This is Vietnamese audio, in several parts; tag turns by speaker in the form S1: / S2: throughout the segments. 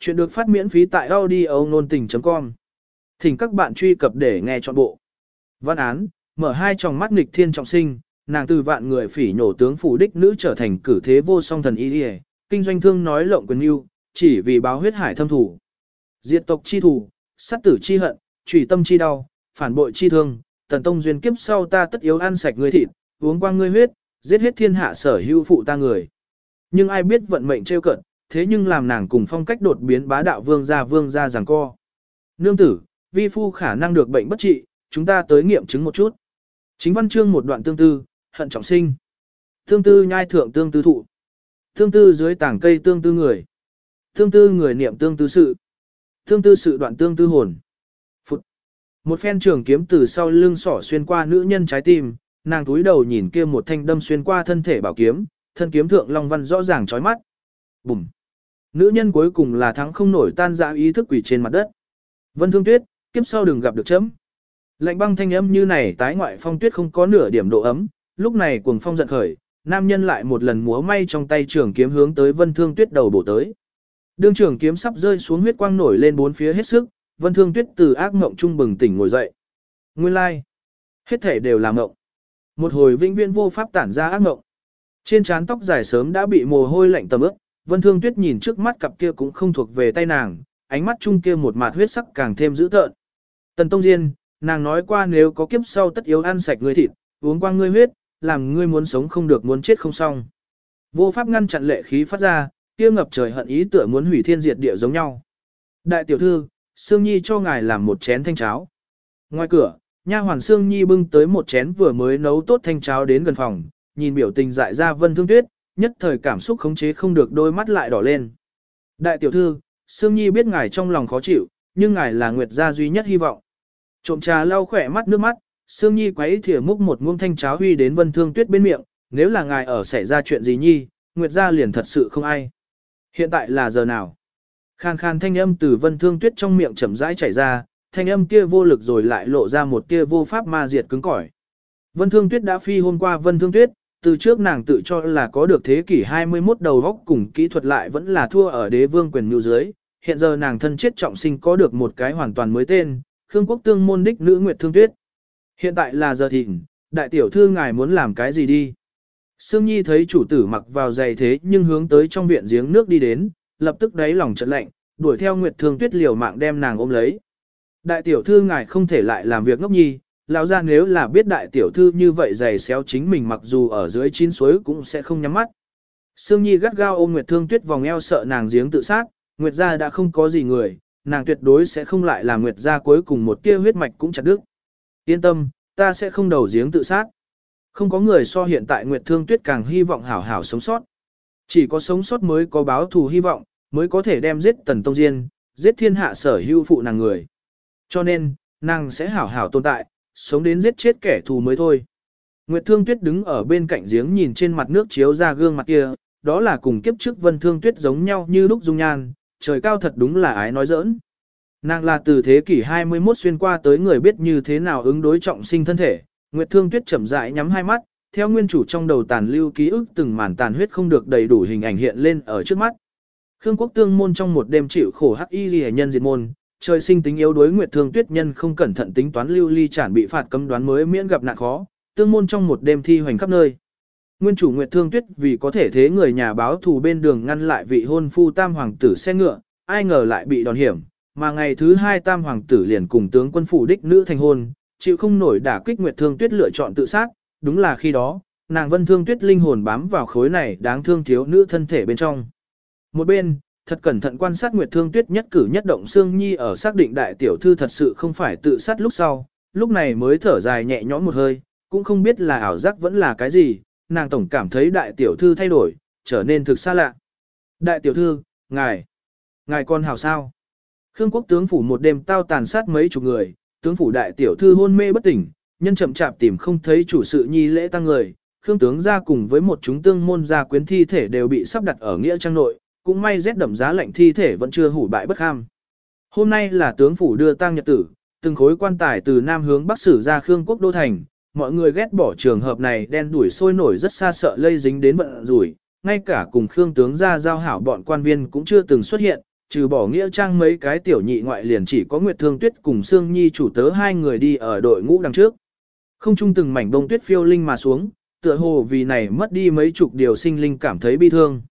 S1: Chuyện được phát miễn phí tại audio nôn tình.com. Thỉnh các bạn truy cập để nghe trọn bộ. Văn án, mở hai tròng mắt nghịch thiên trọng sinh, nàng từ vạn người phỉ nhổ tướng phủ đích nữ trở thành cử thế vô song thần y đi kinh doanh thương nói lộng quyền yêu, chỉ vì báo huyết hải thâm thủ. Diệt tộc chi thủ, sát tử chi hận, trùy tâm chi đau, phản bội chi thương, tần tông duyên kiếp sau ta tất yếu ăn sạch ngươi thịt, uống qua ngươi huyết, giết hết thiên hạ sở hữu phụ ta người. Nhưng ai biết vận mệnh trêu cận, thế nhưng làm nàng cùng phong cách đột biến bá đạo vương gia vương gia giằng co. Nương tử, vi phu khả năng được bệnh bất trị, chúng ta tới nghiệm chứng một chút. Chính văn chương một đoạn tương tư, hận trọng sinh. Tương tư nhai thượng tương tư thụ. Tương tư dưới tảng cây tương tư người. Tương tư người niệm tương tư sự. Tương tư sự đoạn tương tư hồn. Phụt. Một phen trường kiếm từ sau lưng sỏ xuyên qua nữ nhân trái tim, nàng túi đầu nhìn kia một thanh đâm xuyên qua thân thể bảo kiếm, thân kiếm thượng long văn rõ ràng chói mắt. Bùm. Nữ nhân cuối cùng là thắng không nổi tan dã ý thức quỷ trên mặt đất. Vân Thương Tuyết, kiếp sau đừng gặp được chấm. Lạnh băng thanh âm như này tái ngoại phong tuyết không có nửa điểm độ ấm, lúc này cuồng phong giận khởi, nam nhân lại một lần múa may trong tay trường kiếm hướng tới Vân Thương Tuyết đầu bổ tới. Đương trường kiếm sắp rơi xuống huyết quang nổi lên bốn phía hết sức, Vân Thương Tuyết từ ác mộng trung bừng tỉnh ngồi dậy. Nguyên lai, like. hết thể đều là mộng. Một hồi vĩnh viễn vô pháp tản ra ác mộng. Trên trán tóc dài sớm đã bị mồ hôi lạnh tầm ướt, Vân Thương Tuyết nhìn trước mắt cặp kia cũng không thuộc về tay nàng, ánh mắt chung kia một mạt huyết sắc càng thêm dữ tợn. Tần Tông Diên, nàng nói qua nếu có kiếp sau tất yếu ăn sạch ngươi thịt, uống qua ngươi huyết, làm ngươi muốn sống không được muốn chết không xong. Vô pháp ngăn chặn lệ khí phát ra, kia ngập trời hận ý tựa muốn hủy thiên diệt địa giống nhau. Đại tiểu thư, Sương Nhi cho ngài làm một chén thanh cháo. Ngoài cửa, nha hoàn Sương Nhi bưng tới một chén vừa mới nấu tốt thanh cháo đến gần phòng, nhìn biểu tình dại ra Vân Thương Tuyết, nhất thời cảm xúc khống chế không được đôi mắt lại đỏ lên. Đại tiểu thư, Sương Nhi biết ngài trong lòng khó chịu, nhưng ngài là Nguyệt gia duy nhất hy vọng. Trộm trà lau khỏe mắt nước mắt, Sương Nhi quấy thìa múc một muông thanh cháo huy đến Vân Thương Tuyết bên miệng, nếu là ngài ở xảy ra chuyện gì nhi, Nguyệt gia liền thật sự không ai. Hiện tại là giờ nào? Khan khan thanh âm từ Vân Thương Tuyết trong miệng chậm rãi chảy ra, thanh âm kia vô lực rồi lại lộ ra một tia vô pháp ma diệt cứng cỏi. Vân Thương Tuyết đã phi hôm qua Vân Thương Tuyết, từ trước nàng tự cho là có được thế kỷ 21 đầu góc cùng kỹ thuật lại vẫn là thua ở đế vương quyền nhu dưới. Hiện giờ nàng thân chết trọng sinh có được một cái hoàn toàn mới tên, Khương Quốc Tương môn đích nữ Nguyệt Thương Tuyết. Hiện tại là giờ thịnh, đại tiểu thư ngài muốn làm cái gì đi. Sương Nhi thấy chủ tử mặc vào giày thế nhưng hướng tới trong viện giếng nước đi đến, lập tức đáy lòng trận lạnh, đuổi theo Nguyệt Thương Tuyết liều mạng đem nàng ôm lấy. Đại tiểu thư ngài không thể lại làm việc ngốc nhi, lão ra nếu là biết đại tiểu thư như vậy giày xéo chính mình mặc dù ở dưới chín suối cũng sẽ không nhắm mắt. Sương Nhi gắt gao ôm Nguyệt Thương Tuyết vòng eo sợ nàng giếng tự sát, Nguyệt gia đã không có gì người, nàng tuyệt đối sẽ không lại làm Nguyệt gia cuối cùng một tia huyết mạch cũng chặt đứt. Yên tâm, ta sẽ không đầu giếng tự sát. Không có người so hiện tại Nguyệt Thương Tuyết càng hy vọng hảo hảo sống sót. Chỉ có sống sót mới có báo thù hy vọng, mới có thể đem giết Tần Tông Diên, giết thiên hạ sở hữu phụ nàng người. Cho nên, nàng sẽ hảo hảo tồn tại, sống đến giết chết kẻ thù mới thôi. Nguyệt Thương Tuyết đứng ở bên cạnh giếng nhìn trên mặt nước chiếu ra gương mặt kia, đó là cùng kiếp trước Vân Thương Tuyết giống nhau như lúc dung nhan, trời cao thật đúng là ái nói giỡn. Nàng là từ thế kỷ 21 xuyên qua tới người biết như thế nào ứng đối trọng sinh thân thể, Nguyệt Thương Tuyết chậm rãi nhắm hai mắt, theo nguyên chủ trong đầu tàn lưu ký ức từng màn tàn huyết không được đầy đủ hình ảnh hiện lên ở trước mắt. Khương Quốc Tương môn trong một đêm chịu khổ hắc y liễu nhân diệt môn, trời sinh tính yếu đối Nguyệt Thương Tuyết nhân không cẩn thận tính toán lưu ly chản bị phạt cấm đoán mới miễn gặp nạn khó, tương môn trong một đêm thi hoành khắp nơi. Nguyên chủ Nguyệt Thương Tuyết vì có thể thế người nhà báo thù bên đường ngăn lại vị hôn phu tam hoàng tử xe ngựa, ai ngờ lại bị đòn hiểm, mà ngày thứ hai tam hoàng tử liền cùng tướng quân phủ đích nữ thành hôn, chịu không nổi đả kích Nguyệt Thương Tuyết lựa chọn tự sát, đúng là khi đó, nàng Vân Thương Tuyết linh hồn bám vào khối này đáng thương thiếu nữ thân thể bên trong. Một bên, thật cẩn thận quan sát Nguyệt Thương Tuyết nhất cử nhất động Sương Nhi ở xác định đại tiểu thư thật sự không phải tự sát lúc sau, lúc này mới thở dài nhẹ nhõm một hơi, cũng không biết là ảo giác vẫn là cái gì, nàng tổng cảm thấy đại tiểu thư thay đổi, trở nên thực xa lạ. Đại tiểu thư, ngài, ngài con hảo sao? Khương quốc tướng phủ một đêm tao tàn sát mấy chục người, tướng phủ đại tiểu thư hôn mê bất tỉnh, nhân chậm chạp tìm không thấy chủ sự nhi lễ tăng người, Khương tướng ra cùng với một chúng tương môn gia quyến thi thể đều bị sắp đặt ở nghĩa trang nội, cũng may rét đậm giá lạnh thi thể vẫn chưa hủ bại bất ham. Hôm nay là tướng phủ đưa tang nhật tử, từng khối quan tài từ nam hướng bắc sử ra Khương quốc đô thành, mọi người ghét bỏ trường hợp này đen đuổi sôi nổi rất xa sợ lây dính đến vận rủi, ngay cả cùng Khương tướng ra giao hảo bọn quan viên cũng chưa từng xuất hiện, trừ bỏ nghĩa trang mấy cái tiểu nhị ngoại liền chỉ có Nguyệt Thương Tuyết cùng Sương Nhi chủ tớ hai người đi ở đội ngũ đằng trước. Không trung từng mảnh bông tuyết phiêu linh mà xuống, tựa hồ vì này mất đi mấy chục điều sinh linh cảm thấy bi thương.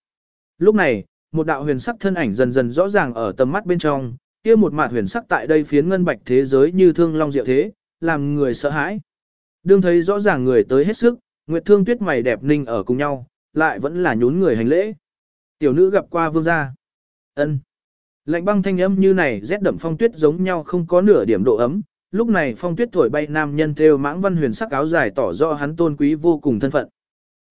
S1: Lúc này, một đạo huyền sắc thân ảnh dần dần rõ ràng ở tầm mắt bên trong, kia một mạt huyền sắc tại đây phiến ngân bạch thế giới như thương long diệu thế, làm người sợ hãi. Đương thấy rõ ràng người tới hết sức, Nguyệt Thương Tuyết mày đẹp ninh ở cùng nhau, lại vẫn là nhún người hành lễ. Tiểu nữ gặp qua vương gia. Ân. Lạnh băng thanh âm như này rét đậm phong tuyết giống nhau không có nửa điểm độ ấm, lúc này phong tuyết thổi bay nam nhân theo mãng văn huyền sắc áo dài tỏ rõ hắn tôn quý vô cùng thân phận.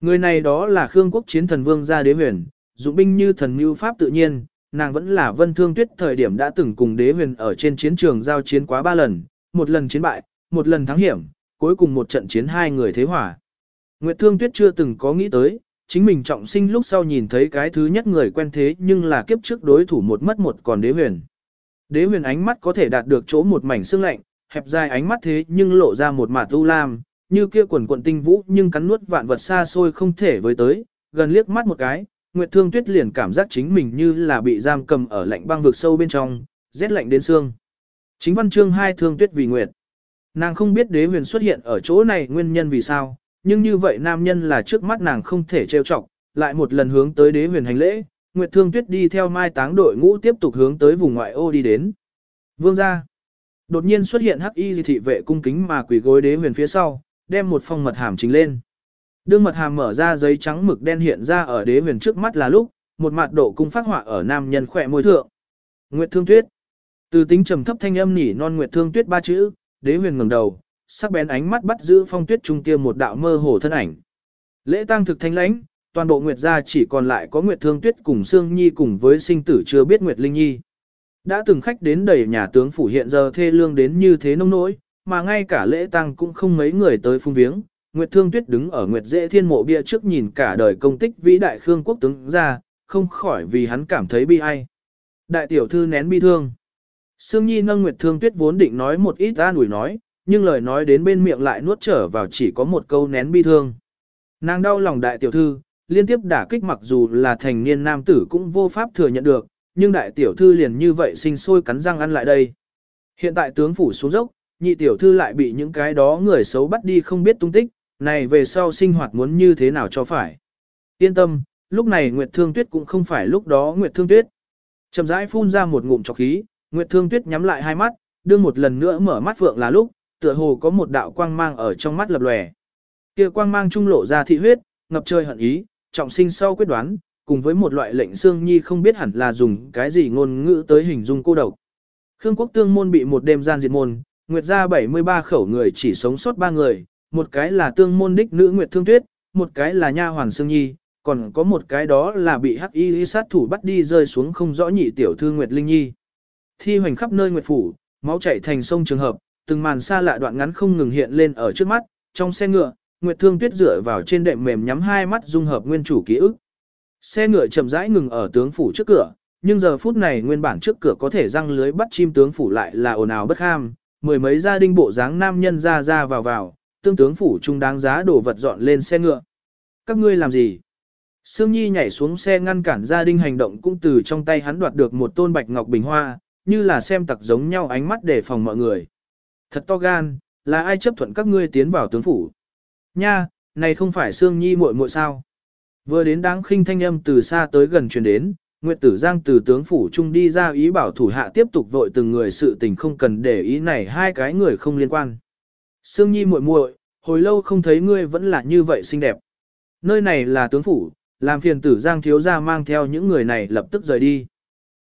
S1: Người này đó là Khương quốc chiến thần vương gia đế huyền, dụng binh như thần mưu pháp tự nhiên, nàng vẫn là vân thương tuyết thời điểm đã từng cùng đế huyền ở trên chiến trường giao chiến quá ba lần, một lần chiến bại, một lần thắng hiểm, cuối cùng một trận chiến hai người thế hỏa. Nguyệt thương tuyết chưa từng có nghĩ tới, chính mình trọng sinh lúc sau nhìn thấy cái thứ nhất người quen thế nhưng là kiếp trước đối thủ một mất một còn đế huyền. Đế huyền ánh mắt có thể đạt được chỗ một mảnh xương lạnh, hẹp dài ánh mắt thế nhưng lộ ra một mạt u lam, như kia quần quận tinh vũ nhưng cắn nuốt vạn vật xa xôi không thể với tới, gần liếc mắt một cái, Nguyệt Thương Tuyết liền cảm giác chính mình như là bị giam cầm ở lạnh băng vực sâu bên trong, rét lạnh đến xương. Chính văn chương hai Thương Tuyết vì Nguyệt. Nàng không biết đế huyền xuất hiện ở chỗ này nguyên nhân vì sao, nhưng như vậy nam nhân là trước mắt nàng không thể trêu chọc, lại một lần hướng tới đế huyền hành lễ, Nguyệt Thương Tuyết đi theo mai táng đội ngũ tiếp tục hướng tới vùng ngoại ô đi đến. Vương gia. Đột nhiên xuất hiện hắc y thị vệ cung kính mà quỳ gối đế huyền phía sau, đem một phong mật hàm chính lên. Đương mật hàm mở ra giấy trắng mực đen hiện ra ở đế huyền trước mắt là lúc, một mặt độ cung phát họa ở nam nhân khỏe môi thượng. Nguyệt Thương Tuyết. Từ tính trầm thấp thanh âm nỉ non Nguyệt Thương Tuyết ba chữ, đế huyền ngẩng đầu, sắc bén ánh mắt bắt giữ phong tuyết trung kia một đạo mơ hồ thân ảnh. Lễ tang thực thanh lãnh, toàn bộ Nguyệt gia chỉ còn lại có Nguyệt Thương Tuyết cùng Sương Nhi cùng với sinh tử chưa biết Nguyệt Linh Nhi. Đã từng khách đến đầy nhà tướng phủ hiện giờ thê lương đến như thế nông nỗi, mà ngay cả lễ tang cũng không mấy người tới phung viếng. Nguyệt Thương Tuyết đứng ở Nguyệt Dễ Thiên mộ bia trước nhìn cả đời công tích vĩ đại Khương quốc tướng ra, không khỏi vì hắn cảm thấy bi ai. Đại tiểu thư nén bi thương. Sương Nhi nâng Nguyệt Thương Tuyết vốn định nói một ít an ủi nói, nhưng lời nói đến bên miệng lại nuốt trở vào chỉ có một câu nén bi thương. Nàng đau lòng đại tiểu thư, liên tiếp đả kích mặc dù là thành niên nam tử cũng vô pháp thừa nhận được, nhưng đại tiểu thư liền như vậy sinh sôi cắn răng ăn lại đây. Hiện tại tướng phủ xuống dốc, nhị tiểu thư lại bị những cái đó người xấu bắt đi không biết tung tích, này về sau sinh hoạt muốn như thế nào cho phải. Yên tâm, lúc này Nguyệt Thương Tuyết cũng không phải lúc đó Nguyệt Thương Tuyết. Chậm rãi phun ra một ngụm trọc khí, Nguyệt Thương Tuyết nhắm lại hai mắt, đưa một lần nữa mở mắt vượng là lúc, tựa hồ có một đạo quang mang ở trong mắt lập lòe. Kia quang mang trung lộ ra thị huyết, ngập trời hận ý, trọng sinh sau quyết đoán, cùng với một loại lệnh xương nhi không biết hẳn là dùng cái gì ngôn ngữ tới hình dung cô độc. Khương quốc tương môn bị một đêm gian diệt môn, nguyệt gia 73 khẩu người chỉ sống sót ba người, một cái là tương môn đích nữ nguyệt thương tuyết, một cái là nha hoàn xương nhi, còn có một cái đó là bị hắc y sát thủ bắt đi rơi xuống không rõ nhị tiểu thư nguyệt linh nhi. Thi hoành khắp nơi nguyệt phủ, máu chảy thành sông trường hợp, từng màn xa lạ đoạn ngắn không ngừng hiện lên ở trước mắt, trong xe ngựa, Nguyệt Thương Tuyết dựa vào trên đệm mềm nhắm hai mắt dung hợp nguyên chủ ký ức. Xe ngựa chậm rãi ngừng ở tướng phủ trước cửa, nhưng giờ phút này nguyên bản trước cửa có thể răng lưới bắt chim tướng phủ lại là ồn ào bất ham, mười mấy gia đình bộ dáng nam nhân ra ra vào vào, tương tướng phủ trung đáng giá đổ vật dọn lên xe ngựa. Các ngươi làm gì? Sương Nhi nhảy xuống xe ngăn cản gia đình hành động cũng từ trong tay hắn đoạt được một tôn bạch ngọc bình hoa, như là xem tặc giống nhau ánh mắt để phòng mọi người. Thật to gan, là ai chấp thuận các ngươi tiến vào tướng phủ? Nha, này không phải Sương Nhi muội muội sao? Vừa đến đáng khinh thanh âm từ xa tới gần truyền đến, Nguyệt Tử Giang từ tướng phủ trung đi ra ý bảo thủ hạ tiếp tục vội từng người sự tình không cần để ý này hai cái người không liên quan. Sương Nhi muội muội, hồi lâu không thấy ngươi vẫn là như vậy xinh đẹp. Nơi này là tướng phủ, làm phiền Tử Giang thiếu gia mang theo những người này lập tức rời đi.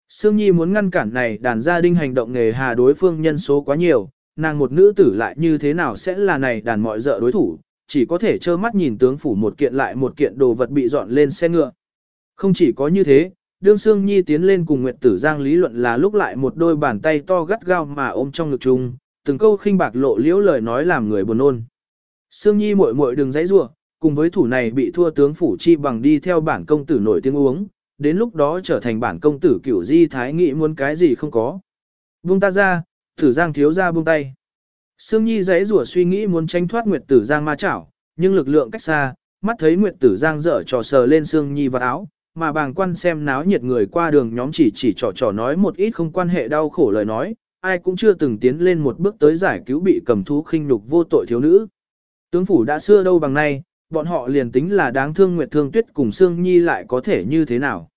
S1: Sương Nhi muốn ngăn cản này đàn gia đình hành động nghề hà đối phương nhân số quá nhiều, nàng một nữ tử lại như thế nào sẽ là này đàn mọi dợ đối thủ, chỉ có thể trơ mắt nhìn tướng phủ một kiện lại một kiện đồ vật bị dọn lên xe ngựa. Không chỉ có như thế, đương Sương Nhi tiến lên cùng Nguyệt Tử Giang lý luận là lúc lại một đôi bàn tay to gắt gao mà ôm trong ngực chung, từng câu khinh bạc lộ liễu lời nói làm người buồn nôn. Sương Nhi muội muội đừng dãy rủa, cùng với thủ này bị thua tướng phủ chi bằng đi theo bản công tử nổi tiếng uống, đến lúc đó trở thành bản công tử kiểu di thái nghị muốn cái gì không có. Buông ta ra, Tử Giang thiếu ra buông tay. Sương Nhi dãy rủa suy nghĩ muốn tránh thoát Nguyệt Tử Giang ma chảo, nhưng lực lượng cách xa, mắt thấy Nguyệt Tử Giang dở trò sờ lên Sương Nhi vào áo, mà bàng quan xem náo nhiệt người qua đường nhóm chỉ chỉ trò trò nói một ít không quan hệ đau khổ lời nói, ai cũng chưa từng tiến lên một bước tới giải cứu bị cầm thú khinh nhục vô tội thiếu nữ. Tướng phủ đã xưa đâu bằng nay, bọn họ liền tính là đáng thương Nguyệt Thương Tuyết cùng Sương Nhi lại có thể như thế nào.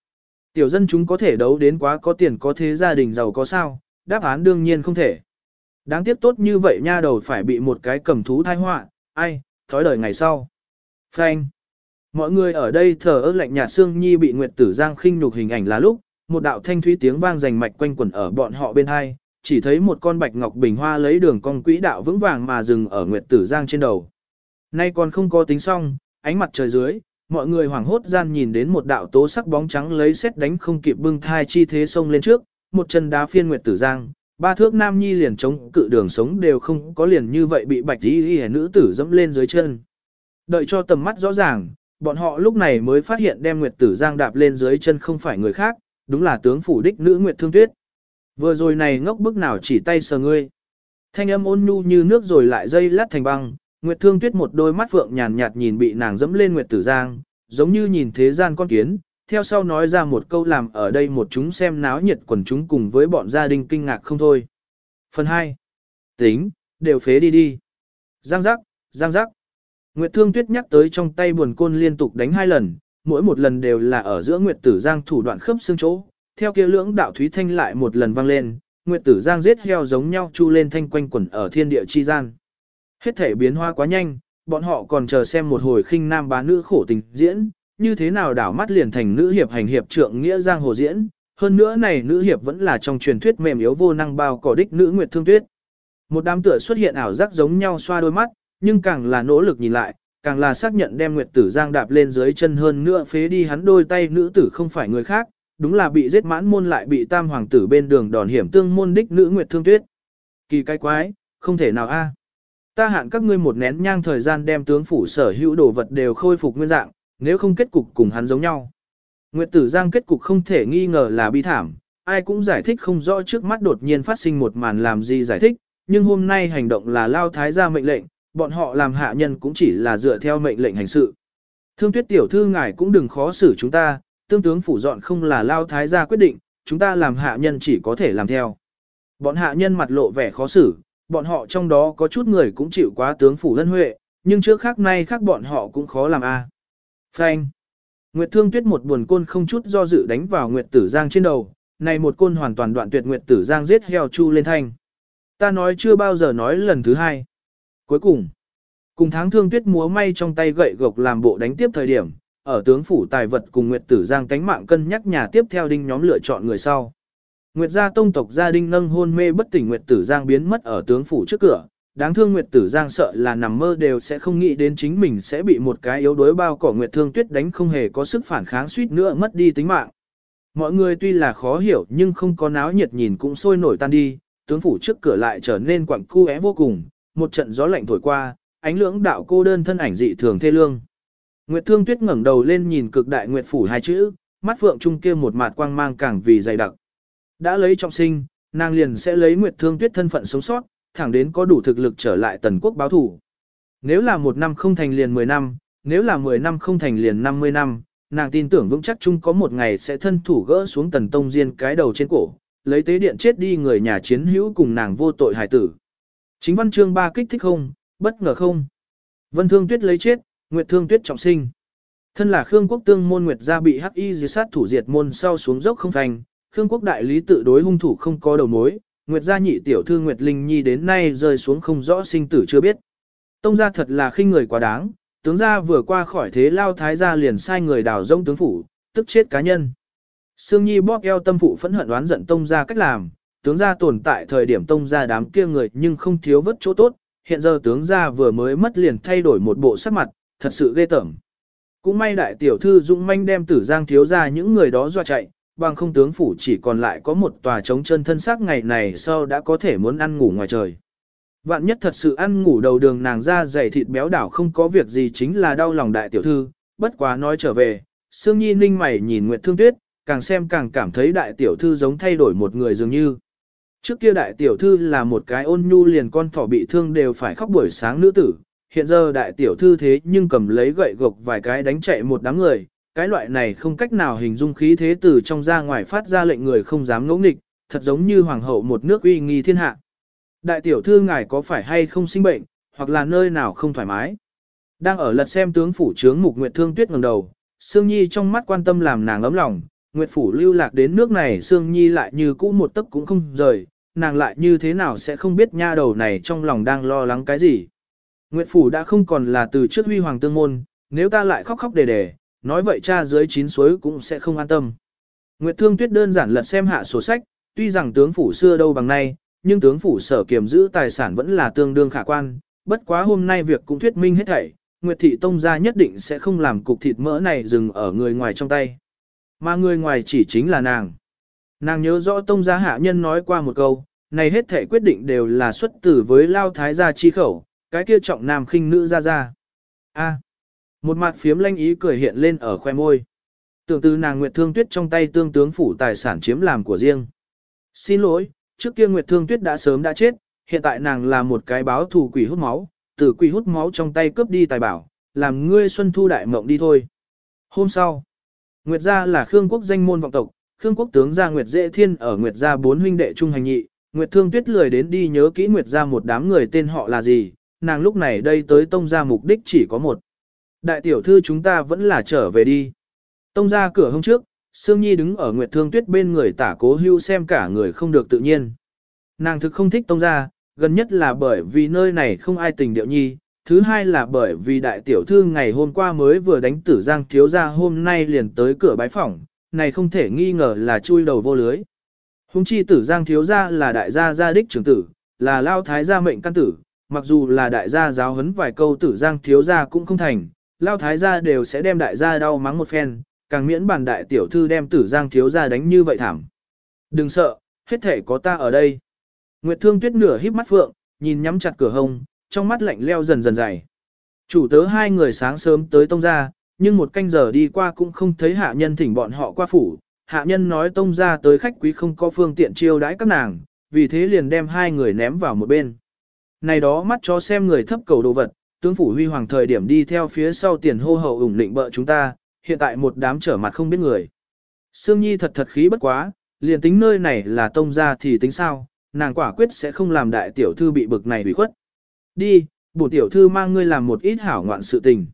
S1: Tiểu dân chúng có thể đấu đến quá có tiền có thế gia đình giàu có sao, đáp án đương nhiên không thể. Đáng tiếc tốt như vậy nha đầu phải bị một cái cầm thú thai họa, ai, thói đời ngày sau. Frank. Mọi người ở đây thờ ơ lạnh nhạt Sương Nhi bị Nguyệt Tử Giang khinh nhục hình ảnh là lúc, một đạo thanh thúy tiếng vang rành mạch quanh quẩn ở bọn họ bên hai, chỉ thấy một con bạch ngọc bình hoa lấy đường cong quỹ đạo vững vàng mà dừng ở Nguyệt Tử Giang trên đầu. Nay còn không có tính xong, ánh mặt trời dưới, mọi người hoảng hốt gian nhìn đến một đạo tố sắc bóng trắng lấy xét đánh không kịp bưng thai chi thế sông lên trước, một chân đá phiên Nguyệt Tử Giang, ba thước nam nhi liền chống cự đường sống đều không có liền như vậy bị bạch y y nữ tử dẫm lên dưới chân. Đợi cho tầm mắt rõ ràng, bọn họ lúc này mới phát hiện đem Nguyệt Tử Giang đạp lên dưới chân không phải người khác, đúng là tướng phủ đích nữ Nguyệt Thương Tuyết. Vừa rồi này ngốc bức nào chỉ tay sờ ngươi. Thanh âm ôn nhu như nước rồi lại dây lát thành băng, Nguyệt Thương Tuyết một đôi mắt phượng nhàn nhạt nhìn bị nàng dẫm lên Nguyệt Tử Giang, giống như nhìn thế gian con kiến, theo sau nói ra một câu làm ở đây một chúng xem náo nhiệt quần chúng cùng với bọn gia đình kinh ngạc không thôi. Phần 2. Tính, đều phế đi đi. Giang giác, giang giác. Nguyệt Thương Tuyết nhắc tới trong tay buồn côn liên tục đánh hai lần, mỗi một lần đều là ở giữa Nguyệt Tử Giang thủ đoạn khớp xương chỗ, theo kia lưỡng đạo thúy thanh lại một lần vang lên, Nguyệt Tử Giang giết heo giống nhau chu lên thanh quanh quẩn ở thiên địa chi gian. Hết thể biến hóa quá nhanh, bọn họ còn chờ xem một hồi khinh nam bá nữ khổ tình diễn, như thế nào đảo mắt liền thành nữ hiệp hành hiệp trượng nghĩa giang hồ diễn, hơn nữa này nữ hiệp vẫn là trong truyền thuyết mềm yếu vô năng bao cỏ đích nữ nguyệt thương tuyết. Một đám tựa xuất hiện ảo giác giống nhau xoa đôi mắt, nhưng càng là nỗ lực nhìn lại, càng là xác nhận đem nguyệt tử giang đạp lên dưới chân hơn nữa phế đi hắn đôi tay nữ tử không phải người khác, đúng là bị giết mãn môn lại bị tam hoàng tử bên đường đòn hiểm tương môn đích nữ nguyệt thương tuyết. Kỳ cái quái, không thể nào a. Ta hạn các ngươi một nén nhang thời gian đem tướng phủ sở hữu đồ vật đều khôi phục nguyên dạng, nếu không kết cục cùng hắn giống nhau. Nguyệt tử giang kết cục không thể nghi ngờ là bi thảm, ai cũng giải thích không rõ trước mắt đột nhiên phát sinh một màn làm gì giải thích, nhưng hôm nay hành động là lao thái gia mệnh lệnh, bọn họ làm hạ nhân cũng chỉ là dựa theo mệnh lệnh hành sự. Thương tuyết tiểu thư ngài cũng đừng khó xử chúng ta, tương tướng phủ dọn không là lao thái gia quyết định, chúng ta làm hạ nhân chỉ có thể làm theo. Bọn hạ nhân mặt lộ vẻ khó xử, bọn họ trong đó có chút người cũng chịu quá tướng phủ lân huệ, nhưng trước khác nay khác bọn họ cũng khó làm a. À. Nguyệt Thương Tuyết một buồn côn không chút do dự đánh vào Nguyệt Tử Giang trên đầu, này một côn hoàn toàn đoạn tuyệt Nguyệt Tử Giang giết heo chu lên thanh. Ta nói chưa bao giờ nói lần thứ hai. Cuối cùng, cùng tháng Thương Tuyết múa may trong tay gậy gộc làm bộ đánh tiếp thời điểm, ở tướng phủ tài vật cùng Nguyệt Tử Giang cánh mạng cân nhắc nhà tiếp theo đinh nhóm lựa chọn người sau. Nguyệt gia tông tộc gia đình nâng hôn mê bất tỉnh Nguyệt Tử Giang biến mất ở tướng phủ trước cửa, đáng thương Nguyệt Tử Giang sợ là nằm mơ đều sẽ không nghĩ đến chính mình sẽ bị một cái yếu đuối bao cỏ Nguyệt Thương Tuyết đánh không hề có sức phản kháng suýt nữa mất đi tính mạng. Mọi người tuy là khó hiểu nhưng không có náo nhiệt nhìn cũng sôi nổi tan đi, tướng phủ trước cửa lại trở nên quặng cu é vô cùng, một trận gió lạnh thổi qua, ánh lưỡng đạo cô đơn thân ảnh dị thường thê lương. Nguyệt Thương Tuyết ngẩng đầu lên nhìn cực đại Nguyệt phủ hai chữ, mắt phượng trung kia một mạt quang mang càng vì dày đặc. Đã lấy trọng sinh, nàng liền sẽ lấy Nguyệt Thương Tuyết thân phận sống sót, thẳng đến có đủ thực lực trở lại tần quốc báo thủ. Nếu là một năm không thành liền 10 năm, nếu là 10 năm không thành liền 50 năm, nàng tin tưởng vững chắc chung có một ngày sẽ thân thủ gỡ xuống tần tông diên cái đầu trên cổ, lấy tế điện chết đi người nhà chiến hữu cùng nàng vô tội hải tử. Chính văn chương ba kích thích không, bất ngờ không. Vân thương tuyết lấy chết, nguyệt thương tuyết trọng sinh. Thân là Khương quốc tương môn nguyệt gia bị hắc y diệt sát thủ diệt môn sau xuống dốc không thành, Khương quốc đại lý tự đối hung thủ không có đầu mối, Nguyệt gia nhị tiểu thư Nguyệt Linh Nhi đến nay rơi xuống không rõ sinh tử chưa biết. Tông gia thật là khinh người quá đáng, tướng gia vừa qua khỏi thế lao thái gia liền sai người đào rông tướng phủ, tức chết cá nhân. Sương Nhi bóp eo tâm phụ phẫn hận đoán giận tông gia cách làm, tướng gia tồn tại thời điểm tông gia đám kia người nhưng không thiếu vất chỗ tốt, hiện giờ tướng gia vừa mới mất liền thay đổi một bộ sắc mặt, thật sự ghê tởm. Cũng may đại tiểu thư dũng manh đem tử giang thiếu ra những người đó dọa chạy, bằng không tướng phủ chỉ còn lại có một tòa trống chân thân xác ngày này sau đã có thể muốn ăn ngủ ngoài trời. Vạn nhất thật sự ăn ngủ đầu đường nàng ra dày thịt béo đảo không có việc gì chính là đau lòng đại tiểu thư, bất quá nói trở về, Sương Nhi ninh mày nhìn Nguyệt Thương Tuyết, càng xem càng cảm thấy đại tiểu thư giống thay đổi một người dường như. Trước kia đại tiểu thư là một cái ôn nhu liền con thỏ bị thương đều phải khóc buổi sáng nữ tử, hiện giờ đại tiểu thư thế nhưng cầm lấy gậy gộc vài cái đánh chạy một đám người, cái loại này không cách nào hình dung khí thế từ trong ra ngoài phát ra lệnh người không dám ngỗ nghịch, thật giống như hoàng hậu một nước uy nghi thiên hạ. Đại tiểu thư ngài có phải hay không sinh bệnh, hoặc là nơi nào không thoải mái? Đang ở lật xem tướng phủ trướng mục Nguyệt Thương Tuyết ngẩng đầu, Sương Nhi trong mắt quan tâm làm nàng ấm lòng, Nguyệt phủ lưu lạc đến nước này Sương Nhi lại như cũ một tấc cũng không rời, nàng lại như thế nào sẽ không biết nha đầu này trong lòng đang lo lắng cái gì. Nguyệt phủ đã không còn là từ trước huy hoàng tương môn, nếu ta lại khóc khóc đề đề, nói vậy cha dưới chín suối cũng sẽ không an tâm. Nguyệt Thương Tuyết đơn giản lật xem hạ sổ sách, tuy rằng tướng phủ xưa đâu bằng nay, nhưng tướng phủ sở kiểm giữ tài sản vẫn là tương đương khả quan, bất quá hôm nay việc cũng thuyết minh hết thảy, Nguyệt Thị Tông gia nhất định sẽ không làm cục thịt mỡ này dừng ở người ngoài trong tay. Mà người ngoài chỉ chính là nàng. Nàng nhớ rõ Tông gia hạ nhân nói qua một câu, này hết thảy quyết định đều là xuất tử với Lao Thái gia chi khẩu, cái kia trọng nam khinh nữ ra ra. A. một mặt phiếm lanh ý cười hiện lên ở khoe môi. Tưởng từ nàng Nguyệt Thương Tuyết trong tay tương tướng phủ tài sản chiếm làm của riêng. Xin lỗi, trước kia Nguyệt Thương Tuyết đã sớm đã chết, hiện tại nàng là một cái báo thù quỷ hút máu, từ quỷ hút máu trong tay cướp đi tài bảo, làm ngươi xuân thu đại mộng đi thôi. Hôm sau, Nguyệt gia là Khương quốc danh môn vọng tộc, Khương quốc tướng gia Nguyệt Dễ Thiên ở Nguyệt gia bốn huynh đệ trung hành nhị, Nguyệt Thương Tuyết lười đến đi nhớ kỹ Nguyệt gia một đám người tên họ là gì, nàng lúc này đây tới tông gia mục đích chỉ có một. Đại tiểu thư chúng ta vẫn là trở về đi. Tông gia cửa hôm trước, Sương Nhi đứng ở Nguyệt Thương Tuyết bên người tả cố hưu xem cả người không được tự nhiên. Nàng thực không thích tông gia, gần nhất là bởi vì nơi này không ai tình điệu nhi, thứ hai là bởi vì đại tiểu thư ngày hôm qua mới vừa đánh tử giang thiếu gia hôm nay liền tới cửa bái phỏng, này không thể nghi ngờ là chui đầu vô lưới. Hùng chi tử giang thiếu gia là đại gia gia đích trưởng tử, là lao thái gia mệnh căn tử, mặc dù là đại gia giáo huấn vài câu tử giang thiếu gia cũng không thành, lao thái gia đều sẽ đem đại gia đau mắng một phen, càng miễn bàn đại tiểu thư đem tử giang thiếu gia đánh như vậy thảm. Đừng sợ, hết thể có ta ở đây. Nguyệt Thương Tuyết nửa híp mắt phượng, nhìn nhắm chặt cửa hông, trong mắt lạnh leo dần dần dày. Chủ tớ hai người sáng sớm tới tông gia, nhưng một canh giờ đi qua cũng không thấy hạ nhân thỉnh bọn họ qua phủ. Hạ nhân nói tông gia tới khách quý không có phương tiện chiêu đãi các nàng, vì thế liền đem hai người ném vào một bên. Này đó mắt cho xem người thấp cầu đồ vật, tướng phủ huy hoàng thời điểm đi theo phía sau tiền hô hậu ủng định bợ chúng ta, hiện tại một đám trở mặt không biết người. Sương Nhi thật thật khí bất quá, liền tính nơi này là tông gia thì tính sao, nàng quả quyết sẽ không làm đại tiểu thư bị bực này hủy khuất. Đi, bổ tiểu thư mang ngươi làm một ít hảo ngoạn sự tình.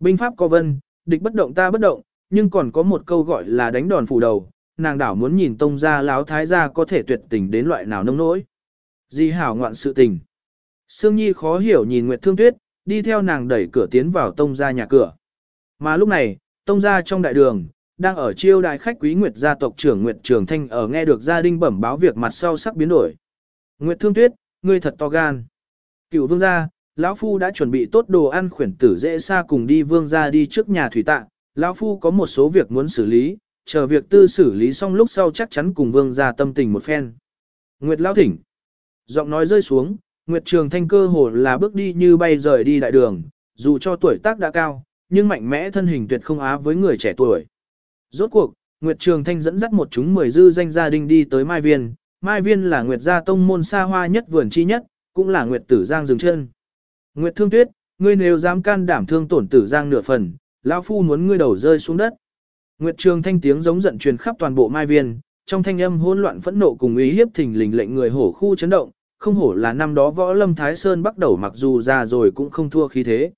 S1: Binh pháp có vân, địch bất động ta bất động, nhưng còn có một câu gọi là đánh đòn phủ đầu, nàng đảo muốn nhìn tông gia láo thái gia có thể tuyệt tình đến loại nào nông nỗi. Gì hảo ngoạn sự tình. Sương Nhi khó hiểu nhìn Nguyệt Thương Tuyết, đi theo nàng đẩy cửa tiến vào tông gia nhà cửa. Mà lúc này, tông gia trong đại đường, đang ở chiêu đại khách quý Nguyệt gia tộc trưởng Nguyệt Trường Thanh ở nghe được gia đình bẩm báo việc mặt sau sắc biến đổi. Nguyệt Thương Tuyết, ngươi thật to gan. Cựu vương gia, lão phu đã chuẩn bị tốt đồ ăn khuyển tử dễ xa cùng đi vương gia đi trước nhà thủy tạ, lão phu có một số việc muốn xử lý, chờ việc tư xử lý xong lúc sau chắc chắn cùng vương gia tâm tình một phen. Nguyệt lão thỉnh. Giọng nói rơi xuống, Nguyệt Trường Thanh cơ hồ là bước đi như bay rời đi đại đường, dù cho tuổi tác đã cao, nhưng mạnh mẽ thân hình tuyệt không á với người trẻ tuổi. Rốt cuộc, Nguyệt Trường Thanh dẫn dắt một chúng mười dư danh gia đình đi tới Mai Viên. Mai Viên là Nguyệt gia tông môn xa hoa nhất vườn chi nhất, cũng là Nguyệt Tử Giang dừng chân. Nguyệt Thương Tuyết, ngươi nếu dám can đảm thương tổn Tử Giang nửa phần, lão phu muốn ngươi đầu rơi xuống đất. Nguyệt Trường Thanh tiếng giống giận truyền khắp toàn bộ Mai Viên, trong thanh âm hỗn loạn phẫn nộ cùng ý hiếp thình lình lệnh người hổ khu chấn động, không hổ là năm đó võ lâm Thái Sơn bắt đầu mặc dù già rồi cũng không thua khí thế.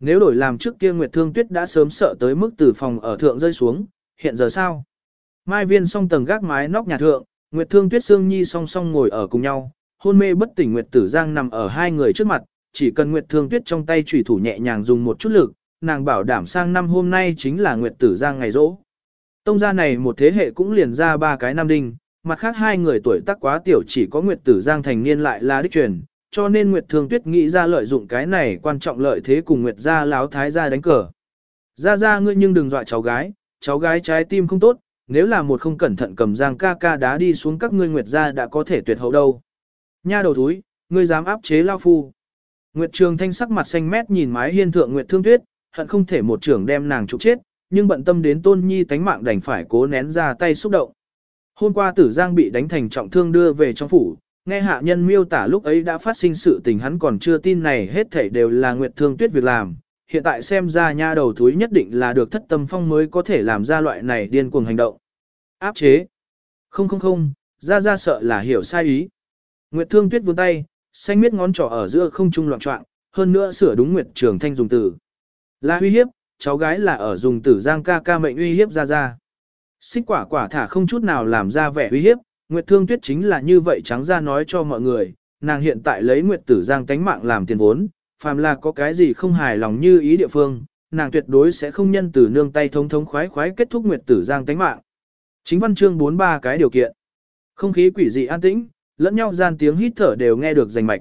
S1: Nếu đổi làm trước kia Nguyệt Thương Tuyết đã sớm sợ tới mức từ phòng ở thượng rơi xuống, hiện giờ sao? Mai viên song tầng gác mái nóc nhà thượng, Nguyệt Thương Tuyết Sương Nhi song song ngồi ở cùng nhau, hôn mê bất tỉnh Nguyệt Tử Giang nằm ở hai người trước mặt, chỉ cần Nguyệt Thương Tuyết trong tay chủy thủ nhẹ nhàng dùng một chút lực, nàng bảo đảm sang năm hôm nay chính là Nguyệt Tử Giang ngày rỗ. Tông gia này một thế hệ cũng liền ra ba cái nam đinh, mặt khác hai người tuổi tác quá tiểu chỉ có Nguyệt Tử Giang thành niên lại là đích truyền, cho nên Nguyệt Thương Tuyết nghĩ ra lợi dụng cái này quan trọng lợi thế cùng Nguyệt gia láo thái gia đánh cờ. Ra ra ngươi nhưng đừng dọa cháu gái, cháu gái trái tim không tốt, nếu là một không cẩn thận cầm giang ca ca đá đi xuống các ngươi Nguyệt gia đã có thể tuyệt hậu đâu. Nha đầu thúi, ngươi dám áp chế lao phu. Nguyệt Trường Thanh sắc mặt xanh mét nhìn mái hiên thượng Nguyệt Thương Tuyết, hận không thể một trưởng đem nàng trục chết, nhưng bận tâm đến Tôn Nhi tánh mạng đành phải cố nén ra tay xúc động. Hôm qua Tử Giang bị đánh thành trọng thương đưa về trong phủ, nghe hạ nhân miêu tả lúc ấy đã phát sinh sự tình hắn còn chưa tin này hết thảy đều là Nguyệt Thương Tuyết việc làm, hiện tại xem ra nha đầu thúi nhất định là được thất tâm phong mới có thể làm ra loại này điên cuồng hành động. Áp chế. Không không không, ra ra sợ là hiểu sai ý. Nguyệt Thương Tuyết vươn tay, xanh miết ngón trỏ ở giữa không trung loạn trọng, hơn nữa sửa đúng Nguyệt Trường Thanh dùng từ. Là uy hiếp, cháu gái là ở dùng tử giang ca ca mệnh uy hiếp ra ra. Xích quả quả thả không chút nào làm ra vẻ uy hiếp, Nguyệt Thương Tuyết chính là như vậy trắng ra nói cho mọi người, nàng hiện tại lấy Nguyệt Tử Giang tánh mạng làm tiền vốn, phàm là có cái gì không hài lòng như ý địa phương, nàng tuyệt đối sẽ không nhân từ nương tay thống thống khoái khoái kết thúc Nguyệt Tử Giang tánh mạng. Chính văn chương 43 cái điều kiện. Không khí quỷ dị an tĩnh, lẫn nhau gian tiếng hít thở đều nghe được rành mạch.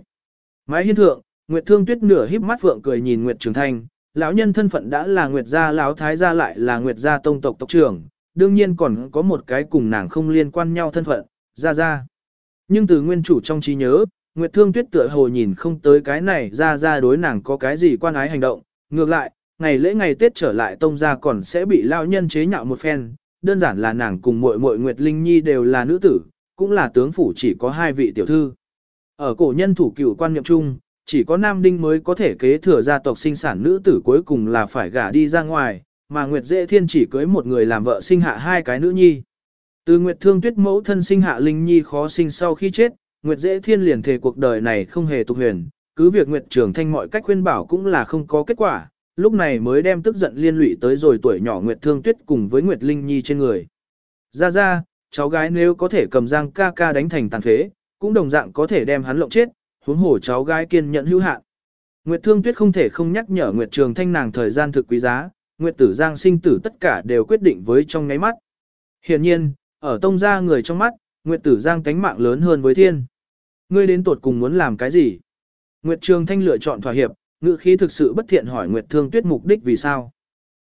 S1: Mái hiên thượng, Nguyệt Thương Tuyết nửa híp mắt phượng cười nhìn Nguyệt Trường Thanh, lão nhân thân phận đã là Nguyệt gia lão thái gia lại là Nguyệt gia tông tộc tộc trưởng, đương nhiên còn có một cái cùng nàng không liên quan nhau thân phận, gia gia. Nhưng từ nguyên chủ trong trí nhớ, Nguyệt Thương Tuyết tựa hồ nhìn không tới cái này gia gia đối nàng có cái gì quan ái hành động, ngược lại, ngày lễ ngày Tết trở lại tông gia còn sẽ bị lão nhân chế nhạo một phen, đơn giản là nàng cùng muội muội Nguyệt Linh Nhi đều là nữ tử, cũng là tướng phủ chỉ có hai vị tiểu thư. Ở cổ nhân thủ cửu quan niệm chung, chỉ có nam đinh mới có thể kế thừa gia tộc sinh sản nữ tử cuối cùng là phải gả đi ra ngoài, mà Nguyệt Dễ Thiên chỉ cưới một người làm vợ sinh hạ hai cái nữ nhi. Từ Nguyệt Thương Tuyết mẫu thân sinh hạ Linh Nhi khó sinh sau khi chết, Nguyệt Dễ Thiên liền thề cuộc đời này không hề tục huyền, cứ việc Nguyệt Trường Thanh mọi cách khuyên bảo cũng là không có kết quả, lúc này mới đem tức giận liên lụy tới rồi tuổi nhỏ Nguyệt Thương Tuyết cùng với Nguyệt Linh Nhi trên người. Ra ra, cháu gái nếu có thể cầm giang ca ca đánh thành tàn phế, cũng đồng dạng có thể đem hắn lộng chết, huống hồ cháu gái kiên nhẫn hữu hạn. Nguyệt Thương Tuyết không thể không nhắc nhở Nguyệt Trường Thanh nàng thời gian thực quý giá, Nguyệt Tử Giang sinh tử tất cả đều quyết định với trong ngáy mắt. Hiện nhiên, ở tông gia người trong mắt, Nguyệt Tử Giang tánh mạng lớn hơn với thiên. Ngươi đến tuột cùng muốn làm cái gì? Nguyệt Trường Thanh lựa chọn thỏa hiệp, ngữ khí thực sự bất thiện hỏi Nguyệt Thương Tuyết mục đích vì sao?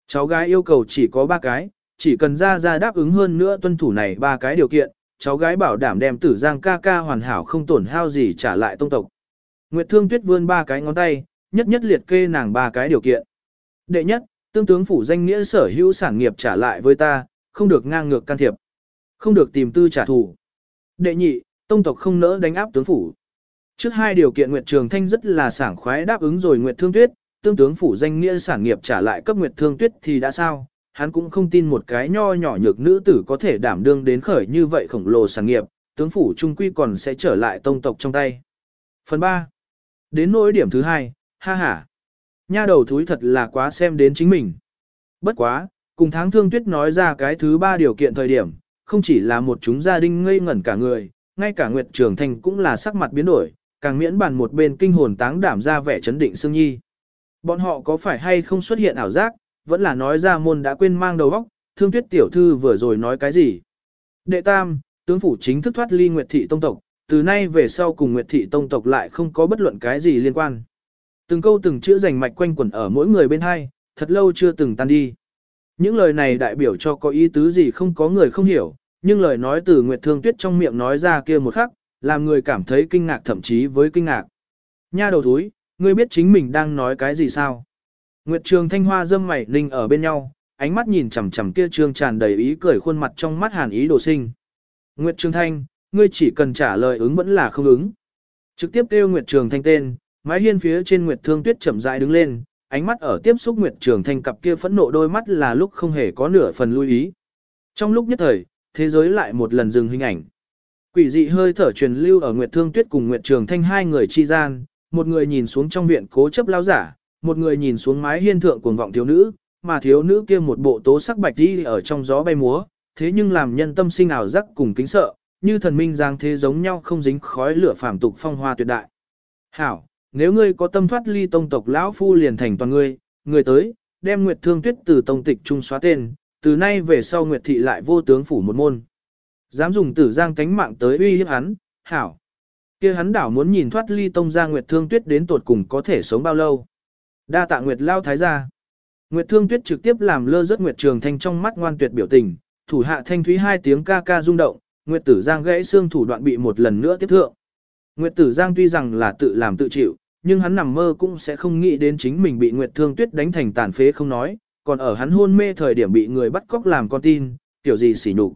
S1: Cháu gái yêu cầu chỉ có ba cái, chỉ cần ra ra đáp ứng hơn nữa tuân thủ này ba cái điều kiện, cháu gái bảo đảm đem Tử Giang ca ca hoàn hảo không tổn hao gì trả lại tông tộc. Nguyệt Thương Tuyết vươn ba cái ngón tay, nhất nhất liệt kê nàng ba cái điều kiện. Đệ nhất, tương tướng phủ danh nghĩa sở hữu sản nghiệp trả lại với ta, không được ngang ngược can thiệp, không được tìm tư trả thù. Đệ nhị, tông tộc không nỡ đánh áp tướng phủ. Trước hai điều kiện Nguyệt Trường Thanh rất là sảng khoái đáp ứng rồi Nguyệt Thương Tuyết, tương tướng phủ danh nghĩa sản nghiệp trả lại cấp Nguyệt Thương Tuyết thì đã sao, hắn cũng không tin một cái nho nhỏ nhược nữ tử có thể đảm đương đến khởi như vậy khổng lồ sản nghiệp, tướng phủ trung quy còn sẽ trở lại tông tộc trong tay. Phần 3. Đến nỗi điểm thứ hai, ha ha. Nha đầu thúi thật là quá xem đến chính mình. Bất quá, cùng tháng thương tuyết nói ra cái thứ ba điều kiện thời điểm, không chỉ là một chúng gia đình ngây ngẩn cả người, ngay cả Nguyệt Trường Thành cũng là sắc mặt biến đổi, càng miễn bàn một bên kinh hồn táng đảm ra vẻ chấn định Sương Nhi. Bọn họ có phải hay không xuất hiện ảo giác, vẫn là nói ra môn đã quên mang đầu óc, thương tuyết tiểu thư vừa rồi nói cái gì. Đệ tam, tướng phủ chính thức thoát ly Nguyệt Thị Tông Tộc, từ nay về sau cùng Nguyệt Thị Tông Tộc lại không có bất luận cái gì liên quan. Từng câu từng chữ rành mạch quanh quẩn ở mỗi người bên hai, thật lâu chưa từng tan đi. Những lời này đại biểu cho có ý tứ gì không có người không hiểu, nhưng lời nói từ Nguyệt Thương Tuyết trong miệng nói ra kia một khắc, làm người cảm thấy kinh ngạc thậm chí với kinh ngạc. Nha đầu thúi, ngươi biết chính mình đang nói cái gì sao? Nguyệt Trường Thanh Hoa dâm mày ninh ở bên nhau, ánh mắt nhìn chằm chằm kia trương tràn đầy ý cười khuôn mặt trong mắt hàn ý đồ sinh. Nguyệt Trường Thanh, ngươi chỉ cần trả lời ứng vẫn là không ứng. Trực tiếp kêu Nguyệt Trường Thanh tên, mái hiên phía trên Nguyệt Thương Tuyết chậm rãi đứng lên, ánh mắt ở tiếp xúc Nguyệt Trường Thanh cặp kia phẫn nộ đôi mắt là lúc không hề có nửa phần lưu ý. Trong lúc nhất thời, thế giới lại một lần dừng hình ảnh. Quỷ dị hơi thở truyền lưu ở Nguyệt Thương Tuyết cùng Nguyệt Trường Thanh hai người chi gian, một người nhìn xuống trong viện cố chấp lao giả, một người nhìn xuống mái hiên thượng cuồng vọng thiếu nữ, mà thiếu nữ kia một bộ tố sắc bạch đi ở trong gió bay múa, thế nhưng làm nhân tâm sinh ảo giác cùng kính sợ, như thần minh giang thế giống nhau không dính khói lửa phàm tục phong hoa tuyệt đại. Hảo, nếu ngươi có tâm thoát ly tông tộc lão phu liền thành toàn ngươi, người tới, đem Nguyệt Thương Tuyết từ tông tịch trung xóa tên, từ nay về sau Nguyệt thị lại vô tướng phủ một môn. Dám dùng tử giang cánh mạng tới uy hiếp hắn, hảo. kia hắn đảo muốn nhìn thoát ly tông ra Nguyệt Thương Tuyết đến tột cùng có thể sống bao lâu. Đa tạ Nguyệt lao thái gia. Nguyệt Thương Tuyết trực tiếp làm lơ rớt Nguyệt Trường Thanh trong mắt ngoan tuyệt biểu tình, thủ hạ thanh thúy hai tiếng ca ca rung động, Nguyệt Tử Giang gãy xương thủ đoạn bị một lần nữa tiếp thượng. Nguyệt Tử Giang tuy rằng là tự làm tự chịu, nhưng hắn nằm mơ cũng sẽ không nghĩ đến chính mình bị Nguyệt Thương Tuyết đánh thành tàn phế không nói, còn ở hắn hôn mê thời điểm bị người bắt cóc làm con tin, tiểu gì xỉ nhục.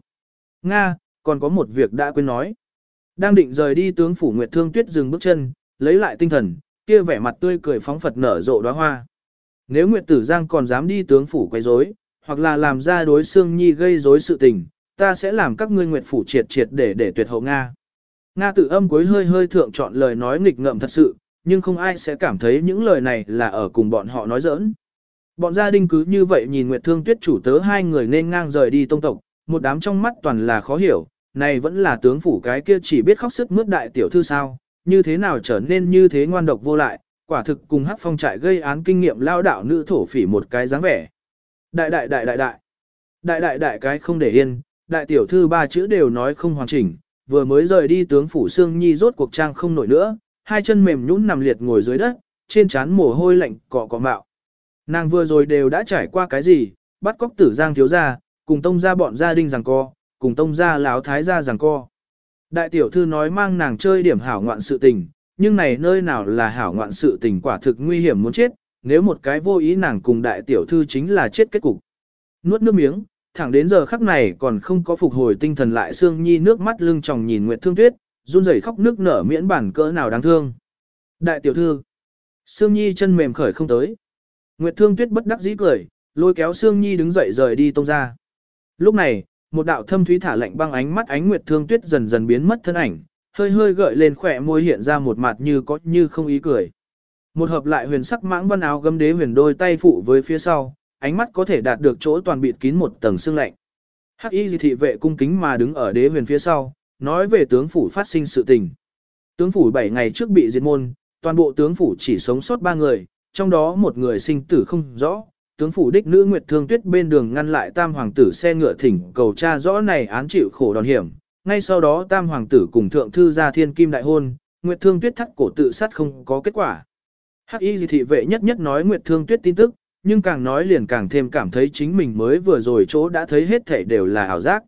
S1: Nga, còn có một việc đã quên nói. Đang định rời đi tướng phủ Nguyệt Thương Tuyết dừng bước chân, lấy lại tinh thần, kia vẻ mặt tươi cười phóng phật nở rộ đóa hoa. Nếu Nguyệt Tử Giang còn dám đi tướng phủ quấy rối, hoặc là làm ra đối xương nhi gây rối sự tình, ta sẽ làm các ngươi Nguyệt phủ triệt triệt để để tuyệt hậu Nga. Nga tự âm cuối hơi hơi thượng chọn lời nói nghịch ngợm thật sự, nhưng không ai sẽ cảm thấy những lời này là ở cùng bọn họ nói giỡn. Bọn gia đình cứ như vậy nhìn Nguyệt Thương Tuyết chủ tớ hai người nên ngang rời đi tông tộc, một đám trong mắt toàn là khó hiểu, này vẫn là tướng phủ cái kia chỉ biết khóc sức mướt đại tiểu thư sao, như thế nào trở nên như thế ngoan độc vô lại, quả thực cùng hắc phong trại gây án kinh nghiệm lao đạo nữ thổ phỉ một cái dáng vẻ. Đại đại đại đại đại, đại đại đại cái không để yên, đại tiểu thư ba chữ đều nói không hoàn chỉnh, vừa mới rời đi tướng phủ xương nhi rốt cuộc trang không nổi nữa, hai chân mềm nhũn nằm liệt ngồi dưới đất, trên trán mồ hôi lạnh cọ cọ mạo. Nàng vừa rồi đều đã trải qua cái gì, bắt cóc tử giang thiếu gia, cùng tông gia bọn gia đình rằng co, cùng tông gia láo thái gia rằng co. Đại tiểu thư nói mang nàng chơi điểm hảo ngoạn sự tình, nhưng này nơi nào là hảo ngoạn sự tình quả thực nguy hiểm muốn chết, nếu một cái vô ý nàng cùng đại tiểu thư chính là chết kết cục. Nuốt nước miếng, thẳng đến giờ khắc này còn không có phục hồi tinh thần lại Sương Nhi nước mắt lưng tròng nhìn Nguyệt Thương Tuyết, run rẩy khóc nước nở miễn bản cỡ nào đáng thương. Đại tiểu thư, Sương Nhi chân mềm khởi không tới. Nguyệt Thương Tuyết bất đắc dĩ cười, lôi kéo Sương Nhi đứng dậy rời đi tông ra. Lúc này, một đạo thâm thúy thả lạnh băng ánh mắt ánh Nguyệt Thương Tuyết dần dần biến mất thân ảnh, hơi hơi gợi lên khỏe môi hiện ra một mặt như có như không ý cười. Một hợp lại huyền sắc mãng văn áo gấm đế huyền đôi tay phụ với phía sau, ánh mắt có thể đạt được chỗ toàn bịt kín một tầng xương lạnh. Hắc y thị vệ cung kính mà đứng ở đế huyền phía sau, nói về tướng phủ phát sinh sự tình. Tướng phủ 7 ngày trước bị diệt môn, toàn bộ tướng phủ chỉ sống sót 3 người, trong đó một người sinh tử không rõ. Tướng phủ đích nữ Nguyệt Thương Tuyết bên đường ngăn lại tam hoàng tử xe ngựa thỉnh cầu cha rõ này án chịu khổ đòn hiểm. Ngay sau đó tam hoàng tử cùng thượng thư gia thiên kim đại hôn, Nguyệt Thương Tuyết thắt cổ tự sát không có kết quả. Hắc y thị vệ nhất nhất nói Nguyệt Thương Tuyết tin tức, nhưng càng nói liền càng thêm cảm thấy chính mình mới vừa rồi chỗ đã thấy hết thể đều là ảo giác.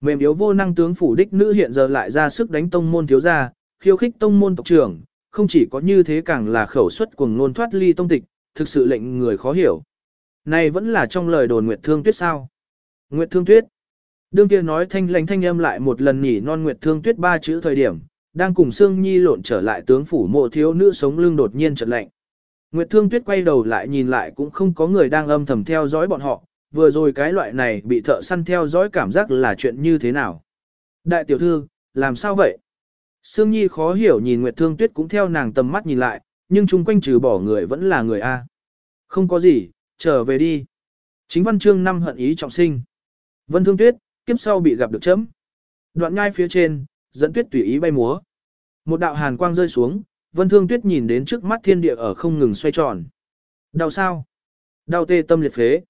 S1: Mềm yếu vô năng tướng phủ đích nữ hiện giờ lại ra sức đánh tông môn thiếu gia, khiêu khích tông môn tộc trưởng, không chỉ có như thế càng là khẩu suất cuồng nôn thoát ly tông tịch, thực sự lệnh người khó hiểu. Này vẫn là trong lời đồn Nguyệt Thương Tuyết sao? Nguyệt Thương Tuyết. Đương kia nói thanh lãnh thanh âm lại một lần nhỉ non Nguyệt Thương Tuyết ba chữ thời điểm, đang cùng Sương Nhi lộn trở lại tướng phủ mộ thiếu nữ sống lưng đột nhiên chợt lạnh. Nguyệt Thương Tuyết quay đầu lại nhìn lại cũng không có người đang âm thầm theo dõi bọn họ, vừa rồi cái loại này bị thợ săn theo dõi cảm giác là chuyện như thế nào. Đại tiểu thư, làm sao vậy? Sương Nhi khó hiểu nhìn Nguyệt Thương Tuyết cũng theo nàng tầm mắt nhìn lại, nhưng chung quanh trừ bỏ người vẫn là người A. Không có gì, trở về đi. Chính văn chương năm hận ý trọng sinh. Vân Thương Tuyết, kiếp sau bị gặp được chấm. Đoạn ngai phía trên, dẫn tuyết tùy ý bay múa. Một đạo hàn quang rơi xuống, Vân Thương Tuyết nhìn đến trước mắt thiên địa ở không ngừng xoay tròn. Đau sao? Đau tê tâm liệt phế.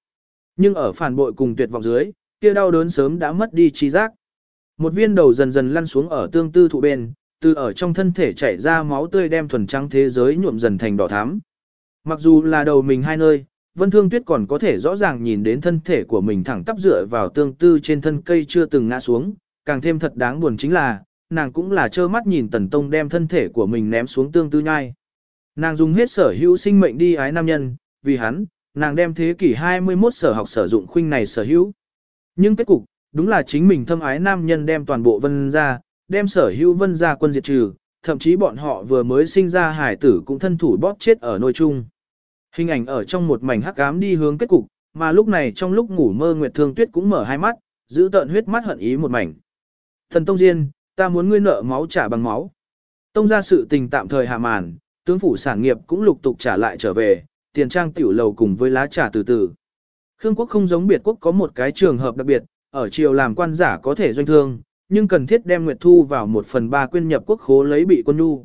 S1: Nhưng ở phản bội cùng tuyệt vọng dưới, kia đau đớn sớm đã mất đi trí giác. Một viên đầu dần dần lăn xuống ở tương tư thụ bên, từ ở trong thân thể chảy ra máu tươi đem thuần trắng thế giới nhuộm dần thành đỏ thắm. Mặc dù là đầu mình hai nơi, Vân Thương Tuyết còn có thể rõ ràng nhìn đến thân thể của mình thẳng tắp dựa vào tương tư trên thân cây chưa từng ngã xuống, càng thêm thật đáng buồn chính là, nàng cũng là trơ mắt nhìn Tần Tông đem thân thể của mình ném xuống tương tư nhai. Nàng dùng hết sở hữu sinh mệnh đi ái nam nhân, vì hắn, nàng đem thế kỷ 21 sở học sử dụng khuynh này sở hữu. Nhưng kết cục, đúng là chính mình thâm ái nam nhân đem toàn bộ vân ra, đem sở hữu vân ra quân diệt trừ, thậm chí bọn họ vừa mới sinh ra hải tử cũng thân thủ bóp chết ở nôi chung. Hình ảnh ở trong một mảnh hắc ám đi hướng kết cục, mà lúc này trong lúc ngủ mơ Nguyệt Thương Tuyết cũng mở hai mắt, giữ tợn huyết mắt hận ý một mảnh. Thần Tông Diên, ta muốn ngươi nợ máu trả bằng máu. Tông ra sự tình tạm thời hạ màn, tướng phủ sản nghiệp cũng lục tục trả lại trở về, tiền trang tiểu lầu cùng với lá trà từ từ. Khương quốc không giống biệt quốc có một cái trường hợp đặc biệt, ở triều làm quan giả có thể doanh thương, nhưng cần thiết đem Nguyệt Thu vào một phần ba quyên nhập quốc khố lấy bị quân nhu.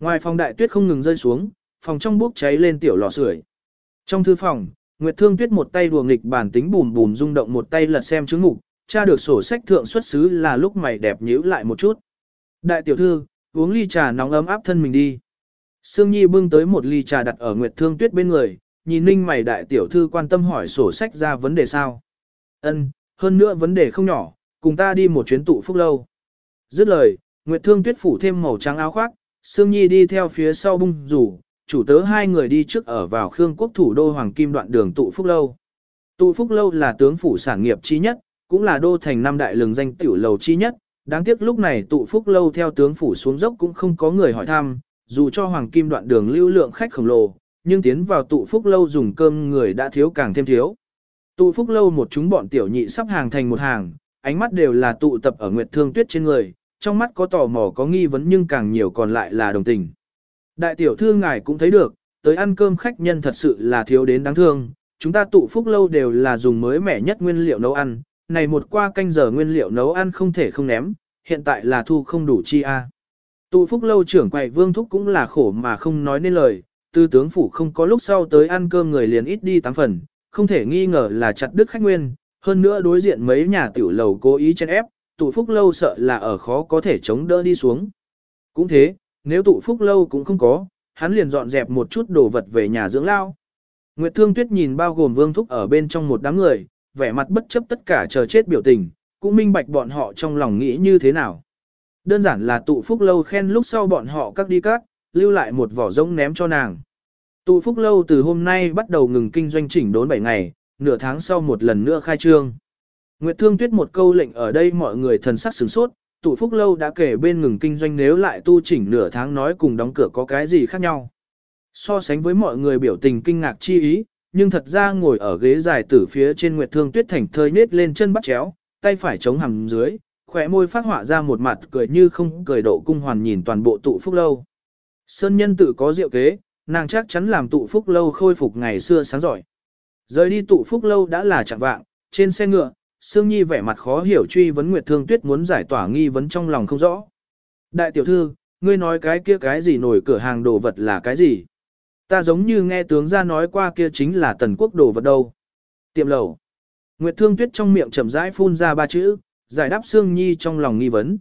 S1: Ngoài phòng đại tuyết không ngừng rơi xuống, phòng trong bốc cháy lên tiểu lò sưởi. Trong thư phòng, Nguyệt Thương Tuyết một tay đùa nghịch bản tính bùm bùm rung động một tay lật xem chứng ngục, tra được sổ sách thượng xuất xứ là lúc mày đẹp nhíu lại một chút. Đại tiểu thư, uống ly trà nóng ấm áp thân mình đi. Sương Nhi bưng tới một ly trà đặt ở Nguyệt Thương Tuyết bên người, nhìn ninh mày đại tiểu thư quan tâm hỏi sổ sách ra vấn đề sao. Ân, hơn nữa vấn đề không nhỏ, cùng ta đi một chuyến tụ phúc lâu. Dứt lời, Nguyệt Thương Tuyết phủ thêm màu trắng áo khoác, Sương Nhi đi theo phía sau bung rủ, chủ tớ hai người đi trước ở vào Khương quốc thủ đô Hoàng Kim đoạn đường tụ phúc lâu. Tụ phúc lâu là tướng phủ sản nghiệp chi nhất, cũng là đô thành năm đại lường danh tiểu lầu chi nhất, đáng tiếc lúc này tụ phúc lâu theo tướng phủ xuống dốc cũng không có người hỏi thăm, dù cho hoàng kim đoạn đường lưu lượng khách khổng lồ, nhưng tiến vào tụ phúc lâu dùng cơm người đã thiếu càng thêm thiếu. Tụ phúc lâu một chúng bọn tiểu nhị sắp hàng thành một hàng, ánh mắt đều là tụ tập ở Nguyệt Thương Tuyết trên người, trong mắt có tò mò có nghi vấn nhưng càng nhiều còn lại là đồng tình. Đại tiểu thư ngài cũng thấy được, tới ăn cơm khách nhân thật sự là thiếu đến đáng thương, chúng ta tụ phúc lâu đều là dùng mới mẻ nhất nguyên liệu nấu ăn, này một qua canh giờ nguyên liệu nấu ăn không thể không ném, hiện tại là thu không đủ chi a. Tụ phúc lâu trưởng quầy vương thúc cũng là khổ mà không nói nên lời, tư tướng phủ không có lúc sau tới ăn cơm người liền ít đi tám phần, không thể nghi ngờ là chặt đứt khách nguyên, hơn nữa đối diện mấy nhà tiểu lầu cố ý chen ép, tụ phúc lâu sợ là ở khó có thể chống đỡ đi xuống. Cũng thế, nếu tụ phúc lâu cũng không có, hắn liền dọn dẹp một chút đồ vật về nhà dưỡng lao. Nguyệt Thương Tuyết nhìn bao gồm Vương Thúc ở bên trong một đám người, vẻ mặt bất chấp tất cả chờ chết biểu tình, cũng minh bạch bọn họ trong lòng nghĩ như thế nào. Đơn giản là tụ phúc lâu khen lúc sau bọn họ các đi các, lưu lại một vỏ rỗng ném cho nàng. Tụ phúc lâu từ hôm nay bắt đầu ngừng kinh doanh chỉnh đốn 7 ngày, nửa tháng sau một lần nữa khai trương. Nguyệt Thương Tuyết một câu lệnh ở đây mọi người thần sắc sửng sốt, tụ phúc lâu đã kể bên ngừng kinh doanh nếu lại tu chỉnh nửa tháng nói cùng đóng cửa có cái gì khác nhau. So sánh với mọi người biểu tình kinh ngạc chi ý, nhưng thật ra ngồi ở ghế dài tử phía trên Nguyệt Thương Tuyết thành thơi nết lên chân bắt chéo, tay phải chống hầm dưới, khỏe môi phát họa ra một mặt cười như không cười độ cung hoàn nhìn toàn bộ tụ phúc lâu. Sơn nhân tự có diệu kế, nàng chắc chắn làm tụ phúc lâu khôi phục ngày xưa sáng giỏi. Rời đi tụ phúc lâu đã là chẳng vạng, trên xe ngựa, Sương Nhi vẻ mặt khó hiểu truy vấn Nguyệt Thương Tuyết muốn giải tỏa nghi vấn trong lòng không rõ. Đại tiểu thư, ngươi nói cái kia cái gì nổi cửa hàng đồ vật là cái gì? Ta giống như nghe tướng gia nói qua kia chính là tần quốc đồ vật đâu. Tiệm lầu. Nguyệt Thương Tuyết trong miệng chậm rãi phun ra ba chữ, giải đáp Sương Nhi trong lòng nghi vấn.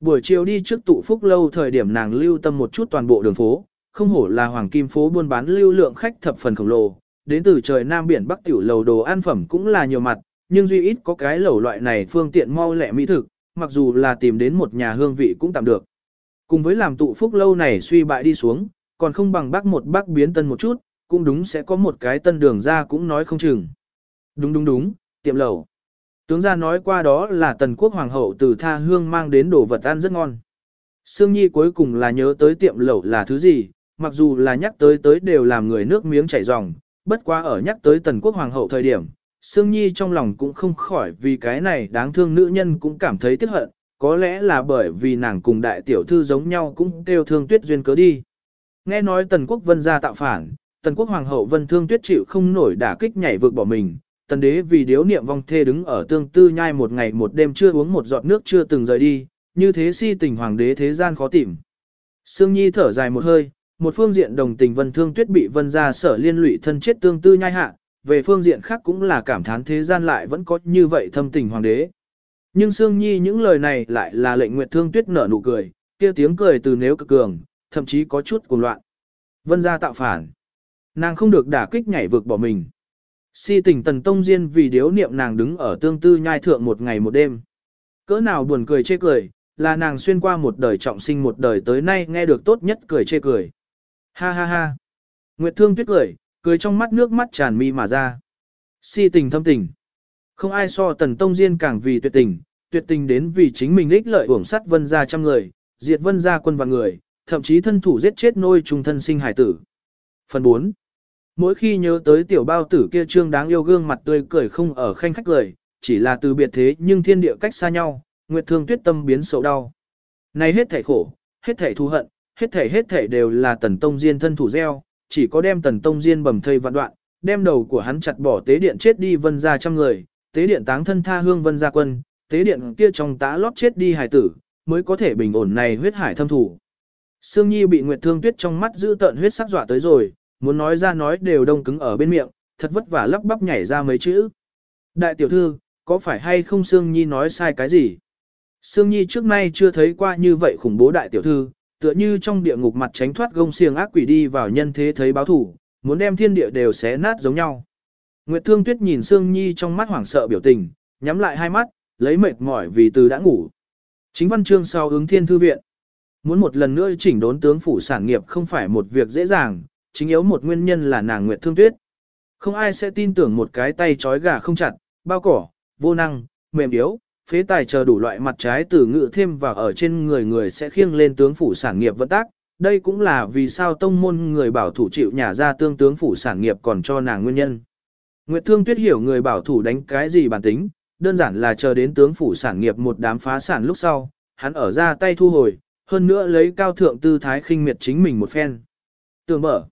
S1: Buổi chiều đi trước tụ phúc lâu thời điểm nàng lưu tâm một chút toàn bộ đường phố, không hổ là hoàng kim phố buôn bán lưu lượng khách thập phần khổng lồ, đến từ trời Nam biển Bắc tiểu lầu đồ ăn phẩm cũng là nhiều mặt, nhưng duy ít có cái lẩu loại này phương tiện mau lẹ mỹ thực, mặc dù là tìm đến một nhà hương vị cũng tạm được. Cùng với làm tụ phúc lâu này suy bại đi xuống, còn không bằng bác một bác biến tân một chút, cũng đúng sẽ có một cái tân đường ra cũng nói không chừng. Đúng đúng đúng, tiệm lẩu. Tướng gia nói qua đó là tần quốc hoàng hậu từ tha hương mang đến đồ vật ăn rất ngon. Sương Nhi cuối cùng là nhớ tới tiệm lẩu là thứ gì, mặc dù là nhắc tới tới đều làm người nước miếng chảy ròng, bất quá ở nhắc tới tần quốc hoàng hậu thời điểm, Sương Nhi trong lòng cũng không khỏi vì cái này đáng thương nữ nhân cũng cảm thấy tiếc hận, có lẽ là bởi vì nàng cùng đại tiểu thư giống nhau cũng kêu thương tuyết duyên cớ đi. Nghe nói tần quốc vân gia tạo phản, tần quốc hoàng hậu vân thương tuyết chịu không nổi đả kích nhảy vượt bỏ mình, tần đế vì điếu niệm vong thê đứng ở tương tư nhai một ngày một đêm chưa uống một giọt nước chưa từng rời đi, như thế si tình hoàng đế thế gian khó tìm. Sương Nhi thở dài một hơi, một phương diện đồng tình vân thương tuyết bị vân gia sở liên lụy thân chết tương tư nhai hạ, về phương diện khác cũng là cảm thán thế gian lại vẫn có như vậy thâm tình hoàng đế. Nhưng Sương Nhi những lời này lại là lệnh Nguyệt Thương Tuyết nở nụ cười, kia tiếng cười từ nếu cực cường, thậm chí có chút cuồng loạn. Vân gia tạo phản. Nàng không được đả kích nhảy vực bỏ mình. Si tình tần tông diên vì điếu niệm nàng đứng ở tương tư nhai thượng một ngày một đêm. Cỡ nào buồn cười chê cười, là nàng xuyên qua một đời trọng sinh một đời tới nay nghe được tốt nhất cười chê cười. Ha ha ha. Nguyệt thương tuyết cười, cười trong mắt nước mắt tràn mi mà ra. Si tình thâm tình. Không ai so tần tông diên càng vì tuyệt tình, tuyệt tình đến vì chính mình ích lợi uổng sắt vân ra trăm người, diệt vân ra quân và người, thậm chí thân thủ giết chết nôi trùng thân sinh hải tử. Phần 4. Mỗi khi nhớ tới tiểu bao tử kia trương đáng yêu gương mặt tươi cười không ở khanh khách cười, chỉ là từ biệt thế nhưng thiên địa cách xa nhau, nguyệt thương tuyết tâm biến sầu đau. Này hết thảy khổ, hết thảy thù hận, hết thảy hết thảy đều là tần tông diên thân thủ gieo, chỉ có đem tần tông diên bầm thây vạn đoạn, đem đầu của hắn chặt bỏ tế điện chết đi vân ra trăm người, tế điện táng thân tha hương vân gia quân, tế điện kia trong tá lót chết đi hải tử, mới có thể bình ổn này huyết hải thâm thủ. Sương Nhi bị Nguyệt Thương Tuyết trong mắt giữ tận huyết sắc dọa tới rồi, muốn nói ra nói đều đông cứng ở bên miệng, thật vất vả lắp bắp nhảy ra mấy chữ. Đại tiểu thư, có phải hay không Sương Nhi nói sai cái gì? Sương Nhi trước nay chưa thấy qua như vậy khủng bố đại tiểu thư, tựa như trong địa ngục mặt tránh thoát gông xiềng ác quỷ đi vào nhân thế thấy báo thủ, muốn đem thiên địa đều xé nát giống nhau. Nguyệt Thương Tuyết nhìn Sương Nhi trong mắt hoảng sợ biểu tình, nhắm lại hai mắt, lấy mệt mỏi vì từ đã ngủ. Chính văn chương sau ứng thiên thư viện. Muốn một lần nữa chỉnh đốn tướng phủ sản nghiệp không phải một việc dễ dàng, chính yếu một nguyên nhân là nàng Nguyệt Thương Tuyết. Không ai sẽ tin tưởng một cái tay trói gà không chặt, bao cỏ, vô năng, mềm yếu, phế tài chờ đủ loại mặt trái từ ngự thêm vào ở trên người người sẽ khiêng lên tướng phủ sản nghiệp vận tác, đây cũng là vì sao tông môn người bảo thủ chịu nhà ra tương tướng phủ sản nghiệp còn cho nàng nguyên nhân. Nguyệt Thương Tuyết hiểu người bảo thủ đánh cái gì bản tính, đơn giản là chờ đến tướng phủ sản nghiệp một đám phá sản lúc sau, hắn ở ra tay thu hồi, hơn nữa lấy cao thượng tư thái khinh miệt chính mình một phen. Tường mở,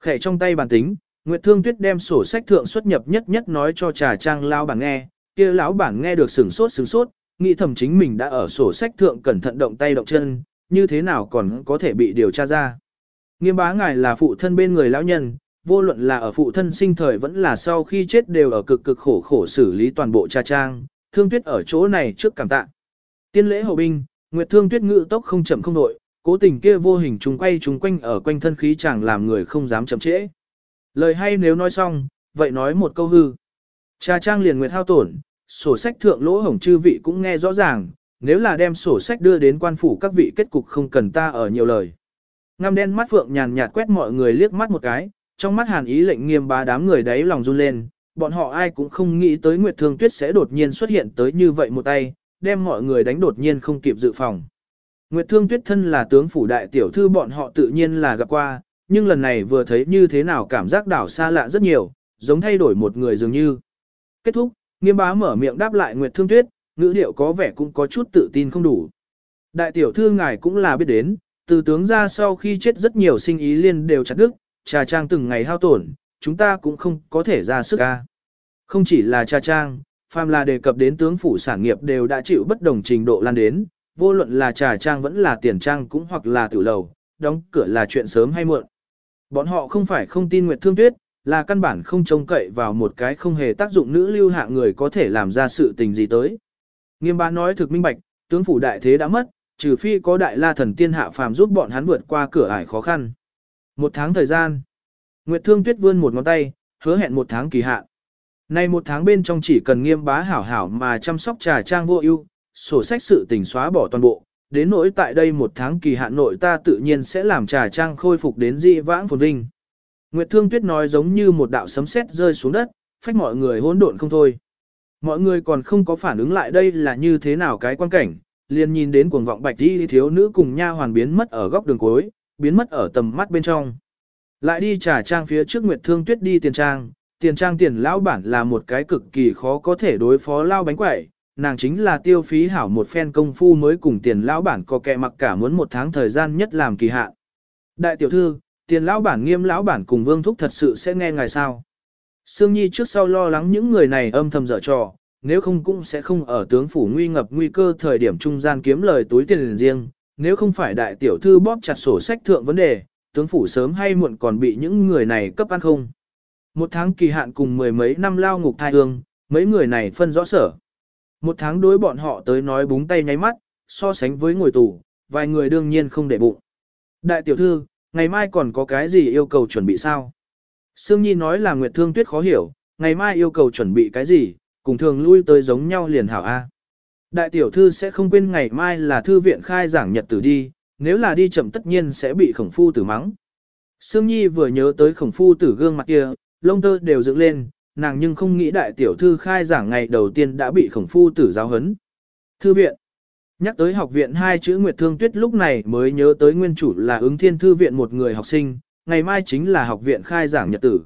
S1: khẻ trong tay bản tính, Nguyệt Thương Tuyết đem sổ sách thượng xuất nhập nhất nhất nói cho trà trang lao bảng nghe, kia lão bảng nghe được sửng sốt sửng sốt, nghĩ thầm chính mình đã ở sổ sách thượng cẩn thận động tay động chân, như thế nào còn có thể bị điều tra ra. Nghiêm bá ngài là phụ thân bên người lão nhân, vô luận là ở phụ thân sinh thời vẫn là sau khi chết đều ở cực cực khổ khổ xử lý toàn bộ cha trang, thương tuyết ở chỗ này trước cảm tạ. Tiên lễ hậu binh, Nguyệt Thương Tuyết ngự tốc không chậm không đội, cố tình kia vô hình trùng quay trùng quanh ở quanh thân khí chàng làm người không dám chậm trễ. Lời hay nếu nói xong, vậy nói một câu hư. Cha trang liền Nguyệt hao tổn, sổ sách thượng lỗ hổng chư vị cũng nghe rõ ràng, nếu là đem sổ sách đưa đến quan phủ các vị kết cục không cần ta ở nhiều lời. Ngăm đen mắt phượng nhàn nhạt quét mọi người liếc mắt một cái, trong mắt hàn ý lệnh nghiêm bá đám người đấy lòng run lên, bọn họ ai cũng không nghĩ tới Nguyệt Thương Tuyết sẽ đột nhiên xuất hiện tới như vậy một tay, đem mọi người đánh đột nhiên không kịp dự phòng. Nguyệt Thương Tuyết thân là tướng phủ đại tiểu thư bọn họ tự nhiên là gặp qua, nhưng lần này vừa thấy như thế nào cảm giác đảo xa lạ rất nhiều, giống thay đổi một người dường như. Kết thúc, nghiêm bá mở miệng đáp lại Nguyệt Thương Tuyết, ngữ điệu có vẻ cũng có chút tự tin không đủ. Đại tiểu thư ngài cũng là biết đến, từ tướng ra sau khi chết rất nhiều sinh ý liên đều chặt đứt, trà trang từng ngày hao tổn, chúng ta cũng không có thể ra sức ca. Không chỉ là trà trang, phàm là đề cập đến tướng phủ sản nghiệp đều đã chịu bất đồng trình độ lan đến, vô luận là trà trang vẫn là tiền trang cũng hoặc là tiểu lầu, đóng cửa là chuyện sớm hay muộn. Bọn họ không phải không tin Nguyệt Thương Tuyết, là căn bản không trông cậy vào một cái không hề tác dụng nữ lưu hạ người có thể làm ra sự tình gì tới. Nghiêm bá nói thực minh bạch, tướng phủ đại thế đã mất, trừ phi có đại la thần tiên hạ phàm giúp bọn hắn vượt qua cửa ải khó khăn. Một tháng thời gian, Nguyệt Thương Tuyết vươn một ngón tay, hứa hẹn một tháng kỳ hạn. Nay một tháng bên trong chỉ cần nghiêm bá hảo hảo mà chăm sóc trà trang vô ưu, sổ sách sự tình xóa bỏ toàn bộ, đến nỗi tại đây một tháng kỳ hạn nội ta tự nhiên sẽ làm trà trang khôi phục đến dị vãng phồn vinh. Nguyệt Thương Tuyết nói giống như một đạo sấm sét rơi xuống đất, phách mọi người hỗn độn không thôi. Mọi người còn không có phản ứng lại đây là như thế nào cái quan cảnh, liền nhìn đến cuồng vọng bạch đi thiếu nữ cùng nha hoàn biến mất ở góc đường cuối, biến mất ở tầm mắt bên trong. Lại đi trà trang phía trước Nguyệt Thương Tuyết đi tiền trang, tiền trang tiền lão bản là một cái cực kỳ khó có thể đối phó lao bánh quẩy, nàng chính là tiêu phí hảo một phen công phu mới cùng tiền lão bản có kẻ mặc cả muốn một tháng thời gian nhất làm kỳ hạn. Đại tiểu thư, tiền lão bản nghiêm lão bản cùng vương thúc thật sự sẽ nghe ngài sao. Sương Nhi trước sau lo lắng những người này âm thầm dở trò, nếu không cũng sẽ không ở tướng phủ nguy ngập nguy cơ thời điểm trung gian kiếm lời túi tiền riêng, nếu không phải đại tiểu thư bóp chặt sổ sách thượng vấn đề, tướng phủ sớm hay muộn còn bị những người này cấp ăn không. Một tháng kỳ hạn cùng mười mấy năm lao ngục thai hương, mấy người này phân rõ sở. Một tháng đối bọn họ tới nói búng tay nháy mắt, so sánh với ngồi tù, vài người đương nhiên không để bụng. Đại tiểu thư, ngày mai còn có cái gì yêu cầu chuẩn bị sao? Sương Nhi nói là Nguyệt Thương Tuyết khó hiểu, ngày mai yêu cầu chuẩn bị cái gì, cùng thường lui tới giống nhau liền hảo A. Đại tiểu thư sẽ không quên ngày mai là thư viện khai giảng nhật tử đi, nếu là đi chậm tất nhiên sẽ bị khổng phu tử mắng. Sương Nhi vừa nhớ tới khổng phu tử gương mặt kia, lông tơ đều dựng lên, nàng nhưng không nghĩ đại tiểu thư khai giảng ngày đầu tiên đã bị khổng phu tử giáo hấn. Thư viện Nhắc tới học viện hai chữ Nguyệt Thương Tuyết lúc này mới nhớ tới nguyên chủ là ứng thiên thư viện một người học sinh, ngày mai chính là học viện khai giảng nhật tử.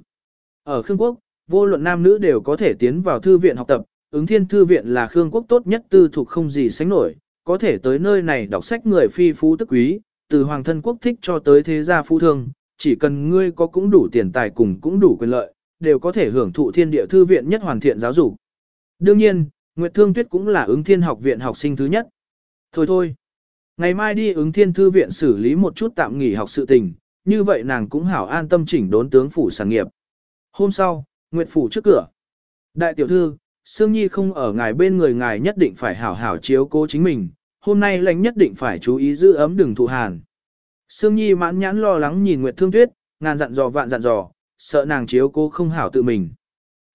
S1: Ở Khương Quốc, vô luận nam nữ đều có thể tiến vào thư viện học tập, ứng thiên thư viện là Khương Quốc tốt nhất tư thuộc không gì sánh nổi, có thể tới nơi này đọc sách người phi phú tức quý, từ hoàng thân quốc thích cho tới thế gia phú thương, chỉ cần ngươi có cũng đủ tiền tài cùng cũng đủ quyền lợi, đều có thể hưởng thụ thiên địa thư viện nhất hoàn thiện giáo dục. Đương nhiên, Nguyệt Thương Tuyết cũng là ứng thiên học viện học sinh thứ nhất. Thôi thôi, ngày mai đi ứng thiên thư viện xử lý một chút tạm nghỉ học sự tình, như vậy nàng cũng hảo an tâm chỉnh đốn tướng phủ sản nghiệp. Hôm sau, Nguyệt phủ trước cửa. Đại tiểu thư, Sương Nhi không ở ngài bên người ngài nhất định phải hảo hảo chiếu cố chính mình, hôm nay lãnh nhất định phải chú ý giữ ấm đừng thụ hàn. Sương Nhi mãn nhãn lo lắng nhìn Nguyệt Thương Tuyết, ngàn dặn dò vạn dặn dò, sợ nàng chiếu cố không hảo tự mình.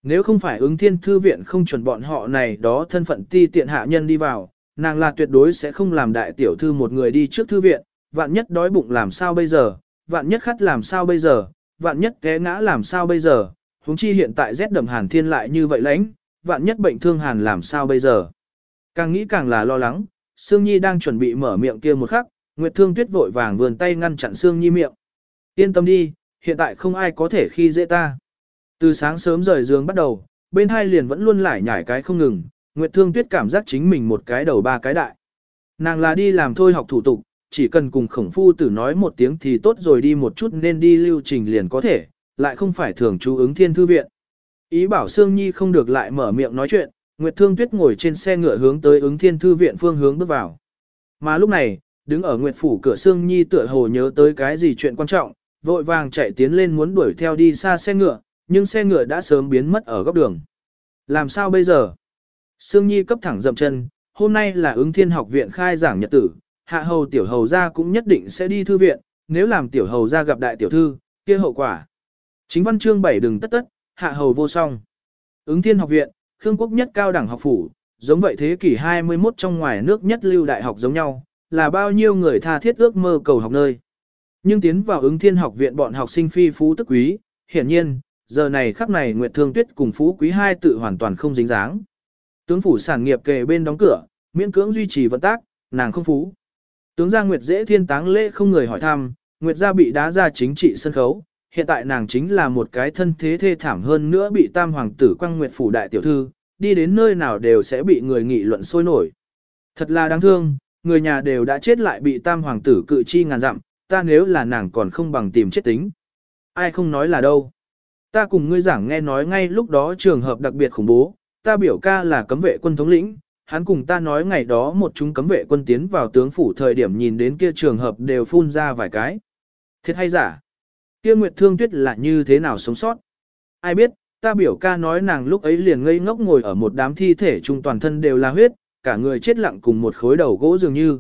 S1: Nếu không phải ứng thiên thư viện không chuẩn bọn họ này đó thân phận ti tiện hạ nhân đi vào, nàng là tuyệt đối sẽ không làm đại tiểu thư một người đi trước thư viện, vạn nhất đói bụng làm sao bây giờ, vạn nhất khát làm sao bây giờ, vạn nhất té ngã làm sao bây giờ, huống chi hiện tại rét đậm hàn thiên lại như vậy lãnh, vạn nhất bệnh thương hàn làm sao bây giờ. Càng nghĩ càng là lo lắng, Sương Nhi đang chuẩn bị mở miệng kia một khắc, Nguyệt Thương Tuyết vội vàng vườn tay ngăn chặn Sương Nhi miệng. Yên tâm đi, hiện tại không ai có thể khi dễ ta. Từ sáng sớm rời giường bắt đầu, bên hai liền vẫn luôn lải nhải cái không ngừng, Nguyệt Thương Tuyết cảm giác chính mình một cái đầu ba cái đại. Nàng là đi làm thôi học thủ tục, chỉ cần cùng khổng phu tử nói một tiếng thì tốt rồi đi một chút nên đi lưu trình liền có thể, lại không phải thường chú ứng thiên thư viện. Ý bảo Sương Nhi không được lại mở miệng nói chuyện, Nguyệt Thương Tuyết ngồi trên xe ngựa hướng tới ứng thiên thư viện phương hướng bước vào. Mà lúc này, đứng ở Nguyệt Phủ cửa Sương Nhi tựa hồ nhớ tới cái gì chuyện quan trọng, vội vàng chạy tiến lên muốn đuổi theo đi xa xe ngựa, nhưng xe ngựa đã sớm biến mất ở góc đường. Làm sao bây giờ? Sương Nhi cấp thẳng dậm chân, hôm nay là ứng thiên học viện khai giảng nhật tử, hạ hầu tiểu hầu gia cũng nhất định sẽ đi thư viện, nếu làm tiểu hầu gia gặp đại tiểu thư, kia hậu quả. Chính văn chương 7 đừng tất tất, hạ hầu vô song. Ứng thiên học viện, Khương quốc nhất cao đẳng học phủ, giống vậy thế kỷ 21 trong ngoài nước nhất lưu đại học giống nhau, là bao nhiêu người tha thiết ước mơ cầu học nơi. Nhưng tiến vào ứng thiên học viện bọn học sinh phi phú tức quý, hiển nhiên, giờ này khắc này Nguyệt Thương Tuyết cùng phú quý hai tự hoàn toàn không dính dáng. Tướng phủ sản nghiệp kề bên đóng cửa, miễn cưỡng duy trì vận tác, nàng không phú. Tướng gia Nguyệt dễ thiên táng lễ không người hỏi thăm, Nguyệt gia bị đá ra chính trị sân khấu, hiện tại nàng chính là một cái thân thế thê thảm hơn nữa bị tam hoàng tử quăng Nguyệt phủ đại tiểu thư, đi đến nơi nào đều sẽ bị người nghị luận sôi nổi. Thật là đáng thương, người nhà đều đã chết lại bị tam hoàng tử cự chi ngàn dặm, ta nếu là nàng còn không bằng tìm chết tính. Ai không nói là đâu. Ta cùng ngươi giảng nghe nói ngay lúc đó trường hợp đặc biệt khủng bố, ta biểu ca là cấm vệ quân thống lĩnh, hắn cùng ta nói ngày đó một chúng cấm vệ quân tiến vào tướng phủ thời điểm nhìn đến kia trường hợp đều phun ra vài cái. Thiệt hay giả? Kia Nguyệt Thương Tuyết là như thế nào sống sót? Ai biết, ta biểu ca nói nàng lúc ấy liền ngây ngốc ngồi ở một đám thi thể trung toàn thân đều là huyết, cả người chết lặng cùng một khối đầu gỗ dường như.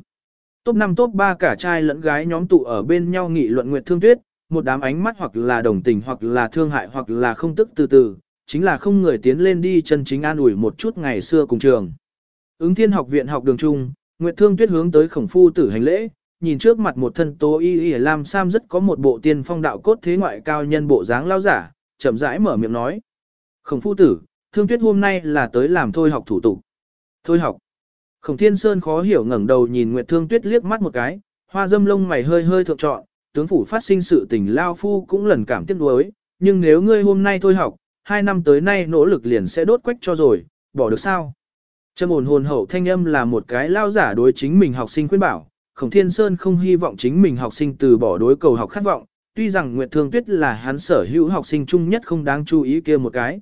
S1: Top 5 top 3 cả trai lẫn gái nhóm tụ ở bên nhau nghị luận Nguyệt Thương Tuyết, một đám ánh mắt hoặc là đồng tình hoặc là thương hại hoặc là không tức từ từ, chính là không người tiến lên đi chân chính an ủi một chút ngày xưa cùng trường. Ứng thiên học viện học đường trung, Nguyệt Thương Tuyết hướng tới khổng phu tử hành lễ, nhìn trước mặt một thân tố y y lam sam rất có một bộ tiên phong đạo cốt thế ngoại cao nhân bộ dáng lao giả, chậm rãi mở miệng nói. Khổng phu tử, Thương Tuyết hôm nay là tới làm thôi học thủ tục. Thôi học. Khổng Thiên Sơn khó hiểu ngẩng đầu nhìn Nguyệt Thương Tuyết liếc mắt một cái, hoa dâm lông mày hơi hơi thượng trọn, tướng phủ phát sinh sự tình lao phu cũng lần cảm tiếc nuối, nhưng nếu ngươi hôm nay thôi học, hai năm tới nay nỗ lực liền sẽ đốt quách cho rồi, bỏ được sao? Trâm ổn hồn hậu thanh âm là một cái lao giả đối chính mình học sinh khuyên bảo, Khổng Thiên Sơn không hy vọng chính mình học sinh từ bỏ đối cầu học khát vọng, tuy rằng Nguyệt Thương Tuyết là hắn sở hữu học sinh chung nhất không đáng chú ý kia một cái.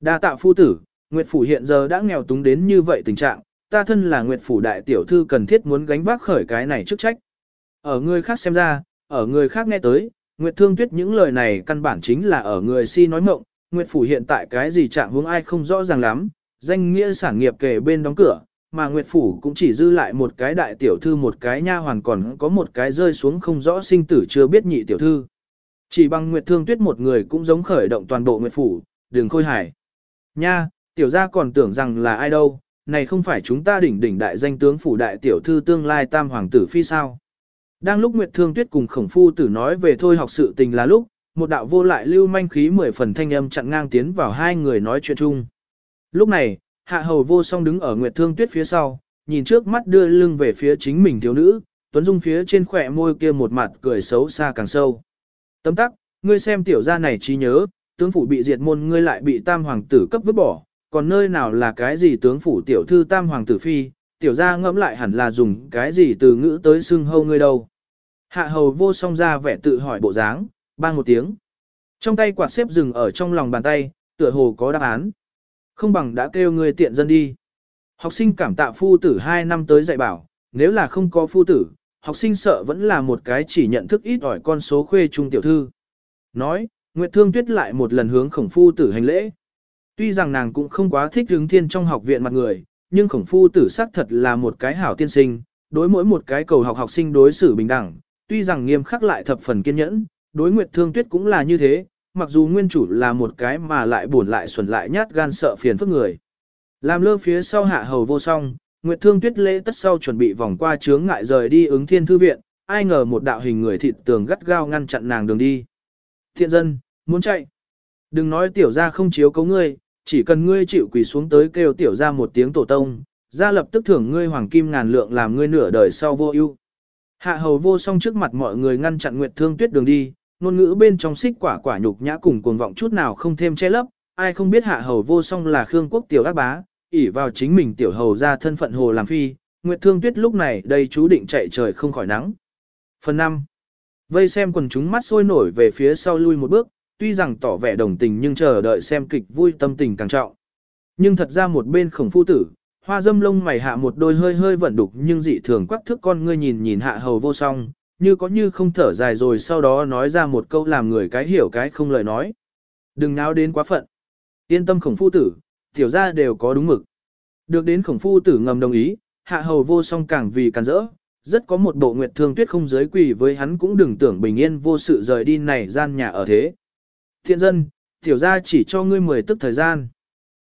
S1: Đa tạ phu tử, Nguyệt Phủ hiện giờ đã nghèo túng đến như vậy tình trạng, ta thân là Nguyệt Phủ đại tiểu thư cần thiết muốn gánh vác khởi cái này chức trách. Ở người khác xem ra, ở người khác nghe tới, Nguyệt Thương Tuyết những lời này căn bản chính là ở người si nói mộng, Nguyệt Phủ hiện tại cái gì trạng hướng ai không rõ ràng lắm, danh nghĩa sản nghiệp kề bên đóng cửa, mà Nguyệt Phủ cũng chỉ dư lại một cái đại tiểu thư một cái nha hoàn còn có một cái rơi xuống không rõ sinh tử chưa biết nhị tiểu thư. Chỉ bằng Nguyệt Thương Tuyết một người cũng giống khởi động toàn bộ Nguyệt Phủ, đừng khôi hài. Nha, tiểu gia còn tưởng rằng là ai đâu, này không phải chúng ta đỉnh đỉnh đại danh tướng phủ đại tiểu thư tương lai tam hoàng tử phi sao. Đang lúc Nguyệt Thương Tuyết cùng khổng phu tử nói về thôi học sự tình là lúc, một đạo vô lại lưu manh khí mười phần thanh âm chặn ngang tiến vào hai người nói chuyện chung. Lúc này, hạ hầu vô song đứng ở Nguyệt Thương Tuyết phía sau, nhìn trước mắt đưa lưng về phía chính mình thiếu nữ, Tuấn Dung phía trên khỏe môi kia một mặt cười xấu xa càng sâu. Tấm tắc, ngươi xem tiểu gia này trí nhớ, tướng phủ bị diệt môn ngươi lại bị tam hoàng tử cấp vứt bỏ, còn nơi nào là cái gì tướng phủ tiểu thư tam hoàng tử phi, tiểu gia ngẫm lại hẳn là dùng cái gì từ ngữ tới xưng hâu ngươi đâu. Hạ hầu vô song ra vẻ tự hỏi bộ dáng, bang một tiếng. Trong tay quạt xếp dừng ở trong lòng bàn tay, tựa hồ có đáp án. Không bằng đã kêu ngươi tiện dân đi. Học sinh cảm tạ phu tử 2 năm tới dạy bảo, nếu là không có phu tử, học sinh sợ vẫn là một cái chỉ nhận thức ít ỏi con số khuê trung tiểu thư. Nói, Nguyệt Thương Tuyết lại một lần hướng khổng phu tử hành lễ. Tuy rằng nàng cũng không quá thích hướng thiên trong học viện mặt người, nhưng khổng phu tử sắc thật là một cái hảo tiên sinh, đối mỗi một cái cầu học học sinh đối xử bình đẳng, tuy rằng nghiêm khắc lại thập phần kiên nhẫn, đối Nguyệt Thương Tuyết cũng là như thế, mặc dù nguyên chủ là một cái mà lại buồn lại xuẩn lại nhát gan sợ phiền phức người. Làm lơ phía sau hạ hầu vô song, Nguyệt Thương Tuyết lễ tất sau chuẩn bị vòng qua chướng ngại rời đi ứng thiên thư viện, ai ngờ một đạo hình người thịt tường gắt gao ngăn chặn nàng đường đi. Thiện dân, muốn chạy. Đừng nói tiểu ra không chiếu cấu ngươi, chỉ cần ngươi chịu quỳ xuống tới kêu tiểu ra một tiếng tổ tông, ra lập tức thưởng ngươi hoàng kim ngàn lượng làm ngươi nửa đời sau vô ưu. Hạ hầu vô song trước mặt mọi người ngăn chặn Nguyệt Thương Tuyết đường đi, ngôn ngữ bên trong xích quả quả nhục nhã cùng cuồng vọng chút nào không thêm che lấp, ai không biết hạ hầu vô song là Khương quốc tiểu ác bá, ỷ vào chính mình tiểu hầu ra thân phận hồ làm phi, Nguyệt Thương Tuyết lúc này đây chú định chạy trời không khỏi nắng. Phần 5. Vây xem quần chúng mắt sôi nổi về phía sau lui một bước, tuy rằng tỏ vẻ đồng tình nhưng chờ đợi xem kịch vui tâm tình càng trọng. Nhưng thật ra một bên khổng phu tử, hoa dâm lông mày hạ một đôi hơi hơi vẫn đục nhưng dị thường quắc thước con ngươi nhìn nhìn hạ hầu vô song, như có như không thở dài rồi sau đó nói ra một câu làm người cái hiểu cái không lời nói. Đừng náo đến quá phận. Yên tâm khổng phu tử, tiểu ra đều có đúng mực. Được đến khổng phu tử ngầm đồng ý, hạ hầu vô song càng vì càng rỡ, rất có một bộ nguyệt thương tuyết không giới quỳ với hắn cũng đừng tưởng bình yên vô sự rời đi này gian nhà ở thế. Thiện dân, tiểu gia chỉ cho ngươi mười tức thời gian.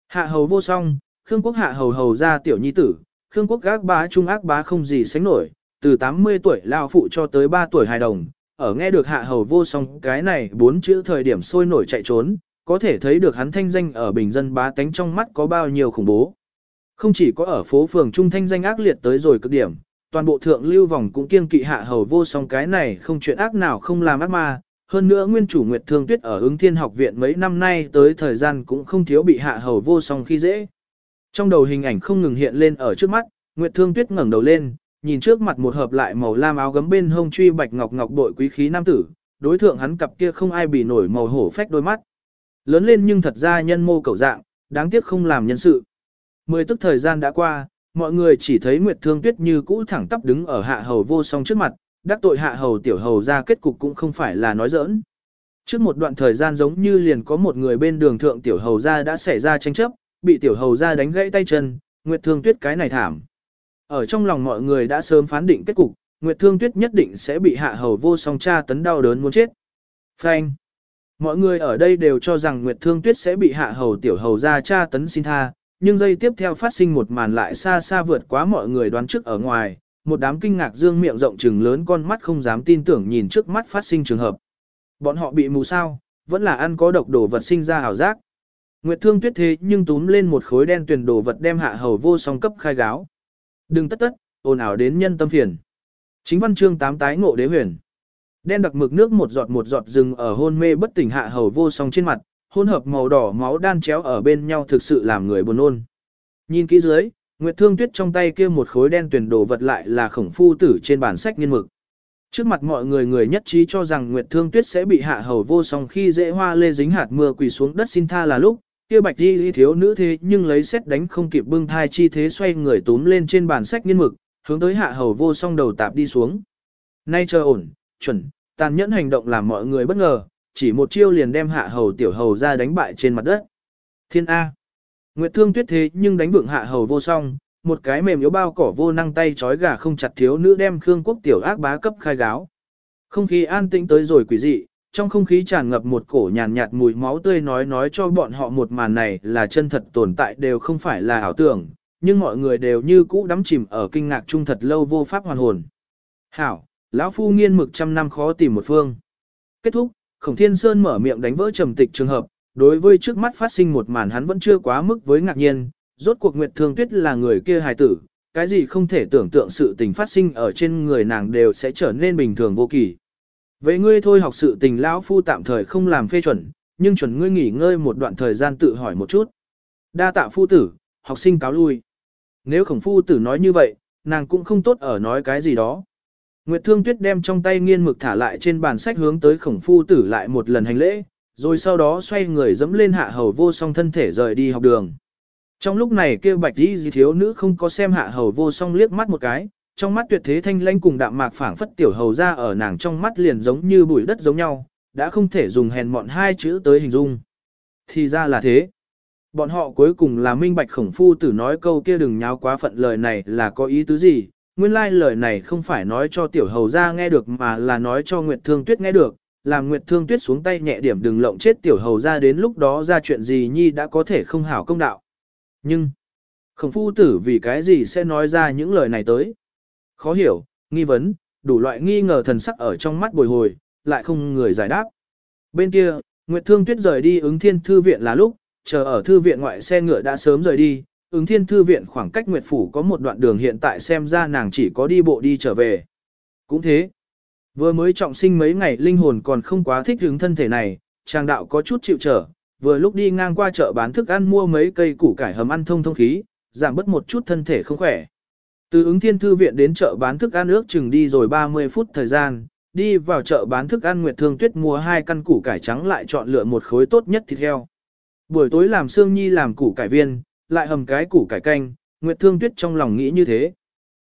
S1: Hạ hầu vô song, Khương quốc hạ hầu hầu ra tiểu nhi tử, Khương quốc gác bá trung ác bá không gì sánh nổi, từ 80 tuổi lao phụ cho tới 3 tuổi hài đồng, ở nghe được hạ hầu vô song cái này bốn chữ thời điểm sôi nổi chạy trốn, có thể thấy được hắn thanh danh ở bình dân bá tánh trong mắt có bao nhiêu khủng bố. Không chỉ có ở phố phường trung thanh danh ác liệt tới rồi cực điểm, toàn bộ thượng lưu vòng cũng kiêng kỵ hạ hầu vô song cái này không chuyện ác nào không làm ác ma. Hơn nữa nguyên chủ Nguyệt Thương Tuyết ở ứng thiên học viện mấy năm nay tới thời gian cũng không thiếu bị hạ hầu vô song khi dễ. Trong đầu hình ảnh không ngừng hiện lên ở trước mắt, Nguyệt Thương Tuyết ngẩng đầu lên, nhìn trước mặt một hợp lại màu lam áo gấm bên hông truy bạch ngọc ngọc bội quý khí nam tử, đối thượng hắn cặp kia không ai bị nổi màu hổ phách đôi mắt. Lớn lên nhưng thật ra nhân mô cầu dạng, đáng tiếc không làm nhân sự. Mười tức thời gian đã qua, mọi người chỉ thấy Nguyệt Thương Tuyết như cũ thẳng tắp đứng ở hạ hầu vô song trước mặt, đắc tội hạ hầu tiểu hầu ra kết cục cũng không phải là nói giỡn. Trước một đoạn thời gian giống như liền có một người bên đường thượng tiểu hầu ra đã xảy ra tranh chấp, bị tiểu hầu ra đánh gãy tay chân, Nguyệt Thương Tuyết cái này thảm. Ở trong lòng mọi người đã sớm phán định kết cục, Nguyệt Thương Tuyết nhất định sẽ bị hạ hầu vô song tra tấn đau đớn muốn chết. Frank. Mọi người ở đây đều cho rằng Nguyệt Thương Tuyết sẽ bị hạ hầu tiểu hầu ra tra tấn xin tha, nhưng giây tiếp theo phát sinh một màn lại xa xa vượt quá mọi người đoán trước ở ngoài, một đám kinh ngạc dương miệng rộng trừng lớn con mắt không dám tin tưởng nhìn trước mắt phát sinh trường hợp. Bọn họ bị mù sao, vẫn là ăn có độc đồ vật sinh ra ảo giác. Nguyệt Thương Tuyết thế nhưng túm lên một khối đen tuyển đồ vật đem hạ hầu vô song cấp khai gáo. Đừng tất tất, ồn ào đến nhân tâm phiền. Chính văn chương tám tái ngộ đế huyền. Đen đặc mực nước một giọt một giọt rừng ở hôn mê bất tỉnh hạ hầu vô song trên mặt, hỗn hợp màu đỏ máu đan chéo ở bên nhau thực sự làm người buồn nôn. Nhìn kỹ dưới, Nguyệt Thương Tuyết trong tay kia một khối đen tuyển đồ vật lại là khổng phu tử trên bản sách nghiên mực. Trước mặt mọi người người nhất trí cho rằng Nguyệt Thương Tuyết sẽ bị hạ hầu vô song khi dễ hoa lê dính hạt mưa quỳ xuống đất xin tha là lúc, kia bạch đi thiếu nữ thế nhưng lấy xét đánh không kịp bưng thai chi thế xoay người túm lên trên bản sách nghiên mực, hướng tới hạ hầu vô song đầu tạp đi xuống. Nay chờ ổn, chuẩn, tàn nhẫn hành động làm mọi người bất ngờ, chỉ một chiêu liền đem hạ hầu tiểu hầu ra đánh bại trên mặt đất. Thiên A. Nguyệt thương tuyết thế nhưng đánh vượng hạ hầu vô song, một cái mềm yếu bao cỏ vô năng tay trói gà không chặt thiếu nữ đem Khương quốc tiểu ác bá cấp khai gáo. Không khí an tĩnh tới rồi quỷ dị, trong không khí tràn ngập một cổ nhàn nhạt mùi máu tươi nói nói cho bọn họ một màn này là chân thật tồn tại đều không phải là ảo tưởng, nhưng mọi người đều như cũ đắm chìm ở kinh ngạc trung thật lâu vô pháp hoàn hồn. Hảo, lão phu nghiên mực trăm năm khó tìm một phương. Kết thúc, Khổng Thiên Sơn mở miệng đánh vỡ trầm tịch trường hợp, đối với trước mắt phát sinh một màn hắn vẫn chưa quá mức với ngạc nhiên, rốt cuộc Nguyệt Thương Tuyết là người kia hài tử, cái gì không thể tưởng tượng sự tình phát sinh ở trên người nàng đều sẽ trở nên bình thường vô kỳ. Vậy ngươi thôi học sự tình lão phu tạm thời không làm phê chuẩn, nhưng chuẩn ngươi nghỉ ngơi một đoạn thời gian tự hỏi một chút. Đa tạ phu tử, học sinh cáo lui. Nếu khổng phu tử nói như vậy, nàng cũng không tốt ở nói cái gì đó. Nguyệt Thương Tuyết đem trong tay nghiên mực thả lại trên bàn sách hướng tới khổng phu tử lại một lần hành lễ, rồi sau đó xoay người dẫm lên hạ hầu vô song thân thể rời đi học đường. Trong lúc này kia bạch đi gì thiếu nữ không có xem hạ hầu vô song liếc mắt một cái, trong mắt tuyệt thế thanh lãnh cùng đạm mạc phảng phất tiểu hầu ra ở nàng trong mắt liền giống như bụi đất giống nhau, đã không thể dùng hèn mọn hai chữ tới hình dung. Thì ra là thế. Bọn họ cuối cùng là minh bạch khổng phu tử nói câu kia đừng nháo quá phận lời này là có ý tứ gì, nguyên lai lời này không phải nói cho tiểu hầu ra nghe được mà là nói cho Nguyệt Thương Tuyết nghe được, làm Nguyệt Thương Tuyết xuống tay nhẹ điểm đừng lộng chết tiểu hầu ra đến lúc đó ra chuyện gì nhi đã có thể không hảo công đạo. Nhưng, khổng phu tử vì cái gì sẽ nói ra những lời này tới? Khó hiểu, nghi vấn, đủ loại nghi ngờ thần sắc ở trong mắt bồi hồi, lại không người giải đáp. Bên kia, Nguyệt Thương Tuyết rời đi ứng thiên thư viện là lúc, chờ ở thư viện ngoại xe ngựa đã sớm rời đi, ứng thiên thư viện khoảng cách Nguyệt Phủ có một đoạn đường hiện tại xem ra nàng chỉ có đi bộ đi trở về. Cũng thế. Vừa mới trọng sinh mấy ngày linh hồn còn không quá thích ứng thân thể này, chàng đạo có chút chịu trở, vừa lúc đi ngang qua chợ bán thức ăn mua mấy cây củ cải hầm ăn thông thông khí, giảm bớt một chút thân thể không khỏe. Từ ứng thiên thư viện đến chợ bán thức ăn ước chừng đi rồi 30 phút thời gian, đi vào chợ bán thức ăn Nguyệt Thương Tuyết mua hai căn củ cải trắng lại chọn lựa một khối tốt nhất thịt heo. Buổi tối làm Sương Nhi làm củ cải viên, lại hầm cái củ cải canh, Nguyệt Thương Tuyết trong lòng nghĩ như thế.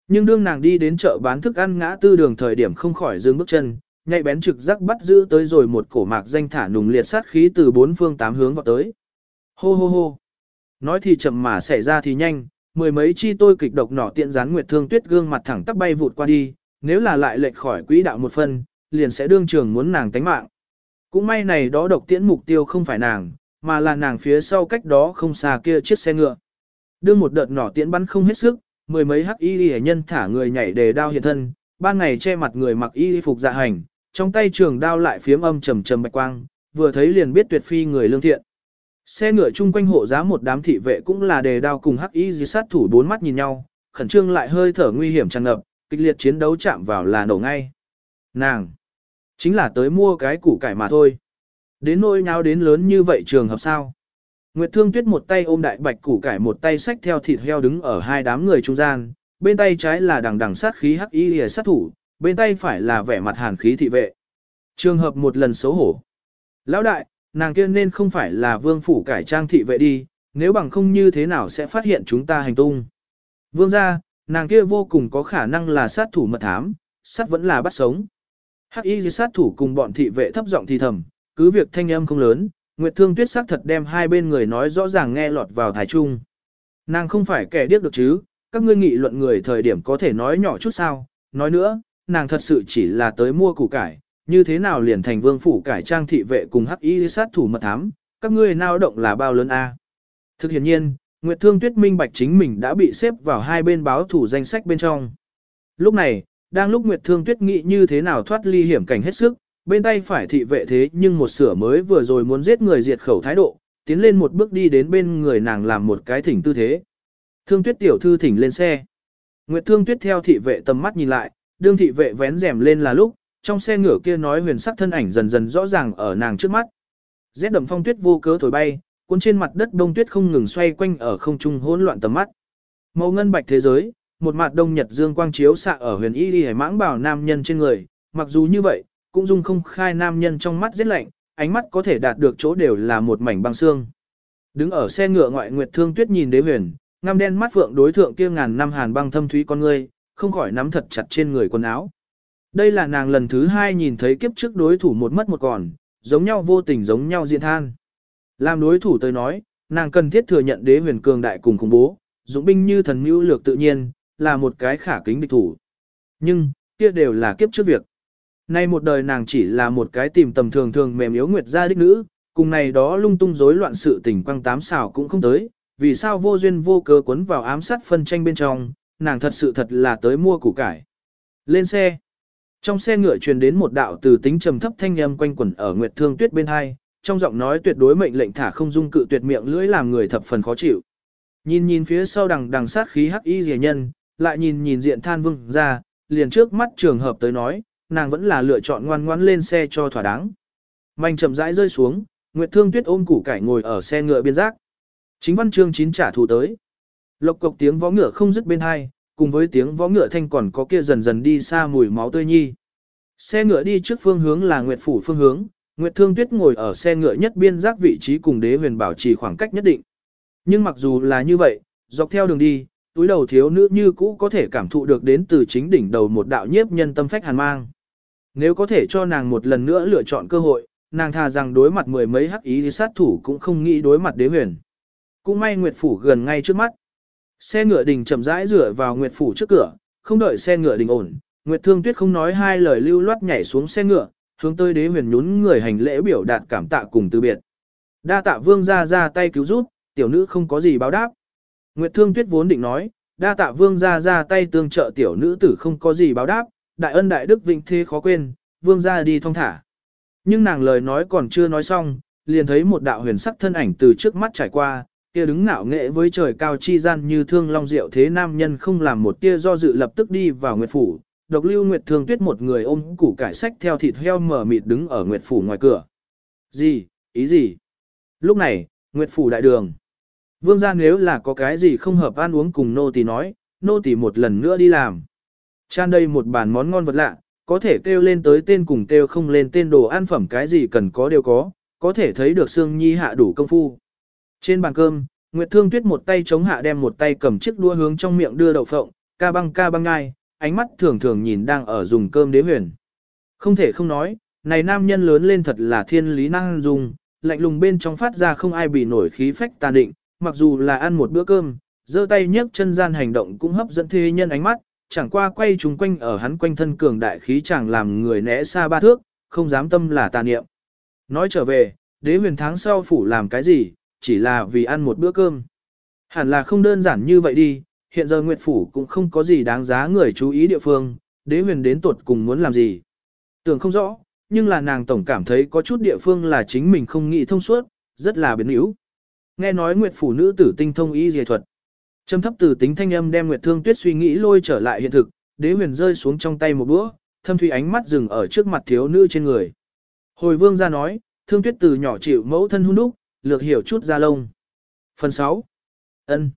S1: Nhưng đương nàng đi đến chợ bán thức ăn ngã tư đường thời điểm không khỏi dừng bước chân, nhạy bén trực giác bắt giữ tới rồi một cổ mạc danh thả nùng liệt sát khí từ bốn phương tám hướng vào tới. Hô hô hô. Nói thì chậm mà xảy ra thì nhanh, mười mấy chi tôi kịch độc nỏ tiện gián Nguyệt Thương Tuyết gương mặt thẳng tắp bay vụt qua đi, nếu là lại lệch khỏi quỹ đạo một phân, liền sẽ đương trường muốn nàng tánh mạng. Cũng may này đó độc tiễn mục tiêu không phải nàng, mà là nàng phía sau cách đó không xa kia chiếc xe ngựa. Đương một đợt nỏ tiễn bắn không hết sức, mười mấy hắc y hệ nhân thả người nhảy đề đao hiện thân, ban ngày che mặt người mặc y phục dạ hành, trong tay trường đao lại phiếm âm trầm trầm bạch quang, vừa thấy liền biết tuyệt phi người lương thiện. Xe ngựa chung quanh hộ giá một đám thị vệ cũng là đề đao cùng hắc y dì sát thủ bốn mắt nhìn nhau, khẩn trương lại hơi thở nguy hiểm tràn ngập, kịch liệt chiến đấu chạm vào là nổ ngay. Nàng! Chính là tới mua cái củ cải mà thôi. Đến nỗi nháo đến lớn như vậy trường hợp sao? Nguyệt Thương Tuyết một tay ôm đại bạch củ cải một tay xách theo thịt heo đứng ở hai đám người trung gian, bên tay trái là đằng đằng sát khí hắc y lìa sát thủ, bên tay phải là vẻ mặt hàn khí thị vệ. Trường hợp một lần xấu hổ. Lão đại, nàng kia nên không phải là vương phủ cải trang thị vệ đi, nếu bằng không như thế nào sẽ phát hiện chúng ta hành tung. Vương gia, nàng kia vô cùng có khả năng là sát thủ mật thám, sát vẫn là bắt sống. Hắc y sát thủ cùng bọn thị vệ thấp giọng thì thầm, cứ việc thanh âm không lớn, Nguyệt Thương Tuyết xác thật đem hai bên người nói rõ ràng nghe lọt vào thái trung. Nàng không phải kẻ điếc được chứ, các ngươi nghị luận người thời điểm có thể nói nhỏ chút sao, nói nữa, nàng thật sự chỉ là tới mua củ cải, như thế nào liền thành vương phủ cải trang thị vệ cùng hắc y sát thủ mật thám, các ngươi nào động là bao lớn a? Thực hiện nhiên, Nguyệt Thương Tuyết minh bạch chính mình đã bị xếp vào hai bên báo thủ danh sách bên trong. Lúc này, đang lúc Nguyệt Thương Tuyết nghĩ như thế nào thoát ly hiểm cảnh hết sức, bên tay phải thị vệ thế nhưng một sửa mới vừa rồi muốn giết người diệt khẩu thái độ, tiến lên một bước đi đến bên người nàng làm một cái thỉnh tư thế. Thương Tuyết tiểu thư thỉnh lên xe. Nguyệt Thương Tuyết theo thị vệ tầm mắt nhìn lại, đương thị vệ vén rèm lên là lúc, trong xe ngựa kia nói huyền sắc thân ảnh dần dần rõ ràng ở nàng trước mắt. Rét đậm phong tuyết vô cớ thổi bay, cuốn trên mặt đất đông tuyết không ngừng xoay quanh ở không trung hỗn loạn tầm mắt. Màu ngân bạch thế giới, một mặt đông nhật dương quang chiếu xạ ở huyền y đi mãng bảo nam nhân trên người, mặc dù như vậy, cũng dung không khai nam nhân trong mắt rất lạnh, ánh mắt có thể đạt được chỗ đều là một mảnh băng xương. Đứng ở xe ngựa ngoại nguyệt thương tuyết nhìn đế huyền, ngăm đen mắt phượng đối thượng kia ngàn năm hàn băng thâm thúy con ngươi, không khỏi nắm thật chặt trên người quần áo. Đây là nàng lần thứ hai nhìn thấy kiếp trước đối thủ một mất một còn, giống nhau vô tình giống nhau diện than. Làm đối thủ tới nói, nàng cần thiết thừa nhận đế huyền cường đại cùng khủng bố, dũng binh như thần mưu lược tự nhiên, là một cái khả kính địch thủ. Nhưng, kia đều là kiếp trước việc. Nay một đời nàng chỉ là một cái tìm tầm thường thường mềm yếu nguyệt gia đích nữ, cùng này đó lung tung rối loạn sự tình quăng tám xảo cũng không tới, vì sao vô duyên vô cớ quấn vào ám sát phân tranh bên trong, nàng thật sự thật là tới mua củ cải. Lên xe. Trong xe ngựa truyền đến một đạo từ tính trầm thấp thanh âm quanh quẩn ở Nguyệt Thương Tuyết bên hai, trong giọng nói tuyệt đối mệnh lệnh thả không dung cự tuyệt miệng lưỡi làm người thập phần khó chịu. Nhìn nhìn phía sau đằng đằng sát khí hắc y rìa nhân, lại nhìn nhìn diện than vương ra, liền trước mắt trường hợp tới nói, nàng vẫn là lựa chọn ngoan ngoãn lên xe cho thỏa đáng. Manh chậm rãi rơi xuống, Nguyệt Thương Tuyết ôm củ cải ngồi ở xe ngựa biên giác. Chính văn chương chín trả thù tới. Lộc cộc tiếng vó ngựa không dứt bên hai, cùng với tiếng vó ngựa thanh còn có kia dần dần đi xa mùi máu tươi nhi. Xe ngựa đi trước phương hướng là Nguyệt phủ phương hướng, Nguyệt Thương Tuyết ngồi ở xe ngựa nhất biên giác vị trí cùng Đế Huyền bảo trì khoảng cách nhất định. Nhưng mặc dù là như vậy, dọc theo đường đi, túi đầu thiếu nữ như cũ có thể cảm thụ được đến từ chính đỉnh đầu một đạo nhiếp nhân tâm phách hàn mang. Nếu có thể cho nàng một lần nữa lựa chọn cơ hội, nàng thà rằng đối mặt mười mấy hắc ý sát thủ cũng không nghĩ đối mặt đế huyền. Cũng may Nguyệt Phủ gần ngay trước mắt. Xe ngựa đình chậm rãi rửa vào Nguyệt Phủ trước cửa, không đợi xe ngựa đình ổn. Nguyệt Thương Tuyết không nói hai lời lưu loát nhảy xuống xe ngựa, hướng tới đế huyền nhún người hành lễ biểu đạt cảm tạ cùng từ biệt. Đa tạ vương ra ra tay cứu giúp, tiểu nữ không có gì báo đáp. Nguyệt Thương Tuyết vốn định nói, đa tạ vương ra ra tay tương trợ tiểu nữ tử không có gì báo đáp, đại ân đại đức vĩnh thế khó quên, vương ra đi thong thả. Nhưng nàng lời nói còn chưa nói xong, liền thấy một đạo huyền sắc thân ảnh từ trước mắt trải qua, kia đứng ngạo nghệ với trời cao chi gian như thương long diệu thế nam nhân không làm một tia do dự lập tức đi vào nguyệt phủ, độc lưu Nguyệt Thương Tuyết một người ôm củ cải sách theo thịt heo mở mịt đứng ở Nguyệt Phủ ngoài cửa. Gì, ý gì? Lúc này, Nguyệt Phủ đại đường. Vương gia nếu là có cái gì không hợp ăn uống cùng nô tỳ nói, nô tỳ một lần nữa đi làm. Chan đây một bàn món ngon vật lạ, có thể kêu lên tới tên cùng kêu không lên tên đồ ăn phẩm cái gì cần có đều có, có thể thấy được Sương Nhi hạ đủ công phu. Trên bàn cơm, Nguyệt Thương Tuyết một tay chống hạ đem một tay cầm chiếc đua hướng trong miệng đưa đậu phộng, ca băng ca băng ngai, ánh mắt thường thường nhìn đang ở dùng cơm đế huyền. Không thể không nói, này nam nhân lớn lên thật là thiên lý năng dùng, lạnh lùng bên trong phát ra không ai bị nổi khí phách tàn định, mặc dù là ăn một bữa cơm, giơ tay nhấc chân gian hành động cũng hấp dẫn thế nhân ánh mắt, chẳng qua quay chúng quanh ở hắn quanh thân cường đại khí chẳng làm người né xa ba thước, không dám tâm là tà niệm. Nói trở về, đế huyền tháng sau phủ làm cái gì, chỉ là vì ăn một bữa cơm. Hẳn là không đơn giản như vậy đi, hiện giờ Nguyệt Phủ cũng không có gì đáng giá người chú ý địa phương, đế huyền đến tuột cùng muốn làm gì. Tưởng không rõ, nhưng là nàng tổng cảm thấy có chút địa phương là chính mình không nghĩ thông suốt, rất là biến yếu. Nghe nói Nguyệt Phủ nữ tử tinh thông y dề thuật. Trầm thấp từ tính thanh âm đem Nguyệt Thương Tuyết suy nghĩ lôi trở lại hiện thực, đế huyền rơi xuống trong tay một bữa thâm thủy ánh mắt dừng ở trước mặt thiếu nữ trên người. Hồi vương ra nói, Thương Tuyết từ nhỏ chịu mẫu thân hung đúc, lược hiểu chút ra lông. Phần 6. ân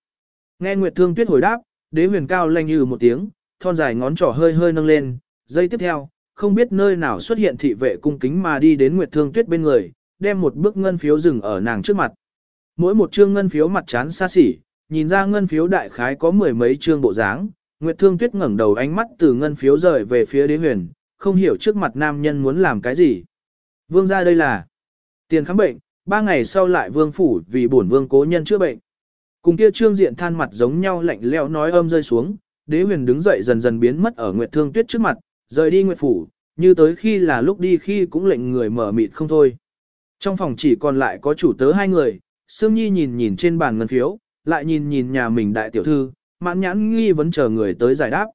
S1: Nghe Nguyệt Thương Tuyết hồi đáp, đế huyền cao lanh như một tiếng, thon dài ngón trỏ hơi hơi nâng lên, giây tiếp theo, không biết nơi nào xuất hiện thị vệ cung kính mà đi đến Nguyệt Thương Tuyết bên người, đem một bức ngân phiếu dừng ở nàng trước mặt. Mỗi một chương ngân phiếu mặt chán xa xỉ, nhìn ra ngân phiếu đại khái có mười mấy chương bộ dáng, Nguyệt Thương Tuyết ngẩng đầu ánh mắt từ ngân phiếu rời về phía đế huyền, không hiểu trước mặt nam nhân muốn làm cái gì. Vương gia đây là tiền khám bệnh, ba ngày sau lại vương phủ vì bổn vương cố nhân chữa bệnh. Cùng kia trương diện than mặt giống nhau lạnh lẽo nói âm rơi xuống, đế huyền đứng dậy dần dần biến mất ở Nguyệt Thương Tuyết trước mặt, rời đi Nguyệt phủ, như tới khi là lúc đi khi cũng lệnh người mở mịt không thôi. Trong phòng chỉ còn lại có chủ tớ hai người, Sương Nhi nhìn nhìn trên bàn ngân phiếu, lại nhìn nhìn nhà mình đại tiểu thư, mãn nhãn nghi vấn chờ người tới giải đáp.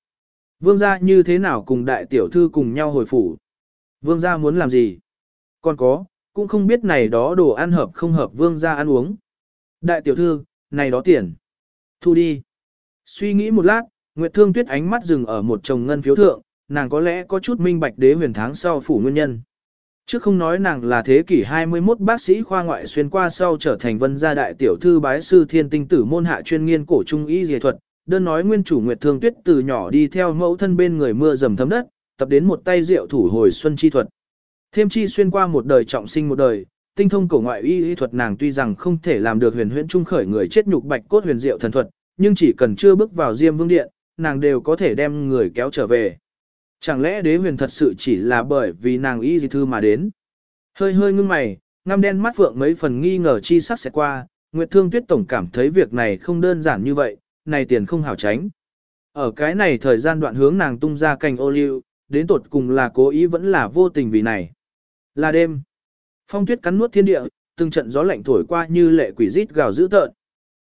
S1: Vương gia như thế nào cùng đại tiểu thư cùng nhau hồi phủ? Vương gia muốn làm gì? Còn có, cũng không biết này đó đồ ăn hợp không hợp vương gia ăn uống. Đại tiểu thư, này đó tiền. Thu đi. Suy nghĩ một lát, Nguyệt Thương Tuyết ánh mắt dừng ở một chồng ngân phiếu thượng, nàng có lẽ có chút minh bạch đế huyền tháng sau phủ nguyên nhân. Trước không nói nàng là thế kỷ 21 bác sĩ khoa ngoại xuyên qua sau trở thành vân gia đại tiểu thư bái sư thiên tinh tử môn hạ chuyên nghiên cổ trung y dề thuật, đơn nói nguyên chủ Nguyệt Thương Tuyết từ nhỏ đi theo mẫu thân bên người mưa dầm thấm đất, tập đến một tay rượu thủ hồi xuân chi thuật. Thêm chi xuyên qua một đời trọng sinh một đời, tinh thông cổ ngoại y y thuật nàng tuy rằng không thể làm được huyền huyễn trung khởi người chết nhục bạch cốt huyền diệu thần thuật, nhưng chỉ cần chưa bước vào Diêm Vương điện, nàng đều có thể đem người kéo trở về. Chẳng lẽ đế huyền thật sự chỉ là bởi vì nàng y dị thư mà đến? Hơi hơi ngưng mày, ngăm đen mắt phượng mấy phần nghi ngờ chi sắc sẽ qua, Nguyệt Thương Tuyết tổng cảm thấy việc này không đơn giản như vậy, này tiền không hảo tránh. Ở cái này thời gian đoạn hướng nàng tung ra cành ô liu, đến tột cùng là cố ý vẫn là vô tình vì này. Là đêm. Phong tuyết cắn nuốt thiên địa, từng trận gió lạnh thổi qua như lệ quỷ rít gào dữ tợn.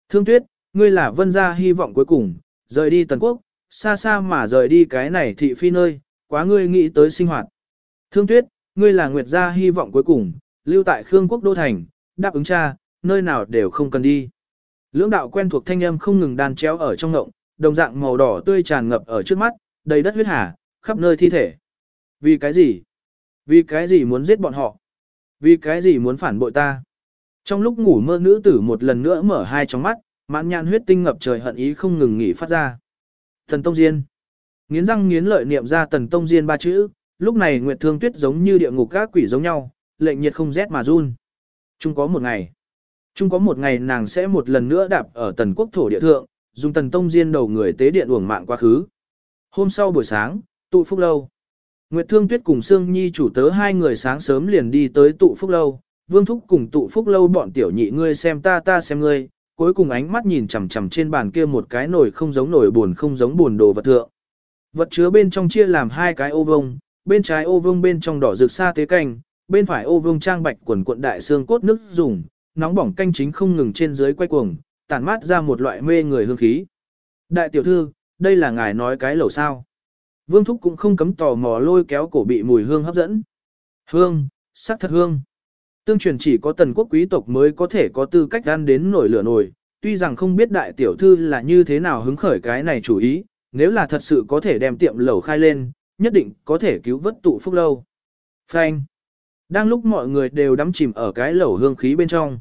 S1: Thương tuyết, ngươi là vân gia hy vọng cuối cùng, rời đi tần quốc, xa xa mà rời đi cái này thị phi nơi, quá ngươi nghĩ tới sinh hoạt. Thương tuyết, ngươi là nguyệt gia hy vọng cuối cùng, lưu tại Khương quốc đô thành, đáp ứng cha, nơi nào đều không cần đi. Lưỡng đạo quen thuộc thanh âm không ngừng đan chéo ở trong ngộng, đồng dạng màu đỏ tươi tràn ngập ở trước mắt, đầy đất huyết hà, khắp nơi thi thể. Vì cái gì? Vì cái gì muốn giết bọn họ? Vì cái gì muốn phản bội ta? Trong lúc ngủ mơ nữ tử một lần nữa mở hai tròng mắt, mãn nhãn huyết tinh ngập trời hận ý không ngừng nghỉ phát ra. Tần Tông Diên. Nghiến răng nghiến lợi niệm ra Tần Tông Diên ba chữ, lúc này Nguyệt Thương Tuyết giống như địa ngục các quỷ giống nhau, lệnh nhiệt không rét mà run. Chung có một ngày. Chung có một ngày nàng sẽ một lần nữa đạp ở Tần Quốc thổ địa thượng, dùng Tần Tông Diên đầu người tế điện uổng mạng quá khứ. Hôm sau buổi sáng, tụ phúc lâu. Nguyệt Thương Tuyết cùng Sương Nhi chủ tớ hai người sáng sớm liền đi tới tụ phúc lâu, Vương Thúc cùng tụ phúc lâu bọn tiểu nhị ngươi xem ta ta xem ngươi, cuối cùng ánh mắt nhìn chằm chằm trên bàn kia một cái nồi không giống nồi buồn không giống buồn đồ vật thượng. Vật chứa bên trong chia làm hai cái ô vông, bên trái ô vông bên trong đỏ rực sa tế canh, bên phải ô vông trang bạch quần cuộn đại xương cốt nước dùng, nóng bỏng canh chính không ngừng trên dưới quay cuồng, tản mát ra một loại mê người hương khí. Đại tiểu thư, đây là ngài nói cái lẩu sao? Vương Thúc cũng không cấm tò mò lôi kéo cổ bị mùi hương hấp dẫn. Hương, sắc thật hương. Tương truyền chỉ có tần quốc quý tộc mới có thể có tư cách ăn đến nổi lửa nổi, tuy rằng không biết đại tiểu thư là như thế nào hứng khởi cái này chủ ý, nếu là thật sự có thể đem tiệm lẩu khai lên, nhất định có thể cứu vớt tụ phúc lâu. Phanh. Đang lúc mọi người đều đắm chìm ở cái lẩu hương khí bên trong.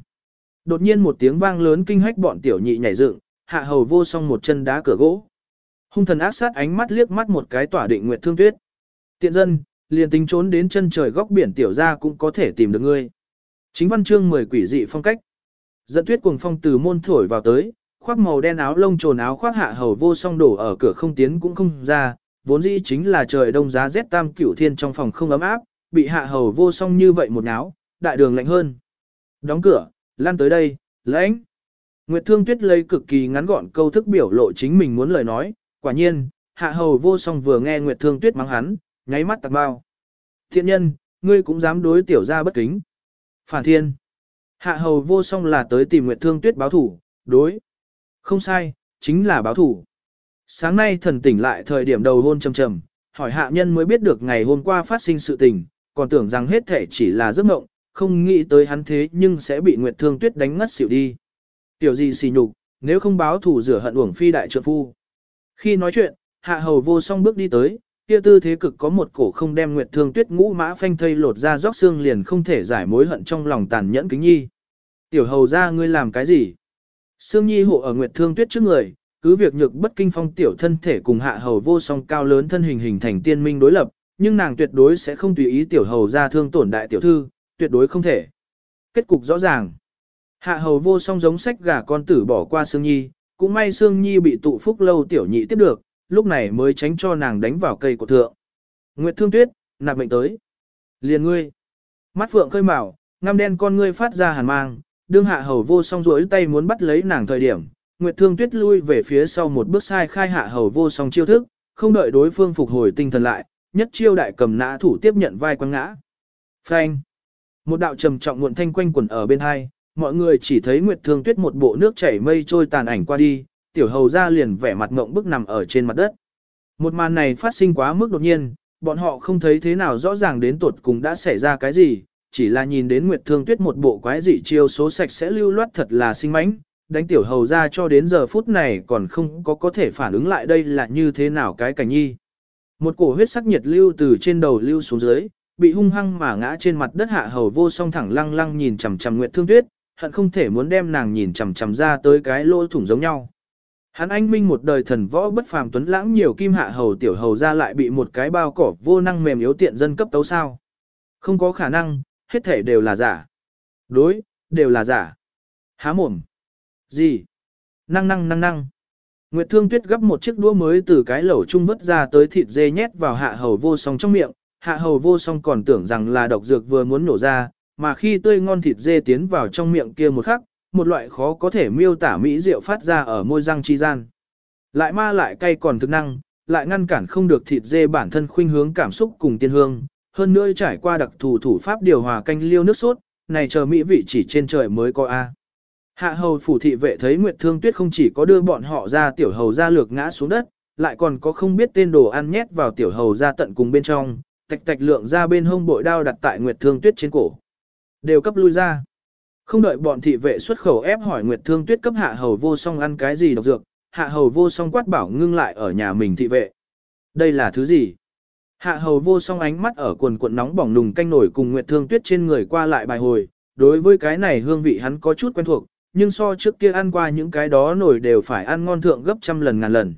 S1: Đột nhiên một tiếng vang lớn kinh hách bọn tiểu nhị nhảy dựng, hạ hầu vô song một chân đá cửa gỗ. Hung thần ác sát ánh mắt liếc mắt một cái tỏa định nguyệt thương tuyết. Tiện dân, liền tính trốn đến chân trời góc biển tiểu ra cũng có thể tìm được ngươi. Chính văn chương 10 quỷ dị phong cách. Dẫn tuyết cuồng phong từ môn thổi vào tới, khoác màu đen áo lông trồn áo khoác hạ hầu vô song đổ ở cửa không tiến cũng không ra, vốn dĩ chính là trời đông giá rét tam cửu thiên trong phòng không ấm áp, bị hạ hầu vô song như vậy một áo, đại đường lạnh hơn. Đóng cửa, lan tới đây, lãnh. Nguyệt Thương Tuyết lấy cực kỳ ngắn gọn câu thức biểu lộ chính mình muốn lời nói, quả nhiên, hạ hầu vô song vừa nghe Nguyệt Thương Tuyết mắng hắn, nháy mắt tạc bao. Thiện nhân, ngươi cũng dám đối tiểu ra bất kính. Phản thiên. Hạ hầu vô song là tới tìm Nguyệt Thương Tuyết báo thủ, đối. Không sai, chính là báo thủ. Sáng nay thần tỉnh lại thời điểm đầu hôn trầm trầm, hỏi hạ nhân mới biết được ngày hôm qua phát sinh sự tình, còn tưởng rằng hết thể chỉ là giấc mộng, không nghĩ tới hắn thế nhưng sẽ bị Nguyệt Thương Tuyết đánh ngất xỉu đi. Tiểu gì xì nhục, nếu không báo thủ rửa hận uổng phi đại trượng phu. Khi nói chuyện, hạ hầu vô song bước đi tới, kia tư thế cực có một cổ không đem Nguyệt Thương Tuyết ngũ mã phanh thây lột ra róc xương liền không thể giải mối hận trong lòng tàn nhẫn kính nhi. Tiểu hầu ra ngươi làm cái gì? Sương Nhi hộ ở Nguyệt Thương Tuyết trước người, cứ việc nhược bất kinh phong tiểu thân thể cùng hạ hầu vô song cao lớn thân hình hình thành tiên minh đối lập, nhưng nàng tuyệt đối sẽ không tùy ý tiểu hầu ra thương tổn đại tiểu thư, tuyệt đối không thể. Kết cục rõ ràng. Hạ hầu vô song giống sách gà con tử bỏ qua Sương Nhi, cũng may Sương Nhi bị tụ phúc lâu tiểu nhị tiếp được, lúc này mới tránh cho nàng đánh vào cây của thượng. Nguyệt Thương Tuyết, nạp mệnh tới. Liền ngươi. Mắt phượng khơi mào, ngăm đen con ngươi phát ra hàn mang, đương hạ hầu vô song rỗi tay muốn bắt lấy nàng thời điểm, Nguyệt Thương Tuyết lui về phía sau một bước sai khai hạ hầu vô song chiêu thức, không đợi đối phương phục hồi tinh thần lại, nhất chiêu đại cầm nã thủ tiếp nhận vai quăng ngã. Phanh. Một đạo trầm trọng muộn thanh quanh quẩn ở bên hai, mọi người chỉ thấy Nguyệt Thương Tuyết một bộ nước chảy mây trôi tàn ảnh qua đi, tiểu hầu ra liền vẻ mặt ngộng bức nằm ở trên mặt đất. Một màn này phát sinh quá mức đột nhiên, bọn họ không thấy thế nào rõ ràng đến tột cùng đã xảy ra cái gì, chỉ là nhìn đến Nguyệt Thương Tuyết một bộ quái dị chiêu số sạch sẽ lưu loát thật là sinh mánh, đánh tiểu hầu ra cho đến giờ phút này còn không có có thể phản ứng lại đây là như thế nào cái cảnh nhi. Một cổ huyết sắc nhiệt lưu từ trên đầu lưu xuống dưới, bị hung hăng mà ngã trên mặt đất hạ hầu vô song thẳng lăng lăng nhìn chằm chằm Nguyệt Thương Tuyết, hận không thể muốn đem nàng nhìn chằm chằm ra tới cái lỗ thủng giống nhau. Hắn anh minh một đời thần võ bất phàm tuấn lãng nhiều kim hạ hầu tiểu hầu ra lại bị một cái bao cỏ vô năng mềm yếu tiện dân cấp tấu sao. Không có khả năng, hết thể đều là giả. Đối, đều là giả. Há mồm. Gì? Năng năng năng năng. Nguyệt Thương Tuyết gấp một chiếc đũa mới từ cái lẩu trung vứt ra tới thịt dê nhét vào hạ hầu vô song trong miệng, hạ hầu vô song còn tưởng rằng là độc dược vừa muốn nổ ra, mà khi tươi ngon thịt dê tiến vào trong miệng kia một khắc, một loại khó có thể miêu tả mỹ rượu phát ra ở môi răng chi gian. Lại ma lại cay còn thực năng, lại ngăn cản không được thịt dê bản thân khuynh hướng cảm xúc cùng tiên hương, hơn nữa trải qua đặc thù thủ pháp điều hòa canh liêu nước sốt, này chờ mỹ vị chỉ trên trời mới có A. Hạ hầu phủ thị vệ thấy Nguyệt Thương Tuyết không chỉ có đưa bọn họ ra tiểu hầu ra lược ngã xuống đất, lại còn có không biết tên đồ ăn nhét vào tiểu hầu ra tận cùng bên trong, tạch tạch lượng ra bên hông bội đao đặt tại Nguyệt Thương Tuyết trên cổ. Đều cấp lui ra. Không đợi bọn thị vệ xuất khẩu ép hỏi Nguyệt Thương Tuyết cấp hạ hầu vô song ăn cái gì độc dược, hạ hầu vô song quát bảo ngưng lại ở nhà mình thị vệ. Đây là thứ gì? Hạ hầu vô song ánh mắt ở quần cuộn nóng bỏng nùng canh nổi cùng Nguyệt Thương Tuyết trên người qua lại bài hồi, đối với cái này hương vị hắn có chút quen thuộc, nhưng so trước kia ăn qua những cái đó nổi đều phải ăn ngon thượng gấp trăm lần ngàn lần.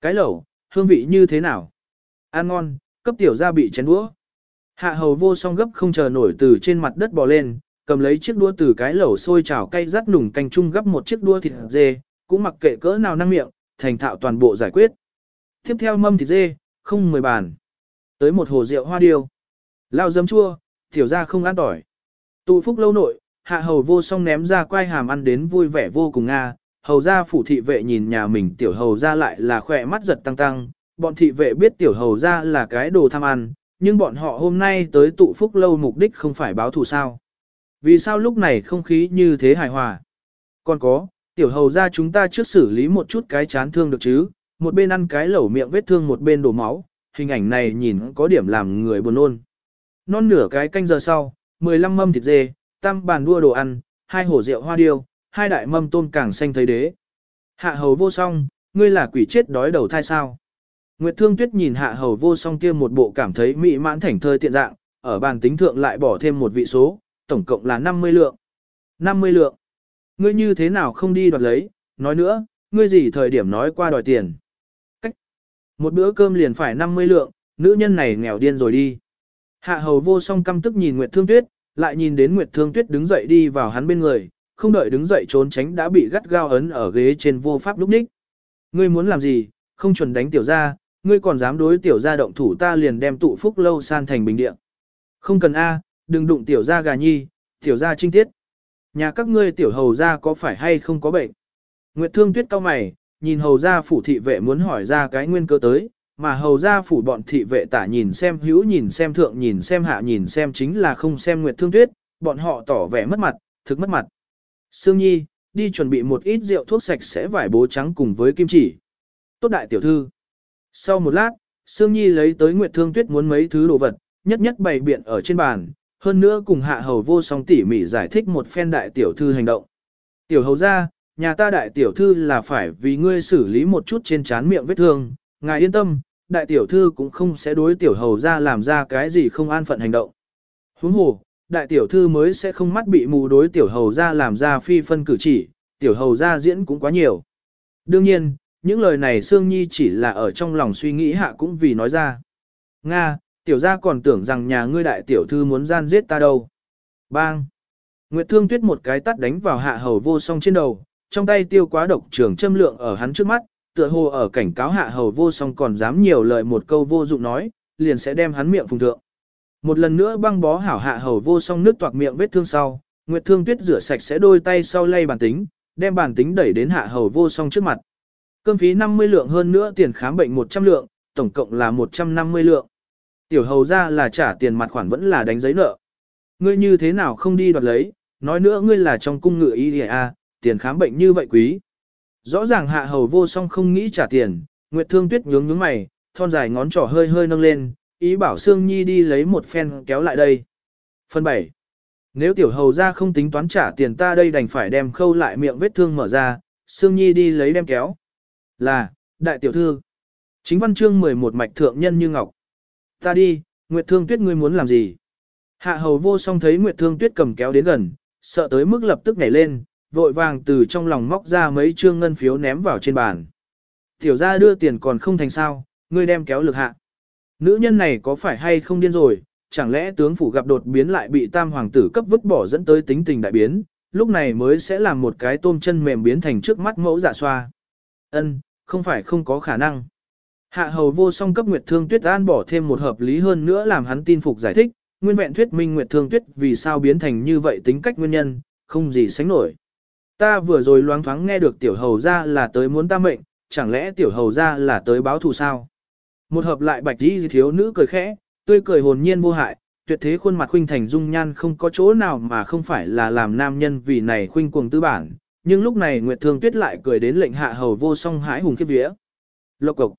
S1: Cái lẩu, hương vị như thế nào? Ăn ngon, cấp tiểu gia bị chén đũa. Hạ hầu vô song gấp không chờ nổi từ trên mặt đất bò lên, cầm lấy chiếc đua từ cái lẩu sôi chảo cay rắt nùng canh chung gấp một chiếc đua thịt dê, cũng mặc kệ cỡ nào năng miệng, thành thạo toàn bộ giải quyết. Tiếp theo mâm thịt dê, không mười bàn. Tới một hồ rượu hoa điêu. Lao dấm chua, tiểu ra không ăn tỏi. Tụ phúc lâu nội, hạ hầu vô song ném ra quai hàm ăn đến vui vẻ vô cùng nga. Hầu ra phủ thị vệ nhìn nhà mình tiểu hầu ra lại là khỏe mắt giật tăng tăng. Bọn thị vệ biết tiểu hầu ra là cái đồ tham ăn, nhưng bọn họ hôm nay tới tụ phúc lâu mục đích không phải báo thù sao. Vì sao lúc này không khí như thế hài hòa? Còn có, tiểu hầu ra chúng ta trước xử lý một chút cái chán thương được chứ, một bên ăn cái lẩu miệng vết thương một bên đổ máu, hình ảnh này nhìn có điểm làm người buồn nôn. Non nửa cái canh giờ sau, 15 mâm thịt dê, tam bàn đua đồ ăn, hai hổ rượu hoa điêu, hai đại mâm tôm càng xanh thấy đế. Hạ hầu vô song, ngươi là quỷ chết đói đầu thai sao? Nguyệt Thương Tuyết nhìn hạ hầu vô song kia một bộ cảm thấy mỹ mãn thảnh thơi tiện dạng, ở bàn tính thượng lại bỏ thêm một vị số, tổng cộng là 50 lượng. 50 lượng. Ngươi như thế nào không đi đoạt lấy, nói nữa, ngươi gì thời điểm nói qua đòi tiền. Cách. Một bữa cơm liền phải 50 lượng, nữ nhân này nghèo điên rồi đi. Hạ hầu vô song căm tức nhìn Nguyệt Thương Tuyết, lại nhìn đến Nguyệt Thương Tuyết đứng dậy đi vào hắn bên người, không đợi đứng dậy trốn tránh đã bị gắt gao ấn ở ghế trên vô pháp lúc ních. Ngươi muốn làm gì, không chuẩn đánh tiểu gia, ngươi còn dám đối tiểu gia động thủ ta liền đem tụ phúc lâu san thành bình địa. Không cần A, đừng đụng tiểu gia gà nhi, tiểu gia trinh tiết. Nhà các ngươi tiểu hầu gia có phải hay không có bệnh? Nguyệt Thương Tuyết cao mày, nhìn hầu gia phủ thị vệ muốn hỏi ra cái nguyên cơ tới, mà hầu gia phủ bọn thị vệ tả nhìn xem hữu nhìn xem thượng nhìn xem hạ nhìn xem chính là không xem Nguyệt Thương Tuyết, bọn họ tỏ vẻ mất mặt, thực mất mặt. Sương Nhi, đi chuẩn bị một ít rượu thuốc sạch sẽ vải bố trắng cùng với kim chỉ. Tốt đại tiểu thư. Sau một lát, Sương Nhi lấy tới Nguyệt Thương Tuyết muốn mấy thứ đồ vật, nhất nhất bày biện ở trên bàn, hơn nữa cùng hạ hầu vô song tỉ mỉ giải thích một phen đại tiểu thư hành động. Tiểu hầu ra, nhà ta đại tiểu thư là phải vì ngươi xử lý một chút trên trán miệng vết thương, ngài yên tâm, đại tiểu thư cũng không sẽ đối tiểu hầu ra làm ra cái gì không an phận hành động. Huống hồ, đại tiểu thư mới sẽ không mắt bị mù đối tiểu hầu ra làm ra phi phân cử chỉ, tiểu hầu ra diễn cũng quá nhiều. Đương nhiên, những lời này Sương Nhi chỉ là ở trong lòng suy nghĩ hạ cũng vì nói ra. Nga, tiểu gia còn tưởng rằng nhà ngươi đại tiểu thư muốn gian giết ta đâu. Bang! Nguyệt Thương Tuyết một cái tắt đánh vào hạ hầu vô song trên đầu, trong tay tiêu quá độc trường châm lượng ở hắn trước mắt, tựa hồ ở cảnh cáo hạ hầu vô song còn dám nhiều lời một câu vô dụng nói, liền sẽ đem hắn miệng phùng thượng. Một lần nữa băng bó hảo hạ hầu vô song nước toạc miệng vết thương sau, Nguyệt Thương Tuyết rửa sạch sẽ đôi tay sau lay bản tính, đem bản tính đẩy đến hạ hầu vô song trước mặt. Cơm phí 50 lượng hơn nữa tiền khám bệnh 100 lượng, tổng cộng là 150 lượng. Tiểu hầu ra là trả tiền mặt khoản vẫn là đánh giấy nợ. Ngươi như thế nào không đi đoạt lấy, nói nữa ngươi là trong cung ngự y à, tiền khám bệnh như vậy quý. Rõ ràng hạ hầu vô song không nghĩ trả tiền, Nguyệt Thương Tuyết nhướng nhướng mày, thon dài ngón trỏ hơi hơi nâng lên, ý bảo Sương Nhi đi lấy một phen kéo lại đây. Phần 7. Nếu tiểu hầu ra không tính toán trả tiền ta đây đành phải đem khâu lại miệng vết thương mở ra, Sương Nhi đi lấy đem kéo. Là, đại tiểu thư. Chính văn chương 11 mạch thượng nhân như ngọc. Ta đi, Nguyệt Thương Tuyết ngươi muốn làm gì? Hạ hầu vô song thấy Nguyệt Thương Tuyết cầm kéo đến gần, sợ tới mức lập tức nhảy lên, vội vàng từ trong lòng móc ra mấy trương ngân phiếu ném vào trên bàn. Tiểu gia đưa tiền còn không thành sao, ngươi đem kéo lực hạ. Nữ nhân này có phải hay không điên rồi, chẳng lẽ tướng phủ gặp đột biến lại bị tam hoàng tử cấp vứt bỏ dẫn tới tính tình đại biến, lúc này mới sẽ làm một cái tôm chân mềm biến thành trước mắt mẫu giả xoa. Ân, không phải không có khả năng. Hạ hầu vô song cấp Nguyệt Thương Tuyết an bỏ thêm một hợp lý hơn nữa làm hắn tin phục giải thích, nguyên vẹn thuyết minh Nguyệt Thương Tuyết vì sao biến thành như vậy tính cách nguyên nhân, không gì sánh nổi. Ta vừa rồi loáng thoáng nghe được tiểu hầu ra là tới muốn ta mệnh, chẳng lẽ tiểu hầu ra là tới báo thù sao? Một hợp lại bạch đi thiếu nữ cười khẽ, tươi cười hồn nhiên vô hại, tuyệt thế khuôn mặt khuynh thành dung nhan không có chỗ nào mà không phải là làm nam nhân vì này khuynh cuồng tư bản. Nhưng lúc này Nguyệt Thương Tuyết lại cười đến lệnh hạ hầu vô song hãi hùng khiếp vía. Lộc cục.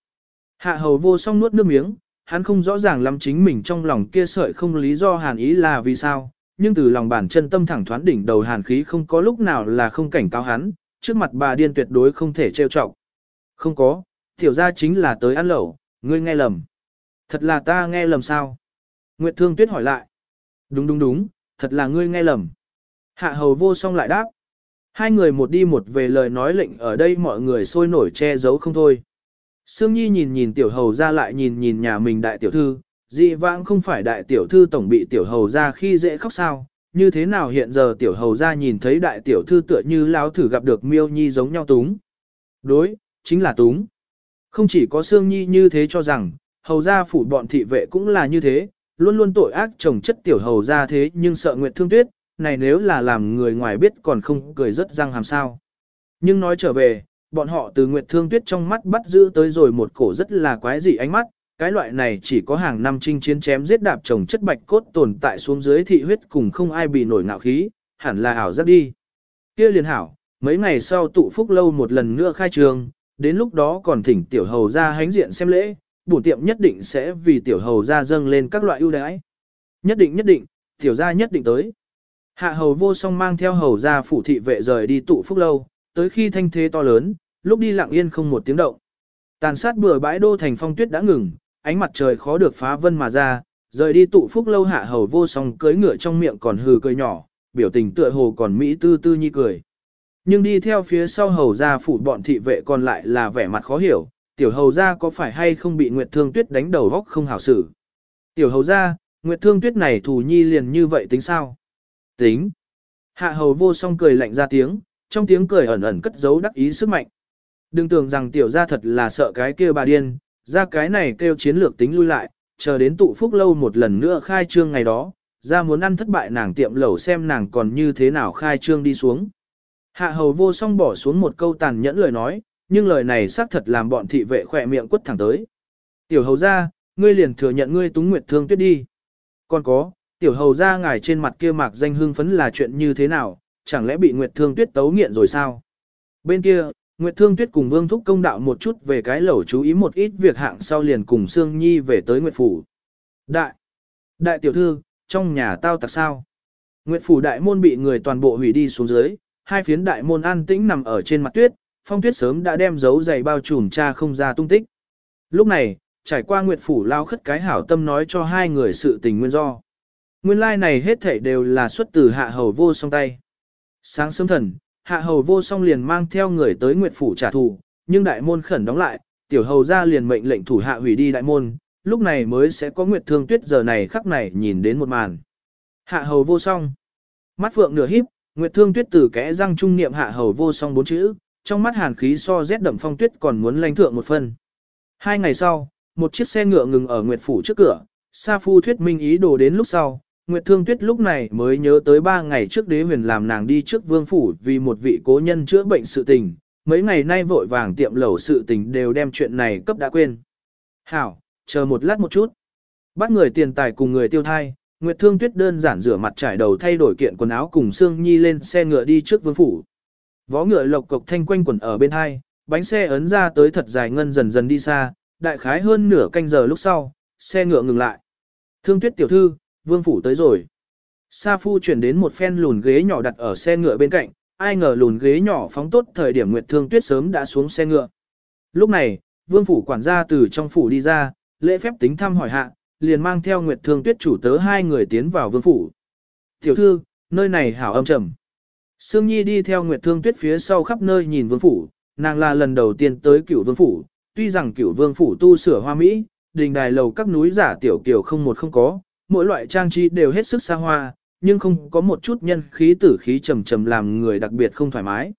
S1: Hạ hầu vô song nuốt nước miếng, hắn không rõ ràng lắm chính mình trong lòng kia sợi không lý do hàn ý là vì sao, nhưng từ lòng bản chân tâm thẳng thoán đỉnh đầu hàn khí không có lúc nào là không cảnh cáo hắn, trước mặt bà điên tuyệt đối không thể trêu chọc. Không có, tiểu ra chính là tới ăn lẩu, ngươi nghe lầm. Thật là ta nghe lầm sao? Nguyệt Thương Tuyết hỏi lại. Đúng đúng đúng, thật là ngươi nghe lầm. Hạ hầu vô song lại đáp. Hai người một đi một về lời nói lệnh ở đây mọi người sôi nổi che giấu không thôi. Sương Nhi nhìn nhìn tiểu hầu ra lại nhìn nhìn nhà mình đại tiểu thư, dị vãng không phải đại tiểu thư tổng bị tiểu hầu ra khi dễ khóc sao, như thế nào hiện giờ tiểu hầu ra nhìn thấy đại tiểu thư tựa như láo thử gặp được miêu nhi giống nhau túng. Đối, chính là túng. Không chỉ có Sương Nhi như thế cho rằng, hầu ra phủ bọn thị vệ cũng là như thế, luôn luôn tội ác chồng chất tiểu hầu ra thế nhưng sợ Nguyệt Thương Tuyết, này nếu là làm người ngoài biết còn không cười rất răng hàm sao. Nhưng nói trở về, bọn họ từ Nguyệt Thương Tuyết trong mắt bắt giữ tới rồi một cổ rất là quái dị ánh mắt, cái loại này chỉ có hàng năm chinh chiến chém giết đạp chồng chất bạch cốt tồn tại xuống dưới thị huyết cùng không ai bị nổi ngạo khí, hẳn là ảo giác đi. Kia liền hảo, mấy ngày sau tụ phúc lâu một lần nữa khai trường, đến lúc đó còn thỉnh tiểu hầu ra hánh diện xem lễ, bổ tiệm nhất định sẽ vì tiểu hầu ra dâng lên các loại ưu đãi. Nhất định nhất định, tiểu gia nhất định tới. Hạ hầu vô song mang theo hầu ra phủ thị vệ rời đi tụ phúc lâu, tới khi thanh thế to lớn, lúc đi lặng yên không một tiếng động. Tàn sát bừa bãi đô thành phong tuyết đã ngừng, ánh mặt trời khó được phá vân mà ra, rời đi tụ phúc lâu hạ hầu vô song cưới ngựa trong miệng còn hừ cười nhỏ, biểu tình tựa hồ còn mỹ tư tư nhi cười. Nhưng đi theo phía sau hầu ra phủ bọn thị vệ còn lại là vẻ mặt khó hiểu, tiểu hầu ra có phải hay không bị Nguyệt Thương Tuyết đánh đầu góc không hảo xử. Tiểu hầu ra, Nguyệt Thương Tuyết này thù nhi liền như vậy tính sao? Tính. Hạ hầu vô song cười lạnh ra tiếng, trong tiếng cười ẩn ẩn cất giấu đắc ý sức mạnh. Đừng tưởng rằng tiểu gia thật là sợ cái kia bà điên, ra cái này kêu chiến lược tính lui lại, chờ đến tụ phúc lâu một lần nữa khai trương ngày đó, ra muốn ăn thất bại nàng tiệm lẩu xem nàng còn như thế nào khai trương đi xuống. Hạ hầu vô song bỏ xuống một câu tàn nhẫn lời nói, nhưng lời này xác thật làm bọn thị vệ khỏe miệng quất thẳng tới. Tiểu hầu ra, ngươi liền thừa nhận ngươi túng nguyệt thương tuyết đi. Còn có, tiểu hầu ra ngài trên mặt kia mạc danh hương phấn là chuyện như thế nào, chẳng lẽ bị nguyệt thương tuyết tấu nghiện rồi sao? Bên kia, Nguyệt Thương Tuyết cùng Vương Thúc công đạo một chút về cái lẩu chú ý một ít việc hạng sau liền cùng Sương Nhi về tới Nguyệt Phủ. Đại! Đại tiểu thư, trong nhà tao tặc sao? Nguyệt Phủ đại môn bị người toàn bộ hủy đi xuống dưới, hai phiến đại môn an tĩnh nằm ở trên mặt tuyết, phong tuyết sớm đã đem dấu giày bao trùm cha không ra tung tích. Lúc này, trải qua Nguyệt Phủ lao khất cái hảo tâm nói cho hai người sự tình nguyên do. Nguyên lai like này hết thảy đều là xuất từ hạ hầu vô song tay. Sáng sớm thần, hạ hầu vô song liền mang theo người tới Nguyệt Phủ trả thù, nhưng đại môn khẩn đóng lại, tiểu hầu ra liền mệnh lệnh thủ hạ hủy đi đại môn, lúc này mới sẽ có Nguyệt Thương Tuyết giờ này khắc này nhìn đến một màn. Hạ hầu vô song. Mắt phượng nửa híp, Nguyệt Thương Tuyết từ kẽ răng trung niệm hạ hầu vô song bốn chữ, trong mắt hàn khí so rét đậm phong tuyết còn muốn lanh thượng một phần. Hai ngày sau, một chiếc xe ngựa ngừng ở Nguyệt Phủ trước cửa, Sa Phu thuyết minh ý đồ đến lúc sau, Nguyệt Thương Tuyết lúc này mới nhớ tới ba ngày trước đế huyền làm nàng đi trước vương phủ vì một vị cố nhân chữa bệnh sự tình, mấy ngày nay vội vàng tiệm lẩu sự tình đều đem chuyện này cấp đã quên. Hảo, chờ một lát một chút. Bắt người tiền tài cùng người tiêu thai, Nguyệt Thương Tuyết đơn giản rửa mặt trải đầu thay đổi kiện quần áo cùng Sương Nhi lên xe ngựa đi trước vương phủ. Vó ngựa lộc cộc thanh quanh quần ở bên hai, bánh xe ấn ra tới thật dài ngân dần dần đi xa, đại khái hơn nửa canh giờ lúc sau, xe ngựa ngừng lại. Thương Tuyết tiểu thư, vương phủ tới rồi. Sa Phu chuyển đến một phen lùn ghế nhỏ đặt ở xe ngựa bên cạnh, ai ngờ lùn ghế nhỏ phóng tốt thời điểm Nguyệt Thương Tuyết sớm đã xuống xe ngựa. Lúc này, vương phủ quản gia từ trong phủ đi ra, lễ phép tính thăm hỏi hạ, liền mang theo Nguyệt Thương Tuyết chủ tớ hai người tiến vào vương phủ. Tiểu thư, nơi này hảo âm trầm. Sương Nhi đi theo Nguyệt Thương Tuyết phía sau khắp nơi nhìn vương phủ, nàng là lần đầu tiên tới cửu vương phủ, tuy rằng cửu vương phủ tu sửa hoa mỹ, đình đài lầu các núi giả tiểu kiều không một không có, mỗi loại trang trí đều hết sức xa hoa, nhưng không có một chút nhân khí tử khí trầm trầm làm người đặc biệt không thoải mái.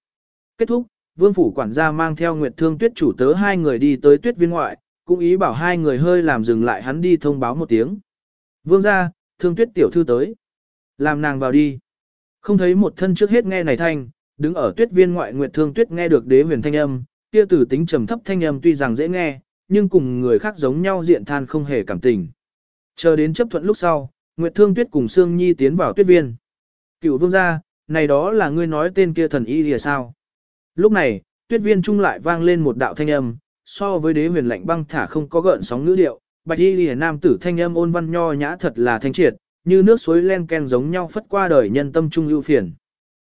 S1: Kết thúc, vương phủ quản gia mang theo Nguyệt Thương Tuyết chủ tớ hai người đi tới tuyết viên ngoại, cũng ý bảo hai người hơi làm dừng lại hắn đi thông báo một tiếng. Vương gia, Thương Tuyết tiểu thư tới. Làm nàng vào đi. Không thấy một thân trước hết nghe này thanh, đứng ở tuyết viên ngoại Nguyệt Thương Tuyết nghe được đế huyền thanh âm, kia tử tính trầm thấp thanh âm tuy rằng dễ nghe, nhưng cùng người khác giống nhau diện than không hề cảm tình. Chờ đến chấp thuận lúc sau, Nguyệt Thương Tuyết cùng Sương Nhi tiến vào tuyết viên. Cựu vương gia, này đó là ngươi nói tên kia thần y lìa sao. Lúc này, tuyết viên trung lại vang lên một đạo thanh âm, so với đế huyền lạnh băng thả không có gợn sóng ngữ điệu, bạch y lìa nam tử thanh âm ôn văn nho nhã thật là thanh triệt, như nước suối len ken giống nhau phất qua đời nhân tâm trung ưu phiền.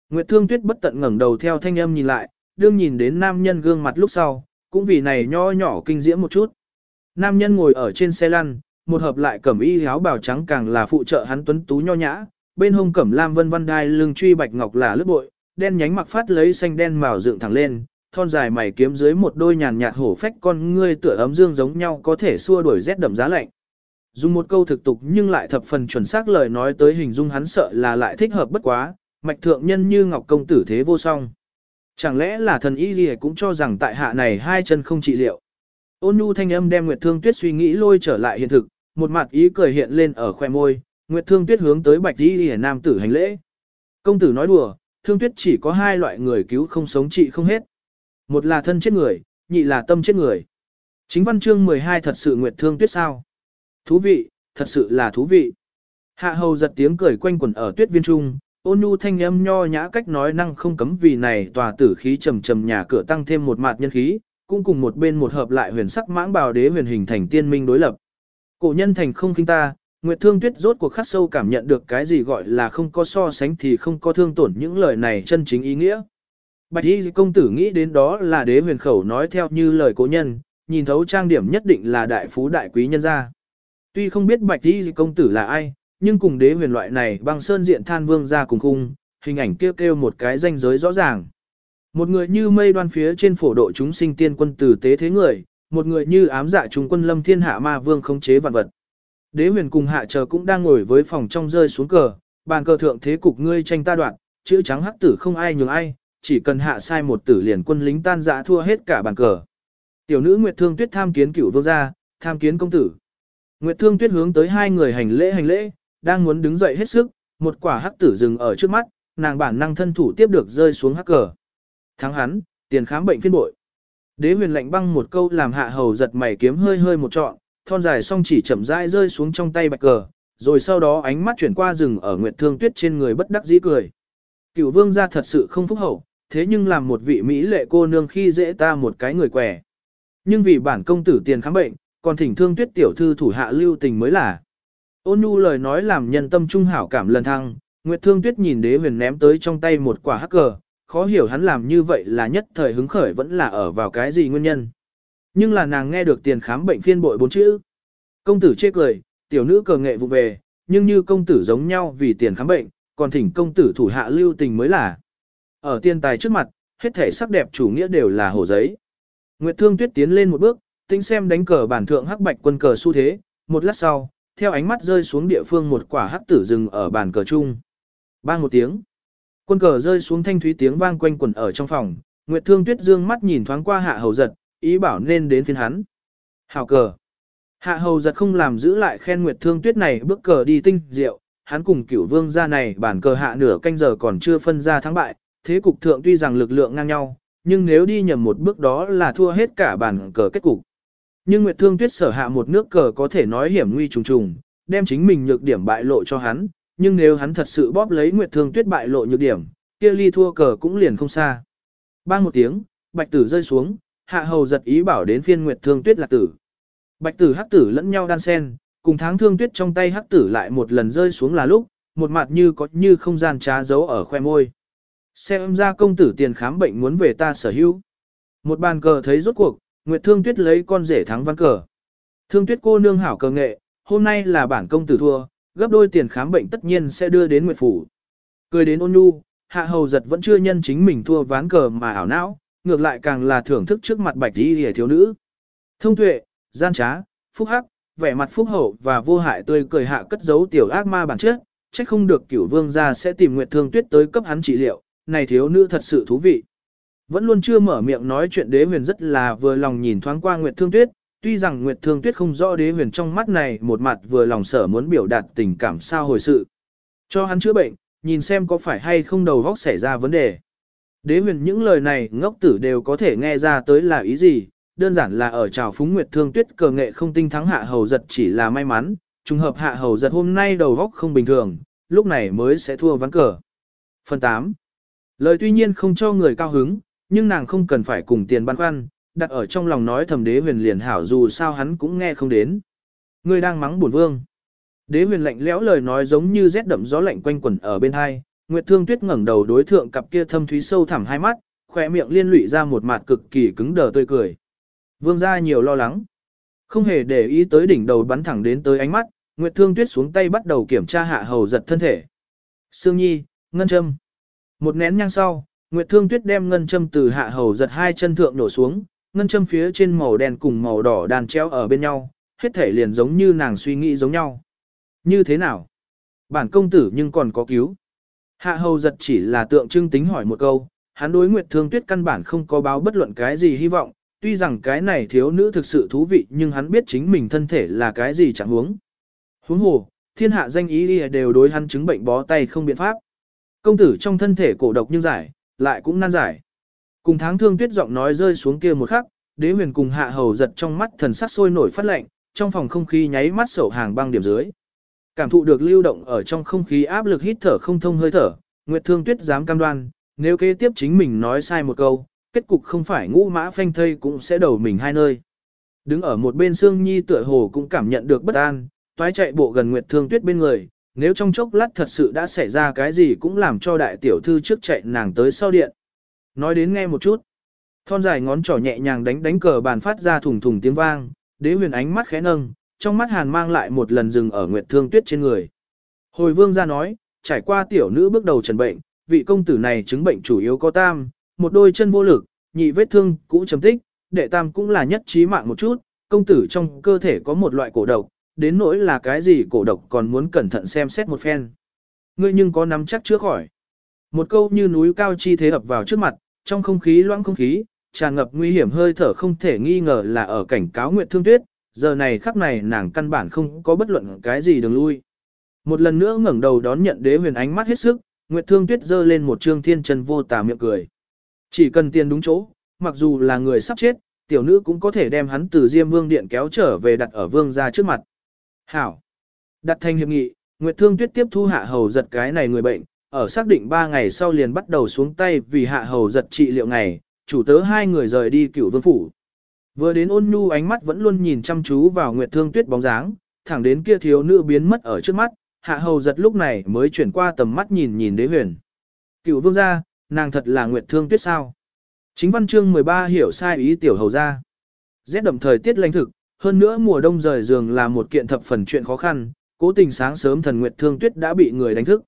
S1: Nguyệt Thương Tuyết bất tận ngẩng đầu theo thanh âm nhìn lại, đương nhìn đến nam nhân gương mặt lúc sau, cũng vì này nho nhỏ kinh diễm một chút. Nam nhân ngồi ở trên xe lăn, một hợp lại cẩm y áo bào trắng càng là phụ trợ hắn tuấn tú nho nhã, bên hông cẩm lam vân vân đai lưng truy bạch ngọc là lướt bội, đen nhánh mặc phát lấy xanh đen màu dựng thẳng lên, thon dài mày kiếm dưới một đôi nhàn nhạt hổ phách con ngươi tựa ấm dương giống nhau có thể xua đuổi rét đậm giá lạnh. Dùng một câu thực tục nhưng lại thập phần chuẩn xác lời nói tới hình dung hắn sợ là lại thích hợp bất quá, mạch thượng nhân như ngọc công tử thế vô song. Chẳng lẽ là thần y gì cũng cho rằng tại hạ này hai chân không trị liệu. Ôn nhu thanh âm đem Nguyệt Thương Tuyết suy nghĩ lôi trở lại hiện thực, một mặt ý cười hiện lên ở khoe môi, Nguyệt Thương Tuyết hướng tới Bạch Y Liễu nam tử hành lễ. Công tử nói đùa, Thương Tuyết chỉ có hai loại người cứu không sống trị không hết. Một là thân chết người, nhị là tâm chết người. Chính văn chương 12 thật sự Nguyệt Thương Tuyết sao? Thú vị, thật sự là thú vị. Hạ hầu giật tiếng cười quanh quẩn ở tuyết viên trung, ôn nhu thanh âm nho nhã cách nói năng không cấm vì này tòa tử khí trầm trầm nhà cửa tăng thêm một mạt nhân khí, cũng cùng một bên một hợp lại huyền sắc mãng bào đế huyền hình thành tiên minh đối lập. Cổ nhân thành không khinh ta, Nguyệt Thương Tuyết rốt cuộc khắc sâu cảm nhận được cái gì gọi là không có so sánh thì không có thương tổn những lời này chân chính ý nghĩa. Bạch Y công tử nghĩ đến đó là đế huyền khẩu nói theo như lời cố nhân, nhìn thấu trang điểm nhất định là đại phú đại quý nhân gia. Tuy không biết bạch Y công tử là ai, nhưng cùng đế huyền loại này băng sơn diện than vương gia cùng khung, hình ảnh kêu kêu một cái danh giới rõ ràng. Một người như mây đoan phía trên phổ độ chúng sinh tiên quân tử tế thế người, một người như ám dạ trung quân lâm thiên hạ ma vương khống chế vạn vật. Đế huyền cùng hạ chờ cũng đang ngồi với phòng trong rơi xuống cờ, bàn cờ thượng thế cục ngươi tranh ta đoạn, chữ trắng hắc tử không ai nhường ai, chỉ cần hạ sai một tử liền quân lính tan dã thua hết cả bàn cờ. Tiểu nữ Nguyệt Thương Tuyết tham kiến cửu vương gia, tham kiến công tử. Nguyệt Thương Tuyết hướng tới hai người hành lễ hành lễ, đang muốn đứng dậy hết sức, một quả hắc tử dừng ở trước mắt, nàng bản năng thân thủ tiếp được rơi xuống hắc cờ. Thắng hắn, tiền khám bệnh phiên bội. Đế huyền lạnh băng một câu làm hạ hầu giật mày kiếm hơi hơi một trọn, thon dài song chỉ chậm rãi rơi xuống trong tay bạch cờ, rồi sau đó ánh mắt chuyển qua rừng ở Nguyệt Thương Tuyết trên người bất đắc dĩ cười. Cửu vương gia thật sự không phúc hậu, thế nhưng làm một vị mỹ lệ cô nương khi dễ ta một cái người quẻ. Nhưng vì bản công tử tiền khám bệnh, còn thỉnh thương tuyết tiểu thư thủ hạ lưu tình mới là. Ôn nhu lời nói làm nhân tâm trung hảo cảm lần thăng, Nguyệt Thương Tuyết nhìn đế huyền ném tới trong tay một quả hắc cờ, khó hiểu hắn làm như vậy là nhất thời hứng khởi vẫn là ở vào cái gì nguyên nhân. Nhưng là nàng nghe được tiền khám bệnh phiên bội bốn chữ. Công tử chê cười, tiểu nữ cờ nghệ vụ về, nhưng như công tử giống nhau vì tiền khám bệnh, còn thỉnh công tử thủ hạ lưu tình mới là. Ở tiên tài trước mặt, hết thể sắc đẹp chủ nghĩa đều là hổ giấy. Nguyệt Thương Tuyết tiến lên một bước, tính xem đánh cờ bản thượng hắc bạch quân cờ xu thế, một lát sau, theo ánh mắt rơi xuống địa phương một quả hắc tử rừng ở bàn cờ chung. Bang một tiếng. Quân cờ rơi xuống thanh thúy tiếng vang quanh quẩn ở trong phòng, Nguyệt Thương Tuyết dương mắt nhìn thoáng qua Hạ Hầu Giật, ý bảo nên đến phiên hắn. Hào cờ. Hạ Hầu Giật không làm giữ lại khen Nguyệt Thương Tuyết này bước cờ đi tinh diệu, hắn cùng cửu vương gia này bản cờ hạ nửa canh giờ còn chưa phân ra thắng bại, thế cục thượng tuy rằng lực lượng ngang nhau, nhưng nếu đi nhầm một bước đó là thua hết cả bản cờ kết cục. Nhưng Nguyệt Thương Tuyết sở hạ một nước cờ có thể nói hiểm nguy trùng trùng, đem chính mình nhược điểm bại lộ cho hắn, nhưng nếu hắn thật sự bóp lấy Nguyệt Thương Tuyết bại lộ nhược điểm, kia ly thua cờ cũng liền không xa. Bang một tiếng, bạch tử rơi xuống, hạ hầu giật ý bảo đến phiên Nguyệt Thương Tuyết là tử. Bạch tử hắc tử lẫn nhau đan sen, cùng tháng thương tuyết trong tay hắc tử lại một lần rơi xuống là lúc, một mặt như có như không gian trá giấu ở khoe môi. Xem ra công tử tiền khám bệnh muốn về ta sở hữu. Một bàn cờ thấy rốt cuộc, Nguyệt Thương Tuyết lấy con rể thắng văn cờ. Thương Tuyết cô nương hảo cờ nghệ, hôm nay là bản công tử thua, gấp đôi tiền khám bệnh tất nhiên sẽ đưa đến Nguyệt Phủ. Cười đến ôn nhu, hạ hầu giật vẫn chưa nhân chính mình thua ván cờ mà ảo não, ngược lại càng là thưởng thức trước mặt bạch đi hề thiếu nữ. Thông tuệ, gian trá, phúc hắc, vẻ mặt phúc hậu và vô hại tươi cười hạ cất giấu tiểu ác ma bản chất, trách không được cửu vương gia sẽ tìm Nguyệt Thương Tuyết tới cấp hắn trị liệu, này thiếu nữ thật sự thú vị. Vẫn luôn chưa mở miệng nói chuyện đế huyền rất là vừa lòng nhìn thoáng qua Nguyệt Thương Tuyết, tuy rằng Nguyệt Thương Tuyết không rõ đế huyền trong mắt này một mặt vừa lòng sở muốn biểu đạt tình cảm sao hồi sự. Cho hắn chữa bệnh, nhìn xem có phải hay không đầu góc xảy ra vấn đề. Đế huyền những lời này ngốc tử đều có thể nghe ra tới là ý gì, đơn giản là ở trào phúng Nguyệt Thương Tuyết cờ nghệ không tinh thắng hạ hầu giật chỉ là may mắn, trùng hợp hạ hầu giật hôm nay đầu góc không bình thường, lúc này mới sẽ thua ván cờ. Phần 8. Lời tuy nhiên không cho người cao hứng, nhưng nàng không cần phải cùng tiền băn khoăn, đặt ở trong lòng nói thầm đế huyền liền hảo dù sao hắn cũng nghe không đến. Ngươi đang mắng bổn vương. Đế huyền lạnh lẽo lời nói giống như rét đậm gió lạnh quanh quẩn ở bên hai, Nguyệt Thương Tuyết ngẩng đầu đối thượng cặp kia thâm thúy sâu thẳm hai mắt, khỏe miệng liên lụy ra một mặt cực kỳ cứng đờ tươi cười. Vương gia nhiều lo lắng. Không hề để ý tới đỉnh đầu bắn thẳng đến tới ánh mắt, Nguyệt Thương Tuyết xuống tay bắt đầu kiểm tra hạ hầu giật thân thể. Sương Nhi, Ngân Trâm. Một nén nhang sau, Nguyệt Thương Tuyết đem ngân châm từ hạ hầu giật hai chân thượng nổ xuống, ngân châm phía trên màu đen cùng màu đỏ đàn treo ở bên nhau, hết thể liền giống như nàng suy nghĩ giống nhau. Như thế nào? Bản công tử nhưng còn có cứu. Hạ hầu giật chỉ là tượng trưng tính hỏi một câu, hắn đối Nguyệt Thương Tuyết căn bản không có báo bất luận cái gì hy vọng, tuy rằng cái này thiếu nữ thực sự thú vị nhưng hắn biết chính mình thân thể là cái gì chẳng huống. Huống hồ, thiên hạ danh ý đều đối hắn chứng bệnh bó tay không biện pháp. Công tử trong thân thể cổ độc nhưng giải, lại cũng nan giải. Cùng tháng thương tuyết giọng nói rơi xuống kia một khắc, đế huyền cùng hạ hầu giật trong mắt thần sắc sôi nổi phát lạnh, trong phòng không khí nháy mắt sổ hàng băng điểm dưới. Cảm thụ được lưu động ở trong không khí áp lực hít thở không thông hơi thở, Nguyệt Thương Tuyết dám cam đoan, nếu kế tiếp chính mình nói sai một câu, kết cục không phải ngũ mã phanh thây cũng sẽ đầu mình hai nơi. Đứng ở một bên Sương Nhi tựa hồ cũng cảm nhận được bất an, toái chạy bộ gần Nguyệt Thương Tuyết bên người, nếu trong chốc lát thật sự đã xảy ra cái gì cũng làm cho đại tiểu thư trước chạy nàng tới sau điện. Nói đến nghe một chút. Thon dài ngón trỏ nhẹ nhàng đánh đánh cờ bàn phát ra thùng thùng tiếng vang, đế huyền ánh mắt khẽ nâng, trong mắt hàn mang lại một lần dừng ở Nguyệt Thương Tuyết trên người. Hồi vương ra nói, trải qua tiểu nữ bước đầu trần bệnh, vị công tử này chứng bệnh chủ yếu có tam, một đôi chân vô lực, nhị vết thương cũ chấm tích, đệ tam cũng là nhất trí mạng một chút, công tử trong cơ thể có một loại cổ độc, đến nỗi là cái gì cổ độc còn muốn cẩn thận xem xét một phen. Ngươi nhưng có nắm chắc chữa khỏi. Một câu như núi cao chi thế ập vào trước mặt, trong không khí loãng không khí, tràn ngập nguy hiểm hơi thở không thể nghi ngờ là ở cảnh cáo Nguyệt Thương Tuyết, giờ này khắc này nàng căn bản không có bất luận cái gì đường lui. Một lần nữa ngẩng đầu đón nhận đế huyền ánh mắt hết sức, Nguyệt Thương Tuyết giơ lên một trương thiên chân vô tà miệng cười. Chỉ cần tiền đúng chỗ, mặc dù là người sắp chết, tiểu nữ cũng có thể đem hắn từ Diêm Vương điện kéo trở về đặt ở vương gia trước mặt. Hảo. Đặt thành hiệp nghị, Nguyệt Thương Tuyết tiếp thu hạ hầu giật cái này người bệnh, ở xác định 3 ngày sau liền bắt đầu xuống tay vì hạ hầu giật trị liệu ngày, chủ tớ hai người rời đi cửu vương phủ. Vừa đến ôn nhu ánh mắt vẫn luôn nhìn chăm chú vào Nguyệt Thương Tuyết bóng dáng, thẳng đến kia thiếu nữ biến mất ở trước mắt, hạ hầu giật lúc này mới chuyển qua tầm mắt nhìn nhìn đế huyền. Cửu vương gia, nàng thật là Nguyệt Thương Tuyết sao? Chính văn chương 13 hiểu sai ý tiểu hầu gia. Rét đậm thời tiết lạnh thực, hơn nữa mùa đông rời giường là một kiện thập phần chuyện khó khăn, cố tình sáng sớm thần Nguyệt Thương Tuyết đã bị người đánh thức.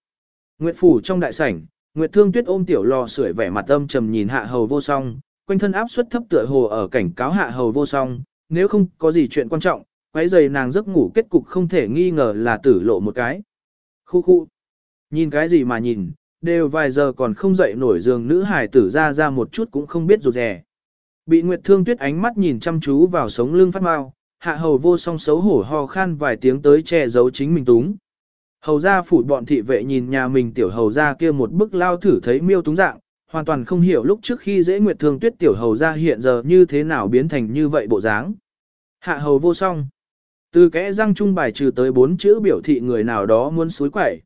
S1: Nguyệt phủ trong đại sảnh, Nguyệt Thương Tuyết ôm tiểu lò sưởi vẻ mặt âm trầm nhìn hạ hầu vô song, quanh thân áp suất thấp tựa hồ ở cảnh cáo hạ hầu vô song, nếu không có gì chuyện quan trọng, quấy giày nàng giấc ngủ kết cục không thể nghi ngờ là tử lộ một cái. Khu khu. Nhìn cái gì mà nhìn, đều vài giờ còn không dậy nổi giường nữ hải tử ra ra một chút cũng không biết rụt rè. Bị Nguyệt Thương Tuyết ánh mắt nhìn chăm chú vào sống lưng phát mau, hạ hầu vô song xấu hổ ho khan vài tiếng tới che giấu chính mình túng. Hầu ra phủ bọn thị vệ nhìn nhà mình tiểu hầu ra kia một bức lao thử thấy miêu túng dạng, hoàn toàn không hiểu lúc trước khi dễ Nguyệt Thương Tuyết tiểu hầu ra hiện giờ như thế nào biến thành như vậy bộ dáng. Hạ hầu vô song. Từ kẽ răng trung bài trừ tới bốn chữ biểu thị người nào đó muốn suối quẩy.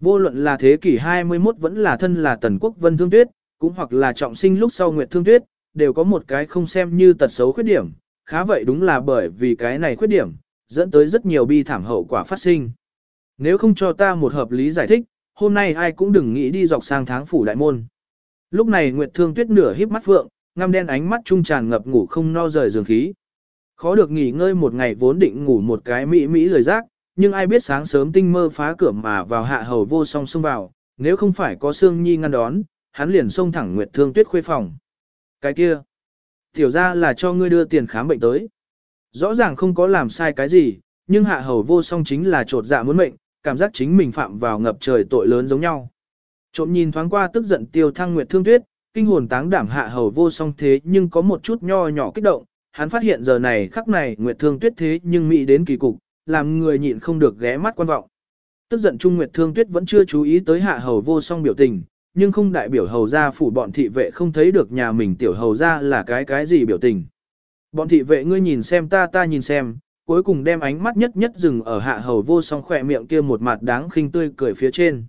S1: Vô luận là thế kỷ 21 vẫn là thân là tần quốc vân thương tuyết, cũng hoặc là trọng sinh lúc sau nguyệt thương tuyết, đều có một cái không xem như tật xấu khuyết điểm, khá vậy đúng là bởi vì cái này khuyết điểm, dẫn tới rất nhiều bi thảm hậu quả phát sinh. Nếu không cho ta một hợp lý giải thích, hôm nay ai cũng đừng nghĩ đi dọc sang tháng phủ đại môn. Lúc này Nguyệt Thương Tuyết nửa híp mắt phượng, ngăm đen ánh mắt trung tràn ngập ngủ không no rời giường khí. Khó được nghỉ ngơi một ngày vốn định ngủ một cái mỹ mỹ lời giác, nhưng ai biết sáng sớm tinh mơ phá cửa mà vào hạ hầu vô song xông vào, nếu không phải có Sương Nhi ngăn đón, hắn liền xông thẳng Nguyệt Thương Tuyết khuê phòng. Cái kia, tiểu ra là cho ngươi đưa tiền khám bệnh tới. Rõ ràng không có làm sai cái gì, nhưng hạ hầu vô song chính là trột dạ muốn mệnh, cảm giác chính mình phạm vào ngập trời tội lớn giống nhau. Trộm nhìn thoáng qua tức giận tiêu thăng Nguyệt Thương Tuyết, kinh hồn táng đảm hạ hầu vô song thế nhưng có một chút nho nhỏ kích động, hắn phát hiện giờ này khắc này Nguyệt Thương Tuyết thế nhưng mỹ đến kỳ cục, làm người nhịn không được ghé mắt quan vọng. Tức giận Trung Nguyệt Thương Tuyết vẫn chưa chú ý tới hạ hầu vô song biểu tình, nhưng không đại biểu hầu gia phủ bọn thị vệ không thấy được nhà mình tiểu hầu gia là cái cái gì biểu tình. Bọn thị vệ ngươi nhìn xem ta ta nhìn xem, cuối cùng đem ánh mắt nhất nhất dừng ở hạ hầu vô song khỏe miệng kia một mặt đáng khinh tươi cười phía trên.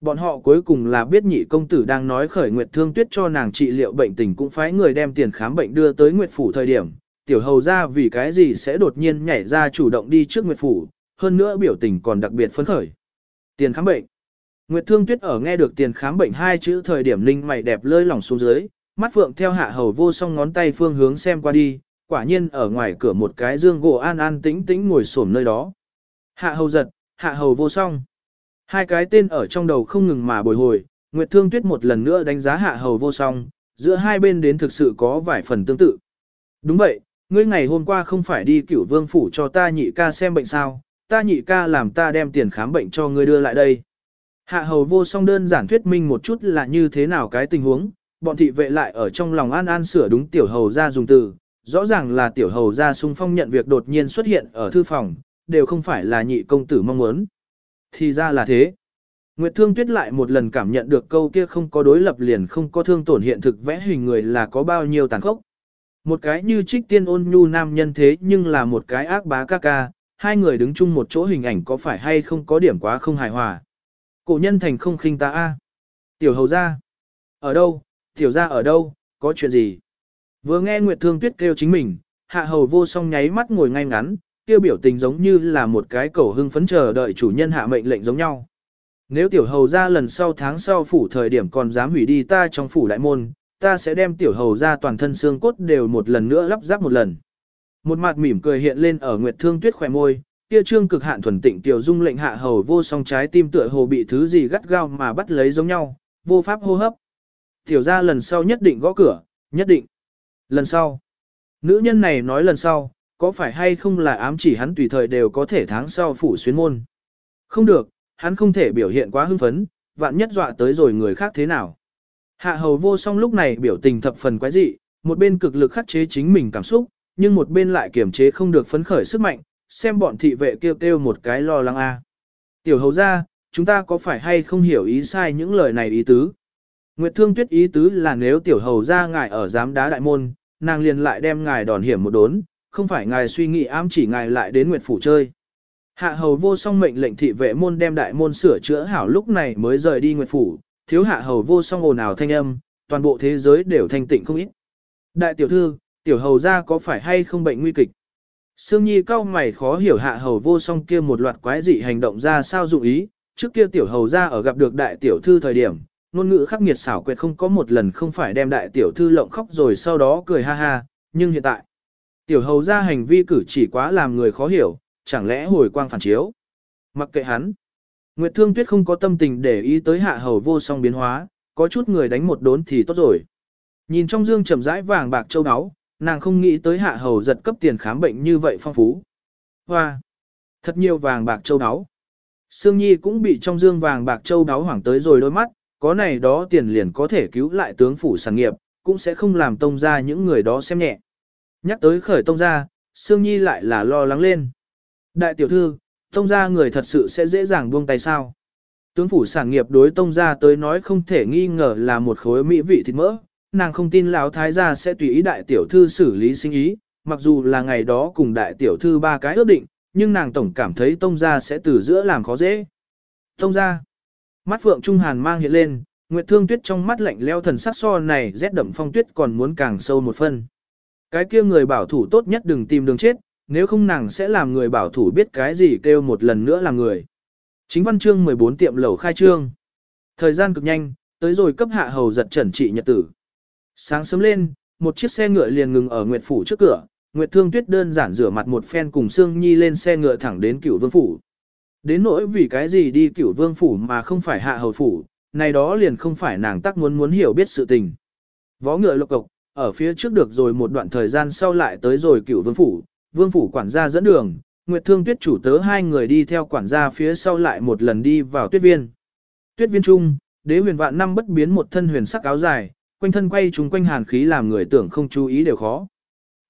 S1: Bọn họ cuối cùng là biết nhị công tử đang nói khởi Nguyệt Thương Tuyết cho nàng trị liệu bệnh tình cũng phái người đem tiền khám bệnh đưa tới Nguyệt Phủ thời điểm, tiểu hầu ra vì cái gì sẽ đột nhiên nhảy ra chủ động đi trước Nguyệt Phủ, hơn nữa biểu tình còn đặc biệt phấn khởi. Tiền khám bệnh. Nguyệt Thương Tuyết ở nghe được tiền khám bệnh hai chữ thời điểm linh mày đẹp lơi lỏng xuống dưới, mắt phượng theo hạ hầu vô song ngón tay phương hướng xem qua đi, quả nhiên ở ngoài cửa một cái dương gỗ an an tĩnh tĩnh ngồi xổm nơi đó. Hạ hầu giật, hạ hầu vô song. Hai cái tên ở trong đầu không ngừng mà bồi hồi, Nguyệt Thương Tuyết một lần nữa đánh giá hạ hầu vô song, giữa hai bên đến thực sự có vài phần tương tự. Đúng vậy, ngươi ngày hôm qua không phải đi cửu vương phủ cho ta nhị ca xem bệnh sao, ta nhị ca làm ta đem tiền khám bệnh cho ngươi đưa lại đây. Hạ hầu vô song đơn giản thuyết minh một chút là như thế nào cái tình huống, bọn thị vệ lại ở trong lòng an an sửa đúng tiểu hầu ra dùng từ, rõ ràng là tiểu hầu ra sung phong nhận việc đột nhiên xuất hiện ở thư phòng, đều không phải là nhị công tử mong muốn. Thì ra là thế. Nguyệt Thương Tuyết lại một lần cảm nhận được câu kia không có đối lập liền không có thương tổn hiện thực vẽ hình người là có bao nhiêu tàn khốc. Một cái như trích tiên ôn nhu nam nhân thế nhưng là một cái ác bá ca ca, hai người đứng chung một chỗ hình ảnh có phải hay không có điểm quá không hài hòa. Cổ nhân thành không khinh ta a. Tiểu hầu ra. Ở đâu, tiểu ra ở đâu, có chuyện gì? Vừa nghe Nguyệt Thương Tuyết kêu chính mình, hạ hầu vô song nháy mắt ngồi ngay ngắn, kêu biểu tình giống như là một cái cổ hưng phấn chờ đợi chủ nhân hạ mệnh lệnh giống nhau. Nếu tiểu hầu ra lần sau tháng sau phủ thời điểm còn dám hủy đi ta trong phủ đại môn, ta sẽ đem tiểu hầu ra toàn thân xương cốt đều một lần nữa lắp ráp một lần. Một mặt mỉm cười hiện lên ở Nguyệt Thương Tuyết khỏe môi, kia trương cực hạn thuần tịnh tiểu dung lệnh hạ hầu vô song trái tim tựa hồ bị thứ gì gắt gao mà bắt lấy giống nhau, vô pháp hô hấp. Tiểu ra lần sau nhất định gõ cửa, nhất định. Lần sau. Nữ nhân này nói lần sau, có phải hay không là ám chỉ hắn tùy thời đều có thể tháng sau phủ xuyến môn. Không được, hắn không thể biểu hiện quá hưng phấn, vạn nhất dọa tới rồi người khác thế nào. Hạ hầu vô song lúc này biểu tình thập phần quái dị, một bên cực lực khắc chế chính mình cảm xúc, nhưng một bên lại kiềm chế không được phấn khởi sức mạnh, xem bọn thị vệ kêu kêu một cái lo lắng a. Tiểu hầu ra, chúng ta có phải hay không hiểu ý sai những lời này ý tứ? Nguyệt Thương Tuyết ý tứ là nếu tiểu hầu ra ngài ở giám đá đại môn, nàng liền lại đem ngài đòn hiểm một đốn, không phải ngài suy nghĩ ám chỉ ngài lại đến Nguyệt Phủ chơi. Hạ hầu vô song mệnh lệnh thị vệ môn đem đại môn sửa chữa hảo lúc này mới rời đi Nguyệt Phủ, thiếu hạ hầu vô song ồn ào thanh âm, toàn bộ thế giới đều thanh tịnh không ít. Đại tiểu thư, tiểu hầu ra có phải hay không bệnh nguy kịch? Sương Nhi cao mày khó hiểu hạ hầu vô song kia một loạt quái dị hành động ra sao dụng ý, trước kia tiểu hầu ra ở gặp được đại tiểu thư thời điểm, ngôn ngữ khắc nghiệt xảo quyệt không có một lần không phải đem đại tiểu thư lộng khóc rồi sau đó cười ha ha, nhưng hiện tại, tiểu hầu ra hành vi cử chỉ quá làm người khó hiểu, chẳng lẽ hồi quang phản chiếu. Mặc kệ hắn, Nguyệt Thương Tuyết không có tâm tình để ý tới hạ hầu vô song biến hóa, có chút người đánh một đốn thì tốt rồi. Nhìn trong dương trầm rãi vàng bạc châu áo, nàng không nghĩ tới hạ hầu giật cấp tiền khám bệnh như vậy phong phú. Hoa! Thật nhiều vàng bạc châu áo. Sương Nhi cũng bị trong dương vàng bạc châu áo hoảng tới rồi đôi mắt, có này đó tiền liền có thể cứu lại tướng phủ sản nghiệp, cũng sẽ không làm tông ra những người đó xem nhẹ. Nhắc tới khởi tông ra, Sương Nhi lại là lo lắng lên. Đại tiểu thư, tông ra người thật sự sẽ dễ dàng buông tay sao. Tướng phủ sản nghiệp đối tông ra tới nói không thể nghi ngờ là một khối mỹ vị thịt mỡ, nàng không tin lão thái gia sẽ tùy ý đại tiểu thư xử lý sinh ý, mặc dù là ngày đó cùng đại tiểu thư ba cái ước định, nhưng nàng tổng cảm thấy tông gia sẽ từ giữa làm khó dễ. Tông gia. Mắt phượng trung hàn mang hiện lên, Nguyệt Thương Tuyết trong mắt lạnh leo thần sắc so này rét đậm phong tuyết còn muốn càng sâu một phân. Cái kia người bảo thủ tốt nhất đừng tìm đường chết, nếu không nàng sẽ làm người bảo thủ biết cái gì kêu một lần nữa là người. Chính văn chương 14 tiệm lẩu khai trương. Thời gian cực nhanh, tới rồi cấp hạ hầu giật trần trị nhật tử. Sáng sớm lên, một chiếc xe ngựa liền ngừng ở Nguyệt Phủ trước cửa, Nguyệt Thương Tuyết đơn giản rửa mặt một phen cùng Sương Nhi lên xe ngựa thẳng đến Cửu Vương Phủ. Đến nỗi vì cái gì đi Cửu Vương Phủ mà không phải Hạ Hầu Phủ, này đó liền không phải nàng tác muốn muốn hiểu biết sự tình. Vó ngựa lộc cộc, ở phía trước được rồi một đoạn thời gian sau lại tới rồi Cửu Vương Phủ, Vương Phủ quản gia dẫn đường, Nguyệt Thương Tuyết chủ tớ hai người đi theo quản gia phía sau lại một lần đi vào tuyết viên. Tuyết viên trung, đế huyền vạn năm bất biến một thân huyền sắc áo dài, quanh thân quay trung quanh hàn khí làm người tưởng không chú ý đều khó.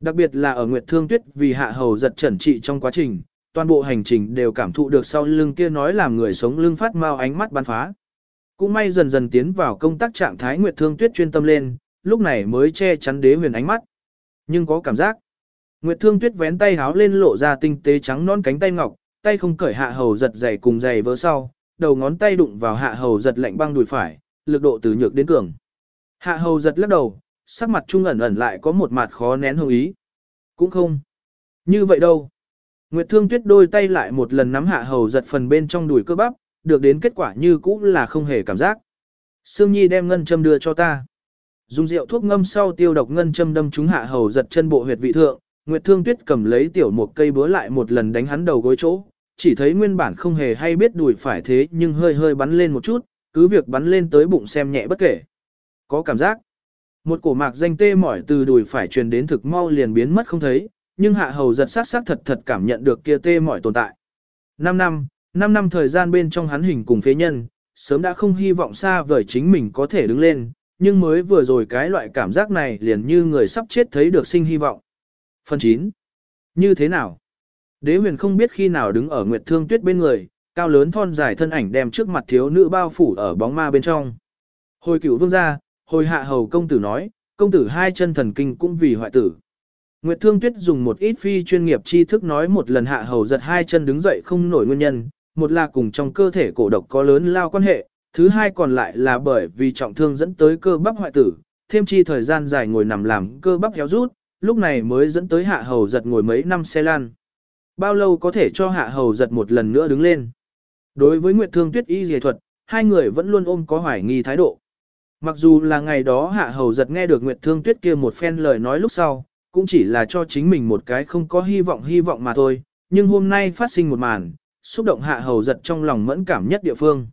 S1: Đặc biệt là ở Nguyệt Thương Tuyết vì hạ hầu giật trẩn trị trong quá trình, toàn bộ hành trình đều cảm thụ được sau lưng kia nói làm người sống lưng phát mau ánh mắt bắn phá. Cũng may dần dần tiến vào công tác trạng thái Nguyệt Thương Tuyết chuyên tâm lên, lúc này mới che chắn đế huyền ánh mắt. Nhưng có cảm giác. Nguyệt Thương Tuyết vén tay háo lên lộ ra tinh tế trắng non cánh tay ngọc, tay không cởi hạ hầu giật giày cùng giày vỡ sau, đầu ngón tay đụng vào hạ hầu giật lạnh băng đùi phải, lực độ từ nhược đến cường. Hạ hầu giật lắc đầu, sắc mặt trung ẩn ẩn lại có một mặt khó nén hồng ý. Cũng không. Như vậy đâu. Nguyệt thương tuyết đôi tay lại một lần nắm hạ hầu giật phần bên trong đùi cơ bắp, được đến kết quả như cũ là không hề cảm giác. Sương Nhi đem ngân châm đưa cho ta. Dùng rượu thuốc ngâm sau tiêu độc ngân châm đâm trúng hạ hầu giật chân bộ huyệt vị thượng, Nguyệt Thương Tuyết cầm lấy tiểu một cây búa lại một lần đánh hắn đầu gối chỗ, chỉ thấy nguyên bản không hề hay biết đùi phải thế nhưng hơi hơi bắn lên một chút, cứ việc bắn lên tới bụng xem nhẹ bất kể có cảm giác. Một cổ mạc danh tê mỏi từ đùi phải truyền đến thực mau liền biến mất không thấy, nhưng hạ hầu giật sát sát thật thật cảm nhận được kia tê mọi tồn tại. 5 năm, 5 năm thời gian bên trong hắn hình cùng phế nhân, sớm đã không hy vọng xa vời chính mình có thể đứng lên, nhưng mới vừa rồi cái loại cảm giác này liền như người sắp chết thấy được sinh hy vọng. Phần 9. Như thế nào? Đế huyền không biết khi nào đứng ở Nguyệt Thương Tuyết bên người, cao lớn thon dài thân ảnh đem trước mặt thiếu nữ bao phủ ở bóng ma bên trong. Hồi cửu vương gia, Hồi hạ hầu công tử nói, công tử hai chân thần kinh cũng vì hoại tử. Nguyệt Thương Tuyết dùng một ít phi chuyên nghiệp tri thức nói một lần hạ hầu giật hai chân đứng dậy không nổi nguyên nhân, một là cùng trong cơ thể cổ độc có lớn lao quan hệ, thứ hai còn lại là bởi vì trọng thương dẫn tới cơ bắp hoại tử, thêm chi thời gian dài ngồi nằm làm cơ bắp héo rút, lúc này mới dẫn tới hạ hầu giật ngồi mấy năm xe lan. Bao lâu có thể cho hạ hầu giật một lần nữa đứng lên? Đối với Nguyệt Thương Tuyết y dề thuật, hai người vẫn luôn ôm có hoài nghi thái độ. Mặc dù là ngày đó hạ hầu giật nghe được Nguyệt Thương Tuyết kia một phen lời nói lúc sau, cũng chỉ là cho chính mình một cái không có hy vọng hy vọng mà thôi, nhưng hôm nay phát sinh một màn, xúc động hạ hầu giật trong lòng mẫn cảm nhất địa phương.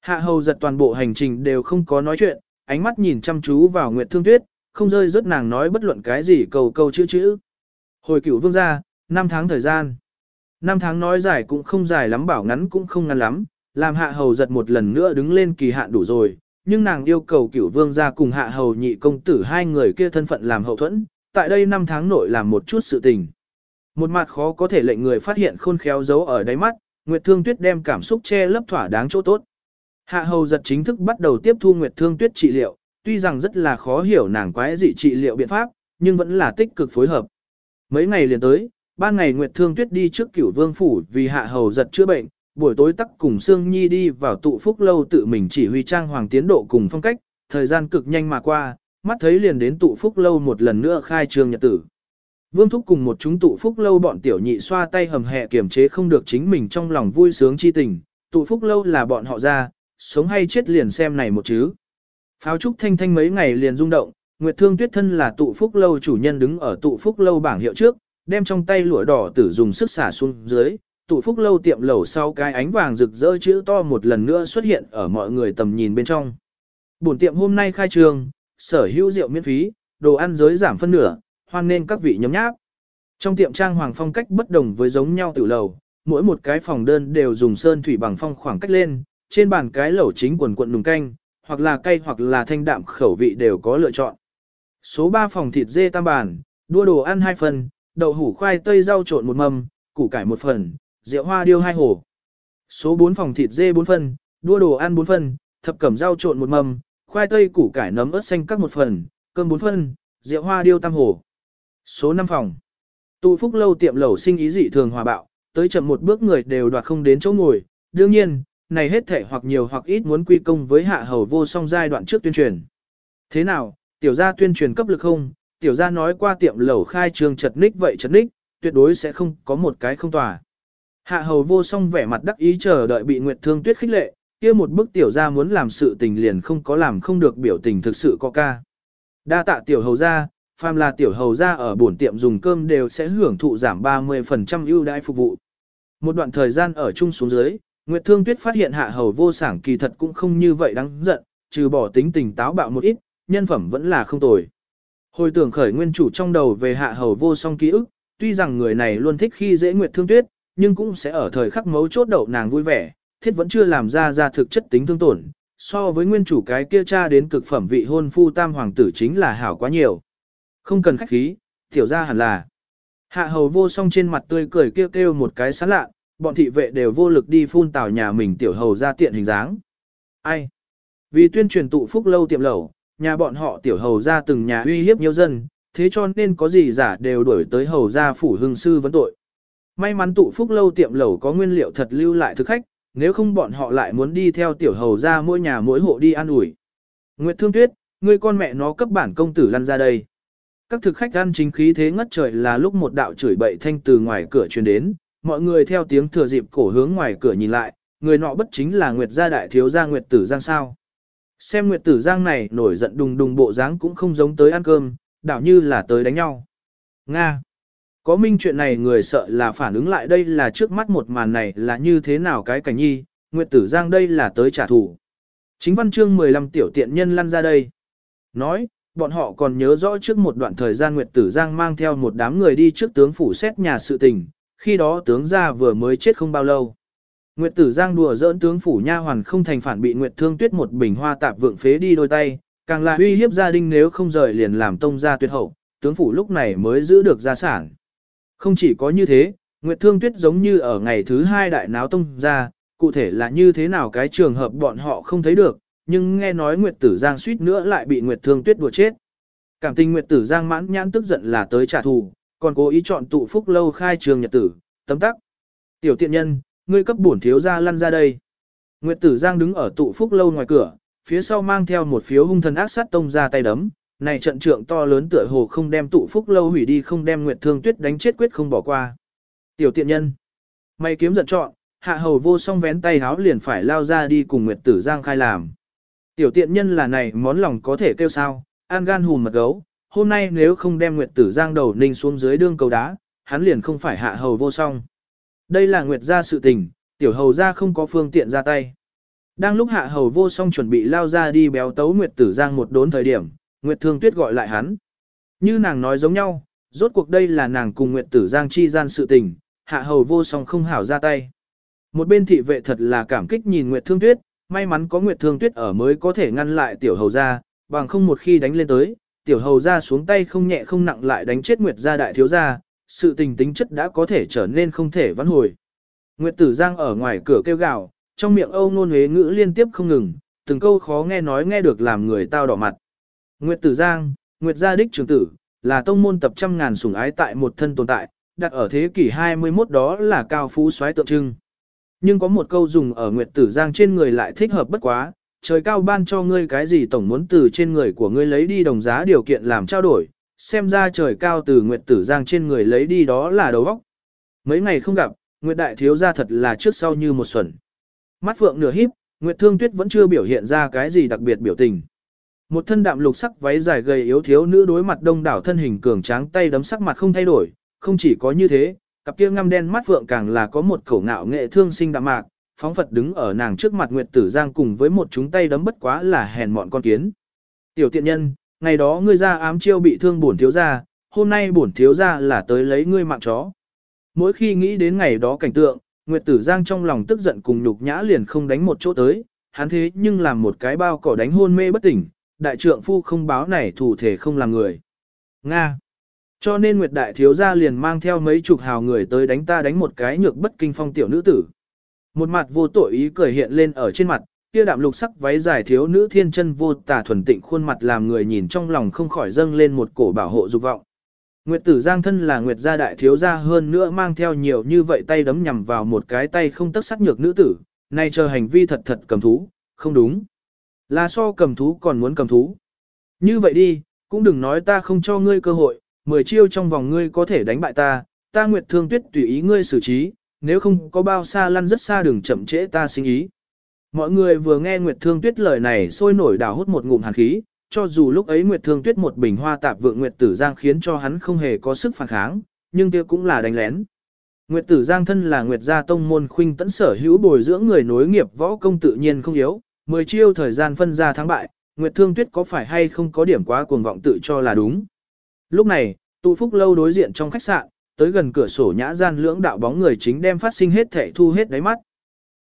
S1: Hạ hầu giật toàn bộ hành trình đều không có nói chuyện, ánh mắt nhìn chăm chú vào Nguyệt Thương Tuyết, không rơi rớt nàng nói bất luận cái gì cầu câu chữ chữ. Hồi cửu vương gia, 5 tháng thời gian. 5 tháng nói dài cũng không dài lắm bảo ngắn cũng không ngắn lắm, làm hạ hầu giật một lần nữa đứng lên kỳ hạn đủ rồi, nhưng nàng yêu cầu cửu vương gia cùng hạ hầu nhị công tử hai người kia thân phận làm hậu thuẫn, tại đây 5 tháng nội làm một chút sự tình. Một mặt khó có thể lệnh người phát hiện khôn khéo giấu ở đáy mắt, Nguyệt Thương Tuyết đem cảm xúc che lấp thỏa đáng chỗ tốt. Hạ hầu giật chính thức bắt đầu tiếp thu Nguyệt Thương Tuyết trị liệu, tuy rằng rất là khó hiểu nàng quái dị trị liệu biện pháp, nhưng vẫn là tích cực phối hợp. Mấy ngày liền tới, ban ngày Nguyệt Thương Tuyết đi trước cửu vương phủ vì hạ hầu giật chữa bệnh, buổi tối tắc cùng Sương Nhi đi vào tụ phúc lâu tự mình chỉ huy trang hoàng tiến độ cùng phong cách, thời gian cực nhanh mà qua, mắt thấy liền đến tụ phúc lâu một lần nữa khai trương nhật tử. Vương Thúc cùng một chúng tụ phúc lâu bọn tiểu nhị xoa tay hầm hẹ kiềm chế không được chính mình trong lòng vui sướng chi tình, tụ phúc lâu là bọn họ ra, sống hay chết liền xem này một chứ. Pháo trúc thanh thanh mấy ngày liền rung động, Nguyệt Thương Tuyết thân là tụ phúc lâu chủ nhân đứng ở tụ phúc lâu bảng hiệu trước, đem trong tay lụa đỏ tử dùng sức xả xuống dưới, tụ phúc lâu tiệm lẩu sau cái ánh vàng rực rỡ chữ to một lần nữa xuất hiện ở mọi người tầm nhìn bên trong. Bổn tiệm hôm nay khai trương, sở hữu rượu miễn phí, đồ ăn giới giảm phân nửa, hoan nên các vị nhấm nháp. Trong tiệm trang hoàng phong cách bất đồng với giống nhau tiểu lầu, mỗi một cái phòng đơn đều dùng sơn thủy bằng phong khoảng cách lên, trên bàn cái lẩu chính quần quận nùng canh, hoặc là cay hoặc là thanh đạm khẩu vị đều có lựa chọn. Số 3 phòng thịt dê tam bàn, đua đồ ăn hai phần, đậu hủ khoai tây rau trộn một mâm, củ cải một phần, rượu hoa điêu hai hồ. Số 4 phòng thịt dê 4 phần, đua đồ ăn 4 phần, thập cẩm rau trộn một mâm, khoai tây củ cải nấm ớt xanh các một phần, cơm bốn phân, rượu hoa điêu tam hồ. Số 5 phòng. Tụ phúc lâu tiệm lẩu sinh ý dị thường hòa bạo, tới chậm một bước người đều đoạt không đến chỗ ngồi. Đương nhiên, này hết thể hoặc nhiều hoặc ít muốn quy công với hạ hầu vô song giai đoạn trước tuyên truyền. Thế nào, tiểu gia tuyên truyền cấp lực không? Tiểu gia nói qua tiệm lẩu khai trường chật ních vậy chật ních, tuyệt đối sẽ không có một cái không tòa. Hạ hầu vô song vẻ mặt đắc ý chờ đợi bị Nguyệt Thương Tuyết khích lệ, kia một bức tiểu gia muốn làm sự tình liền không có làm không được biểu tình thực sự có ca. Đa tạ tiểu hầu gia, phàm là tiểu hầu gia ở bổn tiệm dùng cơm đều sẽ hưởng thụ giảm 30% ưu đãi phục vụ. Một đoạn thời gian ở chung xuống dưới, Nguyệt Thương Tuyết phát hiện hạ hầu vô sảng kỳ thật cũng không như vậy đáng giận, trừ bỏ tính tình táo bạo một ít, nhân phẩm vẫn là không tồi. Hồi tưởng khởi nguyên chủ trong đầu về hạ hầu vô song ký ức, tuy rằng người này luôn thích khi dễ Nguyệt Thương Tuyết, nhưng cũng sẽ ở thời khắc mấu chốt đậu nàng vui vẻ, thiết vẫn chưa làm ra ra thực chất tính thương tổn. So với nguyên chủ cái kia cha đến cực phẩm vị hôn phu tam hoàng tử chính là hảo quá nhiều. Không cần khách khí, tiểu ra hẳn là. Hạ hầu vô song trên mặt tươi cười kêu kêu một cái sán lạ, bọn thị vệ đều vô lực đi phun tào nhà mình tiểu hầu ra tiện hình dáng. Ai? Vì tuyên truyền tụ phúc lâu tiệm lẩu, nhà bọn họ tiểu hầu ra từng nhà uy hiếp nhiều dân, thế cho nên có gì giả đều đuổi tới hầu ra phủ hưng sư vấn tội. May mắn tụ phúc lâu tiệm lẩu có nguyên liệu thật lưu lại thực khách, nếu không bọn họ lại muốn đi theo tiểu hầu ra mỗi nhà mỗi hộ đi ăn ủi. Nguyệt Thương Tuyết, người con mẹ nó cấp bản công tử lăn ra đây. Các thực khách ăn chính khí thế ngất trời là lúc một đạo chửi bậy thanh từ ngoài cửa truyền đến, mọi người theo tiếng thừa dịp cổ hướng ngoài cửa nhìn lại, người nọ bất chính là Nguyệt gia đại thiếu gia Nguyệt Tử Giang sao. Xem Nguyệt Tử Giang này nổi giận đùng đùng bộ dáng cũng không giống tới ăn cơm, đảo như là tới đánh nhau. Nga. Có minh chuyện này người sợ là phản ứng lại đây là trước mắt một màn này là như thế nào cái cảnh nhi, Nguyệt Tử Giang đây là tới trả thù. Chính văn chương 15 tiểu tiện nhân lăn ra đây. Nói, bọn họ còn nhớ rõ trước một đoạn thời gian Nguyệt Tử Giang mang theo một đám người đi trước tướng phủ xét nhà sự tình, khi đó tướng gia vừa mới chết không bao lâu. Nguyệt Tử Giang đùa giỡn tướng phủ nha hoàn không thành phản bị Nguyệt Thương Tuyết một bình hoa tạp vượng phế đi đôi tay, càng là uy hiếp gia đình nếu không rời liền làm tông gia tuyệt hậu, tướng phủ lúc này mới giữ được gia sản. Không chỉ có như thế, Nguyệt Thương Tuyết giống như ở ngày thứ hai đại náo tông gia, cụ thể là như thế nào cái trường hợp bọn họ không thấy được, nhưng nghe nói Nguyệt Tử Giang suýt nữa lại bị Nguyệt Thương Tuyết đùa chết. Cảm tình Nguyệt Tử Giang mãn nhãn tức giận là tới trả thù, còn cố ý chọn tụ phúc lâu khai trường nhật tử, tấm tắc. Tiểu tiện nhân, ngươi cấp bổn thiếu gia lăn ra đây. Nguyệt Tử Giang đứng ở tụ phúc lâu ngoài cửa, phía sau mang theo một phiếu hung thần ác sát tông ra tay đấm. Này trận trượng to lớn tựa hồ không đem tụ phúc lâu hủy đi không đem Nguyệt Thương Tuyết đánh chết quyết không bỏ qua. Tiểu tiện nhân, mày kiếm giận chọn, hạ hầu vô song vén tay háo liền phải lao ra đi cùng Nguyệt Tử Giang khai làm. Tiểu tiện nhân là này món lòng có thể kêu sao, an gan hùn mật gấu, hôm nay nếu không đem Nguyệt Tử Giang đầu ninh xuống dưới đương cầu đá, hắn liền không phải hạ hầu vô song. Đây là Nguyệt gia sự tình, tiểu hầu gia không có phương tiện ra tay. Đang lúc hạ hầu vô song chuẩn bị lao ra đi béo tấu Nguyệt Tử Giang một đốn thời điểm, Nguyệt Thương Tuyết gọi lại hắn. Như nàng nói giống nhau, rốt cuộc đây là nàng cùng Nguyệt Tử Giang chi gian sự tình, hạ hầu vô song không hảo ra tay. Một bên thị vệ thật là cảm kích nhìn Nguyệt Thương Tuyết, may mắn có Nguyệt Thương Tuyết ở mới có thể ngăn lại tiểu hầu gia, bằng không một khi đánh lên tới, tiểu hầu gia xuống tay không nhẹ không nặng lại đánh chết Nguyệt gia đại thiếu gia, sự tình tính chất đã có thể trở nên không thể vãn hồi. Nguyệt Tử Giang ở ngoài cửa kêu gào, trong miệng Âu ngôn huế ngữ liên tiếp không ngừng, từng câu khó nghe nói nghe được làm người tao đỏ mặt. Nguyệt Tử Giang, Nguyệt gia đích Trường tử, là tông môn tập trăm ngàn sủng ái tại một thân tồn tại, đặt ở thế kỷ 21 đó là cao phú soái tượng trưng. Nhưng có một câu dùng ở Nguyệt Tử Giang trên người lại thích hợp bất quá, trời cao ban cho ngươi cái gì tổng muốn từ trên người của ngươi lấy đi đồng giá điều kiện làm trao đổi, xem ra trời cao từ Nguyệt Tử Giang trên người lấy đi đó là đầu óc. Mấy ngày không gặp, Nguyệt Đại Thiếu gia thật là trước sau như một xuẩn. Mắt phượng nửa híp, Nguyệt Thương Tuyết vẫn chưa biểu hiện ra cái gì đặc biệt biểu tình. Một thân đạm lục sắc váy dài gầy yếu thiếu nữ đối mặt đông đảo thân hình cường tráng tay đấm sắc mặt không thay đổi, không chỉ có như thế, cặp kia ngăm đen mắt phượng càng là có một khẩu ngạo nghệ thương sinh đạm mạc, phóng Phật đứng ở nàng trước mặt Nguyệt Tử Giang cùng với một chúng tay đấm bất quá là hèn mọn con kiến. Tiểu tiện nhân, ngày đó ngươi ra ám chiêu bị thương bổn thiếu gia, hôm nay bổn thiếu gia là tới lấy ngươi mạng chó. Mỗi khi nghĩ đến ngày đó cảnh tượng, Nguyệt Tử Giang trong lòng tức giận cùng nhục nhã liền không đánh một chỗ tới, hắn thế nhưng làm một cái bao cỏ đánh hôn mê bất tỉnh, đại trượng phu không báo này thủ thể không làm người. Nga. Cho nên Nguyệt Đại Thiếu Gia liền mang theo mấy chục hào người tới đánh ta đánh một cái nhược bất kinh phong tiểu nữ tử. Một mặt vô tội ý cười hiện lên ở trên mặt, kia đạm lục sắc váy dài thiếu nữ thiên chân vô tà thuần tịnh khuôn mặt làm người nhìn trong lòng không khỏi dâng lên một cổ bảo hộ dục vọng. Nguyệt tử giang thân là Nguyệt gia đại thiếu gia hơn nữa mang theo nhiều như vậy tay đấm nhằm vào một cái tay không tất sắc nhược nữ tử, nay chờ hành vi thật thật cầm thú, không đúng. Là so cầm thú còn muốn cầm thú. Như vậy đi, cũng đừng nói ta không cho ngươi cơ hội, mười chiêu trong vòng ngươi có thể đánh bại ta, ta Nguyệt Thương Tuyết tùy ý ngươi xử trí, nếu không có bao xa lăn rất xa đừng chậm trễ ta sinh ý. Mọi người vừa nghe Nguyệt Thương Tuyết lời này sôi nổi đào hút một ngụm hàn khí, cho dù lúc ấy Nguyệt Thương Tuyết một bình hoa tạp vượng Nguyệt Tử Giang khiến cho hắn không hề có sức phản kháng, nhưng kia cũng là đánh lén. Nguyệt Tử Giang thân là Nguyệt gia tông môn khuynh tẫn sở hữu bồi dưỡng người nối nghiệp võ công tự nhiên không yếu, mười chiêu thời gian phân ra thắng bại, Nguyệt Thương Tuyết có phải hay không có điểm quá cuồng vọng tự cho là đúng. Lúc này, tụ phúc lâu đối diện trong khách sạn, tới gần cửa sổ nhã gian lưỡng đạo bóng người chính đem phát sinh hết thể thu hết đáy mắt.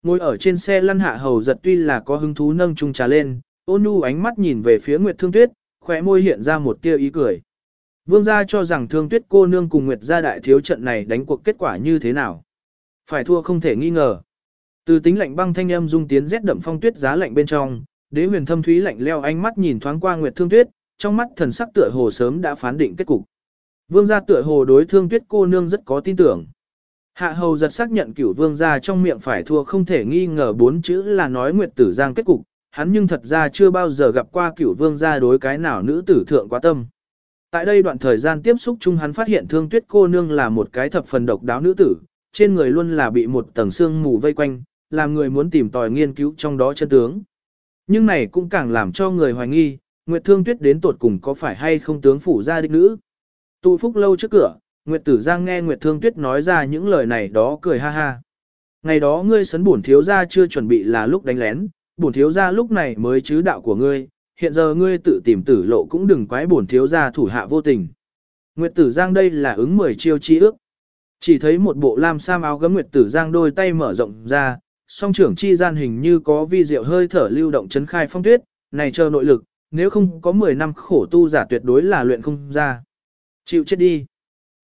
S1: Ngồi ở trên xe lăn hạ hầu giật tuy là có hứng thú nâng chung trà lên, ôn nhu ánh mắt nhìn về phía Nguyệt Thương Tuyết, khóe môi hiện ra một tia ý cười. Vương gia cho rằng Thương Tuyết cô nương cùng Nguyệt gia đại thiếu trận này đánh cuộc kết quả như thế nào? Phải thua không thể nghi ngờ. Từ tính lạnh băng thanh âm dung tiến rét đậm phong tuyết giá lạnh bên trong, đế huyền thâm thúy lạnh leo ánh mắt nhìn thoáng qua Nguyệt Thương Tuyết, trong mắt thần sắc tựa hồ sớm đã phán định kết cục. Vương gia tựa hồ đối Thương Tuyết cô nương rất có tin tưởng. Hạ hầu giật xác nhận cửu vương gia trong miệng phải thua không thể nghi ngờ bốn chữ là nói Nguyệt Tử Giang kết cục, hắn nhưng thật ra chưa bao giờ gặp qua cửu vương gia đối cái nào nữ tử thượng quá tâm. Tại đây đoạn thời gian tiếp xúc chung hắn phát hiện thương tuyết cô nương là một cái thập phần độc đáo nữ tử, trên người luôn là bị một tầng xương mù vây quanh, làm người muốn tìm tòi nghiên cứu trong đó chân tướng. Nhưng này cũng càng làm cho người hoài nghi, Nguyệt Thương Tuyết đến tột cùng có phải hay không tướng phủ gia đích nữ. Tụ phúc lâu trước cửa, Nguyệt Tử Giang nghe Nguyệt Thương Tuyết nói ra những lời này đó cười ha ha. Ngày đó ngươi sấn bổn thiếu gia chưa chuẩn bị là lúc đánh lén, bổn thiếu gia lúc này mới chứ đạo của ngươi, hiện giờ ngươi tự tìm tử lộ cũng đừng quái bổn thiếu gia thủ hạ vô tình. Nguyệt Tử Giang đây là ứng 10 chiêu chi ước. Chỉ thấy một bộ lam sam áo gấm Nguyệt Tử Giang đôi tay mở rộng ra, song trưởng chi gian hình như có vi diệu hơi thở lưu động chấn khai phong tuyết, này chờ nội lực, nếu không có 10 năm khổ tu giả tuyệt đối là luyện không ra. Chịu chết đi.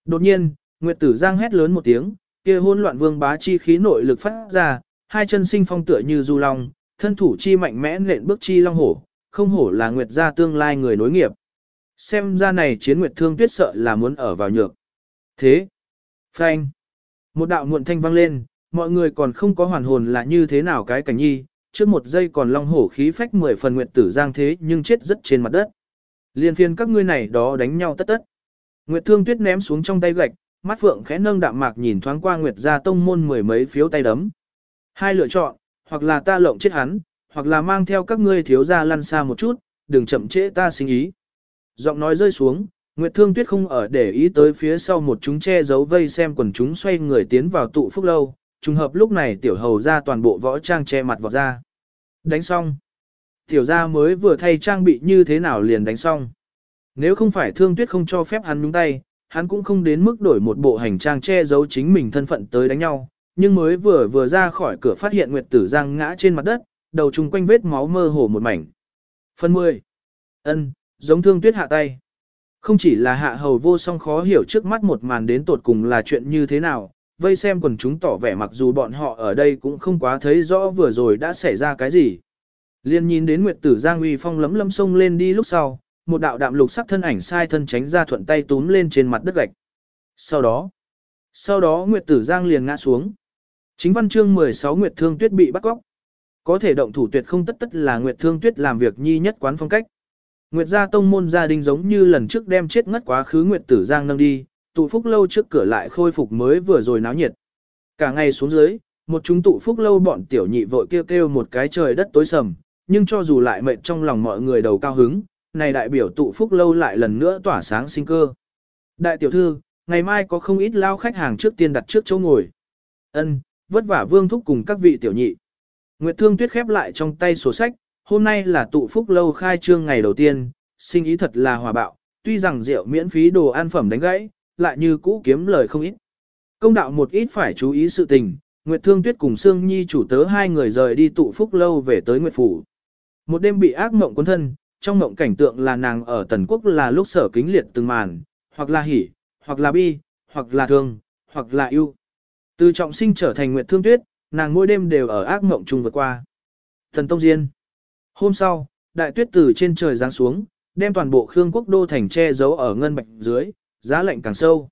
S1: Đột nhiên, Nguyệt Tử Giang hét lớn một tiếng, kia hỗn loạn vương bá chi khí nội lực phát ra, hai chân sinh phong tựa như du long, thân thủ chi mạnh mẽ nện bước chi long hổ, không hổ là Nguyệt gia tương lai người nối nghiệp. Xem ra này chiến Nguyệt Thương Tuyết sợ là muốn ở vào nhược. Thế, phanh, một đạo muộn thanh vang lên, mọi người còn không có hoàn hồn là như thế nào cái cảnh nhi, trước một giây còn long hổ khí phách mười phần Nguyệt Tử Giang thế nhưng chết rất trên mặt đất. Liên phiên các ngươi này đó đánh nhau tất tất. Nguyệt Thương Tuyết ném xuống trong tay gạch, mắt phượng khẽ nâng đạm mạc nhìn thoáng qua Nguyệt gia tông môn mười mấy phiếu tay đấm. Hai lựa chọn, hoặc là ta lộng chết hắn, hoặc là mang theo các ngươi thiếu gia lăn xa một chút, đừng chậm trễ ta sinh ý. Giọng nói rơi xuống, Nguyệt Thương Tuyết không ở để ý tới phía sau một chúng che giấu vây xem quần chúng xoay người tiến vào tụ phúc lâu, trùng hợp lúc này tiểu hầu ra toàn bộ võ trang che mặt vọt ra. Đánh xong. Tiểu gia mới vừa thay trang bị như thế nào liền đánh xong. Nếu không phải Thương Tuyết không cho phép hắn nhúng tay, hắn cũng không đến mức đổi một bộ hành trang che giấu chính mình thân phận tới đánh nhau, nhưng mới vừa vừa ra khỏi cửa phát hiện Nguyệt Tử Giang ngã trên mặt đất, đầu trùng quanh vết máu mơ hồ một mảnh. Phần 10. Ân, giống Thương Tuyết hạ tay. Không chỉ là hạ hầu vô song khó hiểu trước mắt một màn đến tột cùng là chuyện như thế nào, vây xem quần chúng tỏ vẻ mặc dù bọn họ ở đây cũng không quá thấy rõ vừa rồi đã xảy ra cái gì. Liên nhìn đến Nguyệt Tử Giang uy phong lấm lấm sông lên đi lúc sau, một đạo đạm lục sắc thân ảnh sai thân tránh ra thuận tay túm lên trên mặt đất gạch. Sau đó, sau đó Nguyệt Tử Giang liền ngã xuống. Chính văn chương 16 Nguyệt Thương Tuyết bị bắt cóc. Có thể động thủ tuyệt không tất tất là Nguyệt Thương Tuyết làm việc nhi nhất quán phong cách. Nguyệt gia tông môn gia đình giống như lần trước đem chết ngất quá khứ Nguyệt Tử Giang nâng đi, tụ phúc lâu trước cửa lại khôi phục mới vừa rồi náo nhiệt. Cả ngày xuống dưới, một chúng tụ phúc lâu bọn tiểu nhị vội kêu kêu một cái trời đất tối sầm, nhưng cho dù lại mệt trong lòng mọi người đầu cao hứng, này đại biểu tụ phúc lâu lại lần nữa tỏa sáng sinh cơ. Đại tiểu thư, ngày mai có không ít lao khách hàng trước tiên đặt trước chỗ ngồi. Ân, vất vả vương thúc cùng các vị tiểu nhị. Nguyệt Thương Tuyết khép lại trong tay sổ sách, hôm nay là tụ phúc lâu khai trương ngày đầu tiên, sinh ý thật là hòa bạo, tuy rằng rượu miễn phí đồ ăn phẩm đánh gãy, lại như cũ kiếm lời không ít. Công đạo một ít phải chú ý sự tình, Nguyệt Thương Tuyết cùng Sương Nhi chủ tớ hai người rời đi tụ phúc lâu về tới Nguyệt Phủ. Một đêm bị ác mộng cuốn thân, trong mộng cảnh tượng là nàng ở Tần Quốc là lúc sở kính liệt từng màn, hoặc là hỉ, hoặc là bi, hoặc là thương, hoặc là yêu. Từ trọng sinh trở thành Nguyệt Thương Tuyết, nàng mỗi đêm đều ở ác mộng chung vượt qua. Thần Tông Diên Hôm sau, đại tuyết từ trên trời giáng xuống, đem toàn bộ Khương Quốc đô thành che giấu ở ngân bạch dưới, giá lạnh càng sâu.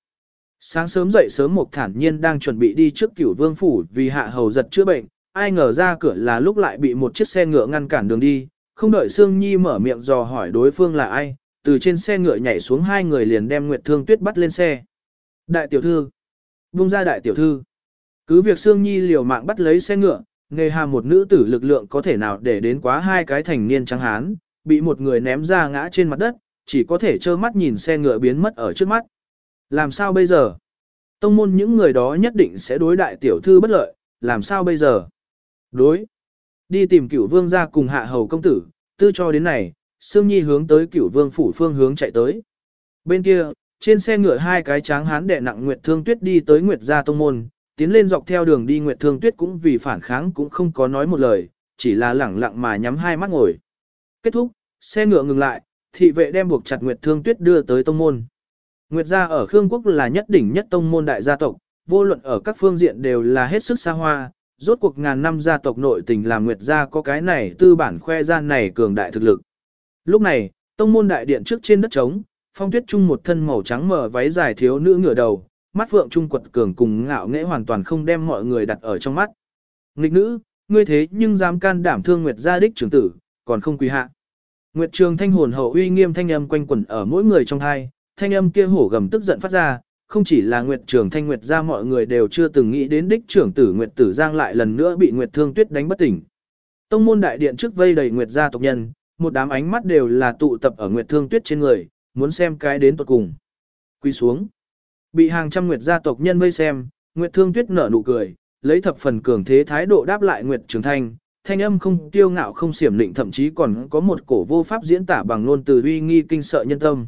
S1: Sáng sớm dậy sớm một, Thản Nhiên đang chuẩn bị đi trước Cửu Vương phủ vì hạ hầu giật chữa bệnh, ai ngờ ra cửa là lúc lại bị một chiếc xe ngựa ngăn cản đường đi, không đợi Sương Nhi mở miệng dò hỏi đối phương là ai, từ trên xe ngựa nhảy xuống hai người liền đem Nguyệt Thương Tuyết bắt lên xe. Đại tiểu thư, vung ra đại tiểu thư. Cứ việc Sương Nhi liều mạng bắt lấy xe ngựa, nghề hà một nữ tử lực lượng có thể nào để đến quá hai cái thành niên trắng hán, bị một người ném ra ngã trên mặt đất, chỉ có thể trơ mắt nhìn xe ngựa biến mất ở trước mắt. Làm sao bây giờ? Tông môn những người đó nhất định sẽ đối đại tiểu thư bất lợi, làm sao bây giờ? Đối. Đi tìm cửu vương ra cùng hạ hầu công tử, tư cho đến này, Sương Nhi hướng tới cửu vương phủ phương hướng chạy tới. Bên kia, trên xe ngựa hai cái tráng hán đệ nặng Nguyệt Thương Tuyết đi tới Nguyệt gia tông môn, tiến lên dọc theo đường đi Nguyệt Thương Tuyết cũng vì phản kháng cũng không có nói một lời, chỉ là lẳng lặng mà nhắm hai mắt ngồi. Kết thúc, xe ngựa ngừng lại, thị vệ đem buộc chặt Nguyệt Thương Tuyết đưa tới tông môn. Nguyệt gia ở Khương Quốc là nhất đỉnh nhất tông môn đại gia tộc, vô luận ở các phương diện đều là hết sức xa hoa, rốt cuộc ngàn năm gia tộc nội tình làm Nguyệt gia có cái này tư bản khoe gian này cường đại thực lực. Lúc này, tông môn đại điện trước trên đất trống, phong tuyết trung một thân màu trắng mở váy dài thiếu nữ ngửa đầu, mắt phượng trung quật cường cùng ngạo nghễ hoàn toàn không đem mọi người đặt ở trong mắt. Nghịch nữ, ngươi thế nhưng dám can đảm thương Nguyệt gia đích trưởng tử, còn không quỳ hạ. Nguyệt Trường Thanh hồn hậu uy nghiêm thanh âm quanh quẩn ở mỗi người trong hai, thanh âm kia hổ gầm tức giận phát ra, không chỉ là Nguyệt Trường Thanh Nguyệt gia mọi người đều chưa từng nghĩ đến đích trưởng tử Nguyệt Tử Giang lại lần nữa bị Nguyệt Thương Tuyết đánh bất tỉnh. Tông môn đại điện trước vây đầy Nguyệt gia tộc nhân, một đám ánh mắt đều là tụ tập ở Nguyệt Thương Tuyết trên người, muốn xem cái đến tận cùng. Quy xuống. Bị hàng trăm Nguyệt gia tộc nhân vây xem, Nguyệt Thương Tuyết nở nụ cười, lấy thập phần cường thế thái độ đáp lại Nguyệt Trường Thanh, thanh âm không tiêu ngạo không xiểm định thậm chí còn có một cổ vô pháp diễn tả bằng ngôn từ uy nghi kinh sợ nhân tâm.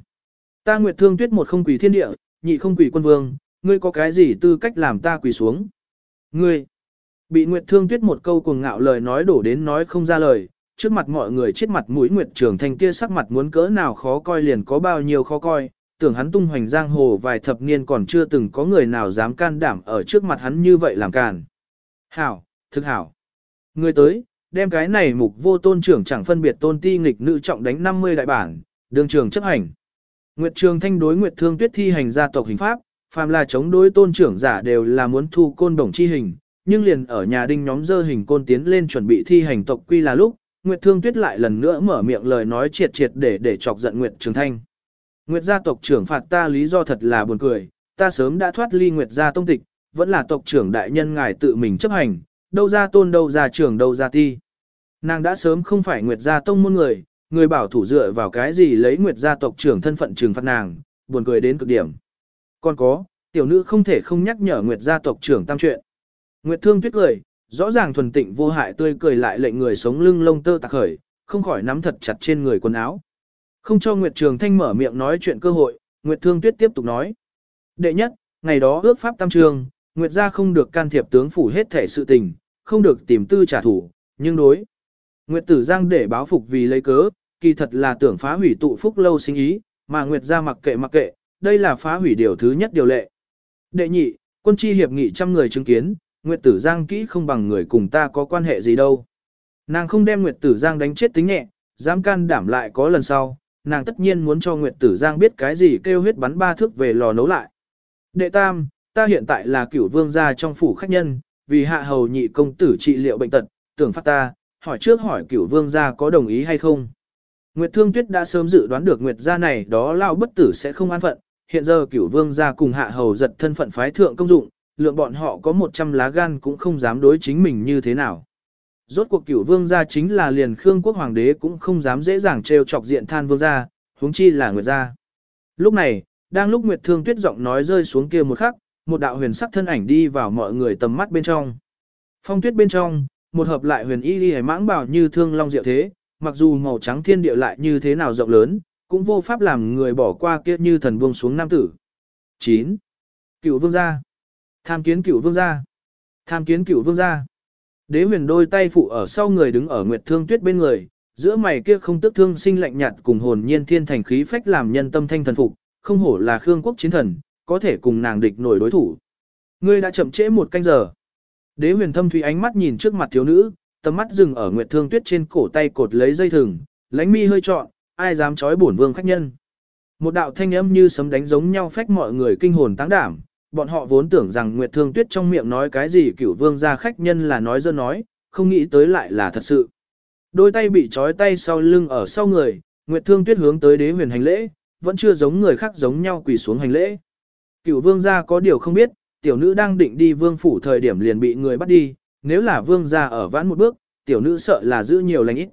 S1: Ta Nguyệt Thương Tuyết một không quỳ thiên địa, nhị không quỳ quân vương, ngươi có cái gì tư cách làm ta quỳ xuống? Ngươi, bị Nguyệt Thương Tuyết một câu cuồng ngạo lời nói đổ đến nói không ra lời, trước mặt mọi người chết mặt mũi Nguyệt Trường Thanh kia sắc mặt muốn cỡ nào khó coi liền có bao nhiêu khó coi, tưởng hắn tung hoành giang hồ vài thập niên còn chưa từng có người nào dám can đảm ở trước mặt hắn như vậy làm càn. Hảo, thực hảo. Người tới, đem cái này mục vô tôn trưởng chẳng phân biệt tôn ti nghịch nữ trọng đánh 50 đại bản, đường trường chấp hành. Nguyệt Trường Thanh đối Nguyệt Thương Tuyết thi hành gia tộc hình pháp, phàm là chống đối tôn trưởng giả đều là muốn thu côn đồng chi hình, nhưng liền ở nhà đinh nhóm dơ hình côn tiến lên chuẩn bị thi hành tộc quy là lúc, Nguyệt Thương Tuyết lại lần nữa mở miệng lời nói triệt triệt để để chọc giận Nguyệt Trường Thanh. Nguyệt gia tộc trưởng phạt ta lý do thật là buồn cười, ta sớm đã thoát ly Nguyệt gia tông tịch, vẫn là tộc trưởng đại nhân ngài tự mình chấp hành, đâu ra tôn đâu ra trưởng đâu ra ti. Nàng đã sớm không phải Nguyệt gia tông môn người, người bảo thủ dựa vào cái gì lấy Nguyệt gia tộc trưởng thân phận trừng phạt nàng, buồn cười đến cực điểm. Còn có, tiểu nữ không thể không nhắc nhở Nguyệt gia tộc trưởng tam chuyện. Nguyệt Thương Tuyết cười, rõ ràng thuần tịnh vô hại tươi cười lại lệnh người sống lưng lông tơ tạc khởi, không khỏi nắm thật chặt trên người quần áo. Không cho Nguyệt Trường Thanh mở miệng nói chuyện cơ hội, Nguyệt Thương Tuyết tiếp tục nói. Đệ nhất, ngày đó ước pháp tam trường, Nguyệt gia không được can thiệp tướng phủ hết thể sự tình, không được tìm tư trả thù, nhưng đối. Nguyệt Tử Giang để báo phục vì lấy cớ, kỳ thật là tưởng phá hủy tụ phúc lâu sinh ý, mà Nguyệt gia mặc kệ mặc kệ, đây là phá hủy điều thứ nhất điều lệ. Đệ nhị, quân chi hiệp nghị trăm người chứng kiến, Nguyệt Tử Giang kỹ không bằng người cùng ta có quan hệ gì đâu. Nàng không đem Nguyệt Tử Giang đánh chết tính nhẹ, dám can đảm lại có lần sau, nàng tất nhiên muốn cho Nguyệt Tử Giang biết cái gì kêu huyết bắn ba thước về lò nấu lại. Đệ tam, ta hiện tại là cửu vương gia trong phủ khách nhân, vì hạ hầu nhị công tử trị liệu bệnh tật, tưởng phát ta, hỏi trước hỏi cửu vương gia có đồng ý hay không. Nguyệt Thương Tuyết đã sớm dự đoán được Nguyệt gia này đó lao bất tử sẽ không an phận, hiện giờ cửu vương gia cùng hạ hầu giật thân phận phái thượng công dụng, lượng bọn họ có 100 lá gan cũng không dám đối chính mình như thế nào. Rốt cuộc cửu vương gia chính là liền Khương quốc hoàng đế cũng không dám dễ dàng trêu chọc diện than vương gia, huống chi là Nguyệt gia. Lúc này, đang lúc Nguyệt Thương Tuyết giọng nói rơi xuống kia một khắc, một đạo huyền sắc thân ảnh đi vào mọi người tầm mắt bên trong. Phong tuyết bên trong, một hợp lại huyền y đi mãng bảo như thương long diệu thế, mặc dù màu trắng thiên địa lại như thế nào rộng lớn, cũng vô pháp làm người bỏ qua kia như thần buông xuống nam tử. 9. Cựu vương gia. Tham kiến cựu vương gia. Tham kiến cựu vương gia. Đế huyền đôi tay phụ ở sau người đứng ở Nguyệt Thương Tuyết bên người, giữa mày kia không tức thương sinh lạnh nhạt cùng hồn nhiên thiên thành khí phách làm nhân tâm thanh thần phục, không hổ là Khương quốc chiến thần, có thể cùng nàng địch nổi đối thủ. Ngươi đã chậm trễ một canh giờ. Đế huyền thâm thủy ánh mắt nhìn trước mặt thiếu nữ, tầm mắt dừng ở Nguyệt Thương Tuyết trên cổ tay cột lấy dây thừng, lánh mi hơi trọn, ai dám chói bổn vương khách nhân. Một đạo thanh âm như sấm đánh giống nhau phách mọi người kinh hồn táng đảm, bọn họ vốn tưởng rằng Nguyệt Thương Tuyết trong miệng nói cái gì cửu vương gia khách nhân là nói dơ nói, không nghĩ tới lại là thật sự. Đôi tay bị trói tay sau lưng ở sau người, Nguyệt Thương Tuyết hướng tới đế huyền hành lễ, vẫn chưa giống người khác giống nhau quỳ xuống hành lễ. Cựu vương gia có điều không biết, tiểu nữ đang định đi vương phủ thời điểm liền bị người bắt đi, nếu là vương gia ở vãn một bước, tiểu nữ sợ là giữ nhiều lành ít.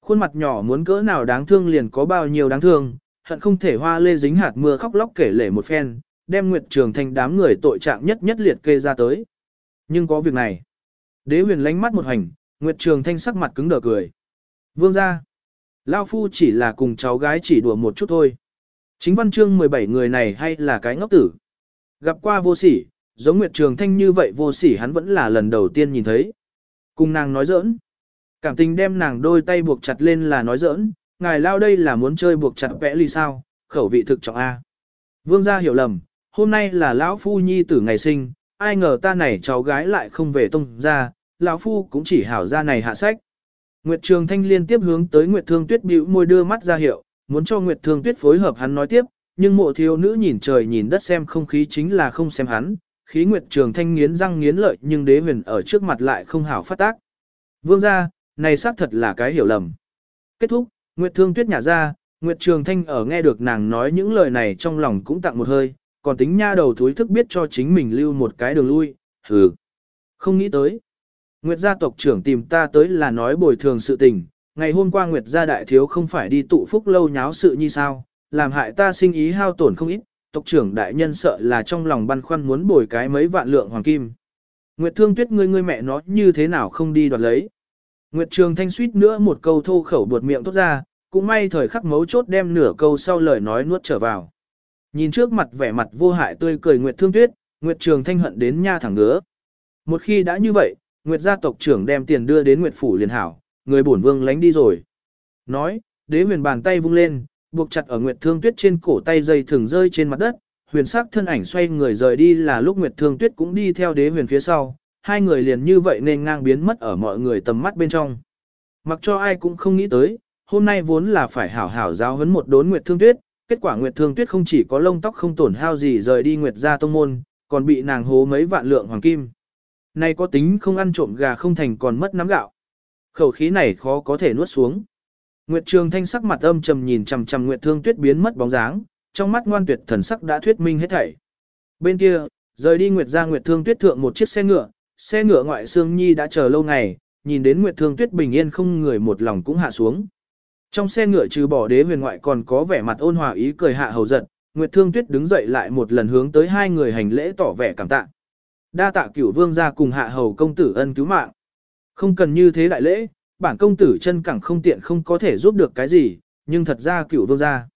S1: Khuôn mặt nhỏ muốn cỡ nào đáng thương liền có bao nhiêu đáng thương, hận không thể hoa lê dính hạt mưa khóc lóc kể lể một phen, đem Nguyệt Trường thành đám người tội trạng nhất nhất liệt kê ra tới. Nhưng có việc này. Đế huyền lánh mắt một hành, Nguyệt Trường Thanh sắc mặt cứng đờ cười. Vương gia, Lao Phu chỉ là cùng cháu gái chỉ đùa một chút thôi. Chính văn chương 17 người này hay là cái ngốc tử. Gặp qua vô sỉ, giống Nguyệt Trường Thanh như vậy vô sỉ hắn vẫn là lần đầu tiên nhìn thấy. Cùng nàng nói giỡn. Cảm tình đem nàng đôi tay buộc chặt lên là nói giỡn, ngài lao đây là muốn chơi buộc chặt vẽ ly sao, khẩu vị thực trọng A. Vương gia hiểu lầm, hôm nay là lão phu nhi tử ngày sinh, ai ngờ ta này cháu gái lại không về tông ra, lão phu cũng chỉ hảo ra này hạ sách. Nguyệt Trường Thanh liên tiếp hướng tới Nguyệt Thương Tuyết bĩu môi đưa mắt ra hiệu, muốn cho Nguyệt Thương Tuyết phối hợp hắn nói tiếp, nhưng mộ thiếu nữ nhìn trời nhìn đất xem không khí chính là không xem hắn, khí Nguyệt Trường Thanh nghiến răng nghiến lợi nhưng đế huyền ở trước mặt lại không hảo phát tác. Vương gia, này xác thật là cái hiểu lầm. Kết thúc, Nguyệt Thương Tuyết nhả ra, Nguyệt Trường Thanh ở nghe được nàng nói những lời này trong lòng cũng tặng một hơi, còn tính nha đầu thúi thức biết cho chính mình lưu một cái đường lui, hừ. Không nghĩ tới. Nguyệt gia tộc trưởng tìm ta tới là nói bồi thường sự tình, ngày hôm qua Nguyệt gia đại thiếu không phải đi tụ phúc lâu nháo sự như sao, làm hại ta sinh ý hao tổn không ít, tộc trưởng đại nhân sợ là trong lòng băn khoăn muốn bồi cái mấy vạn lượng hoàng kim. Nguyệt thương tuyết ngươi ngươi mẹ nó như thế nào không đi đoạt lấy. Nguyệt trường thanh suýt nữa một câu thô khẩu buột miệng tốt ra, cũng may thời khắc mấu chốt đem nửa câu sau lời nói nuốt trở vào. Nhìn trước mặt vẻ mặt vô hại tươi cười Nguyệt Thương Tuyết, Nguyệt Trường Thanh hận đến nha thẳng ngứa. Một khi đã như vậy, Nguyệt gia tộc trưởng đem tiền đưa đến Nguyệt phủ liền hảo, người bổn vương lánh đi rồi. Nói, đế huyền bàn tay vung lên, buộc chặt ở Nguyệt Thương Tuyết trên cổ tay dây thường rơi trên mặt đất, huyền sắc thân ảnh xoay người rời đi là lúc Nguyệt Thương Tuyết cũng đi theo đế huyền phía sau, hai người liền như vậy nên ngang biến mất ở mọi người tầm mắt bên trong. Mặc cho ai cũng không nghĩ tới, hôm nay vốn là phải hảo hảo giáo huấn một đốn Nguyệt Thương Tuyết, kết quả Nguyệt Thương Tuyết không chỉ có lông tóc không tổn hao gì rời đi Nguyệt gia tông môn, còn bị nàng hố mấy vạn lượng hoàng kim. Này có tính không ăn trộm gà không thành còn mất nắm gạo. Khẩu khí này khó có thể nuốt xuống. Nguyệt Trường Thanh sắc mặt âm trầm nhìn chằm chằm Nguyệt Thương Tuyết biến mất bóng dáng, trong mắt ngoan tuyệt thần sắc đã thuyết minh hết thảy. Bên kia, rời đi Nguyệt gia Nguyệt Thương Tuyết thượng một chiếc xe ngựa, xe ngựa ngoại xương nhi đã chờ lâu ngày, nhìn đến Nguyệt Thương Tuyết bình yên không người một lòng cũng hạ xuống. Trong xe ngựa trừ bỏ đế huyền ngoại còn có vẻ mặt ôn hòa ý cười hạ hầu giận, Nguyệt Thương Tuyết đứng dậy lại một lần hướng tới hai người hành lễ tỏ vẻ cảm tạ. Đa tạ cửu vương gia cùng hạ hầu công tử ân cứu mạng. Không cần như thế đại lễ, bản công tử chân cẳng không tiện không có thể giúp được cái gì, nhưng thật ra cửu vương gia.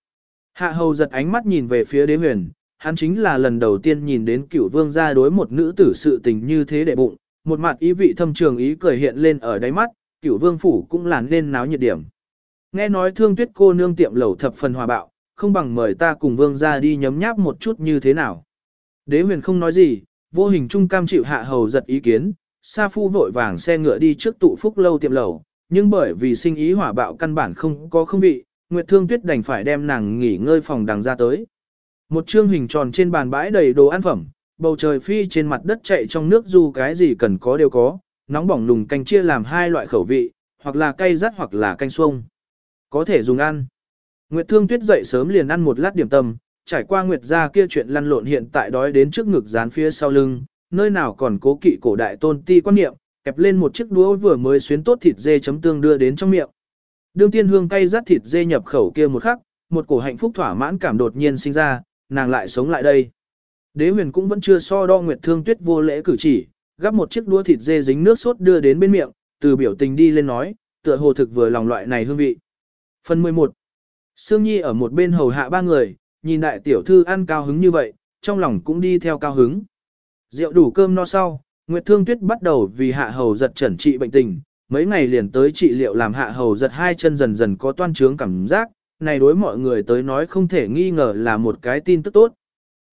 S1: Hạ hầu giật ánh mắt nhìn về phía đế huyền, hắn chính là lần đầu tiên nhìn đến cửu vương gia đối một nữ tử sự tình như thế để bụng, một mặt ý vị thâm trường ý cười hiện lên ở đáy mắt, cửu vương phủ cũng làn nên náo nhiệt điểm. Nghe nói thương tuyết cô nương tiệm lẩu thập phần hòa bạo, không bằng mời ta cùng vương gia đi nhấm nháp một chút như thế nào. Đế huyền không nói gì, vô hình trung cam chịu hạ hầu giật ý kiến, Sa Phu vội vàng xe ngựa đi trước tụ phúc lâu tiệm lẩu, nhưng bởi vì sinh ý hỏa bạo căn bản không có không vị, Nguyệt Thương Tuyết đành phải đem nàng nghỉ ngơi phòng đằng ra tới. Một chương hình tròn trên bàn bãi đầy đồ ăn phẩm, bầu trời phi trên mặt đất chạy trong nước dù cái gì cần có đều có, nóng bỏng lùng canh chia làm hai loại khẩu vị, hoặc là cay rắt hoặc là canh xuông. Có thể dùng ăn. Nguyệt Thương Tuyết dậy sớm liền ăn một lát điểm tâm, trải qua Nguyệt gia kia chuyện lăn lộn hiện tại đói đến trước ngực dán phía sau lưng, nơi nào còn cố kỵ cổ đại tôn ti quan niệm, kẹp lên một chiếc đũa vừa mới xuyến tốt thịt dê chấm tương đưa đến trong miệng. Đương tiên hương cay rát thịt dê nhập khẩu kia một khắc, một cổ hạnh phúc thỏa mãn cảm đột nhiên sinh ra, nàng lại sống lại đây. Đế huyền cũng vẫn chưa so đo Nguyệt Thương Tuyết vô lễ cử chỉ, gắp một chiếc đũa thịt dê dính nước sốt đưa đến bên miệng, từ biểu tình đi lên nói, tựa hồ thực vừa lòng loại này hương vị. Phần 11 Sương Nhi ở một bên hầu hạ ba người, nhìn đại tiểu thư ăn cao hứng như vậy, trong lòng cũng đi theo cao hứng. Rượu đủ cơm no sau, Nguyệt Thương Tuyết bắt đầu vì hạ hầu giật chẩn trị bệnh tình, mấy ngày liền tới trị liệu làm hạ hầu giật hai chân dần dần có toan trướng cảm giác, này đối mọi người tới nói không thể nghi ngờ là một cái tin tức tốt.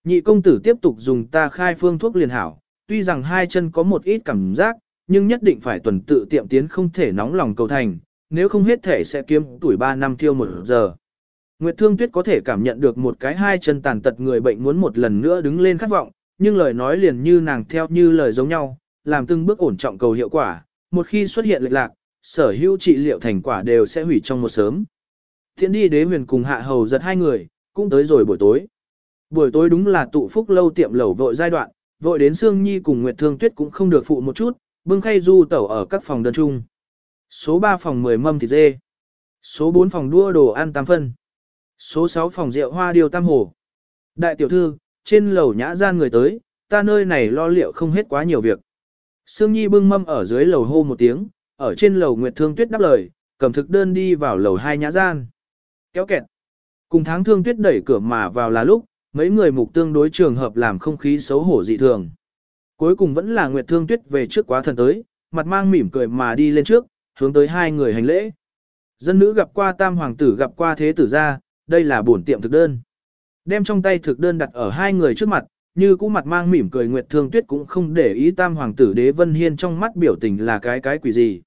S1: Nhị công tử tiếp tục dùng ta khai phương thuốc liền hảo, tuy rằng hai chân có một ít cảm giác, nhưng nhất định phải tuần tự tiệm tiến không thể nóng lòng cầu thành, nếu không hết thể sẽ kiếm tuổi 3 năm tiêu một giờ. Nguyệt Thương Tuyết có thể cảm nhận được một cái hai chân tàn tật người bệnh muốn một lần nữa đứng lên khát vọng, nhưng lời nói liền như nàng theo như lời giống nhau, làm từng bước ổn trọng cầu hiệu quả, một khi xuất hiện lệch lạc, sở hữu trị liệu thành quả đều sẽ hủy trong một sớm. Thiện đi đế huyền cùng hạ hầu giật hai người, cũng tới rồi buổi tối. Buổi tối đúng là tụ phúc lâu tiệm lẩu vội giai đoạn, vội đến Sương Nhi cùng Nguyệt Thương Tuyết cũng không được phụ một chút, bưng khay du tẩu ở các phòng đơn chung. Số 3 phòng 10 mâm thịt dê. Số 4 phòng đua đồ ăn tam phân. Số 6 phòng rượu hoa điều tam hồ. Đại tiểu thư, trên lầu nhã gian người tới, ta nơi này lo liệu không hết quá nhiều việc. Sương Nhi bưng mâm ở dưới lầu hô một tiếng, ở trên lầu Nguyệt Thương Tuyết đáp lời, cầm thực đơn đi vào lầu hai nhã gian. Kéo kẹt. Cùng tháng Thương Tuyết đẩy cửa mà vào là lúc, mấy người mục tương đối trường hợp làm không khí xấu hổ dị thường. Cuối cùng vẫn là Nguyệt Thương Tuyết về trước quá thần tới, mặt mang mỉm cười mà đi lên trước, hướng tới hai người hành lễ. Dân nữ gặp qua tam hoàng tử gặp qua thế tử gia, đây là bổn tiệm thực đơn. Đem trong tay thực đơn đặt ở hai người trước mặt, như cũ mặt mang mỉm cười Nguyệt Thương Tuyết cũng không để ý tam hoàng tử đế vân hiên trong mắt biểu tình là cái cái quỷ gì.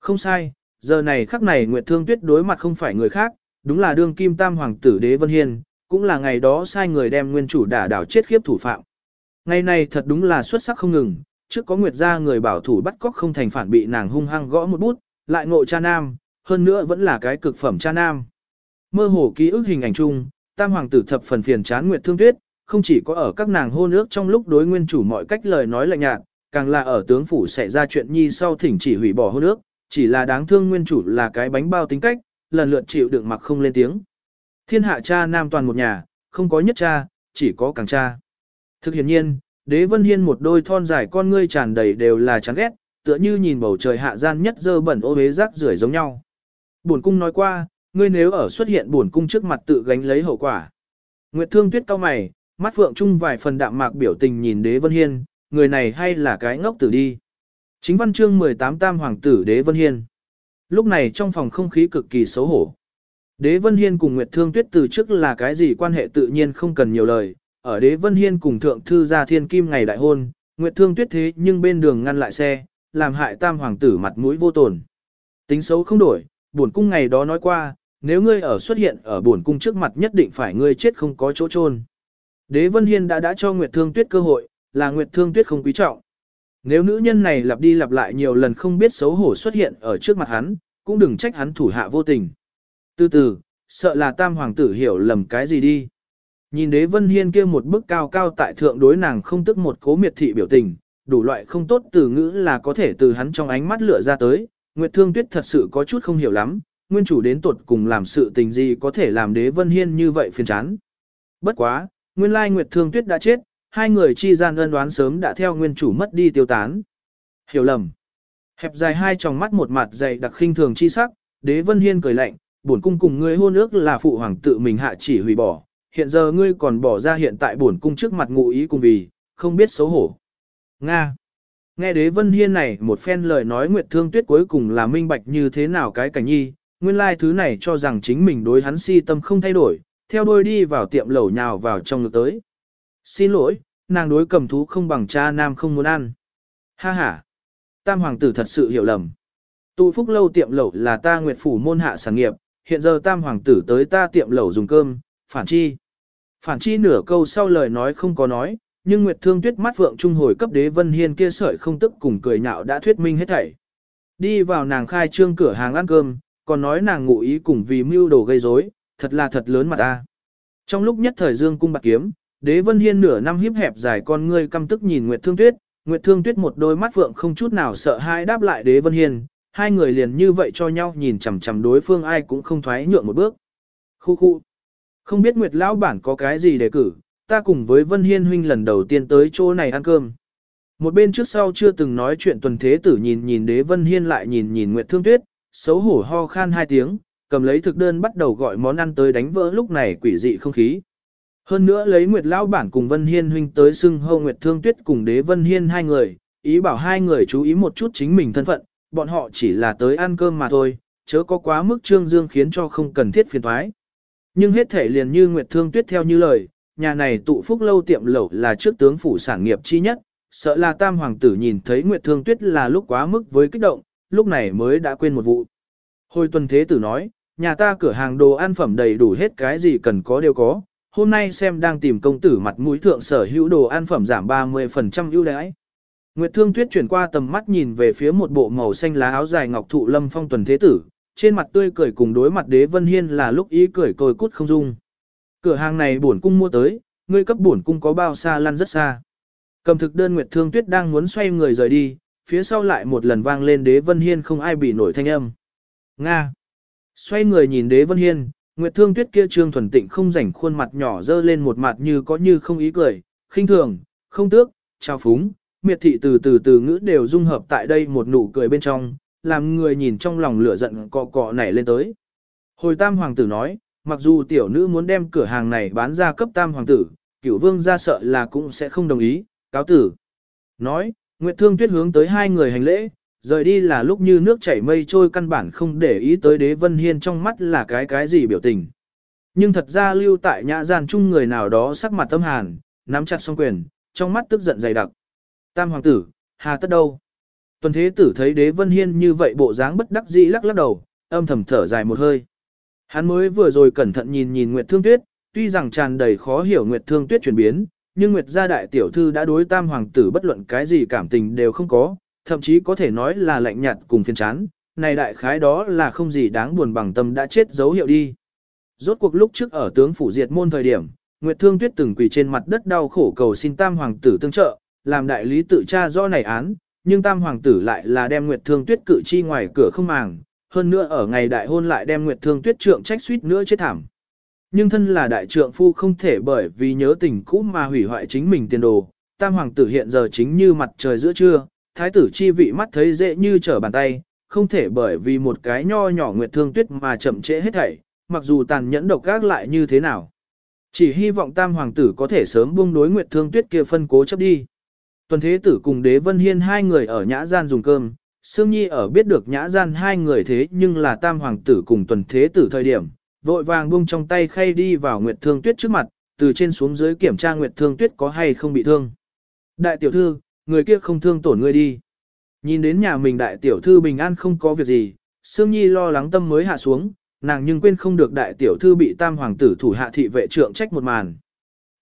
S1: Không sai, giờ này khắc này Nguyệt Thương Tuyết đối mặt không phải người khác, đúng là đương kim tam hoàng tử đế vân hiên, cũng là ngày đó sai người đem nguyên chủ đả đảo chết khiếp thủ phạm. Ngày này thật đúng là xuất sắc không ngừng, trước có Nguyệt gia người bảo thủ bắt cóc không thành phản bị nàng hung hăng gõ một bút, lại ngộ cha nam, hơn nữa vẫn là cái cực phẩm cha nam. Mơ hồ ký ức hình ảnh chung, tam hoàng tử thập phần phiền chán Nguyệt Thương Tuyết, không chỉ có ở các nàng hôn ước trong lúc đối nguyên chủ mọi cách lời nói lạnh nhạt, càng là ở tướng phủ xảy ra chuyện nhi sau thỉnh chỉ hủy bỏ hôn ước, chỉ là đáng thương nguyên chủ là cái bánh bao tính cách, lần lượt chịu đựng mặc không lên tiếng. Thiên hạ cha nam toàn một nhà, không có nhất cha, chỉ có càng cha. Thực hiện nhiên, đế vân hiên một đôi thon dài con ngươi tràn đầy đều là chán ghét, tựa như nhìn bầu trời hạ gian nhất dơ bẩn ô hế rác rưởi giống nhau. Bổn cung nói qua, ngươi nếu ở xuất hiện bổn cung trước mặt tự gánh lấy hậu quả. Nguyệt Thương Tuyết cao mày, mắt phượng chung vài phần đạm mạc biểu tình nhìn Đế Vân Hiên, người này hay là cái ngốc tử đi. Chính văn chương 18 tam hoàng tử Đế Vân Hiên. Lúc này trong phòng không khí cực kỳ xấu hổ. Đế Vân Hiên cùng Nguyệt Thương Tuyết từ trước là cái gì quan hệ tự nhiên không cần nhiều lời, ở Đế Vân Hiên cùng Thượng Thư gia Thiên Kim ngày đại hôn, Nguyệt Thương Tuyết thế nhưng bên đường ngăn lại xe, làm hại tam hoàng tử mặt mũi vô tổn. Tính xấu không đổi, buồn cung ngày đó nói qua, nếu ngươi ở xuất hiện ở bổn cung trước mặt nhất định phải ngươi chết không có chỗ chôn. Đế Vân Hiên đã đã cho Nguyệt Thương Tuyết cơ hội, là Nguyệt Thương Tuyết không quý trọng. Nếu nữ nhân này lặp đi lặp lại nhiều lần không biết xấu hổ xuất hiện ở trước mặt hắn, cũng đừng trách hắn thủ hạ vô tình. Từ từ, sợ là tam hoàng tử hiểu lầm cái gì đi. Nhìn đế vân hiên kia một bức cao cao tại thượng đối nàng không tức một cố miệt thị biểu tình, đủ loại không tốt từ ngữ là có thể từ hắn trong ánh mắt lửa ra tới. Nguyệt Thương Tuyết thật sự có chút không hiểu lắm, nguyên chủ đến tuột cùng làm sự tình gì có thể làm đế vân hiên như vậy phiền chán. Bất quá, nguyên lai Nguyệt Thương Tuyết đã chết, hai người chi gian ân đoán sớm đã theo nguyên chủ mất đi tiêu tán. Hiểu lầm. Hẹp dài hai tròng mắt một mặt dày đặc khinh thường chi sắc, đế vân hiên cười lạnh, bổn cung cùng ngươi hôn ước là phụ hoàng tự mình hạ chỉ hủy bỏ, hiện giờ ngươi còn bỏ ra hiện tại bổn cung trước mặt ngụ ý cùng vì, không biết xấu hổ. Nga. Nghe đế vân hiên này một phen lời nói nguyệt thương tuyết cuối cùng là minh bạch như thế nào cái cảnh nhi, nguyên lai thứ này cho rằng chính mình đối hắn si tâm không thay đổi, theo đôi đi vào tiệm lẩu nhào vào trong ngực tới. Xin lỗi, nàng đối cầm thú không bằng cha nam không muốn ăn. Ha ha. Tam hoàng tử thật sự hiểu lầm. Tụ phúc lâu tiệm lẩu là ta nguyệt phủ môn hạ sản nghiệp, hiện giờ tam hoàng tử tới ta tiệm lẩu dùng cơm, phản chi. Phản chi nửa câu sau lời nói không có nói, nhưng Nguyệt Thương Tuyết mắt vượng trung hồi cấp đế Vân Hiên kia sợi không tức cùng cười nhạo đã thuyết minh hết thảy. Đi vào nàng khai trương cửa hàng ăn cơm, còn nói nàng ngụ ý cùng vì mưu đồ gây rối, thật là thật lớn mặt ta. Trong lúc nhất thời dương cung bạc kiếm, đế Vân Hiên nửa năm hiếp hẹp dài con ngươi căm tức nhìn Nguyệt Thương Tuyết, Nguyệt Thương Tuyết một đôi mắt vượng không chút nào sợ hãi đáp lại đế Vân Hiên, hai người liền như vậy cho nhau nhìn chằm chằm đối phương ai cũng không thoái nhượng một bước. Khu khu. Không biết Nguyệt Lão Bản có cái gì để cử, ta cùng với Vân Hiên huynh lần đầu tiên tới chỗ này ăn cơm. Một bên trước sau chưa từng nói chuyện tuần thế tử nhìn nhìn đế Vân Hiên lại nhìn nhìn Nguyệt Thương Tuyết, xấu hổ ho khan hai tiếng, cầm lấy thực đơn bắt đầu gọi món ăn tới đánh vỡ lúc này quỷ dị không khí. Hơn nữa lấy Nguyệt Lão Bản cùng Vân Hiên huynh tới xưng hô Nguyệt Thương Tuyết cùng đế Vân Hiên hai người, ý bảo hai người chú ý một chút chính mình thân phận, bọn họ chỉ là tới ăn cơm mà thôi, chớ có quá mức trương dương khiến cho không cần thiết phiền thoái. Nhưng hết thể liền như Nguyệt Thương Tuyết theo như lời, nhà này tụ phúc lâu tiệm lẩu là trước tướng phủ sản nghiệp chi nhất, sợ là tam hoàng tử nhìn thấy Nguyệt Thương Tuyết là lúc quá mức với kích động, lúc này mới đã quên một vụ. Hồi tuần thế tử nói, nhà ta cửa hàng đồ ăn phẩm đầy đủ hết cái gì cần có đều có, hôm nay xem đang tìm công tử mặt mũi thượng sở hữu đồ ăn phẩm giảm 30% ưu đãi. Nguyệt Thương Tuyết chuyển qua tầm mắt nhìn về phía một bộ màu xanh lá áo dài ngọc thụ lâm phong tuần thế tử, trên mặt tươi cười cùng đối mặt đế vân hiên là lúc ý cười côi cút không dung. Cửa hàng này bổn cung mua tới, ngươi cấp bổn cung có bao xa lăn rất xa. Cầm thực đơn Nguyệt Thương Tuyết đang muốn xoay người rời đi, phía sau lại một lần vang lên đế vân hiên không ai bị nổi thanh âm. Nga. Xoay người nhìn đế vân hiên, Nguyệt Thương Tuyết kia trương thuần tịnh không rảnh khuôn mặt nhỏ dơ lên một mặt như có như không ý cười, khinh thường, không tước, trao phúng, miệt thị từ từ từ ngữ đều dung hợp tại đây một nụ cười bên trong, làm người nhìn trong lòng lửa giận cọ cọ nảy lên tới. Hồi tam hoàng tử nói, mặc dù tiểu nữ muốn đem cửa hàng này bán ra cấp tam hoàng tử, cửu vương ra sợ là cũng sẽ không đồng ý, cáo tử. Nói, Nguyệt Thương Tuyết hướng tới hai người hành lễ, rời đi là lúc như nước chảy mây trôi căn bản không để ý tới đế vân hiên trong mắt là cái cái gì biểu tình. Nhưng thật ra lưu tại nhã gian chung người nào đó sắc mặt tâm hàn, nắm chặt song quyền, trong mắt tức giận dày đặc. Tam hoàng tử, hà tất đâu? Tuần thế tử thấy đế vân hiên như vậy bộ dáng bất đắc dĩ lắc lắc đầu, âm thầm thở dài một hơi. Hắn mới vừa rồi cẩn thận nhìn nhìn Nguyệt Thương Tuyết, tuy rằng tràn đầy khó hiểu Nguyệt Thương Tuyết chuyển biến, nhưng Nguyệt gia đại tiểu thư đã đối tam hoàng tử bất luận cái gì cảm tình đều không có, thậm chí có thể nói là lạnh nhạt cùng phiền chán, này đại khái đó là không gì đáng buồn bằng tâm đã chết dấu hiệu đi. Rốt cuộc lúc trước ở tướng phủ diệt môn thời điểm, Nguyệt Thương Tuyết từng quỳ trên mặt đất đau khổ cầu xin tam hoàng tử tương trợ, làm đại lý tự tra rõ này án, nhưng tam hoàng tử lại là đem Nguyệt Thương Tuyết cử chi ngoài cửa không màng, hơn nữa ở ngày đại hôn lại đem Nguyệt Thương Tuyết trượng trách suýt nữa chết thảm. Nhưng thân là đại trượng phu không thể bởi vì nhớ tình cũ mà hủy hoại chính mình tiền đồ, tam hoàng tử hiện giờ chính như mặt trời giữa trưa, thái tử chi vị mắt thấy dễ như trở bàn tay, không thể bởi vì một cái nho nhỏ Nguyệt Thương Tuyết mà chậm trễ hết thảy, mặc dù tàn nhẫn độc gác lại như thế nào. Chỉ hy vọng tam hoàng tử có thể sớm buông đối Nguyệt Thương Tuyết kia phân cố chấp đi. Tuần Thế Tử cùng Đế Vân Hiên hai người ở nhã gian dùng cơm, Sương Nhi ở biết được nhã gian hai người thế nhưng là tam hoàng tử cùng Tuần Thế Tử thời điểm, vội vàng buông trong tay khay đi vào Nguyệt Thương Tuyết trước mặt, từ trên xuống dưới kiểm tra Nguyệt Thương Tuyết có hay không bị thương. Đại tiểu thư, người kia không thương tổn ngươi đi. Nhìn đến nhà mình đại tiểu thư bình an không có việc gì, Sương Nhi lo lắng tâm mới hạ xuống, nàng nhưng quên không được đại tiểu thư bị tam hoàng tử thủ hạ thị vệ trượng trách một màn.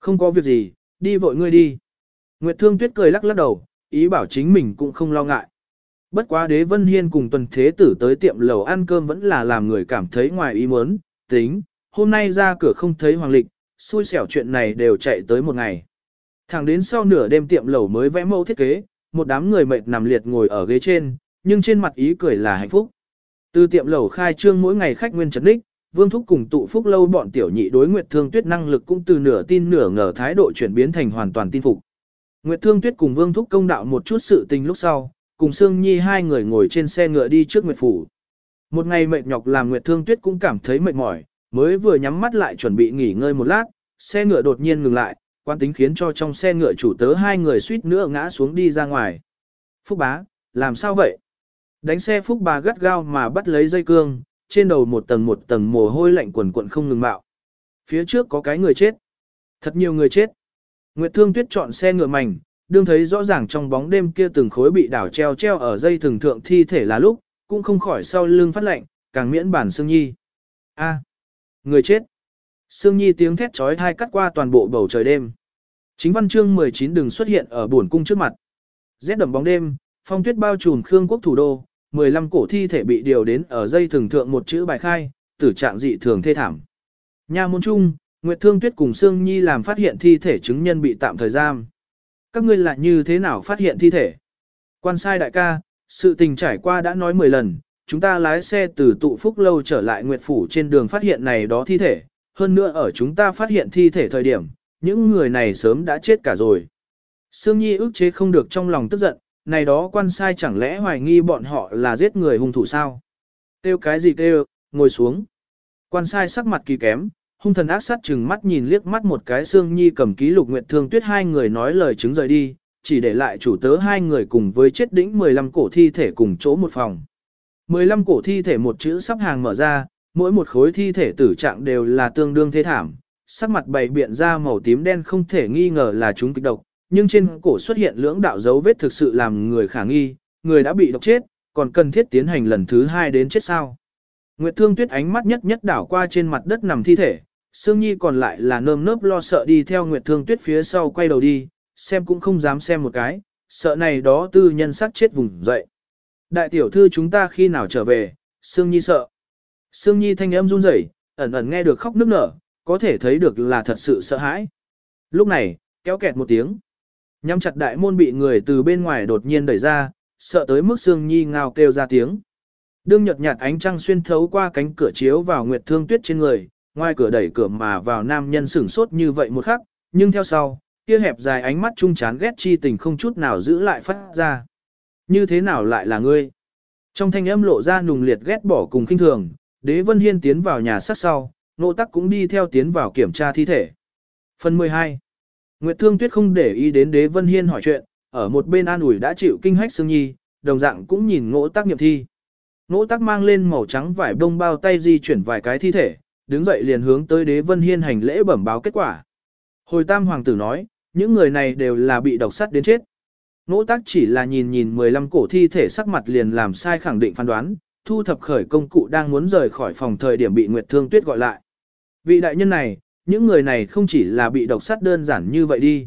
S1: Không có việc gì, đi vội ngươi đi. Nguyệt Thương Tuyết cười lắc lắc đầu, ý bảo chính mình cũng không lo ngại. Bất quá đế Vân Hiên cùng tuần thế tử tới tiệm lầu ăn cơm vẫn là làm người cảm thấy ngoài ý muốn, tính, hôm nay ra cửa không thấy hoàng lịch, xui xẻo chuyện này đều chạy tới một ngày. Thẳng đến sau nửa đêm tiệm lẩu mới vẽ mẫu thiết kế, một đám người mệt nằm liệt ngồi ở ghế trên, nhưng trên mặt ý cười là hạnh phúc. Từ tiệm lẩu khai trương mỗi ngày khách nguyên trấn đích, Vương Thúc cùng tụ phúc lâu bọn tiểu nhị đối Nguyệt Thương Tuyết năng lực cũng từ nửa tin nửa ngờ thái độ chuyển biến thành hoàn toàn tin phục. Nguyệt Thương Tuyết cùng Vương Thúc công đạo một chút sự tình lúc sau, cùng Sương Nhi hai người ngồi trên xe ngựa đi trước Nguyệt Phủ. Một ngày mệt nhọc làm Nguyệt Thương Tuyết cũng cảm thấy mệt mỏi, mới vừa nhắm mắt lại chuẩn bị nghỉ ngơi một lát, xe ngựa đột nhiên ngừng lại, quan tính khiến cho trong xe ngựa chủ tớ hai người suýt nữa ngã xuống đi ra ngoài. Phúc bá, làm sao vậy? Đánh xe Phúc bá gắt gao mà bắt lấy dây cương, trên đầu một tầng một tầng mồ hôi lạnh quần quận không ngừng mạo. Phía trước có cái người chết. Thật nhiều người chết. Nguyệt Thương Tuyết chọn xe ngựa mảnh, đương thấy rõ ràng trong bóng đêm kia từng khối bị đảo treo treo ở dây thường thượng thi thể là lúc, cũng không khỏi sau lưng phát lạnh, càng miễn bản Sương Nhi. A, người chết. Sương Nhi tiếng thét chói tai cắt qua toàn bộ bầu trời đêm. Chính văn chương 19 đừng xuất hiện ở buồn cung trước mặt. Rét đậm bóng đêm, phong tuyết bao trùm Khương quốc thủ đô, 15 cổ thi thể bị điều đến ở dây thường thượng một chữ bài khai, tử trạng dị thường thê thảm. Nha môn trung, Nguyệt Thương Tuyết cùng Sương Nhi làm phát hiện thi thể chứng nhân bị tạm thời giam. Các ngươi lại như thế nào phát hiện thi thể? Quan sai đại ca, sự tình trải qua đã nói 10 lần, chúng ta lái xe từ tụ phúc lâu trở lại Nguyệt Phủ trên đường phát hiện này đó thi thể, hơn nữa ở chúng ta phát hiện thi thể thời điểm, những người này sớm đã chết cả rồi. Sương Nhi ức chế không được trong lòng tức giận, này đó quan sai chẳng lẽ hoài nghi bọn họ là giết người hung thủ sao? Kêu cái gì kêu, ngồi xuống. Quan sai sắc mặt kỳ kém, hung thần ác sát chừng mắt nhìn liếc mắt một cái Sương Nhi cầm ký lục nguyện thương tuyết hai người nói lời chứng rời đi, chỉ để lại chủ tớ hai người cùng với chết đỉnh 15 cổ thi thể cùng chỗ một phòng. 15 cổ thi thể một chữ sắp hàng mở ra, mỗi một khối thi thể tử trạng đều là tương đương thế thảm, sắc mặt bày biện ra màu tím đen không thể nghi ngờ là chúng kịch độc, nhưng trên cổ xuất hiện lưỡng đạo dấu vết thực sự làm người khả nghi, người đã bị độc chết, còn cần thiết tiến hành lần thứ hai đến chết sao. Nguyệt Thương Tuyết ánh mắt nhất nhất đảo qua trên mặt đất nằm thi thể, Sương Nhi còn lại là nơm nớp lo sợ đi theo Nguyệt Thương Tuyết phía sau quay đầu đi, xem cũng không dám xem một cái, sợ này đó tư nhân sát chết vùng dậy. Đại tiểu thư chúng ta khi nào trở về, Sương Nhi sợ. Sương Nhi thanh âm run rẩy, ẩn ẩn nghe được khóc nức nở, có thể thấy được là thật sự sợ hãi. Lúc này, kéo kẹt một tiếng. Nhắm chặt đại môn bị người từ bên ngoài đột nhiên đẩy ra, sợ tới mức Sương Nhi ngào kêu ra tiếng. Đương nhật nhạt ánh trăng xuyên thấu qua cánh cửa chiếu vào Nguyệt Thương Tuyết trên người, ngoài cửa đẩy cửa mà vào nam nhân sửng sốt như vậy một khắc, nhưng theo sau, kia hẹp dài ánh mắt trung chán ghét chi tình không chút nào giữ lại phát ra. Như thế nào lại là ngươi? Trong thanh âm lộ ra nùng liệt ghét bỏ cùng khinh thường, đế vân hiên tiến vào nhà sát sau, nộ tắc cũng đi theo tiến vào kiểm tra thi thể. Phần 12 Nguyệt Thương Tuyết không để ý đến đế vân hiên hỏi chuyện, ở một bên an ủi đã chịu kinh hách xương nhi, đồng dạng cũng nhìn ngỗ tác nghiệm thi. Ngỗ tác mang lên màu trắng vải đông bao tay di chuyển vài cái thi thể, đứng dậy liền hướng tới đế vân hiên hành lễ bẩm báo kết quả. Hồi tam hoàng tử nói, những người này đều là bị độc sắt đến chết. Nỗ tác chỉ là nhìn nhìn 15 cổ thi thể sắc mặt liền làm sai khẳng định phán đoán, thu thập khởi công cụ đang muốn rời khỏi phòng thời điểm bị Nguyệt Thương Tuyết gọi lại. Vị đại nhân này, những người này không chỉ là bị độc sắt đơn giản như vậy đi.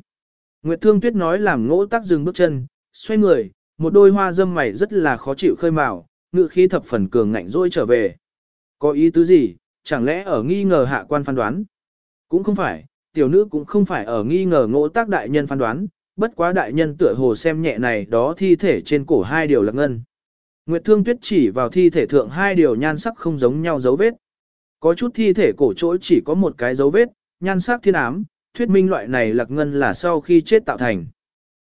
S1: Nguyệt Thương Tuyết nói làm ngỗ tác dừng bước chân, xoay người, một đôi hoa dâm mày rất là khó chịu khơi mào, ngự khí thập phần cường ngạnh dỗi trở về. Có ý tứ gì, chẳng lẽ ở nghi ngờ hạ quan phán đoán? Cũng không phải, tiểu nữ cũng không phải ở nghi ngờ ngộ tác đại nhân phán đoán, bất quá đại nhân tựa hồ xem nhẹ này đó thi thể trên cổ hai điều lạc ngân. Nguyệt Thương Tuyết chỉ vào thi thể thượng hai điều nhan sắc không giống nhau dấu vết. Có chút thi thể cổ chỗ chỉ có một cái dấu vết, nhan sắc thiên ám, thuyết minh loại này lạc ngân là sau khi chết tạo thành.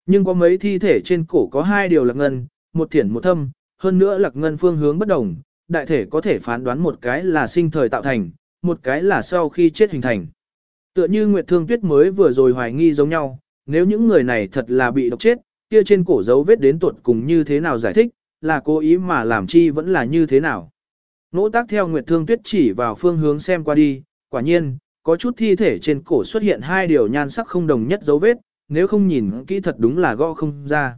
S1: Nhưng có mấy thi thể trên cổ có hai điều lạc ngân, một thiển một thâm, hơn nữa lạc ngân phương hướng bất đồng, đại thể có thể phán đoán một cái là sinh thời tạo thành, một cái là sau khi chết hình thành. Tựa như Nguyệt Thương Tuyết mới vừa rồi hoài nghi giống nhau, nếu những người này thật là bị độc chết, kia trên cổ dấu vết đến tuột cùng như thế nào giải thích, là cố ý mà làm chi vẫn là như thế nào. Nỗ tác theo Nguyệt Thương Tuyết chỉ vào phương hướng xem qua đi, quả nhiên, có chút thi thể trên cổ xuất hiện hai điều nhan sắc không đồng nhất dấu vết, nếu không nhìn kỹ thật đúng là gõ không ra.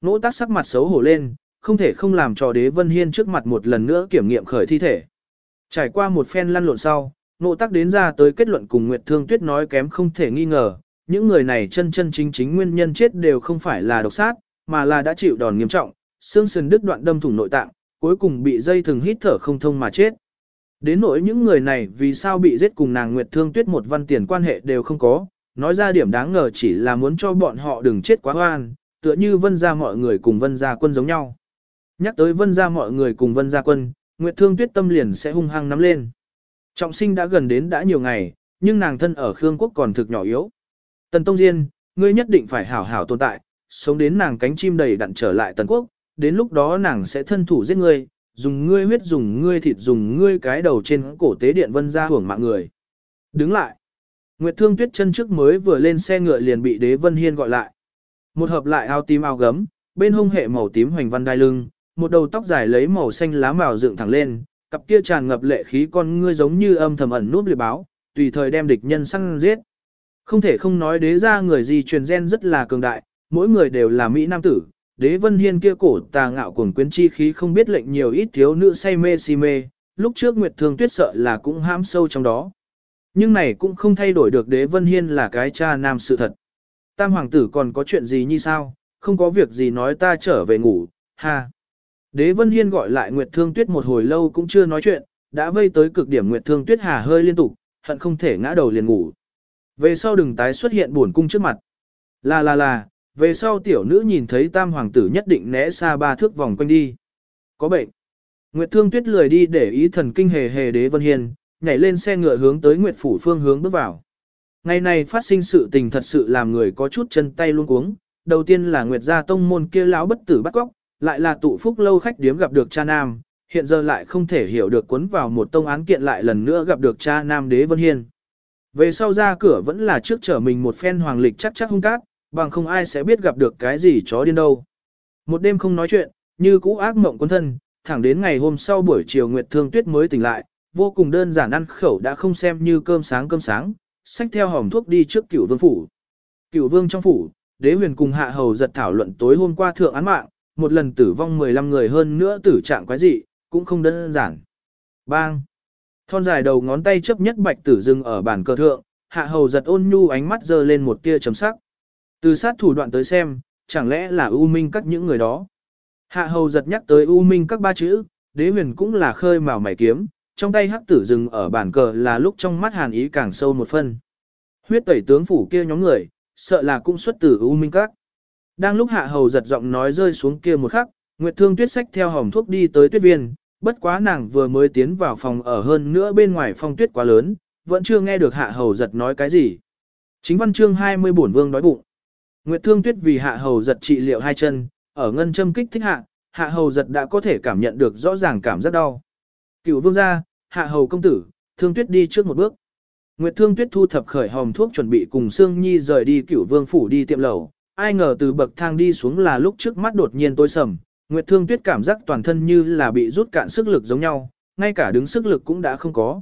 S1: Nỗ tác sắc mặt xấu hổ lên, không thể không làm cho đế vân hiên trước mặt một lần nữa kiểm nghiệm khởi thi thể. Trải qua một phen lăn lộn sau, nỗ tác đến ra tới kết luận cùng Nguyệt Thương Tuyết nói kém không thể nghi ngờ, những người này chân chân chính chính nguyên nhân chết đều không phải là độc sát, mà là đã chịu đòn nghiêm trọng, xương sườn đứt đoạn đâm thủng nội tạng, cuối cùng bị dây thừng hít thở không thông mà chết. Đến nỗi những người này vì sao bị giết cùng nàng Nguyệt Thương Tuyết một văn tiền quan hệ đều không có, nói ra điểm đáng ngờ chỉ là muốn cho bọn họ đừng chết quá oan, Tựa như vân gia mọi người cùng vân gia quân giống nhau. Nhắc tới vân gia mọi người cùng vân gia quân, Nguyệt Thương Tuyết tâm liền sẽ hung hăng nắm lên. Trọng sinh đã gần đến đã nhiều ngày, nhưng nàng thân ở Khương Quốc còn thực nhỏ yếu. Tần Tông Diên, ngươi nhất định phải hảo hảo tồn tại, sống đến nàng cánh chim đầy đặn trở lại Tần Quốc, đến lúc đó nàng sẽ thân thủ giết ngươi, dùng ngươi huyết dùng ngươi thịt dùng ngươi cái đầu trên cổ tế điện vân ra hưởng mạng người. Đứng lại. Nguyệt Thương Tuyết chân trước mới vừa lên xe ngựa liền bị Đế Vân Hiên gọi lại. Một hợp lại áo tím áo gấm, bên hông hệ màu tím hoành văn đai lưng, một đầu tóc dài lấy màu xanh lá màu dựng thẳng lên, cặp kia tràn ngập lệ khí con ngươi giống như âm thầm ẩn núp liệt báo, tùy thời đem địch nhân săn giết. Không thể không nói đế ra người gì truyền gen rất là cường đại, mỗi người đều là Mỹ Nam tử, đế vân hiên kia cổ tà ngạo cuồng quyến chi khí không biết lệnh nhiều ít thiếu nữ say mê si mê, lúc trước Nguyệt Thương Tuyết sợ là cũng hãm sâu trong đó. Nhưng này cũng không thay đổi được đế vân hiên là cái cha nam sự thật. Tam hoàng tử còn có chuyện gì như sao, không có việc gì nói ta trở về ngủ, ha. Đế vân hiên gọi lại Nguyệt Thương Tuyết một hồi lâu cũng chưa nói chuyện, đã vây tới cực điểm Nguyệt Thương Tuyết hà hơi liên tục, hận không thể ngã đầu liền ngủ. Về sau đừng tái xuất hiện buồn cung trước mặt. Là là là, về sau tiểu nữ nhìn thấy tam hoàng tử nhất định né xa ba thước vòng quanh đi. Có bệnh. Nguyệt Thương Tuyết lười đi để ý thần kinh hề hề đế Vân Hiên, nhảy lên xe ngựa hướng tới Nguyệt Phủ phương hướng bước vào. Ngày này phát sinh sự tình thật sự làm người có chút chân tay luôn cuống. Đầu tiên là Nguyệt gia tông môn kia lão bất tử bắt góc, lại là tụ phúc lâu khách điếm gặp được cha nam, hiện giờ lại không thể hiểu được cuốn vào một tông án kiện lại lần nữa gặp được cha nam đế Vân Hiên. Về sau ra cửa vẫn là trước trở mình một phen hoàng lịch chắc chắc hung cát, bằng không ai sẽ biết gặp được cái gì chó điên đâu. Một đêm không nói chuyện, như cũ ác mộng quân thân, thẳng đến ngày hôm sau buổi chiều Nguyệt Thương Tuyết mới tỉnh lại, vô cùng đơn giản ăn khẩu đã không xem như cơm sáng cơm sáng, xách theo hòm thuốc đi trước cửu vương phủ. Cửu vương trong phủ, đế huyền cùng hạ hầu giật thảo luận tối hôm qua thượng án mạng, một lần tử vong 15 người hơn nữa tử trạng quái dị, cũng không đơn giản. Bang! Thon dài đầu ngón tay chấp nhất bạch tử dừng ở bàn cờ thượng, hạ hầu giật ôn nhu ánh mắt dơ lên một tia chấm sắc. Từ sát thủ đoạn tới xem, chẳng lẽ là U Minh các những người đó. Hạ hầu giật nhắc tới U Minh các ba chữ, đế huyền cũng là khơi màu mảy kiếm, trong tay hắc tử dừng ở bàn cờ là lúc trong mắt hàn ý càng sâu một phân. Huyết tẩy tướng phủ kia nhóm người, sợ là cũng xuất từ U Minh các. Đang lúc hạ hầu giật giọng nói rơi xuống kia một khắc, Nguyệt Thương Tuyết sách theo hòm thuốc đi tới tuyết viên, bất quá nàng vừa mới tiến vào phòng ở hơn nữa bên ngoài phong tuyết quá lớn, vẫn chưa nghe được hạ hầu giật nói cái gì. Chính văn chương 20 bổn vương đói bụng. Nguyệt Thương Tuyết vì hạ hầu giật trị liệu hai chân, ở ngân châm kích thích hạ, hạ hầu giật đã có thể cảm nhận được rõ ràng cảm giác đau. Cựu vương gia, hạ hầu công tử, Thương Tuyết đi trước một bước. Nguyệt Thương Tuyết thu thập khởi hòm thuốc chuẩn bị cùng Sương Nhi rời đi cửu vương phủ đi tiệm lẩu ai ngờ từ bậc thang đi xuống là lúc trước mắt đột nhiên tối sầm, Nguyệt Thương Tuyết cảm giác toàn thân như là bị rút cạn sức lực giống nhau, ngay cả đứng sức lực cũng đã không có.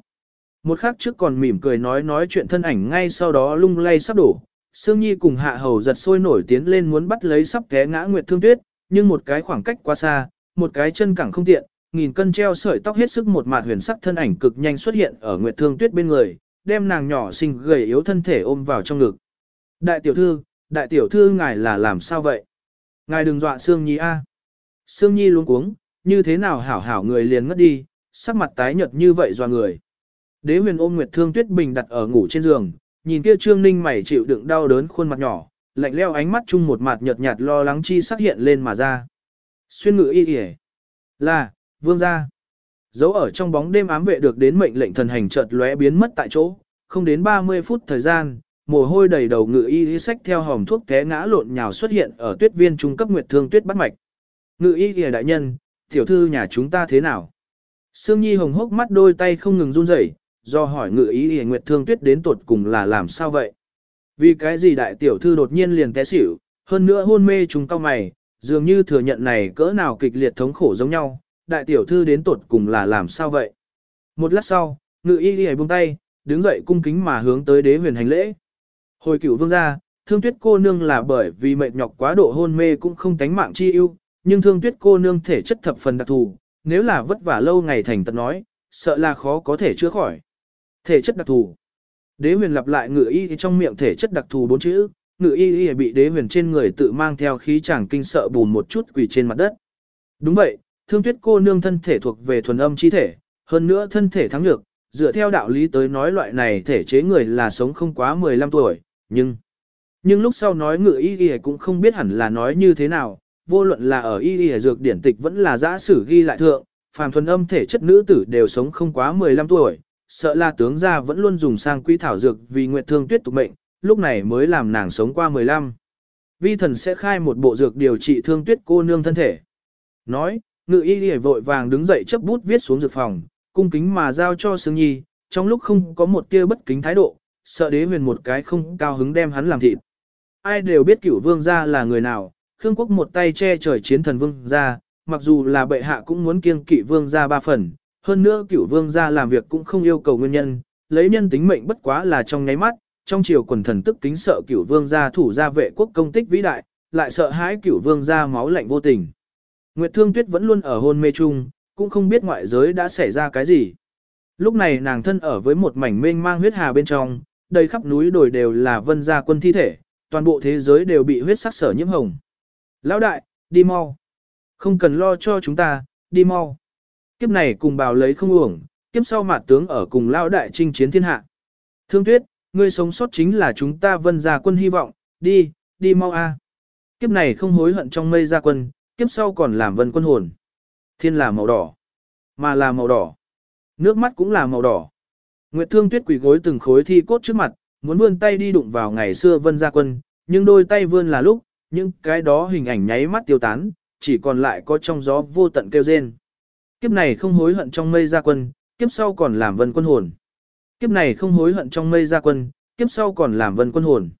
S1: Một khắc trước còn mỉm cười nói nói chuyện thân ảnh ngay sau đó lung lay sắp đổ. Sương Nhi cùng Hạ Hầu giật sôi nổi tiến lên muốn bắt lấy sắp té ngã Nguyệt Thương Tuyết, nhưng một cái khoảng cách quá xa, một cái chân cẳng không tiện, nghìn cân treo sợi tóc hết sức một mạt huyền sắc thân ảnh cực nhanh xuất hiện ở Nguyệt Thương Tuyết bên người, đem nàng nhỏ xinh gầy yếu thân thể ôm vào trong ngực. Đại tiểu thư, đại tiểu thư ngài là làm sao vậy? Ngài đừng dọa Sương Nhi a. Sương Nhi luống cuống, như thế nào hảo hảo người liền ngất đi, sắc mặt tái nhợt như vậy doa người. Đế huyền ôm Nguyệt Thương Tuyết Bình đặt ở ngủ trên giường, nhìn kia Trương Ninh mày chịu đựng đau đớn khuôn mặt nhỏ, lạnh leo ánh mắt chung một mặt nhợt nhạt lo lắng chi sắc hiện lên mà ra. Xuyên ngự y yể. Là, vương gia. Dấu ở trong bóng đêm ám vệ được đến mệnh lệnh thần hành chợt lóe biến mất tại chỗ, không đến 30 phút thời gian, mồ hôi đầy đầu ngự y sách theo hòm thuốc té ngã lộn nhào xuất hiện ở tuyết viên trung cấp Nguyệt Thương Tuyết bắt mạch. Ngự y y đại nhân, tiểu thư nhà chúng ta thế nào? Sương Nhi hồng hốc mắt đôi tay không ngừng run rẩy, do hỏi ngự y y Nguyệt Thương Tuyết đến tột cùng là làm sao vậy? Vì cái gì đại tiểu thư đột nhiên liền té xỉu, hơn nữa hôn mê trùng cao mày, dường như thừa nhận này cỡ nào kịch liệt thống khổ giống nhau, đại tiểu thư đến tột cùng là làm sao vậy? Một lát sau, ngự y y buông tay, đứng dậy cung kính mà hướng tới đế huyền hành lễ. Hồi cửu vương gia, thương tuyết cô nương là bởi vì mệt nhọc quá độ hôn mê cũng không tánh mạng chi ưu, nhưng thương tuyết cô nương thể chất thập phần đặc thù, nếu là vất vả lâu ngày thành tật nói, sợ là khó có thể chữa khỏi. Thể chất đặc thù. Đế huyền lặp lại ngự y trong miệng thể chất đặc thù bốn chữ, ngự y y bị đế huyền trên người tự mang theo khí chàng kinh sợ bùn một chút quỳ trên mặt đất. Đúng vậy, thương tuyết cô nương thân thể thuộc về thuần âm chi thể, hơn nữa thân thể thắng nhược, dựa theo đạo lý tới nói loại này thể chế người là sống không quá 15 tuổi, nhưng Nhưng lúc sau nói ngự y y cũng không biết hẳn là nói như thế nào, vô luận là ở y y dược điển tịch vẫn là giã sử ghi lại thượng, phàm thuần âm thể chất nữ tử đều sống không quá 15 tuổi, sợ là tướng gia vẫn luôn dùng sang quý thảo dược vì nguyệt thương tuyết tục mệnh, lúc này mới làm nàng sống qua 15. Vi thần sẽ khai một bộ dược điều trị thương tuyết cô nương thân thể. Nói, ngự y y vội vàng đứng dậy chấp bút viết xuống dược phòng, cung kính mà giao cho Sương Nhi, trong lúc không có một tia bất kính thái độ, sợ đế huyền một cái không cao hứng đem hắn làm thịt. Ai đều biết cửu vương gia là người nào, Khương quốc một tay che trời chiến thần vương gia, mặc dù là bệ hạ cũng muốn kiêng kỵ vương gia ba phần, hơn nữa cửu vương gia làm việc cũng không yêu cầu nguyên nhân, lấy nhân tính mệnh bất quá là trong nháy mắt, trong triều quần thần tức kính sợ cửu vương gia thủ gia vệ quốc công tích vĩ đại, lại sợ hãi cửu vương gia máu lạnh vô tình. Nguyệt Thương Tuyết vẫn luôn ở hôn mê chung, cũng không biết ngoại giới đã xảy ra cái gì. Lúc này nàng thân ở với một mảnh mênh mang huyết hà bên trong, đây khắp núi đồi đều là vân gia quân thi thể, toàn bộ thế giới đều bị huyết sắc sở nhiễm hồng. Lão đại, đi mau. Không cần lo cho chúng ta, đi mau. Kiếp này cùng bào lấy không uổng, kiếp sau mạt tướng ở cùng lão đại chinh chiến thiên hạ. Thương tuyết, ngươi sống sót chính là chúng ta vân gia quân hy vọng, đi, đi mau a. Kiếp này không hối hận trong mây gia quân, kiếp sau còn làm vân quân hồn. Thiên là màu đỏ, mà là màu đỏ. Nước mắt cũng là màu đỏ. Nguyệt Thương Tuyết quỳ gối từng khối thi cốt trước mặt, muốn vươn tay đi đụng vào ngày xưa vân gia quân, nhưng đôi tay vươn là lúc, những cái đó hình ảnh nháy mắt tiêu tán, chỉ còn lại có trong gió vô tận kêu rên. Kiếp này không hối hận trong mây gia quân, kiếp sau còn làm vân quân hồn. Kiếp này không hối hận trong mây gia quân, kiếp sau còn làm vân quân hồn.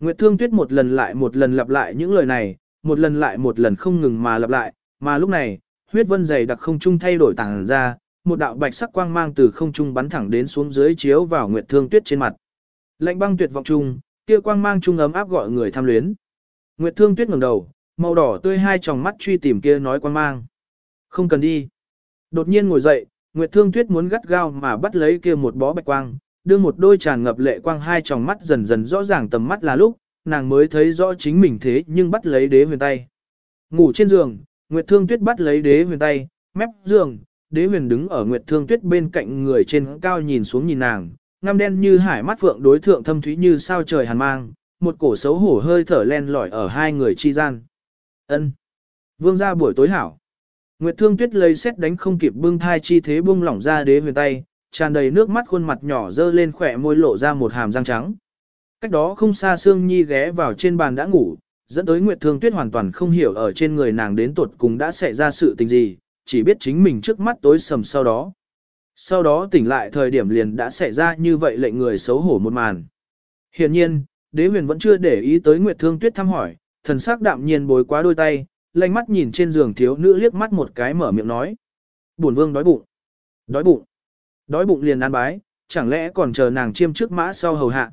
S1: Nguyệt Thương Tuyết một lần lại một lần lặp lại những lời này, một lần lại một lần không ngừng mà lặp lại, mà lúc này, huyết vân dày đặc không trung thay đổi tàng ra, một đạo bạch sắc quang mang từ không trung bắn thẳng đến xuống dưới chiếu vào Nguyệt Thương Tuyết trên mặt. Lạnh băng tuyệt vọng trung, kia quang mang trung ấm áp gọi người tham luyến. Nguyệt Thương Tuyết ngẩng đầu, màu đỏ tươi hai tròng mắt truy tìm kia nói quang mang. Không cần đi. Đột nhiên ngồi dậy, Nguyệt Thương Tuyết muốn gắt gao mà bắt lấy kia một bó bạch quang, đưa một đôi tràn ngập lệ quang hai tròng mắt dần dần rõ ràng tầm mắt là lúc, nàng mới thấy rõ chính mình thế nhưng bắt lấy đế huyền tay. Ngủ trên giường, Nguyệt Thương Tuyết bắt lấy đế huyền tay, mép giường, đế huyền đứng ở Nguyệt Thương Tuyết bên cạnh người trên cao nhìn xuống nhìn nàng, ngăm đen như hải mắt phượng đối thượng thâm thúy như sao trời hàn mang, một cổ xấu hổ hơi thở len lỏi ở hai người chi gian. Ân, Vương gia buổi tối hảo. Nguyệt Thương Tuyết lấy xét đánh không kịp bưng thai chi thế bung lỏng ra đế huyền tay, tràn đầy nước mắt khuôn mặt nhỏ dơ lên khỏe môi lộ ra một hàm răng trắng. Cách đó không xa Sương Nhi ghé vào trên bàn đã ngủ, dẫn tới Nguyệt Thương Tuyết hoàn toàn không hiểu ở trên người nàng đến tuột cùng đã xảy ra sự tình gì, chỉ biết chính mình trước mắt tối sầm sau đó. Sau đó tỉnh lại thời điểm liền đã xảy ra như vậy lệnh người xấu hổ một màn. Hiện nhiên, đế huyền vẫn chưa để ý tới Nguyệt Thương Tuyết thăm hỏi, thần sắc đạm nhiên bối quá đôi tay, lanh mắt nhìn trên giường thiếu nữ liếc mắt một cái mở miệng nói. Buồn vương đói bụng. Đói bụng. Đói bụng liền ăn bái, chẳng lẽ còn chờ nàng chiêm trước mã sau hầu hạ.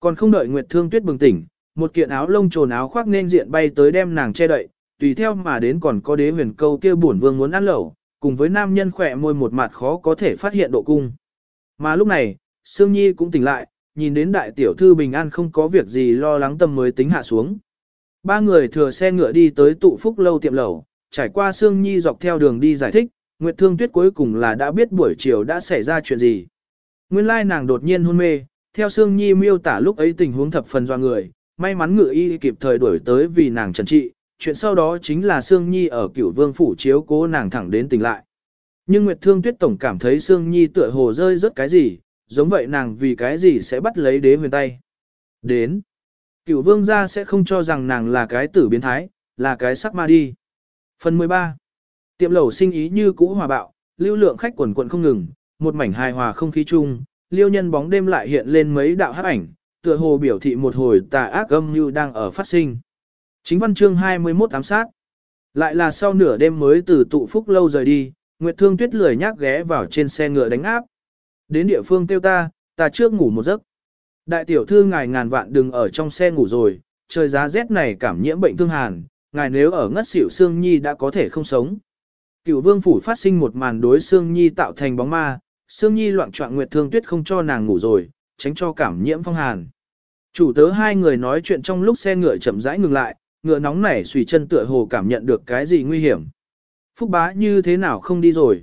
S1: Còn không đợi Nguyệt Thương Tuyết bừng tỉnh, một kiện áo lông trồn áo khoác nên diện bay tới đem nàng che đậy, tùy theo mà đến còn có đế huyền câu kia bổn vương muốn ăn lẩu, cùng với nam nhân khỏe môi một mặt khó có thể phát hiện độ cung. Mà lúc này, Sương Nhi cũng tỉnh lại, nhìn đến đại tiểu thư bình an không có việc gì lo lắng tâm mới tính hạ xuống. Ba người thừa xe ngựa đi tới tụ phúc lâu tiệm lẩu, trải qua Sương Nhi dọc theo đường đi giải thích, Nguyệt Thương Tuyết cuối cùng là đã biết buổi chiều đã xảy ra chuyện gì. Nguyên lai nàng đột nhiên hôn mê, theo Sương Nhi miêu tả lúc ấy tình huống thập phần do người, may mắn ngự y kịp thời đuổi tới vì nàng trần trị, chuyện sau đó chính là Sương Nhi ở cửu vương phủ chiếu cố nàng thẳng đến tỉnh lại. Nhưng Nguyệt Thương Tuyết Tổng cảm thấy Sương Nhi tựa hồ rơi rất cái gì, giống vậy nàng vì cái gì sẽ bắt lấy đế huyền tay. Đến, cửu vương gia sẽ không cho rằng nàng là cái tử biến thái, là cái sắc ma đi. Phần 13 Tiệm lẩu sinh ý như cũ hòa bạo, lưu lượng khách quần quận không ngừng, một mảnh hài hòa không khí chung, liêu nhân bóng đêm lại hiện lên mấy đạo hắc ảnh, tựa hồ biểu thị một hồi tà ác âm như đang ở phát sinh. Chính văn chương 21 ám sát. Lại là sau nửa đêm mới từ tụ phúc lâu rời đi, Nguyệt Thương Tuyết lười nhác ghé vào trên xe ngựa đánh áp. Đến địa phương tiêu ta, ta trước ngủ một giấc. Đại tiểu thư ngài ngàn vạn đừng ở trong xe ngủ rồi, trời giá rét này cảm nhiễm bệnh thương hàn, ngài nếu ở ngất xỉu Sương Nhi đã có thể không sống. Cựu vương phủ phát sinh một màn đối Sương Nhi tạo thành bóng ma, Sương Nhi loạn trọng Nguyệt Thương Tuyết không cho nàng ngủ rồi, tránh cho cảm nhiễm phong hàn. Chủ tớ hai người nói chuyện trong lúc xe ngựa chậm rãi ngừng lại, ngựa nóng nảy xùy chân tựa hồ cảm nhận được cái gì nguy hiểm. Phúc bá như thế nào không đi rồi.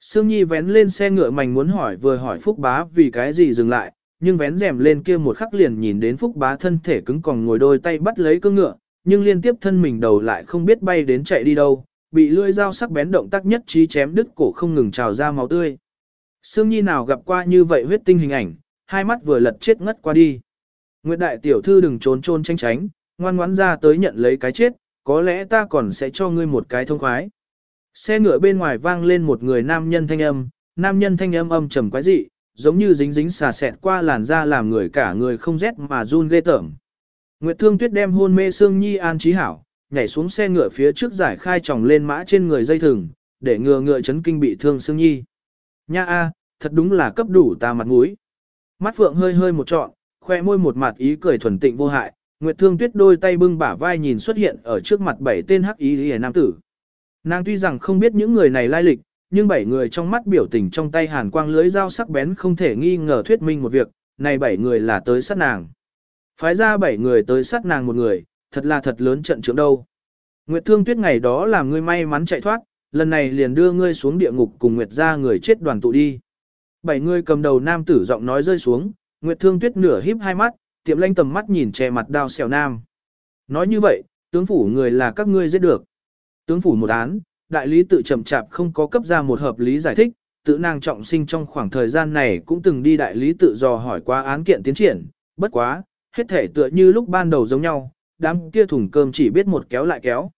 S1: Sương Nhi vén lên xe ngựa mảnh muốn hỏi vừa hỏi Phúc bá vì cái gì dừng lại, nhưng vén rèm lên kia một khắc liền nhìn đến Phúc Bá thân thể cứng còn ngồi đôi tay bắt lấy cương ngựa, nhưng liên tiếp thân mình đầu lại không biết bay đến chạy đi đâu, bị lưỡi dao sắc bén động tác nhất trí chém đứt cổ không ngừng trào ra máu tươi. Sương Nhi nào gặp qua như vậy huyết tinh hình ảnh, hai mắt vừa lật chết ngất qua đi. Nguyệt đại tiểu thư đừng trốn trôn tranh tránh, ngoan ngoãn ra tới nhận lấy cái chết, có lẽ ta còn sẽ cho ngươi một cái thông khoái. Xe ngựa bên ngoài vang lên một người nam nhân thanh âm, nam nhân thanh âm âm trầm quái dị, giống như dính dính xà xẹt qua làn da làm người cả người không rét mà run ghê tởm. Nguyệt Thương Tuyết đem hôn mê Sương Nhi an trí hảo, nhảy xuống xe ngựa phía trước giải khai tròng lên mã trên người dây thừng, để ngừa ngựa chấn kinh bị thương Sương Nhi. Nha a, thật đúng là cấp đủ ta mặt mũi. Mắt Phượng hơi hơi một trọn, khoe môi một mặt ý cười thuần tịnh vô hại, Nguyệt Thương Tuyết đôi tay bưng bả vai nhìn xuất hiện ở trước mặt bảy tên hắc ý hề nam tử. Nàng tuy rằng không biết những người này lai lịch, nhưng bảy người trong mắt biểu tình trong tay hàn quang lưới dao sắc bén không thể nghi ngờ thuyết minh một việc, này bảy người là tới sát nàng. Phái ra bảy người tới sát nàng một người, thật là thật lớn trận trưởng đâu. Nguyệt Thương Tuyết ngày đó làm ngươi may mắn chạy thoát, lần này liền đưa ngươi xuống địa ngục cùng Nguyệt gia người chết đoàn tụ đi. Bảy người cầm đầu nam tử giọng nói rơi xuống, Nguyệt Thương Tuyết nửa híp hai mắt, tiệm lanh tầm mắt nhìn che mặt đao xèo nam. Nói như vậy, tướng phủ người là các ngươi giết được. Tướng phủ một án, đại lý tự chậm chạp không có cấp ra một hợp lý giải thích, tự nàng trọng sinh trong khoảng thời gian này cũng từng đi đại lý tự dò hỏi qua án kiện tiến triển, bất quá, hết thể tựa như lúc ban đầu giống nhau, đám kia thùng cơm chỉ biết một kéo lại kéo.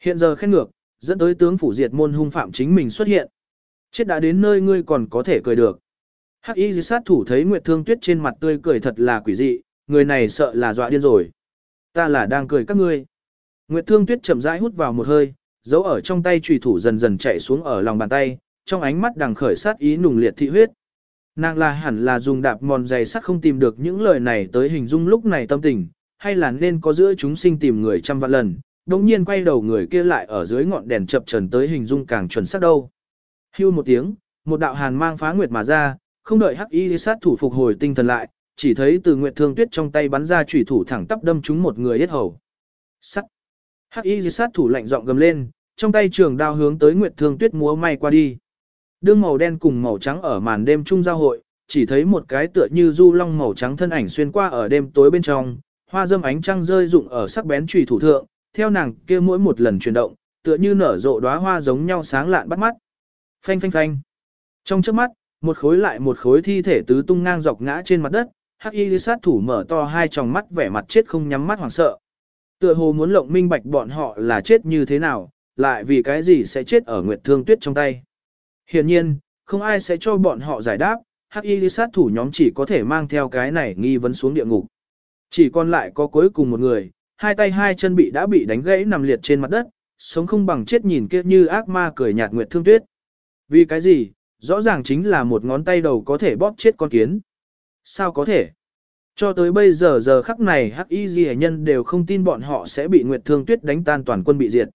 S1: Hiện giờ khen ngược, dẫn tới tướng phủ diệt môn hung phạm chính mình xuất hiện. Chết đã đến nơi ngươi còn có thể cười được. Hắc y sát thủ thấy Nguyệt Thương Tuyết trên mặt tươi cười thật là quỷ dị, người này sợ là dọa điên rồi. Ta là đang cười các ngươi. Nguyệt Thương Tuyết chậm rãi hút vào một hơi, dấu ở trong tay chủy thủ dần dần chạy xuống ở lòng bàn tay, trong ánh mắt đằng khởi sát ý nùng liệt thị huyết. Nàng là hẳn là dùng đạp mòn dày sắt không tìm được những lời này tới hình dung lúc này tâm tình, hay là nên có giữa chúng sinh tìm người trăm vạn lần, đồng nhiên quay đầu người kia lại ở dưới ngọn đèn chập trần tới hình dung càng chuẩn xác đâu. Hưu một tiếng, một đạo hàn mang phá nguyệt mà ra, không đợi hắc y sát thủ phục hồi tinh thần lại, chỉ thấy từ nguyệt thương tuyết trong tay bắn ra chủy thủ thẳng tắp đâm trúng một người yết hầu. Sắt. Hắc y sát thủ lạnh giọng gầm lên, trong tay trường đao hướng tới nguyệt thương tuyết múa may qua đi. Đương màu đen cùng màu trắng ở màn đêm trung giao hội, chỉ thấy một cái tựa như du long màu trắng thân ảnh xuyên qua ở đêm tối bên trong, hoa dâm ánh trăng rơi rụng ở sắc bén chủy thủ thượng, theo nàng kia mỗi một lần chuyển động, tựa như nở rộ đóa hoa giống nhau sáng lạn bắt mắt. Phanh phanh phanh. Trong chớp mắt, một khối lại một khối thi thể tứ tung ngang dọc ngã trên mặt đất, Hắc Y sát thủ mở to hai tròng mắt vẻ mặt chết không nhắm mắt hoảng sợ. Tựa hồ muốn lộng minh bạch bọn họ là chết như thế nào, lại vì cái gì sẽ chết ở Nguyệt Thương Tuyết trong tay. Hiển nhiên, không ai sẽ cho bọn họ giải đáp, Hắc Y sát thủ nhóm chỉ có thể mang theo cái này nghi vấn xuống địa ngục. Chỉ còn lại có cuối cùng một người, hai tay hai chân bị đã bị đánh gãy nằm liệt trên mặt đất, sống không bằng chết nhìn kia như ác ma cười nhạt Nguyệt Thương Tuyết. Vì cái gì, rõ ràng chính là một ngón tay đầu có thể bóp chết con kiến. Sao có thể? Cho tới bây giờ giờ khắc này hắc y ghi nhân đều không tin bọn họ sẽ bị Nguyệt Thương Tuyết đánh tan toàn quân bị diệt.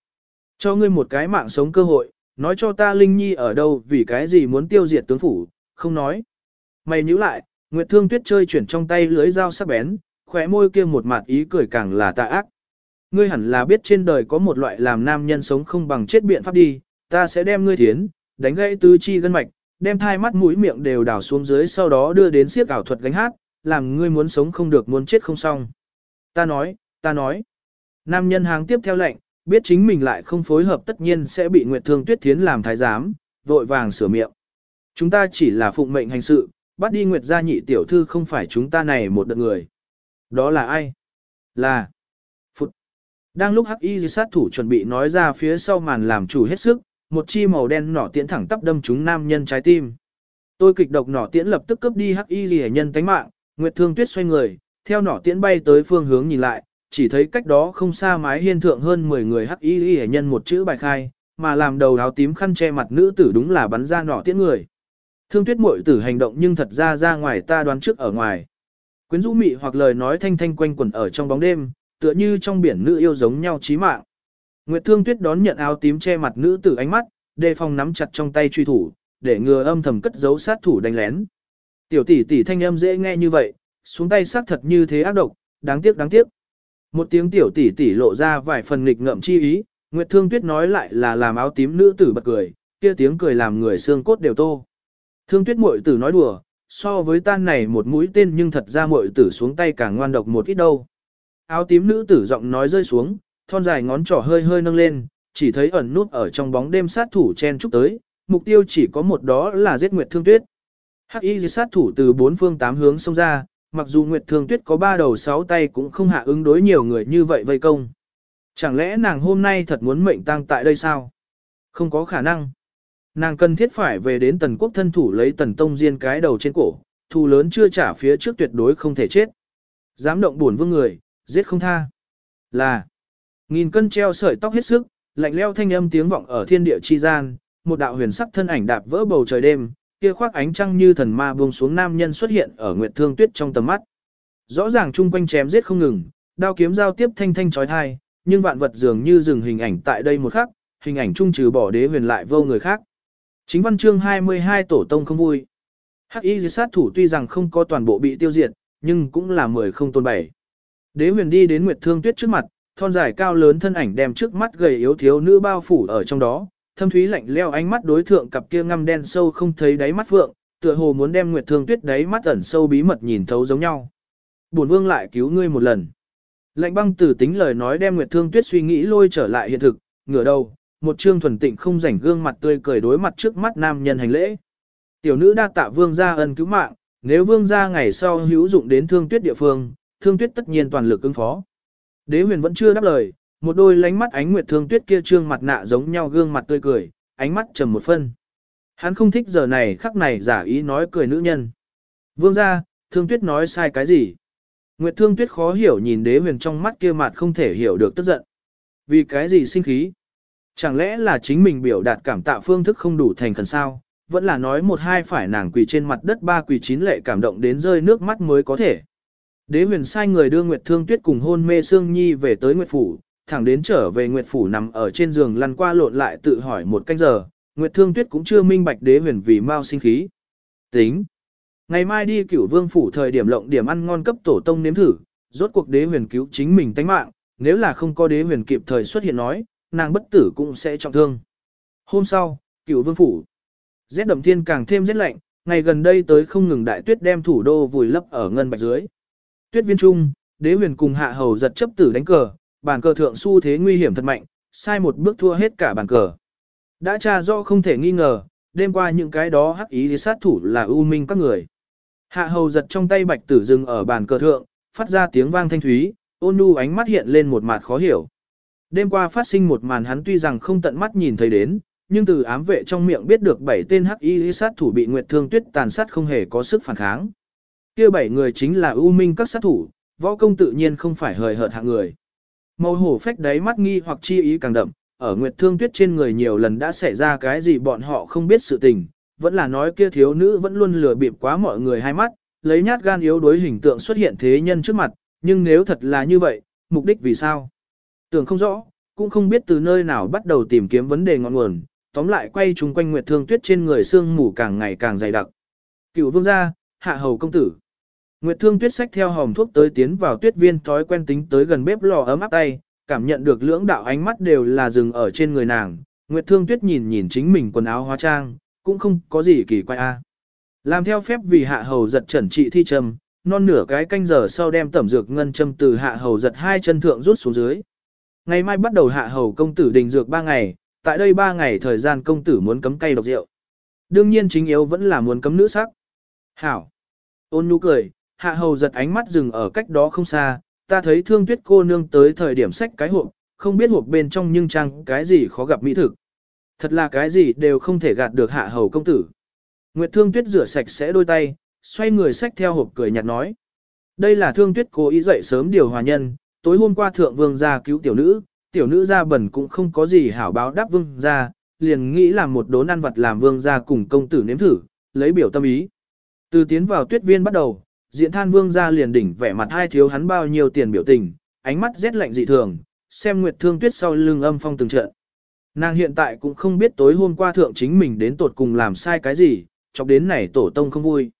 S1: Cho ngươi một cái mạng sống cơ hội, nói cho ta Linh Nhi ở đâu vì cái gì muốn tiêu diệt tướng phủ, không nói. Mày nhíu lại, Nguyệt Thương Tuyết chơi chuyển trong tay lưới dao sắc bén, khóe môi kia một mặt ý cười càng là tà ác. Ngươi hẳn là biết trên đời có một loại làm nam nhân sống không bằng chết biện pháp đi, ta sẽ đem ngươi thiến, đánh gãy tứ chi gân mạch, đem thai mắt mũi miệng đều đảo xuống dưới sau đó đưa đến siếc ảo thuật gánh hát, làm ngươi muốn sống không được muốn chết không xong. Ta nói, ta nói. Nam nhân hàng tiếp theo lệnh, biết chính mình lại không phối hợp tất nhiên sẽ bị Nguyệt Thương Tuyết Thiến làm thái giám, vội vàng sửa miệng. Chúng ta chỉ là phụng mệnh hành sự, bắt đi Nguyệt gia nhị tiểu thư không phải chúng ta này một đợt người. Đó là ai? Là Phụt. Đang lúc Hắc Y sát thủ chuẩn bị nói ra phía sau màn làm chủ hết sức, một chi màu đen nỏ tiễn thẳng tắp đâm trúng nam nhân trái tim. Tôi kịch độc nỏ tiễn lập tức cướp đi Hắc Y Liễu nhân tánh mạng, Nguyệt Thương Tuyết xoay người, theo nỏ tiễn bay tới phương hướng nhìn lại, chỉ thấy cách đó không xa mái hiên thượng hơn 10 người Hắc Y Liễu nhân một chữ bài khai, mà làm đầu áo tím khăn che mặt nữ tử đúng là bắn ra nỏ tiễn người. Thương Tuyết muội tử hành động nhưng thật ra ra ngoài ta đoán trước ở ngoài. Quyến rũ mị hoặc lời nói thanh thanh quanh quẩn ở trong bóng đêm, tựa như trong biển nữ yêu giống nhau chí mạng. Nguyệt Thương Tuyết đón nhận áo tím che mặt nữ tử ánh mắt, đề phòng nắm chặt trong tay truy thủ, để ngừa âm thầm cất giấu sát thủ đánh lén. Tiểu tỷ tỷ thanh âm dễ nghe như vậy, xuống tay sắc thật như thế ác độc, đáng tiếc đáng tiếc. Một tiếng tiểu tỷ tỷ lộ ra vài phần nghịch ngợm chi ý, Nguyệt Thương Tuyết nói lại là làm áo tím nữ tử bật cười, kia tiếng cười làm người xương cốt đều tô. Thương Tuyết muội tử nói đùa, so với tan này một mũi tên nhưng thật ra muội tử xuống tay càng ngoan độc một ít đâu. Áo tím nữ tử giọng nói rơi xuống, thon dài ngón trỏ hơi hơi nâng lên, chỉ thấy ẩn nút ở trong bóng đêm sát thủ chen chúc tới, mục tiêu chỉ có một đó là giết Nguyệt Thương Tuyết. Hắc y sát thủ từ bốn phương tám hướng xông ra, mặc dù Nguyệt Thương Tuyết có ba đầu sáu tay cũng không hạ ứng đối nhiều người như vậy vây công. Chẳng lẽ nàng hôm nay thật muốn mệnh tang tại đây sao? Không có khả năng. Nàng cần thiết phải về đến tần quốc thân thủ lấy tần tông diên cái đầu trên cổ, thù lớn chưa trả phía trước tuyệt đối không thể chết. Dám động buồn vương người, giết không tha. Là, nghìn cân treo sợi tóc hết sức, lạnh leo thanh âm tiếng vọng ở thiên địa chi gian, một đạo huyền sắc thân ảnh đạp vỡ bầu trời đêm, kia khoác ánh trăng như thần ma buông xuống nam nhân xuất hiện ở nguyệt thương tuyết trong tầm mắt. Rõ ràng chung quanh chém giết không ngừng, đao kiếm giao tiếp thanh thanh chói tai, nhưng vạn vật dường như dừng hình ảnh tại đây một khắc, hình ảnh trung trừ bỏ đế huyền lại vô người khác. Chính văn chương 22 tổ tông không vui. Hắc y sát thủ tuy rằng không có toàn bộ bị tiêu diệt, nhưng cũng là mười không tôn bảy. Đế huyền đi đến Nguyệt Thương Tuyết trước mặt, thon dài cao lớn thân ảnh đem trước mắt gầy yếu thiếu nữ bao phủ ở trong đó, thâm thúy lạnh leo ánh mắt đối thượng cặp kia ngăm đen sâu không thấy đáy mắt vượng tựa hồ muốn đem Nguyệt Thương Tuyết đáy mắt ẩn sâu bí mật nhìn thấu giống nhau. Bổn vương lại cứu ngươi một lần. Lạnh băng tử tính lời nói đem Nguyệt Thương Tuyết suy nghĩ lôi trở lại hiện thực, ngửa đầu, một trương thuần tịnh không rảnh gương mặt tươi cười đối mặt trước mắt nam nhân hành lễ. Tiểu nữ đa tạ vương gia ân cứu mạng, nếu vương gia ngày sau hữu dụng đến thương tuyết địa phương, thương tuyết tất nhiên toàn lực ứng phó. Đế huyền vẫn chưa đáp lời, một đôi lánh mắt ánh nguyệt thương tuyết kia trương mặt nạ giống nhau gương mặt tươi cười, ánh mắt trầm một phân. Hắn không thích giờ này khắc này giả ý nói cười nữ nhân. Vương gia, thương tuyết nói sai cái gì? Nguyệt thương tuyết khó hiểu nhìn đế huyền trong mắt kia mặt không thể hiểu được tức giận. Vì cái gì sinh khí? Chẳng lẽ là chính mình biểu đạt cảm tạ phương thức không đủ thành khẩn sao? Vẫn là nói một hai phải nàng quỳ trên mặt đất ba quỳ chín lệ cảm động đến rơi nước mắt mới có thể. Đế huyền sai người đưa Nguyệt Thương Tuyết cùng hôn mê Sương Nhi về tới Nguyệt Phủ, thẳng đến trở về Nguyệt Phủ nằm ở trên giường lăn qua lộn lại tự hỏi một canh giờ, Nguyệt Thương Tuyết cũng chưa minh bạch đế huyền vì mau sinh khí. Tính. Ngày mai đi cửu vương phủ thời điểm lộng điểm ăn ngon cấp tổ tông nếm thử, rốt cuộc đế huyền cứu chính mình tánh mạng, nếu là không có đế huyền kịp thời xuất hiện nói, nàng bất tử cũng sẽ trọng thương. Hôm sau, cửu vương phủ. Rét đậm thiên càng thêm rét lạnh, ngày gần đây tới không ngừng đại tuyết đem thủ đô vùi lấp ở ngân bạch dưới. Tuyết viên trung, đế huyền cùng hạ hầu giật chấp tử đánh cờ, bàn cờ thượng su thế nguy hiểm thật mạnh, sai một bước thua hết cả bàn cờ. Đã tra do không thể nghi ngờ, đêm qua những cái đó hắc ý sát thủ là ưu minh các người. Hạ hầu giật trong tay bạch tử dừng ở bàn cờ thượng, phát ra tiếng vang thanh thúy, ôn nhu ánh mắt hiện lên một mặt khó hiểu. Đêm qua phát sinh một màn hắn tuy rằng không tận mắt nhìn thấy đến, nhưng từ ám vệ trong miệng biết được bảy tên hắc y sát thủ bị Nguyệt Thương Tuyết tàn sát không hề có sức phản kháng. Kia bảy người chính là ưu minh các sát thủ, võ công tự nhiên không phải hời hợt hạng người. Màu hổ phách đáy mắt nghi hoặc chi ý càng đậm, ở Nguyệt Thương Tuyết trên người nhiều lần đã xảy ra cái gì bọn họ không biết sự tình, vẫn là nói kia thiếu nữ vẫn luôn lừa bịp quá mọi người hai mắt, lấy nhát gan yếu đối hình tượng xuất hiện thế nhân trước mặt, nhưng nếu thật là như vậy, mục đích vì sao? Tưởng không rõ, cũng không biết từ nơi nào bắt đầu tìm kiếm vấn đề ngọn nguồn, tóm lại quay chung quanh Nguyệt Thương Tuyết trên người xương mù càng ngày càng dày đặc. Cựu vương gia, hạ hầu công tử. Nguyệt Thương Tuyết sách theo hòm thuốc tới tiến vào tuyết viên thói quen tính tới gần bếp lò ấm áp tay, cảm nhận được lưỡng đạo ánh mắt đều là dừng ở trên người nàng. Nguyệt Thương Tuyết nhìn nhìn chính mình quần áo hóa trang, cũng không có gì kỳ quái a. Làm theo phép vì hạ hầu giật trần trị thi trầm, non nửa cái canh giờ sau đem tẩm dược ngân châm từ hạ hầu giật hai chân thượng rút xuống dưới. Ngày mai bắt đầu hạ hầu công tử đình dược 3 ngày, tại đây 3 ngày thời gian công tử muốn cấm cây độc rượu. Đương nhiên chính yếu vẫn là muốn cấm nữ sắc. Hảo. Ôn nhu cười, hạ hầu giật ánh mắt dừng ở cách đó không xa, ta thấy thương tuyết cô nương tới thời điểm sách cái hộp, không biết hộp bên trong nhưng chăng cái gì khó gặp mỹ thực. Thật là cái gì đều không thể gạt được hạ hầu công tử. Nguyệt thương tuyết rửa sạch sẽ đôi tay, xoay người sách theo hộp cười nhạt nói. Đây là thương tuyết cố ý dậy sớm điều hòa nhân, tối hôm qua thượng vương gia cứu tiểu nữ, tiểu nữ gia bẩn cũng không có gì hảo báo đáp vương gia, liền nghĩ làm một đốn ăn vật làm vương gia cùng công tử nếm thử, lấy biểu tâm ý. Từ tiến vào tuyết viên bắt đầu, diện than vương gia liền đỉnh vẻ mặt hai thiếu hắn bao nhiêu tiền biểu tình, ánh mắt rét lạnh dị thường, xem nguyệt thương tuyết sau lưng âm phong từng trận. Nàng hiện tại cũng không biết tối hôm qua thượng chính mình đến tột cùng làm sai cái gì, chọc đến này tổ tông không vui.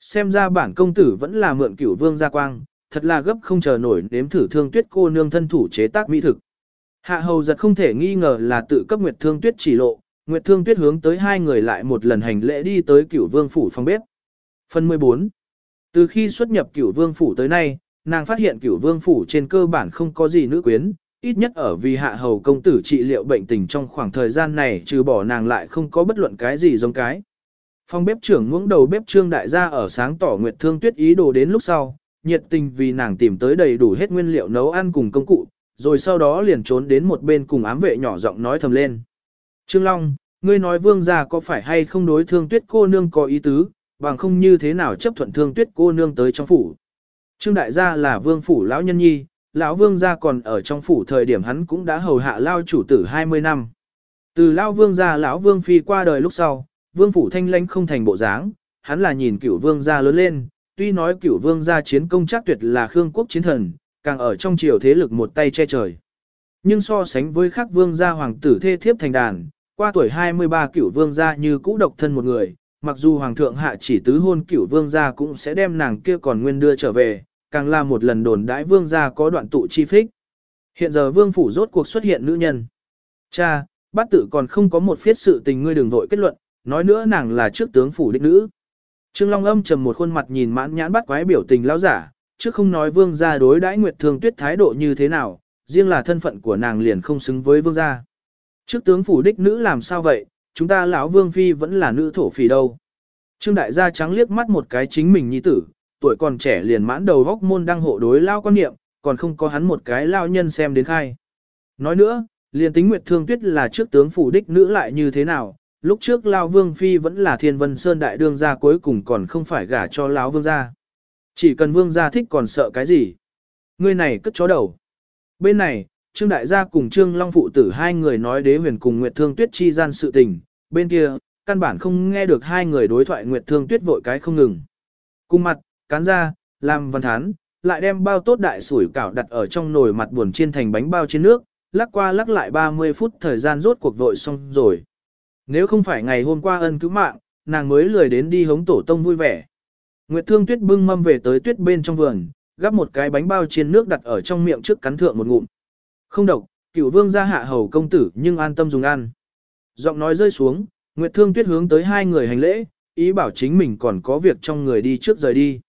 S1: Xem ra bản công tử vẫn là mượn cửu vương gia quang, thật là gấp không chờ nổi nếm thử thương tuyết cô nương thân thủ chế tác mỹ thực. Hạ hầu giật không thể nghi ngờ là tự cấp Nguyệt Thương Tuyết chỉ lộ, Nguyệt Thương Tuyết hướng tới hai người lại một lần hành lễ đi tới cửu vương phủ phòng bếp. Phần 14 từ khi xuất nhập cửu vương phủ tới nay, nàng phát hiện cửu vương phủ trên cơ bản không có gì nữ quyến, ít nhất ở vì hạ hầu công tử trị liệu bệnh tình trong khoảng thời gian này trừ bỏ nàng lại không có bất luận cái gì giống cái. Phong bếp trưởng ngưỡng đầu bếp trương đại gia ở sáng tỏ nguyệt thương tuyết ý đồ đến lúc sau, nhiệt tình vì nàng tìm tới đầy đủ hết nguyên liệu nấu ăn cùng công cụ, rồi sau đó liền trốn đến một bên cùng ám vệ nhỏ giọng nói thầm lên. Trương Long, ngươi nói vương gia có phải hay không đối thương tuyết cô nương có ý tứ, bằng không như thế nào chấp thuận thương tuyết cô nương tới trong phủ. Trương đại gia là vương phủ lão nhân nhi, lão vương gia còn ở trong phủ thời điểm hắn cũng đã hầu hạ lao chủ tử 20 năm. Từ lao vương gia lão vương phi qua đời lúc sau, vương phủ thanh lãnh không thành bộ dáng, hắn là nhìn cửu vương gia lớn lên, tuy nói cửu vương gia chiến công chắc tuyệt là khương quốc chiến thần, càng ở trong triều thế lực một tay che trời. Nhưng so sánh với khắc vương gia hoàng tử thê thiếp thành đàn, qua tuổi 23 cửu vương gia như cũ độc thân một người, mặc dù hoàng thượng hạ chỉ tứ hôn cửu vương gia cũng sẽ đem nàng kia còn nguyên đưa trở về, càng là một lần đồn đãi vương gia có đoạn tụ chi phích. Hiện giờ vương phủ rốt cuộc xuất hiện nữ nhân. Cha, bát tử còn không có một phiết sự tình ngươi đừng vội kết luận, nói nữa nàng là trước tướng phủ đích nữ. Trương Long âm trầm một khuôn mặt nhìn mãn nhãn bắt quái biểu tình lão giả, chứ không nói vương gia đối đãi Nguyệt Thương Tuyết thái độ như thế nào, riêng là thân phận của nàng liền không xứng với vương gia. Trước tướng phủ đích nữ làm sao vậy, chúng ta lão vương phi vẫn là nữ thổ phỉ đâu. Trương đại gia trắng liếc mắt một cái chính mình nhi tử, tuổi còn trẻ liền mãn đầu góc môn đang hộ đối lao quan niệm, còn không có hắn một cái lao nhân xem đến khai. Nói nữa, liền tính Nguyệt Thương Tuyết là trước tướng phủ đích nữ lại như thế nào, lúc trước Lao Vương Phi vẫn là Thiên Vân Sơn đại đương gia cuối cùng còn không phải gả cho Lão Vương gia. Chỉ cần Vương gia thích còn sợ cái gì. Người này cất chó đầu. Bên này, Trương Đại gia cùng Trương Long Phụ tử hai người nói đế huyền cùng Nguyệt Thương Tuyết chi gian sự tình, bên kia, căn bản không nghe được hai người đối thoại Nguyệt Thương Tuyết vội cái không ngừng. Cùng mặt, cán ra, làm văn thán, lại đem bao tốt đại sủi cảo đặt ở trong nồi mặt buồn chiên thành bánh bao trên nước, lắc qua lắc lại 30 phút thời gian rốt cuộc vội xong rồi. Nếu không phải ngày hôm qua ân cứu mạng, nàng mới lười đến đi hống tổ tông vui vẻ. Nguyệt Thương Tuyết bưng mâm về tới tuyết bên trong vườn, gắp một cái bánh bao chiên nước đặt ở trong miệng trước cắn thượng một ngụm. Không độc, cựu vương gia hạ hầu công tử nhưng an tâm dùng ăn. Giọng nói rơi xuống, Nguyệt Thương Tuyết hướng tới hai người hành lễ, ý bảo chính mình còn có việc trong người đi trước rời đi.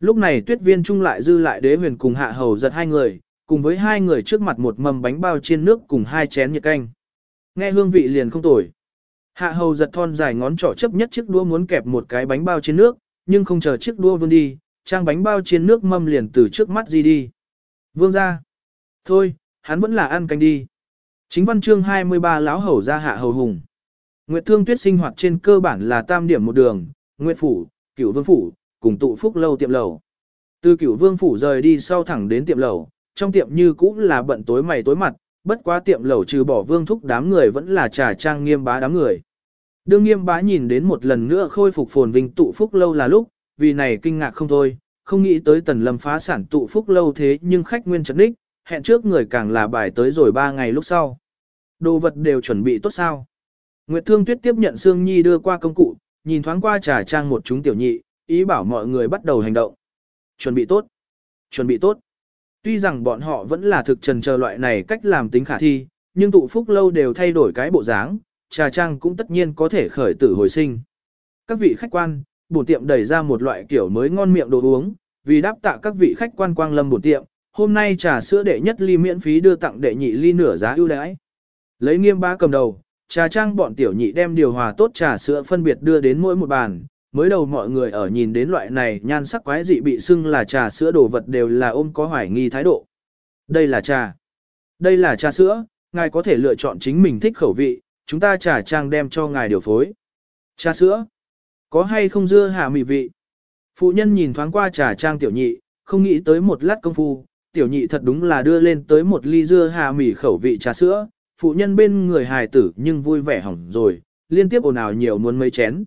S1: Lúc này tuyết viên trung lại dư lại đế huyền cùng hạ hầu giật hai người, cùng với hai người trước mặt một mầm bánh bao chiên nước cùng hai chén nhiệt canh. Nghe hương vị liền không tồi. Hạ hầu giật thon dài ngón trỏ chấp nhất chiếc đũa muốn kẹp một cái bánh bao chiên nước, nhưng không chờ chiếc đũa vươn đi, trang bánh bao chiên nước mâm liền từ trước mắt gì đi. Vương ra. Thôi, hắn vẫn là ăn canh đi. Chính văn chương 23 lão hầu ra hạ hầu hùng. Nguyệt thương tuyết sinh hoạt trên cơ bản là tam điểm một đường, Nguyệt phủ, cửu vương phủ, cùng tụ phúc lâu tiệm lầu. Từ cửu vương phủ rời đi sau thẳng đến tiệm lầu, trong tiệm như cũ là bận tối mày tối mặt, bất quá tiệm lầu trừ bỏ vương thúc đám người vẫn là trà trang nghiêm bá đám người. Đương nghiêm bá nhìn đến một lần nữa khôi phục phồn vinh tụ phúc lâu là lúc, vì này kinh ngạc không thôi, không nghĩ tới tần lâm phá sản tụ phúc lâu thế nhưng khách nguyên trấn đích hẹn trước người càng là bài tới rồi ba ngày lúc sau. Đồ vật đều chuẩn bị tốt sao. Nguyệt Thương Tuyết tiếp nhận Sương Nhi đưa qua công cụ, nhìn thoáng qua trà trang một chúng tiểu nhị, ý bảo mọi người bắt đầu hành động. Chuẩn bị tốt. Chuẩn bị tốt. Tuy rằng bọn họ vẫn là thực trần chờ loại này cách làm tính khả thi, nhưng tụ phúc lâu đều thay đổi cái bộ dáng, trà trang cũng tất nhiên có thể khởi tử hồi sinh. Các vị khách quan, bổn tiệm đẩy ra một loại kiểu mới ngon miệng đồ uống, vì đáp tạ các vị khách quan quang lâm bổn tiệm, hôm nay trà sữa đệ nhất ly miễn phí đưa tặng đệ nhị ly nửa giá ưu đãi. Lấy nghiêm bá cầm đầu, trà trang bọn tiểu nhị đem điều hòa tốt trà sữa phân biệt đưa đến mỗi một bàn, mới đầu mọi người ở nhìn đến loại này nhan sắc quái dị bị xưng là trà sữa đồ vật đều là ôm có hoài nghi thái độ. Đây là trà. Đây là trà sữa, ngài có thể lựa chọn chính mình thích khẩu vị, chúng ta trà trang đem cho ngài điều phối. Trà sữa. Có hay không dưa hạ mị vị? Phụ nhân nhìn thoáng qua trà trang tiểu nhị, không nghĩ tới một lát công phu, tiểu nhị thật đúng là đưa lên tới một ly dưa hà mì khẩu vị trà sữa, phụ nhân bên người hài tử nhưng vui vẻ hỏng rồi, liên tiếp ồn ào nhiều muốn mấy chén.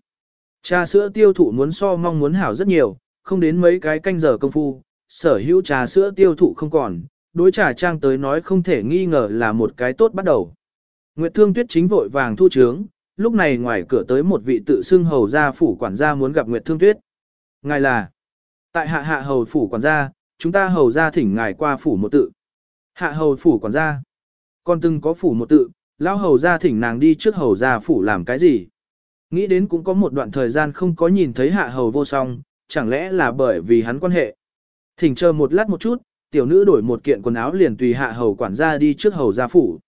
S1: Trà sữa tiêu thụ muốn so mong muốn hảo rất nhiều, không đến mấy cái canh giờ công phu, sở hữu trà sữa tiêu thụ không còn, đối trà trang tới nói không thể nghi ngờ là một cái tốt bắt đầu. Nguyệt Thương Tuyết chính vội vàng thu trướng, lúc này ngoài cửa tới một vị tự xưng hầu gia phủ quản gia muốn gặp Nguyệt Thương Tuyết. Ngài là, tại hạ hạ hầu phủ quản gia, chúng ta hầu gia thỉnh ngài qua phủ một tự. Hạ hầu phủ quản gia, còn từng có phủ một tự, lão hầu gia thỉnh nàng đi trước hầu gia phủ làm cái gì? Nghĩ đến cũng có một đoạn thời gian không có nhìn thấy hạ hầu vô song, chẳng lẽ là bởi vì hắn quan hệ. Thỉnh chờ một lát một chút, tiểu nữ đổi một kiện quần áo liền tùy hạ hầu quản gia đi trước hầu gia phủ.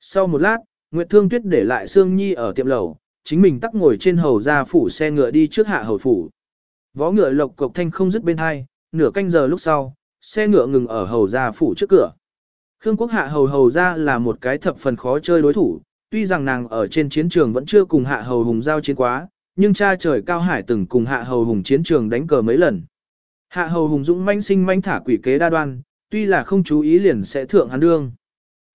S1: Sau một lát, Nguyệt Thương Tuyết để lại Sương Nhi ở tiệm lầu, chính mình tắc ngồi trên hầu gia phủ xe ngựa đi trước hạ hầu phủ. Vó ngựa lộc cộc thanh không dứt bên hai, nửa canh giờ lúc sau, xe ngựa ngừng ở hầu gia phủ trước cửa. Khương Quốc Hạ hầu hầu gia là một cái thập phần khó chơi đối thủ, tuy rằng nàng ở trên chiến trường vẫn chưa cùng Hạ hầu hùng giao chiến quá, nhưng cha trời cao hải từng cùng Hạ hầu hùng chiến trường đánh cờ mấy lần. Hạ hầu hùng dũng manh sinh manh thả quỷ kế đa đoan, tuy là không chú ý liền sẽ thượng hắn đương.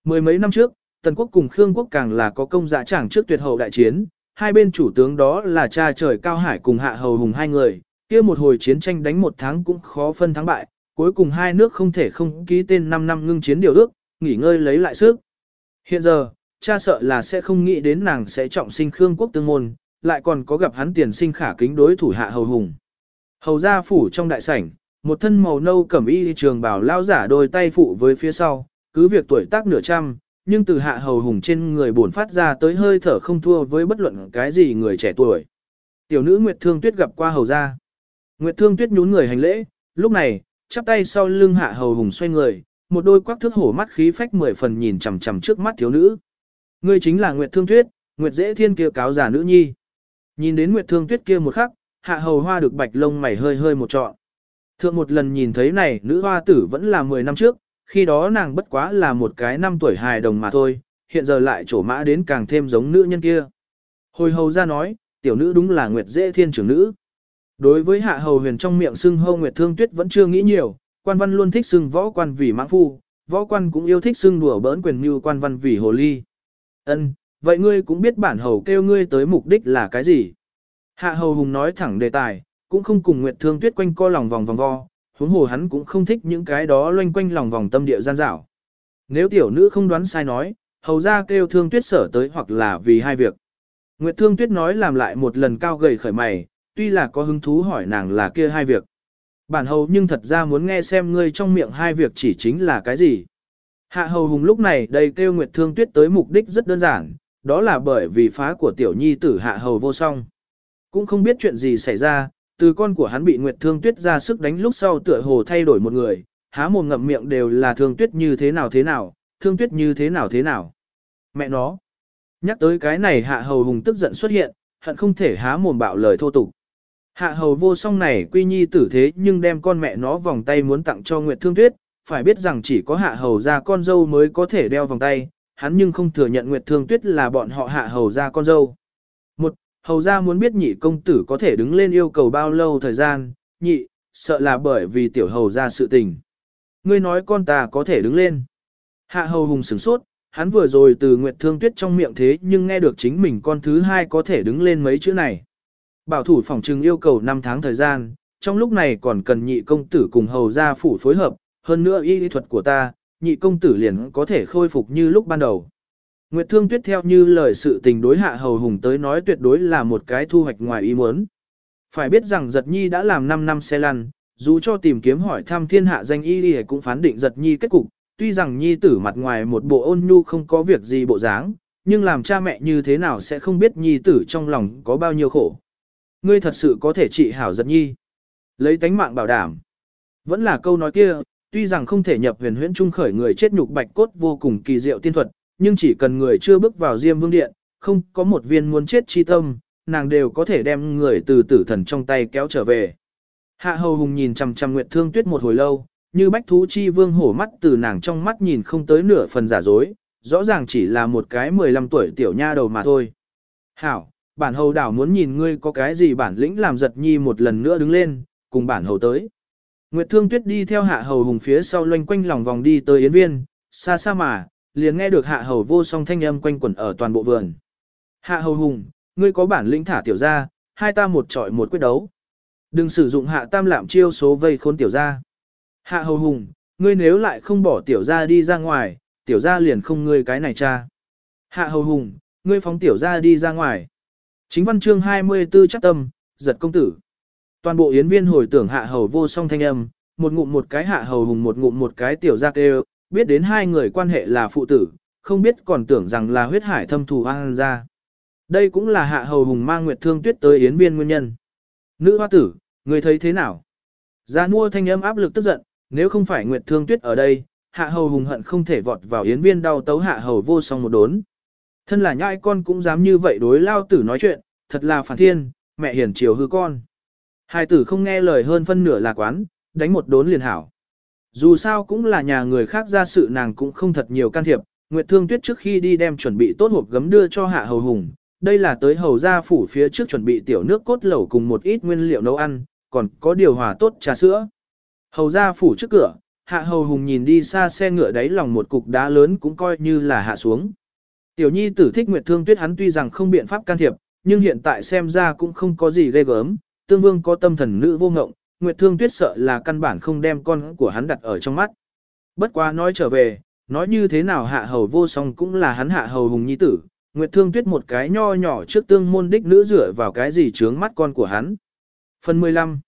S1: Mười mấy năm trước, Tần quốc cùng Khương quốc càng là có công dạ chẳng trước tuyệt hậu đại chiến, hai bên chủ tướng đó là cha trời cao hải cùng hạ hầu hùng hai người, kia một hồi chiến tranh đánh một tháng cũng khó phân thắng bại, cuối cùng hai nước không thể không ký tên 5 năm ngưng chiến điều ước, nghỉ ngơi lấy lại sức. Hiện giờ, cha sợ là sẽ không nghĩ đến nàng sẽ trọng sinh Khương quốc tương môn, lại còn có gặp hắn tiền sinh khả kính đối thủ hạ hầu hùng. Hầu gia phủ trong đại sảnh, một thân màu nâu cẩm y trường bảo lao giả đôi tay phụ với phía sau, cứ việc tuổi tác nửa trăm, nhưng từ hạ hầu hùng trên người bổn phát ra tới hơi thở không thua với bất luận cái gì người trẻ tuổi. Tiểu nữ Nguyệt Thương Tuyết gặp qua hầu gia. Nguyệt Thương Tuyết nhún người hành lễ, lúc này, chắp tay sau lưng hạ hầu hùng xoay người, một đôi quắc thước hổ mắt khí phách mười phần nhìn chằm chằm trước mắt thiếu nữ. Ngươi chính là Nguyệt Thương Tuyết, Nguyệt Dễ Thiên kia cáo giả nữ nhi. Nhìn đến Nguyệt Thương Tuyết kia một khắc, hạ hầu hoa được bạch lông mày hơi hơi một trọn. Thượng một lần nhìn thấy này nữ hoa tử vẫn là 10 năm trước, khi đó nàng bất quá là một cái năm tuổi hài đồng mà thôi, hiện giờ lại trổ mã đến càng thêm giống nữ nhân kia. Hồi hầu ra nói, tiểu nữ đúng là Nguyệt Dễ Thiên trưởng nữ. Đối với hạ hầu huyền trong miệng xưng hâu Nguyệt Thương Tuyết vẫn chưa nghĩ nhiều, quan văn luôn thích xưng võ quan vì mãng phu, võ quan cũng yêu thích xưng đùa bỡn quyền như quan văn vì hồ ly. Ân, vậy ngươi cũng biết bản hầu kêu ngươi tới mục đích là cái gì? Hạ hầu hùng nói thẳng đề tài, cũng không cùng Nguyệt Thương Tuyết quanh co lòng vòng vòng vo, huống hồ hắn cũng không thích những cái đó loanh quanh lòng vòng tâm địa gian dảo. Nếu tiểu nữ không đoán sai nói, hầu ra kêu Thương Tuyết sở tới hoặc là vì hai việc. Nguyệt Thương Tuyết nói làm lại một lần cao gầy khởi mày, tuy là có hứng thú hỏi nàng là kia hai việc. Bản hầu nhưng thật ra muốn nghe xem ngươi trong miệng hai việc chỉ chính là cái gì. Hạ hầu hùng lúc này đây kêu Nguyệt Thương Tuyết tới mục đích rất đơn giản, đó là bởi vì phá của tiểu nhi tử hạ hầu vô song. Cũng không biết chuyện gì xảy ra, từ con của hắn bị Nguyệt Thương Tuyết ra sức đánh lúc sau tựa hồ thay đổi một người, há mồm ngậm miệng đều là Thương Tuyết như thế nào thế nào, Thương Tuyết như thế nào thế nào. Mẹ nó. Nhắc tới cái này Hạ Hầu Hùng tức giận xuất hiện, hận không thể há mồm bạo lời thô tục. Hạ Hầu vô song này quy nhi tử thế nhưng đem con mẹ nó vòng tay muốn tặng cho Nguyệt Thương Tuyết, phải biết rằng chỉ có Hạ Hầu ra con dâu mới có thể đeo vòng tay, hắn nhưng không thừa nhận Nguyệt Thương Tuyết là bọn họ Hạ Hầu ra con dâu. Một, hầu ra muốn biết nhị công tử có thể đứng lên yêu cầu bao lâu thời gian, nhị, sợ là bởi vì tiểu hầu ra sự tình. Ngươi nói con ta có thể đứng lên. Hạ hầu hùng sửng sốt, hắn vừa rồi từ Nguyệt Thương Tuyết trong miệng thế nhưng nghe được chính mình con thứ hai có thể đứng lên mấy chữ này. Bảo thủ phòng trừng yêu cầu 5 tháng thời gian, trong lúc này còn cần nhị công tử cùng hầu gia phủ phối hợp, hơn nữa y lý thuật của ta, nhị công tử liền có thể khôi phục như lúc ban đầu. Nguyệt Thương Tuyết theo như lời sự tình đối hạ hầu hùng tới nói tuyệt đối là một cái thu hoạch ngoài ý muốn. Phải biết rằng giật nhi đã làm 5 năm xe lăn, dù cho tìm kiếm hỏi thăm thiên hạ danh y lý cũng phán định giật nhi kết cục, tuy rằng nhi tử mặt ngoài một bộ ôn nhu không có việc gì bộ dáng, nhưng làm cha mẹ như thế nào sẽ không biết nhi tử trong lòng có bao nhiêu khổ. Ngươi thật sự có thể trị hảo giật nhi. Lấy tánh mạng bảo đảm. Vẫn là câu nói kia, tuy rằng không thể nhập huyền huyễn trung khởi người chết nhục bạch cốt vô cùng kỳ diệu tiên thuật, nhưng chỉ cần người chưa bước vào Diêm Vương Điện, không có một viên muốn chết chi tâm, nàng đều có thể đem người từ tử thần trong tay kéo trở về. Hạ Hầu Hùng nhìn chằm chằm Nguyệt Thương Tuyết một hồi lâu, như bách thú chi vương hổ mắt từ nàng trong mắt nhìn không tới nửa phần giả dối, rõ ràng chỉ là một cái 15 tuổi tiểu nha đầu mà thôi. Hảo, bản hầu đảo muốn nhìn ngươi có cái gì bản lĩnh làm giật nhi một lần nữa đứng lên, cùng bản hầu tới. Nguyệt Thương Tuyết đi theo Hạ Hầu Hùng phía sau loanh quanh lòng vòng đi tới Yến Viên, xa xa mà, liền nghe được hạ hầu vô song thanh âm quanh quẩn ở toàn bộ vườn. Hạ hầu hùng, ngươi có bản lĩnh thả tiểu ra, hai ta một trọi một quyết đấu. Đừng sử dụng hạ tam lạm chiêu số vây khốn tiểu ra. Hạ hầu hùng, ngươi nếu lại không bỏ tiểu ra đi ra ngoài, tiểu ra liền không ngươi cái này cha. Hạ hầu hùng, ngươi phóng tiểu ra đi ra ngoài. Chính văn chương 24 chắc tâm, giật công tử. Toàn bộ yến viên hồi tưởng hạ hầu vô song thanh âm, một ngụm một cái hạ hầu hùng một ngụm một cái tiểu giác đều, biết đến hai người quan hệ là phụ tử, không biết còn tưởng rằng là huyết hải thâm thù hoang ra. Đây cũng là hạ hầu hùng mang Nguyệt Thương Tuyết tới Yến Viên nguyên nhân. Nữ hoa tử, Người thấy thế nào? Gia mua thanh âm áp lực tức giận, nếu không phải Nguyệt Thương Tuyết ở đây, Hạ Hầu hùng hận không thể vọt vào yến viên đau tấu Hạ Hầu vô song một đốn. Thân là nhãi con cũng dám như vậy đối lao tử nói chuyện, thật là phản thiên, mẹ hiền chiều hư con. Hai tử không nghe lời hơn phân nửa là quán, đánh một đốn liền hảo. Dù sao cũng là nhà người khác ra sự nàng cũng không thật nhiều can thiệp, Nguyệt Thương Tuyết trước khi đi đem chuẩn bị tốt hộp gấm đưa cho Hạ Hầu Hùng, đây là tới hầu gia phủ phía trước chuẩn bị tiểu nước cốt lẩu cùng một ít nguyên liệu nấu ăn, còn có điều hòa tốt trà sữa. Hầu gia phủ trước cửa, Hạ Hầu Hùng nhìn đi xa xe ngựa đáy lòng một cục đá lớn cũng coi như là hạ xuống. Tiểu nhi tử thích Nguyệt Thương Tuyết hắn tuy rằng không biện pháp can thiệp, nhưng hiện tại xem ra cũng không có gì ghê gớm, tương vương có tâm thần nữ vô ngộng, Nguyệt Thương Tuyết sợ là căn bản không đem con của hắn đặt ở trong mắt. Bất quá nói trở về, nói như thế nào hạ hầu vô song cũng là hắn hạ hầu hùng nhi tử, Nguyệt Thương Tuyết một cái nho nhỏ trước tương môn đích nữ rửa vào cái gì trướng mắt con của hắn. Phần 15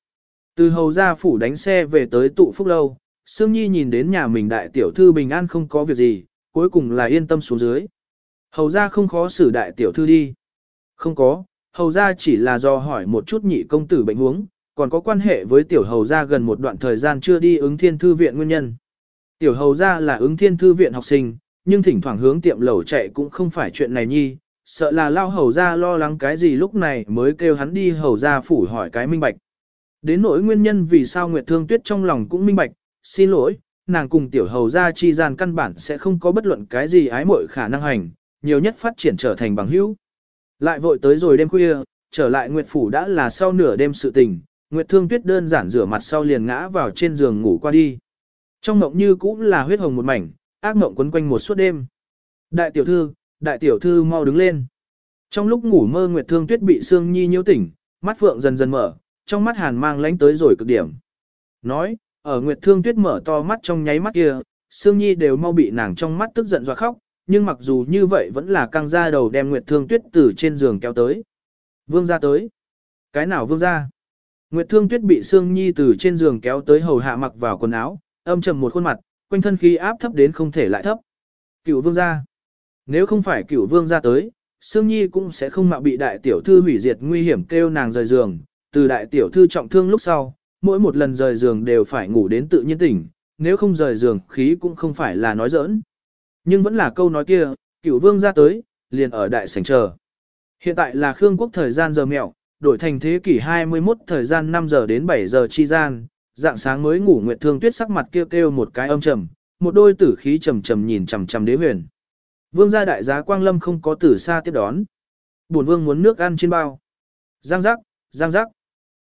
S1: Từ hầu gia phủ đánh xe về tới tụ phúc lâu, Sương Nhi nhìn đến nhà mình đại tiểu thư bình an không có việc gì, cuối cùng là yên tâm xuống dưới. Hầu gia không khó xử đại tiểu thư đi. Không có, hầu gia chỉ là do hỏi một chút nhị công tử bệnh huống, còn có quan hệ với tiểu hầu gia gần một đoạn thời gian chưa đi ứng thiên thư viện nguyên nhân. Tiểu hầu gia là ứng thiên thư viện học sinh, nhưng thỉnh thoảng hướng tiệm lẩu chạy cũng không phải chuyện này nhi, sợ là lao hầu gia lo lắng cái gì lúc này mới kêu hắn đi hầu gia phủ hỏi cái minh bạch. Đến nỗi nguyên nhân vì sao Nguyệt Thương Tuyết trong lòng cũng minh bạch, xin lỗi, nàng cùng tiểu hầu gia chi gian căn bản sẽ không có bất luận cái gì ái muội khả năng hành, nhiều nhất phát triển trở thành bằng hữu. Lại vội tới rồi đêm khuya, trở lại Nguyệt Phủ đã là sau nửa đêm sự tình, Nguyệt Thương Tuyết đơn giản rửa mặt sau liền ngã vào trên giường ngủ qua đi. Trong mộng như cũng là huyết hồng một mảnh, ác mộng quấn quanh một suốt đêm. Đại tiểu thư, đại tiểu thư mau đứng lên. Trong lúc ngủ mơ Nguyệt Thương Tuyết bị Sương Nhi nhiễu tỉnh, mắt phượng dần dần mở, trong mắt hàn mang lánh tới rồi cực điểm. Nói, ở Nguyệt Thương Tuyết mở to mắt trong nháy mắt kia, Sương Nhi đều mau bị nàng trong mắt tức giận dọa khóc, nhưng mặc dù như vậy vẫn là căng ra đầu đem Nguyệt Thương Tuyết từ trên giường kéo tới. Vương ra tới. Cái nào vương ra? Nguyệt Thương Tuyết bị Sương Nhi từ trên giường kéo tới hầu hạ mặc vào quần áo, âm trầm một khuôn mặt, quanh thân khí áp thấp đến không thể lại thấp. Cửu vương gia. Nếu không phải cửu vương gia tới, Sương Nhi cũng sẽ không mạo bị đại tiểu thư hủy diệt nguy hiểm kêu nàng rời giường. Từ đại tiểu thư trọng thương lúc sau, mỗi một lần rời giường đều phải ngủ đến tự nhiên tỉnh, nếu không rời giường khí cũng không phải là nói giỡn. Nhưng vẫn là câu nói kia, cửu vương ra tới, liền ở đại sảnh chờ. Hiện tại là Khương quốc thời gian giờ mẹo, đổi thành thế kỷ 21 thời gian 5 giờ đến 7 giờ chi gian, dạng sáng mới ngủ Nguyệt Thương Tuyết sắc mặt kêu kêu một cái âm trầm, một đôi tử khí trầm trầm nhìn chằm chằm Đế Huyền. Vương gia đại giá Quang Lâm không có tử xa tiếp đón. Bổn vương muốn nước ăn trên bao. Giang giác, giang giác.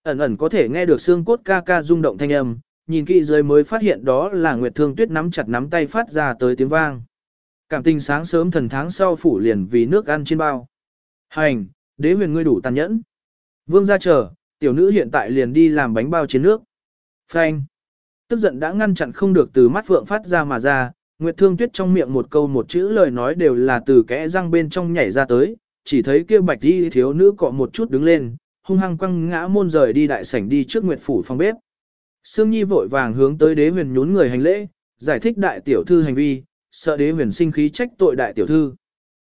S1: Ẩn ẩn có thể nghe được xương cốt ca ca rung động thanh âm, nhìn kỹ dưới mới phát hiện đó là Nguyệt Thương Tuyết nắm chặt nắm tay phát ra tới tiếng vang. Cảm tình sáng sớm thần tháng sau phủ liền vì nước ăn trên bao. Hành, đế huyền ngươi đủ tàn nhẫn. Vương gia chờ, tiểu nữ hiện tại liền đi làm bánh bao trên nước. Phanh. Tức giận đã ngăn chặn không được từ mắt vượng phát ra mà ra, Nguyệt Thương Tuyết trong miệng một câu một chữ lời nói đều là từ kẽ răng bên trong nhảy ra tới, chỉ thấy kia bạch đi thiếu nữ cọ một chút đứng lên, hung hăng quăng ngã môn rời đi đại sảnh đi trước Nguyệt phủ phòng bếp. Sương Nhi vội vàng hướng tới đế huyền nhún người hành lễ, giải thích đại tiểu thư hành vi, sợ đế huyền sinh khí trách tội đại tiểu thư.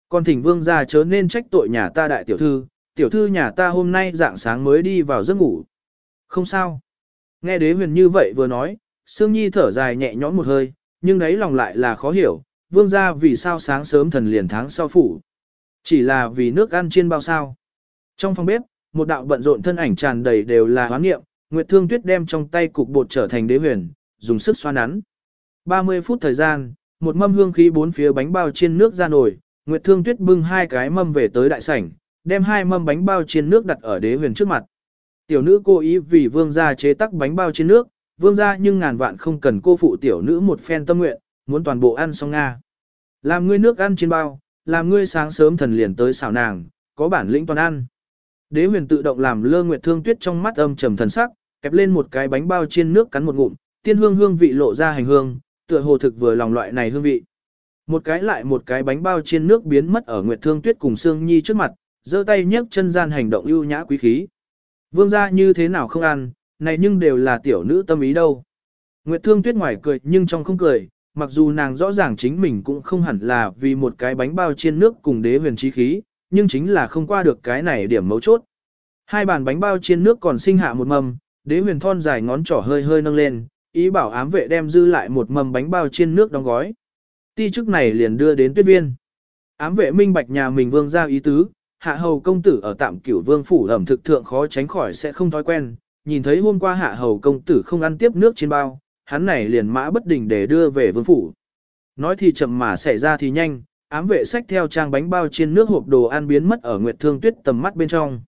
S1: Còn thỉnh vương gia chớ nên trách tội nhà ta đại tiểu thư, tiểu thư nhà ta hôm nay dạng sáng mới đi vào giấc ngủ. Không sao. Nghe đế huyền như vậy vừa nói, Sương Nhi thở dài nhẹ nhõm một hơi, nhưng đấy lòng lại là khó hiểu, vương gia vì sao sáng sớm thần liền tháng sau phủ. Chỉ là vì nước ăn chiên bao sao. Trong phòng bếp, một đạo bận rộn thân ảnh tràn đầy đều là hoán nghiệm, Nguyệt Thương Tuyết đem trong tay cục bột trở thành đế huyền, dùng sức xoa nắn. 30 phút thời gian, một mâm hương khí bốn phía bánh bao chiên nước ra nổi, Nguyệt Thương Tuyết bưng hai cái mâm về tới đại sảnh, đem hai mâm bánh bao chiên nước đặt ở đế huyền trước mặt. Tiểu nữ cố ý vì vương gia chế tắc bánh bao chiên nước, vương gia nhưng ngàn vạn không cần cô phụ tiểu nữ một phen tâm nguyện, muốn toàn bộ ăn xong nga. Làm ngươi nước ăn trên bao, làm ngươi sáng sớm thần liền tới xào nàng, có bản lĩnh toàn ăn. Đế huyền tự động làm lơ nguyệt thương tuyết trong mắt âm trầm thần sắc, kẹp lên một cái bánh bao chiên nước cắn một ngụm, tiên hương hương vị lộ ra hành hương, tựa hồ thực vừa lòng loại này hương vị. Một cái lại một cái bánh bao chiên nước biến mất ở nguyệt thương tuyết cùng Sương Nhi trước mặt, giơ tay nhấc chân gian hành động ưu nhã quý khí. Vương gia như thế nào không ăn, này nhưng đều là tiểu nữ tâm ý đâu. Nguyệt Thương Tuyết ngoài cười nhưng trong không cười, mặc dù nàng rõ ràng chính mình cũng không hẳn là vì một cái bánh bao chiên nước cùng đế huyền trí khí, nhưng chính là không qua được cái này điểm mấu chốt. Hai bàn bánh bao chiên nước còn sinh hạ một mầm, đế huyền thon dài ngón trỏ hơi hơi nâng lên, ý bảo ám vệ đem dư lại một mầm bánh bao chiên nước đóng gói. Ti chức này liền đưa đến tuyết viên. Ám vệ minh bạch nhà mình vương ra ý tứ, hạ hầu công tử ở tạm cửu vương phủ ẩm thực thượng khó tránh khỏi sẽ không thói quen, nhìn thấy hôm qua hạ hầu công tử không ăn tiếp nước trên bao, hắn này liền mã bất đình để đưa về vương phủ. Nói thì chậm mà xảy ra thì nhanh, ám vệ sách theo trang bánh bao trên nước hộp đồ ăn biến mất ở Nguyệt Thương Tuyết tầm mắt bên trong.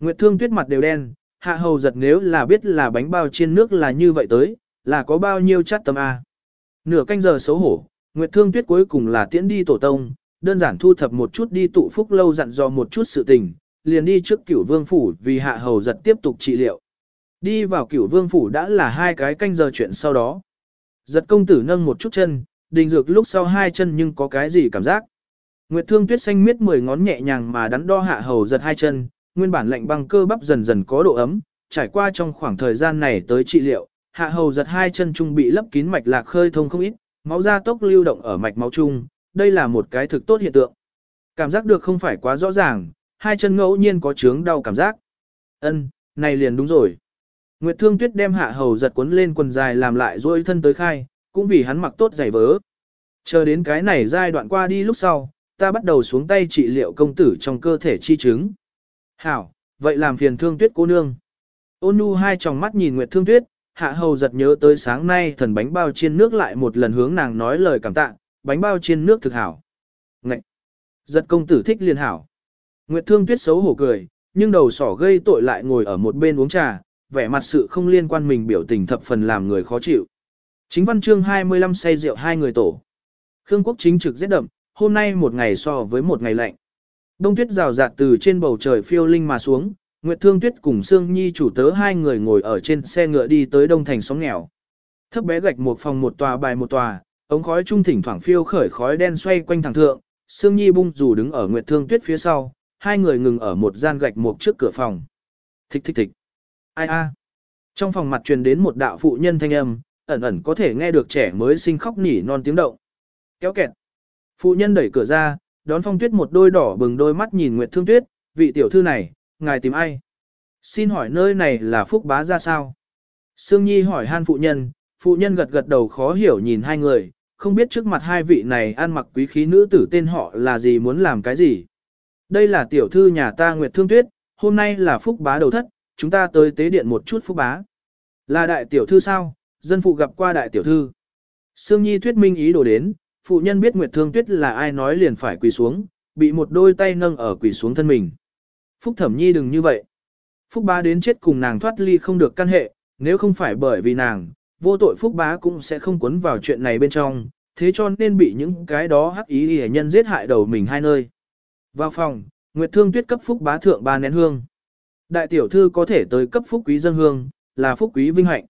S1: Nguyệt Thương Tuyết mặt đều đen, hạ hầu giật nếu là biết là bánh bao trên nước là như vậy tới, là có bao nhiêu chát tâm A. Nửa canh giờ xấu hổ, Nguyệt Thương Tuyết cuối cùng là tiễn đi tổ tông, đơn giản thu thập một chút đi tụ phúc lâu dặn dò một chút sự tình, liền đi trước cửu vương phủ vì hạ hầu giật tiếp tục trị liệu. Đi vào cửu vương phủ đã là hai cái canh giờ chuyện sau đó. Giật công tử nâng một chút chân, đình dược lúc sau hai chân nhưng có cái gì cảm giác. Nguyệt thương tuyết xanh miết mười ngón nhẹ nhàng mà đắn đo hạ hầu giật hai chân, nguyên bản lạnh băng cơ bắp dần dần có độ ấm, trải qua trong khoảng thời gian này tới trị liệu, hạ hầu giật hai chân trung bị lấp kín mạch lạc khơi thông không ít, máu ra tốc lưu động ở mạch máu trung, đây là một cái thực tốt hiện tượng. Cảm giác được không phải quá rõ ràng, hai chân ngẫu nhiên có chướng đau cảm giác. Ân, này liền đúng rồi. Nguyệt Thương Tuyết đem hạ hầu giật cuốn lên quần dài làm lại duỗi thân tới khai, cũng vì hắn mặc tốt giày vớ. Chờ đến cái này giai đoạn qua đi lúc sau, ta bắt đầu xuống tay trị liệu công tử trong cơ thể chi chứng. Hảo, vậy làm phiền Thương Tuyết cô nương. Ôn Nu hai tròng mắt nhìn Nguyệt Thương Tuyết, hạ hầu giật nhớ tới sáng nay thần bánh bao chiên nước lại một lần hướng nàng nói lời cảm tạ, bánh bao chiên nước thực hảo. Ngậy! Giật công tử thích liên hảo. Nguyệt Thương Tuyết xấu hổ cười, nhưng đầu sỏ gây tội lại ngồi ở một bên uống trà, vẻ mặt sự không liên quan mình biểu tình thập phần làm người khó chịu. Chính văn chương 25 say rượu hai người tổ. Khương quốc chính trực rét đậm, hôm nay một ngày so với một ngày lạnh. Đông tuyết rào rạt từ trên bầu trời phiêu linh mà xuống, Nguyệt Thương Tuyết cùng Sương Nhi chủ tớ hai người ngồi ở trên xe ngựa đi tới Đông Thành xóm nghèo. Thấp bé gạch một phòng một tòa bài một tòa, ống khói trung thỉnh thoảng phiêu khởi khói đen xoay quanh thẳng thượng, Sương Nhi bung dù đứng ở Nguyệt Thương Tuyết phía sau, hai người ngừng ở một gian gạch một trước cửa phòng. Thích thích thích. Ai a? Trong phòng mặt truyền đến một đạo phụ nhân thanh âm, ẩn ẩn có thể nghe được trẻ mới sinh khóc nỉ non tiếng động. Kéo kẹt. Phụ nhân đẩy cửa ra, đón phong tuyết một đôi đỏ bừng đôi mắt nhìn Nguyệt Thương Tuyết, vị tiểu thư này, ngài tìm ai? Xin hỏi nơi này là phúc bá ra sao? Sương Nhi hỏi han phụ nhân, phụ nhân gật gật đầu khó hiểu nhìn hai người, không biết trước mặt hai vị này ăn mặc quý khí nữ tử tên họ là gì muốn làm cái gì. Đây là tiểu thư nhà ta Nguyệt Thương Tuyết, hôm nay là phúc bá đầu thất, chúng ta tới tế điện một chút phúc bá. Là đại tiểu thư sao, dân phụ gặp qua đại tiểu thư. Sương Nhi thuyết minh ý đồ đến, phụ nhân biết Nguyệt Thương Tuyết là ai nói liền phải quỳ xuống, bị một đôi tay nâng ở quỳ xuống thân mình. Phúc Thẩm Nhi đừng như vậy. Phúc bá đến chết cùng nàng thoát ly không được căn hệ, nếu không phải bởi vì nàng, vô tội Phúc bá cũng sẽ không cuốn vào chuyện này bên trong, thế cho nên bị những cái đó hắc ý hề nhân giết hại đầu mình hai nơi. Vào phòng, Nguyệt Thương Tuyết cấp Phúc bá thượng ba nén hương. Đại tiểu thư có thể tới cấp phúc quý dân hương, là phúc quý vinh hạnh.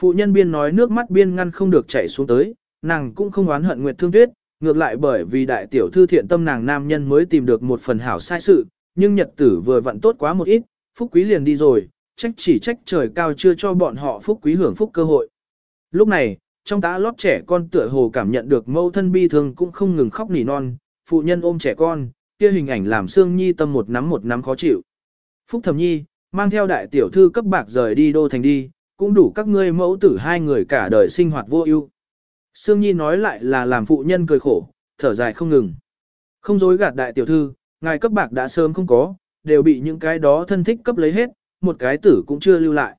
S1: Phụ nhân biên nói nước mắt biên ngăn không được chảy xuống tới, nàng cũng không oán hận Nguyệt Thương Tuyết, ngược lại bởi vì đại tiểu thư thiện tâm nàng nam nhân mới tìm được một phần hảo sai sự, nhưng nhật tử vừa vặn tốt quá một ít, phúc quý liền đi rồi, trách chỉ trách trời cao chưa cho bọn họ phúc quý hưởng phúc cơ hội. Lúc này, trong tá lót trẻ con tựa hồ cảm nhận được mâu thân bi thương cũng không ngừng khóc nỉ non, phụ nhân ôm trẻ con, kia hình ảnh làm Sương Nhi tâm một nắm một nắm khó chịu. Phúc Thẩm Nhi, mang theo đại tiểu thư cấp bạc rời đi đô thành đi, cũng đủ các ngươi mẫu tử hai người cả đời sinh hoạt vô ưu. Sương Nhi nói lại là làm phụ nhân cười khổ, thở dài không ngừng. Không dối gạt đại tiểu thư, ngài cấp bạc đã sớm không có, đều bị những cái đó thân thích cấp lấy hết, một cái tử cũng chưa lưu lại.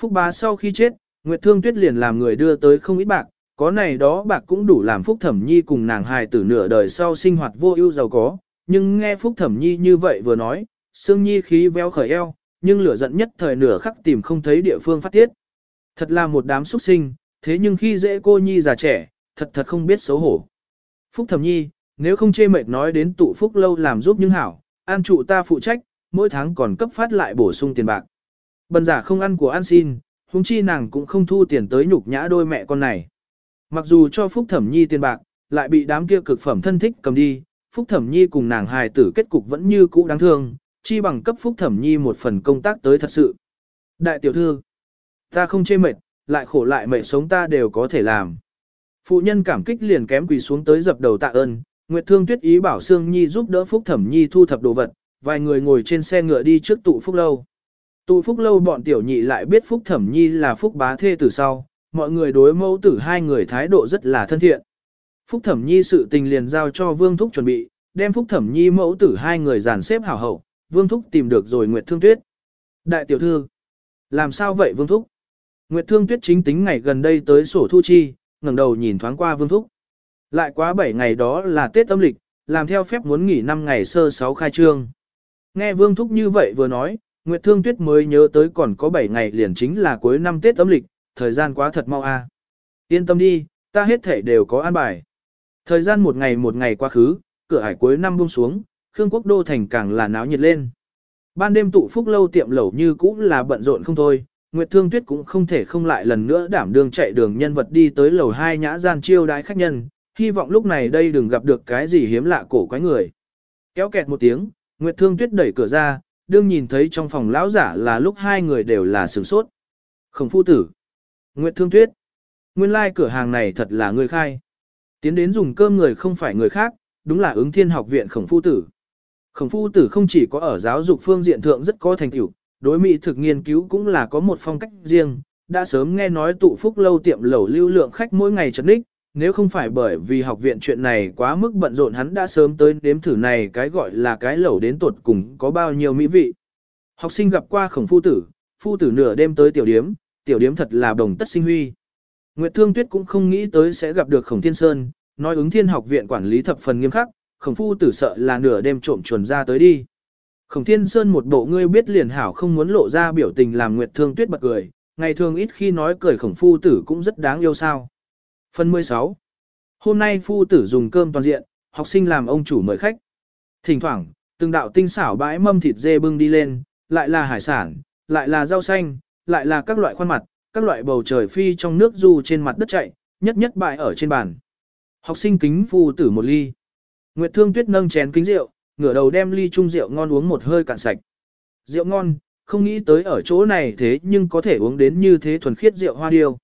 S1: Phúc bá sau khi chết, Nguyệt Thương Tuyết liền làm người đưa tới không ít bạc, có này đó bạc cũng đủ làm Phúc Thẩm Nhi cùng nàng hài tử nửa đời sau sinh hoạt vô ưu giàu có, nhưng nghe Phúc Thẩm Nhi như vậy vừa nói, Sương Nhi khí véo khởi eo, nhưng lửa giận nhất thời nửa khắc tìm không thấy địa phương phát tiết. Thật là một đám xuất sinh, thế nhưng khi dễ cô Nhi già trẻ, thật thật không biết xấu hổ. Phúc Thẩm Nhi, nếu không chê mệt nói đến tụ phúc lâu làm giúp nhưng hảo, an trụ ta phụ trách, mỗi tháng còn cấp phát lại bổ sung tiền bạc. Bần giả không ăn của ăn xin, huống chi nàng cũng không thu tiền tới nhục nhã đôi mẹ con này. Mặc dù cho Phúc Thẩm Nhi tiền bạc, lại bị đám kia cực phẩm thân thích cầm đi, Phúc Thẩm Nhi cùng nàng hài tử kết cục vẫn như cũ đáng thương, chi bằng cấp phúc thẩm nhi một phần công tác tới thật sự. Đại tiểu thư, ta không chê mệt, lại khổ lại mệt sống ta đều có thể làm. Phụ nhân cảm kích liền kém quỳ xuống tới dập đầu tạ ơn, Nguyệt Thương Tuyết ý bảo Sương Nhi giúp đỡ Phúc Thẩm Nhi thu thập đồ vật, vài người ngồi trên xe ngựa đi trước tụ phúc lâu. Tụ phúc lâu bọn tiểu nhị lại biết phúc thẩm nhi là phúc bá thê từ sau, mọi người đối mẫu tử hai người thái độ rất là thân thiện. Phúc thẩm nhi sự tình liền giao cho vương thúc chuẩn bị, đem phúc thẩm nhi mẫu tử hai người dàn xếp hảo hậu, vương thúc tìm được rồi Nguyệt Thương Tuyết. Đại tiểu thư, làm sao vậy vương thúc? Nguyệt Thương Tuyết chính tính ngày gần đây tới sổ thu chi, ngẩng đầu nhìn thoáng qua vương thúc. Lại quá 7 ngày đó là Tết âm lịch, làm theo phép muốn nghỉ 5 ngày sơ 6 khai trương. Nghe vương thúc như vậy vừa nói, Nguyệt Thương Tuyết mới nhớ tới còn có 7 ngày liền chính là cuối năm Tết âm lịch, thời gian quá thật mau a. À. Yên tâm đi, ta hết thể đều có an bài. Thời gian một ngày một ngày quá khứ, cửa hải cuối năm buông xuống, Khương Quốc Đô thành càng là náo nhiệt lên. Ban đêm tụ phúc lâu tiệm lẩu như cũ là bận rộn không thôi, Nguyệt Thương Tuyết cũng không thể không lại lần nữa đảm đương chạy đường nhân vật đi tới lầu hai nhã gian chiêu đái khách nhân, hy vọng lúc này đây đừng gặp được cái gì hiếm lạ cổ quái người. Kéo kẹt một tiếng, Nguyệt Thương Tuyết đẩy cửa ra, đương nhìn thấy trong phòng lão giả là lúc hai người đều là sửng sốt. Khổng phu tử. Nguyệt Thương Tuyết. Nguyên lai like cửa hàng này thật là người khai. Tiến đến dùng cơm người không phải người khác, đúng là ứng thiên học viện khổng phu tử. Khổng phu tử không chỉ có ở giáo dục phương diện thượng rất có thành tựu, đối mỹ thực nghiên cứu cũng là có một phong cách riêng, đã sớm nghe nói tụ phúc lâu tiệm lẩu lưu lượng khách mỗi ngày chấn ních, nếu không phải bởi vì học viện chuyện này quá mức bận rộn hắn đã sớm tới đếm thử này cái gọi là cái lẩu đến tột cùng có bao nhiêu mỹ vị. Học sinh gặp qua khổng phu tử, phu tử nửa đêm tới tiểu điếm, tiểu điếm thật là đồng tất sinh huy. Nguyệt Thương Tuyết cũng không nghĩ tới sẽ gặp được khổng thiên sơn, nói ứng thiên học viện quản lý thập phần nghiêm khắc, khổng phu tử sợ là nửa đêm trộm chuồn ra tới đi. Khổng thiên sơn một bộ ngươi biết liền hảo không muốn lộ ra biểu tình làm Nguyệt Thương Tuyết bật cười, ngày thường ít khi nói cười khổng phu tử cũng rất đáng yêu sao. Phần 16. Hôm nay phu tử dùng cơm toàn diện, học sinh làm ông chủ mời khách. Thỉnh thoảng, từng đạo tinh xảo bãi mâm thịt dê bưng đi lên, lại là hải sản, lại là rau xanh, lại là các loại khoan mặt, các loại bầu trời phi trong nước du trên mặt đất chạy, nhất nhất bại ở trên bàn. Học sinh kính phu tử một ly. Nguyệt Thương Tuyết nâng chén kính rượu, ngửa đầu đem ly chung rượu ngon uống một hơi cạn sạch. Rượu ngon, không nghĩ tới ở chỗ này thế nhưng có thể uống đến như thế thuần khiết rượu hoa điêu.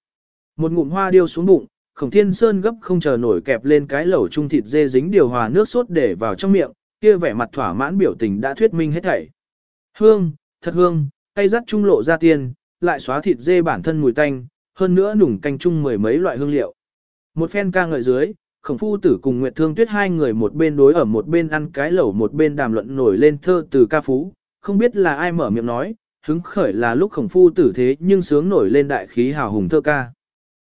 S1: Một ngụm hoa điêu xuống bụng, Khổng Thiên Sơn gấp không chờ nổi kẹp lên cái lẩu chung thịt dê dính điều hòa nước sốt để vào trong miệng, kia vẻ mặt thỏa mãn biểu tình đã thuyết minh hết thảy. Hương, thật hương, cay rắt trung lộ ra tiền, lại xóa thịt dê bản thân mùi tanh, hơn nữa nùng canh chung mười mấy loại hương liệu. Một phen ca ngợi dưới, khổng phu tử cùng Nguyệt Thương Tuyết hai người một bên đối ở một bên ăn cái lẩu một bên đàm luận nổi lên thơ từ ca phú, không biết là ai mở miệng nói, hứng khởi là lúc khổng phu tử thế nhưng sướng nổi lên đại khí hào hùng thơ ca.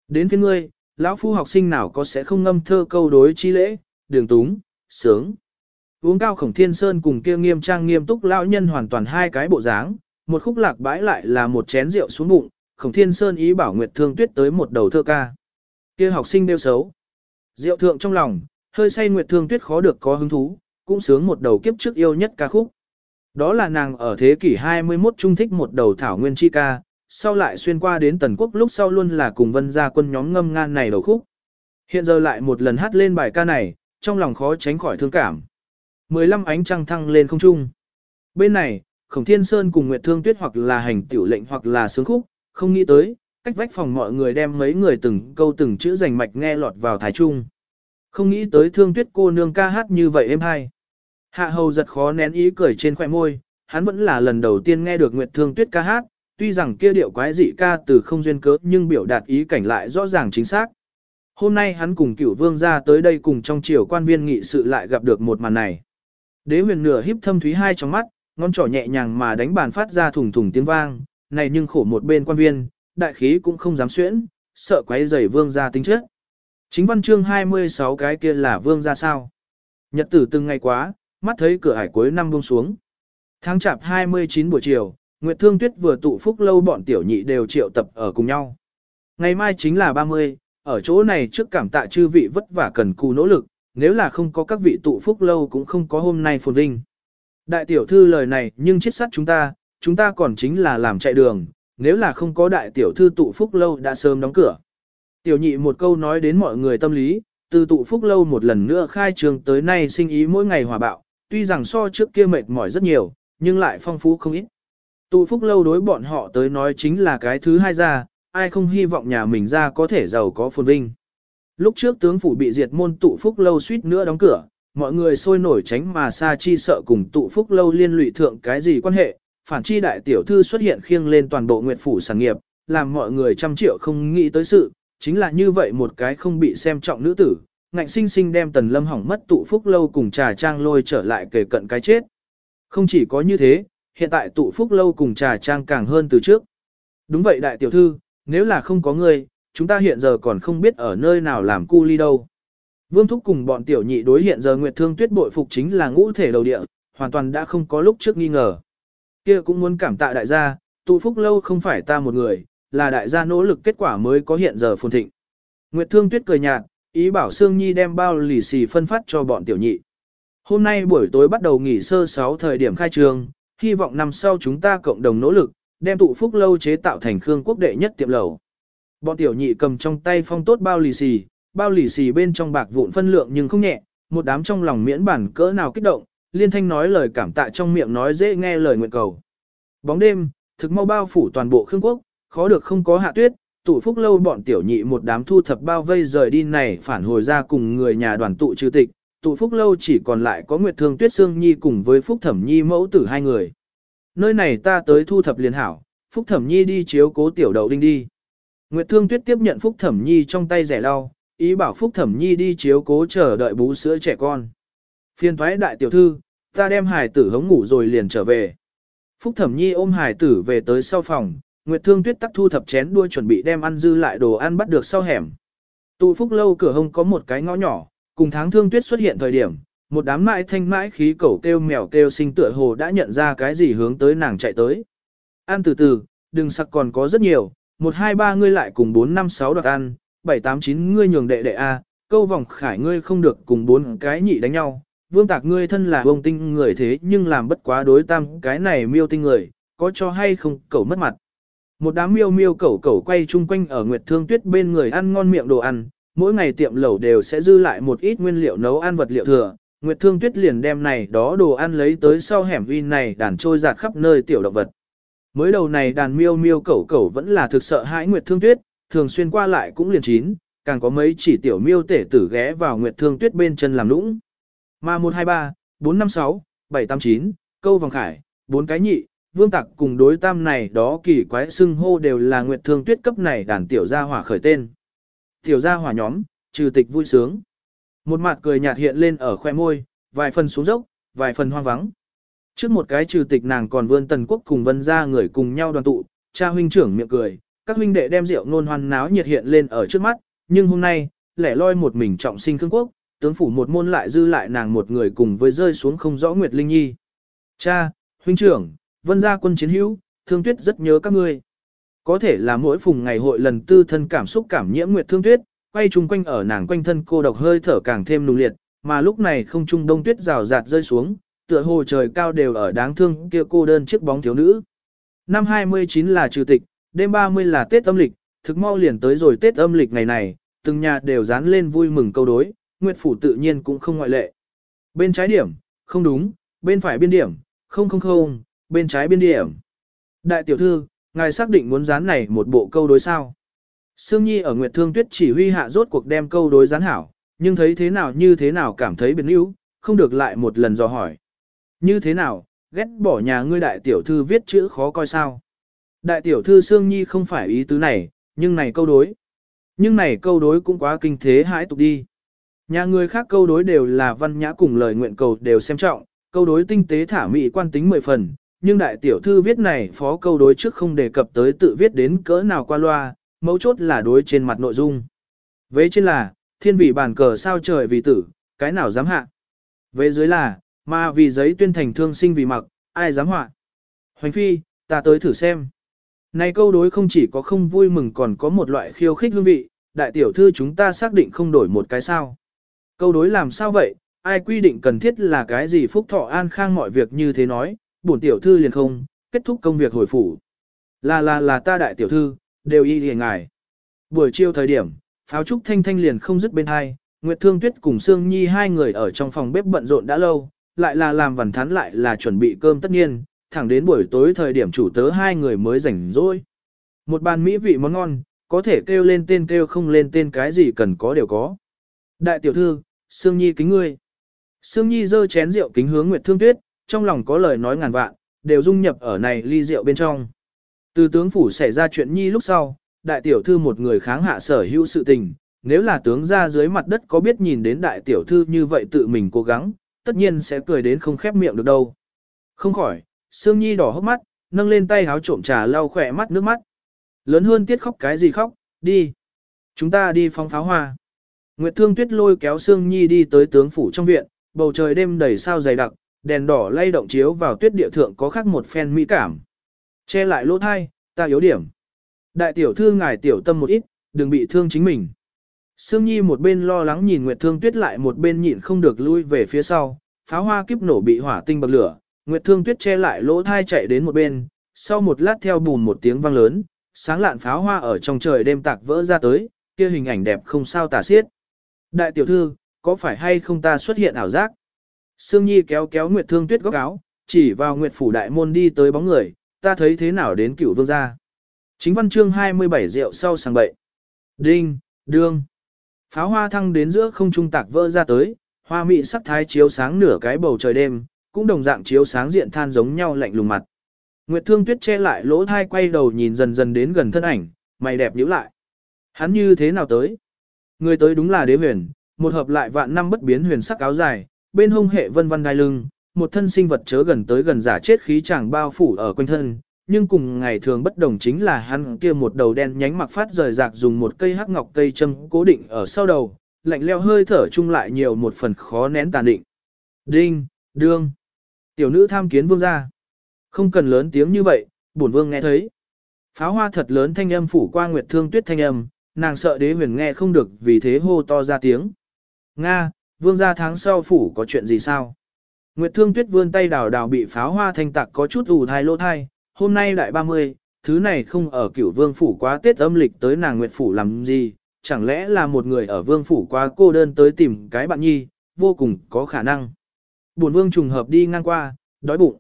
S1: Đến phía ngươi, lão phu học sinh nào có sẽ không ngâm thơ câu đối chi lễ, đường túng, sướng. Uống cao khổng thiên sơn cùng kia nghiêm trang nghiêm túc lão nhân hoàn toàn hai cái bộ dáng, một khúc lạc bãi lại là một chén rượu xuống bụng, khổng thiên sơn ý bảo Nguyệt Thương Tuyết tới một đầu thơ ca. Kia học sinh đeo xấu. Rượu thượng trong lòng, hơi say Nguyệt Thương Tuyết khó được có hứng thú, cũng sướng một đầu kiếp trước yêu nhất ca khúc. Đó là nàng ở thế kỷ 21 trung thích một đầu thảo nguyên chi ca, sau lại xuyên qua đến Tần Quốc lúc sau luôn là cùng vân gia quân nhóm ngâm ngan này đầu khúc. Hiện giờ lại một lần hát lên bài ca này, trong lòng khó tránh khỏi thương cảm. 15 ánh trăng thăng lên không trung. Bên này, Khổng Thiên Sơn cùng Nguyệt Thương Tuyết hoặc là hành tiểu lệnh hoặc là sướng khúc, không nghĩ tới, cách vách phòng mọi người đem mấy người từng câu từng chữ rành mạch nghe lọt vào thái trung. Không nghĩ tới Thương Tuyết cô nương ca hát như vậy êm hay. Hạ hầu giật khó nén ý cười trên khóe môi, hắn vẫn là lần đầu tiên nghe được Nguyệt Thương Tuyết ca hát, tuy rằng kia điệu quái dị ca từ không duyên cớ nhưng biểu đạt ý cảnh lại rõ ràng chính xác. Hôm nay hắn cùng cửu vương ra tới đây cùng trong triều quan viên nghị sự lại gặp được một màn này. Đế huyền nửa híp thâm thúy hai trong mắt, ngón trỏ nhẹ nhàng mà đánh bàn phát ra thùng thùng tiếng vang, này nhưng khổ một bên quan viên, đại khí cũng không dám xuyễn, sợ quấy rầy vương ra tính chất. Chính văn chương 26 cái kia là vương ra sao. Nhật tử từng ngày quá, mắt thấy cửa hải cuối năm buông xuống. Tháng chạp 29 buổi chiều, Nguyệt Thương Tuyết vừa tụ phúc lâu bọn tiểu nhị đều triệu tập ở cùng nhau. Ngày mai chính là 30, ở chỗ này trước cảm tạ chư vị vất vả cần cù nỗ lực, nếu là không có các vị tụ phúc lâu cũng không có hôm nay phồn vinh. Đại tiểu thư lời này nhưng chết sát chúng ta, chúng ta còn chính là làm chạy đường, nếu là không có đại tiểu thư tụ phúc lâu đã sớm đóng cửa. Tiểu nhị một câu nói đến mọi người tâm lý, từ tụ phúc lâu một lần nữa khai trường tới nay sinh ý mỗi ngày hòa bạo, tuy rằng so trước kia mệt mỏi rất nhiều, nhưng lại phong phú không ít. Tụ phúc lâu đối bọn họ tới nói chính là cái thứ hai ra, ai không hy vọng nhà mình ra có thể giàu có phồn vinh. Lúc trước tướng phủ bị diệt môn tụ phúc lâu suýt nữa đóng cửa, mọi người sôi nổi tránh mà xa chi sợ cùng tụ phúc lâu liên lụy thượng cái gì quan hệ, phản chi đại tiểu thư xuất hiện khiêng lên toàn bộ nguyệt phủ sản nghiệp, làm mọi người trăm triệu không nghĩ tới sự, chính là như vậy một cái không bị xem trọng nữ tử, ngạnh sinh sinh đem tần lâm hỏng mất tụ phúc lâu cùng trà trang lôi trở lại kề cận cái chết. Không chỉ có như thế, hiện tại tụ phúc lâu cùng trà trang càng hơn từ trước. Đúng vậy đại tiểu thư, nếu là không có ngươi, chúng ta hiện giờ còn không biết ở nơi nào làm cu ly đâu. Vương Thúc cùng bọn tiểu nhị đối hiện giờ Nguyệt Thương Tuyết bội phục chính là ngũ thể đầu địa, hoàn toàn đã không có lúc trước nghi ngờ. Kia cũng muốn cảm tạ đại gia, tụ phúc lâu không phải ta một người, là đại gia nỗ lực kết quả mới có hiện giờ phồn thịnh. Nguyệt Thương Tuyết cười nhạt, ý bảo Sương Nhi đem bao lì xì phân phát cho bọn tiểu nhị. Hôm nay buổi tối bắt đầu nghỉ sơ 6 thời điểm khai trường, hy vọng năm sau chúng ta cộng đồng nỗ lực, đem tụ phúc lâu chế tạo thành Khương quốc đệ nhất tiệm lầu. Bọn tiểu nhị cầm trong tay phong tốt bao lì xì, bao lì xì bên trong bạc vụn phân lượng nhưng không nhẹ, một đám trong lòng miễn bản cỡ nào kích động, liên thanh nói lời cảm tạ trong miệng nói dễ nghe lời nguyện cầu. Bóng đêm, thực mau bao phủ toàn bộ Khương quốc, khó được không có hạ tuyết, tụ phúc lâu bọn tiểu nhị một đám thu thập bao vây rời đi này phản hồi ra cùng người nhà đoàn tụ trừ tịch, tụ phúc lâu chỉ còn lại có Nguyệt Thương Tuyết Sương Nhi cùng với Phúc Thẩm Nhi mẫu tử hai người. Nơi này ta tới thu thập liền hảo, Phúc Thẩm Nhi đi chiếu cố tiểu đậu đinh đi. Nguyệt Thương Tuyết tiếp nhận Phúc Thẩm Nhi trong tay rẻ lau, ý bảo Phúc Thẩm Nhi đi chiếu cố chờ đợi bú sữa trẻ con. Phiên thoái đại tiểu thư, ta đem hải tử hống ngủ rồi liền trở về. Phúc Thẩm Nhi ôm hải tử về tới sau phòng, Nguyệt Thương Tuyết tắc thu thập chén đuôi chuẩn bị đem ăn dư lại đồ ăn bắt được sau hẻm. Tụ Phúc lâu cửa hông có một cái ngõ nhỏ, cùng tháng Thương Tuyết xuất hiện thời điểm, một đám mãi thanh mãi khí cẩu kêu mèo kêu sinh tựa hồ đã nhận ra cái gì hướng tới nàng chạy tới. Ăn từ từ, đừng sặc còn có rất nhiều, một hai ba ngươi lại cùng bốn năm sáu đoạt ăn, bảy tám chín ngươi nhường đệ đệ a, câu vòng khải ngươi không được cùng bốn cái nhị đánh nhau. Vương tạc ngươi thân là bông tinh người thế nhưng làm bất quá đối tam cái này miêu tinh người, có cho hay không cẩu mất mặt. Một đám miêu miêu cẩu cẩu quay chung quanh ở Nguyệt Thương Tuyết bên người ăn ngon miệng đồ ăn, mỗi ngày tiệm lẩu đều sẽ dư lại một ít nguyên liệu nấu ăn vật liệu thừa. Nguyệt Thương Tuyết liền đem này đó đồ ăn lấy tới sau hẻm vi này đàn trôi giạt khắp nơi tiểu động vật. Mới đầu này đàn miêu miêu cẩu cẩu vẫn là thực sợ hãi Nguyệt Thương Tuyết, thường xuyên qua lại cũng liền chín, càng có mấy chỉ tiểu miêu tể tử ghé vào Nguyệt Thương Tuyết bên chân làm lũng. Mà 123, 456, 789, câu vòng khải, bốn cái nhị, vương tặc cùng đối tam này đó kỳ quái xưng hô đều là Nguyệt Thương Tuyết cấp này đàn tiểu gia hỏa khởi tên. Tiểu gia hỏa nhóm, trừ tịch vui sướng. Một mặt cười nhạt hiện lên ở khoe môi, vài phần xuống dốc, vài phần hoang vắng. Trước một cái trừ tịch nàng còn vươn tần quốc cùng vân ra người cùng nhau đoàn tụ, cha huynh trưởng miệng cười, các huynh đệ đem rượu nôn hoan náo nhiệt hiện lên ở trước mắt, nhưng hôm nay, lẻ loi một mình trọng sinh cương quốc, tướng phủ một môn lại dư lại nàng một người cùng với rơi xuống không rõ Nguyệt Linh Nhi. Cha, huynh trưởng, vân gia quân chiến hữu, thương tuyết rất nhớ các ngươi. Có thể là mỗi phùng ngày hội lần tư thân cảm xúc cảm nhiễm Nguyệt Thương Tuyết, quay chung quanh ở nàng quanh thân cô độc hơi thở càng thêm nung liệt, mà lúc này không trung đông tuyết rào rạt rơi xuống, tựa hồ trời cao đều ở đáng thương kia cô đơn chiếc bóng thiếu nữ. Năm 29 là trừ tịch, đêm 30 là Tết âm lịch, thực mau liền tới rồi Tết âm lịch ngày này, từng nhà đều dán lên vui mừng câu đối, Nguyệt Phủ tự nhiên cũng không ngoại lệ. Bên trái điểm, không đúng, bên phải biên điểm, không không không, bên trái biên điểm. Đại tiểu thư, ngài xác định muốn dán này một bộ câu đối sao. Sương Nhi ở Nguyệt Thương Tuyết chỉ huy hạ rốt cuộc đem câu đối dán hảo, nhưng thấy thế nào như thế nào cảm thấy biến níu, không được lại một lần dò hỏi. Như thế nào, ghét bỏ nhà ngươi đại tiểu thư viết chữ khó coi sao. Đại tiểu thư Sương Nhi không phải ý tứ này, nhưng này câu đối. Nhưng này câu đối cũng quá kinh thế hãi tục đi. Nhà người khác câu đối đều là văn nhã cùng lời nguyện cầu đều xem trọng, câu đối tinh tế thả mỹ quan tính mười phần, nhưng đại tiểu thư viết này phó câu đối trước không đề cập tới tự viết đến cỡ nào qua loa, mấu chốt là đối trên mặt nội dung. Vế trên là, thiên vị bàn cờ sao trời vì tử, cái nào dám hạ. Vế dưới là, mà vì giấy tuyên thành thương sinh vì mặc, ai dám họa. Hoành phi, ta tới thử xem. Này câu đối không chỉ có không vui mừng còn có một loại khiêu khích hương vị, đại tiểu thư chúng ta xác định không đổi một cái sao. Câu đối làm sao vậy, ai quy định cần thiết là cái gì phúc thọ an khang mọi việc như thế nói, bổn tiểu thư liền không, kết thúc công việc hồi phủ. Là là là ta đại tiểu thư, đều y liền ngài. Buổi chiều thời điểm, pháo trúc thanh thanh liền không dứt bên hai, Nguyệt Thương Tuyết cùng Sương Nhi hai người ở trong phòng bếp bận rộn đã lâu, lại là làm vằn thắn lại là chuẩn bị cơm tất nhiên, thẳng đến buổi tối thời điểm chủ tớ hai người mới rảnh rỗi. Một bàn mỹ vị món ngon, có thể kêu lên tên kêu không lên tên cái gì cần có đều có. Đại tiểu thư, Sương Nhi kính ngươi. Sương Nhi dơ chén rượu kính hướng Nguyệt Thương Tuyết, trong lòng có lời nói ngàn vạn, đều dung nhập ở này ly rượu bên trong. Từ tướng phủ xảy ra chuyện nhi lúc sau, đại tiểu thư một người kháng hạ sở hữu sự tình, nếu là tướng ra dưới mặt đất có biết nhìn đến đại tiểu thư như vậy tự mình cố gắng, tất nhiên sẽ cười đến không khép miệng được đâu. Không khỏi, Sương Nhi đỏ hốc mắt, nâng lên tay háo trộm trà lau khỏe mắt nước mắt. Lớn hơn tiết khóc cái gì khóc, đi. Chúng ta đi phóng pháo hoa. Nguyệt Thương Tuyết lôi kéo Sương Nhi đi tới tướng phủ trong viện, bầu trời đêm đầy sao dày đặc, đèn đỏ lay động chiếu vào tuyết địa thượng có khác một phen mỹ cảm. Che lại lỗ thai, ta yếu điểm. Đại tiểu thư ngài tiểu tâm một ít, đừng bị thương chính mình. Sương Nhi một bên lo lắng nhìn Nguyệt Thương Tuyết lại một bên nhịn không được lui về phía sau, pháo hoa kiếp nổ bị hỏa tinh bậc lửa, Nguyệt Thương Tuyết che lại lỗ thai chạy đến một bên, sau một lát theo bùn một tiếng vang lớn, sáng lạn pháo hoa ở trong trời đêm tạc vỡ ra tới, kia hình ảnh đẹp không sao tả xiết. Đại tiểu thư, có phải hay không ta xuất hiện ảo giác? Sương Nhi kéo kéo Nguyệt Thương Tuyết góc áo, chỉ vào Nguyệt phủ đại môn đi tới bóng người, ta thấy thế nào đến cửu vương gia. Chính văn chương 27 rượu sau sàng bậy. Đinh, đương. Pháo hoa thăng đến giữa không trung tạc vỡ ra tới, hoa mị sắc thái chiếu sáng nửa cái bầu trời đêm, cũng đồng dạng chiếu sáng diện than giống nhau lạnh lùng mặt. Nguyệt Thương Tuyết che lại lỗ thai quay đầu nhìn dần dần đến gần thân ảnh, mày đẹp nhíu lại. Hắn như thế nào tới? Người tới đúng là đế huyền, một hợp lại vạn năm bất biến huyền sắc áo dài, bên hông hệ vân vân đai lưng, một thân sinh vật chớ gần tới gần giả chết khí chàng bao phủ ở quanh thân, nhưng cùng ngày thường bất đồng chính là hắn kia một đầu đen nhánh mặc phát rời rạc dùng một cây hắc ngọc cây châm cố định ở sau đầu, lạnh leo hơi thở chung lại nhiều một phần khó nén tàn định. Đinh, đương, tiểu nữ tham kiến vương gia. Không cần lớn tiếng như vậy, bổn vương nghe thấy. Pháo hoa thật lớn thanh âm phủ qua nguyệt thương tuyết thanh âm, nàng sợ đế huyền nghe không được vì thế hô to ra tiếng. Nga, vương gia tháng sau phủ có chuyện gì sao? Nguyệt thương tuyết vươn tay đào đào bị pháo hoa thanh tạc có chút ủ thai lỗ thai, hôm nay đại 30, thứ này không ở cửu vương phủ quá tết âm lịch tới nàng Nguyệt phủ làm gì, chẳng lẽ là một người ở vương phủ quá cô đơn tới tìm cái bạn nhi, vô cùng có khả năng. Buồn vương trùng hợp đi ngang qua, đói bụng.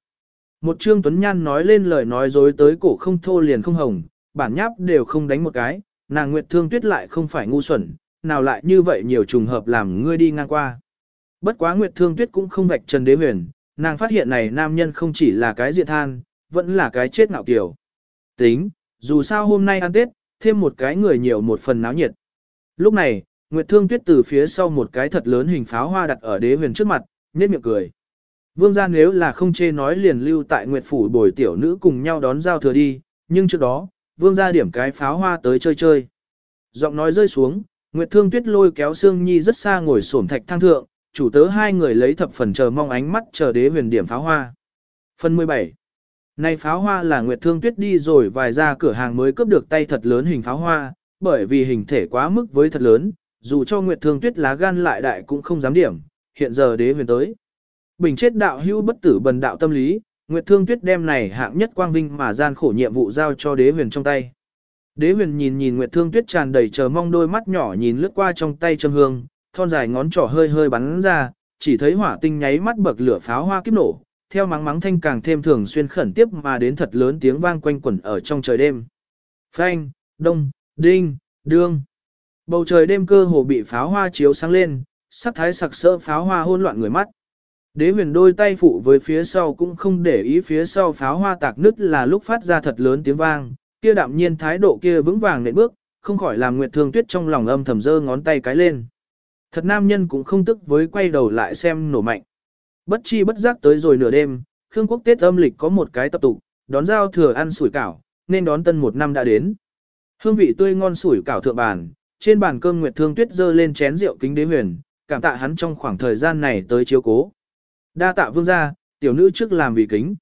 S1: Một trương tuấn nhan nói lên lời nói dối tới cổ không thô liền không hồng, bản nháp đều không đánh một cái, nàng Nguyệt Thương Tuyết lại không phải ngu xuẩn, nào lại như vậy nhiều trùng hợp làm ngươi đi ngang qua. Bất quá Nguyệt Thương Tuyết cũng không vạch trần đế huyền, nàng phát hiện này nam nhân không chỉ là cái diện than, vẫn là cái chết ngạo kiểu. Tính, dù sao hôm nay ăn Tết, thêm một cái người nhiều một phần náo nhiệt. Lúc này, Nguyệt Thương Tuyết từ phía sau một cái thật lớn hình pháo hoa đặt ở đế huyền trước mặt, nhếch miệng cười. Vương gia nếu là không chê nói liền lưu tại Nguyệt Phủ bồi tiểu nữ cùng nhau đón giao thừa đi, nhưng trước đó, vương gia điểm cái pháo hoa tới chơi chơi. Giọng nói rơi xuống, Nguyệt Thương Tuyết lôi kéo Sương Nhi rất xa ngồi xổm thạch thang thượng, chủ tớ hai người lấy thập phần chờ mong ánh mắt chờ đế huyền điểm pháo hoa. Phần 17 Này pháo hoa là Nguyệt Thương Tuyết đi rồi vài ra cửa hàng mới cướp được tay thật lớn hình pháo hoa, bởi vì hình thể quá mức với thật lớn, dù cho Nguyệt Thương Tuyết lá gan lại đại cũng không dám điểm, hiện giờ đế huyền tới. Bình chết đạo hữu bất tử bần đạo tâm lý, Nguyệt Thương Tuyết đem này hạng nhất quang vinh mà gian khổ nhiệm vụ giao cho đế huyền trong tay. Đế huyền nhìn nhìn Nguyệt Thương Tuyết tràn đầy chờ mong đôi mắt nhỏ nhìn lướt qua trong tay châm hương, thon dài ngón trỏ hơi hơi bắn ra, chỉ thấy hỏa tinh nháy mắt bậc lửa pháo hoa kiếp nổ, theo mắng mắng thanh càng thêm thường xuyên khẩn tiếp mà đến thật lớn tiếng vang quanh quẩn ở trong trời đêm. Phanh, đông, đinh, đương. Bầu trời đêm cơ hồ bị pháo hoa chiếu sáng lên, sắc thái sặc sỡ pháo hoa hôn loạn người mắt. Đế huyền đôi tay phụ với phía sau cũng không để ý phía sau pháo hoa tạc nứt là lúc phát ra thật lớn tiếng vang, kia đạm nhiên thái độ kia vững vàng nện bước, không khỏi làm Nguyệt Thương Tuyết trong lòng âm thầm giơ ngón tay cái lên. Thật nam nhân cũng không tức với quay đầu lại xem nổ mạnh. Bất chi bất giác tới rồi nửa đêm, Khương quốc Tết âm lịch có một cái tập tục, đón giao thừa ăn sủi cảo, nên đón tân một năm đã đến. Hương vị tươi ngon sủi cảo thượng bàn, trên bàn cơm Nguyệt Thương Tuyết dơ lên chén rượu kính đế huyền, cảm tạ hắn trong khoảng thời gian này tới chiếu cố. Đa tạ vương gia, tiểu nữ trước làm vì kính.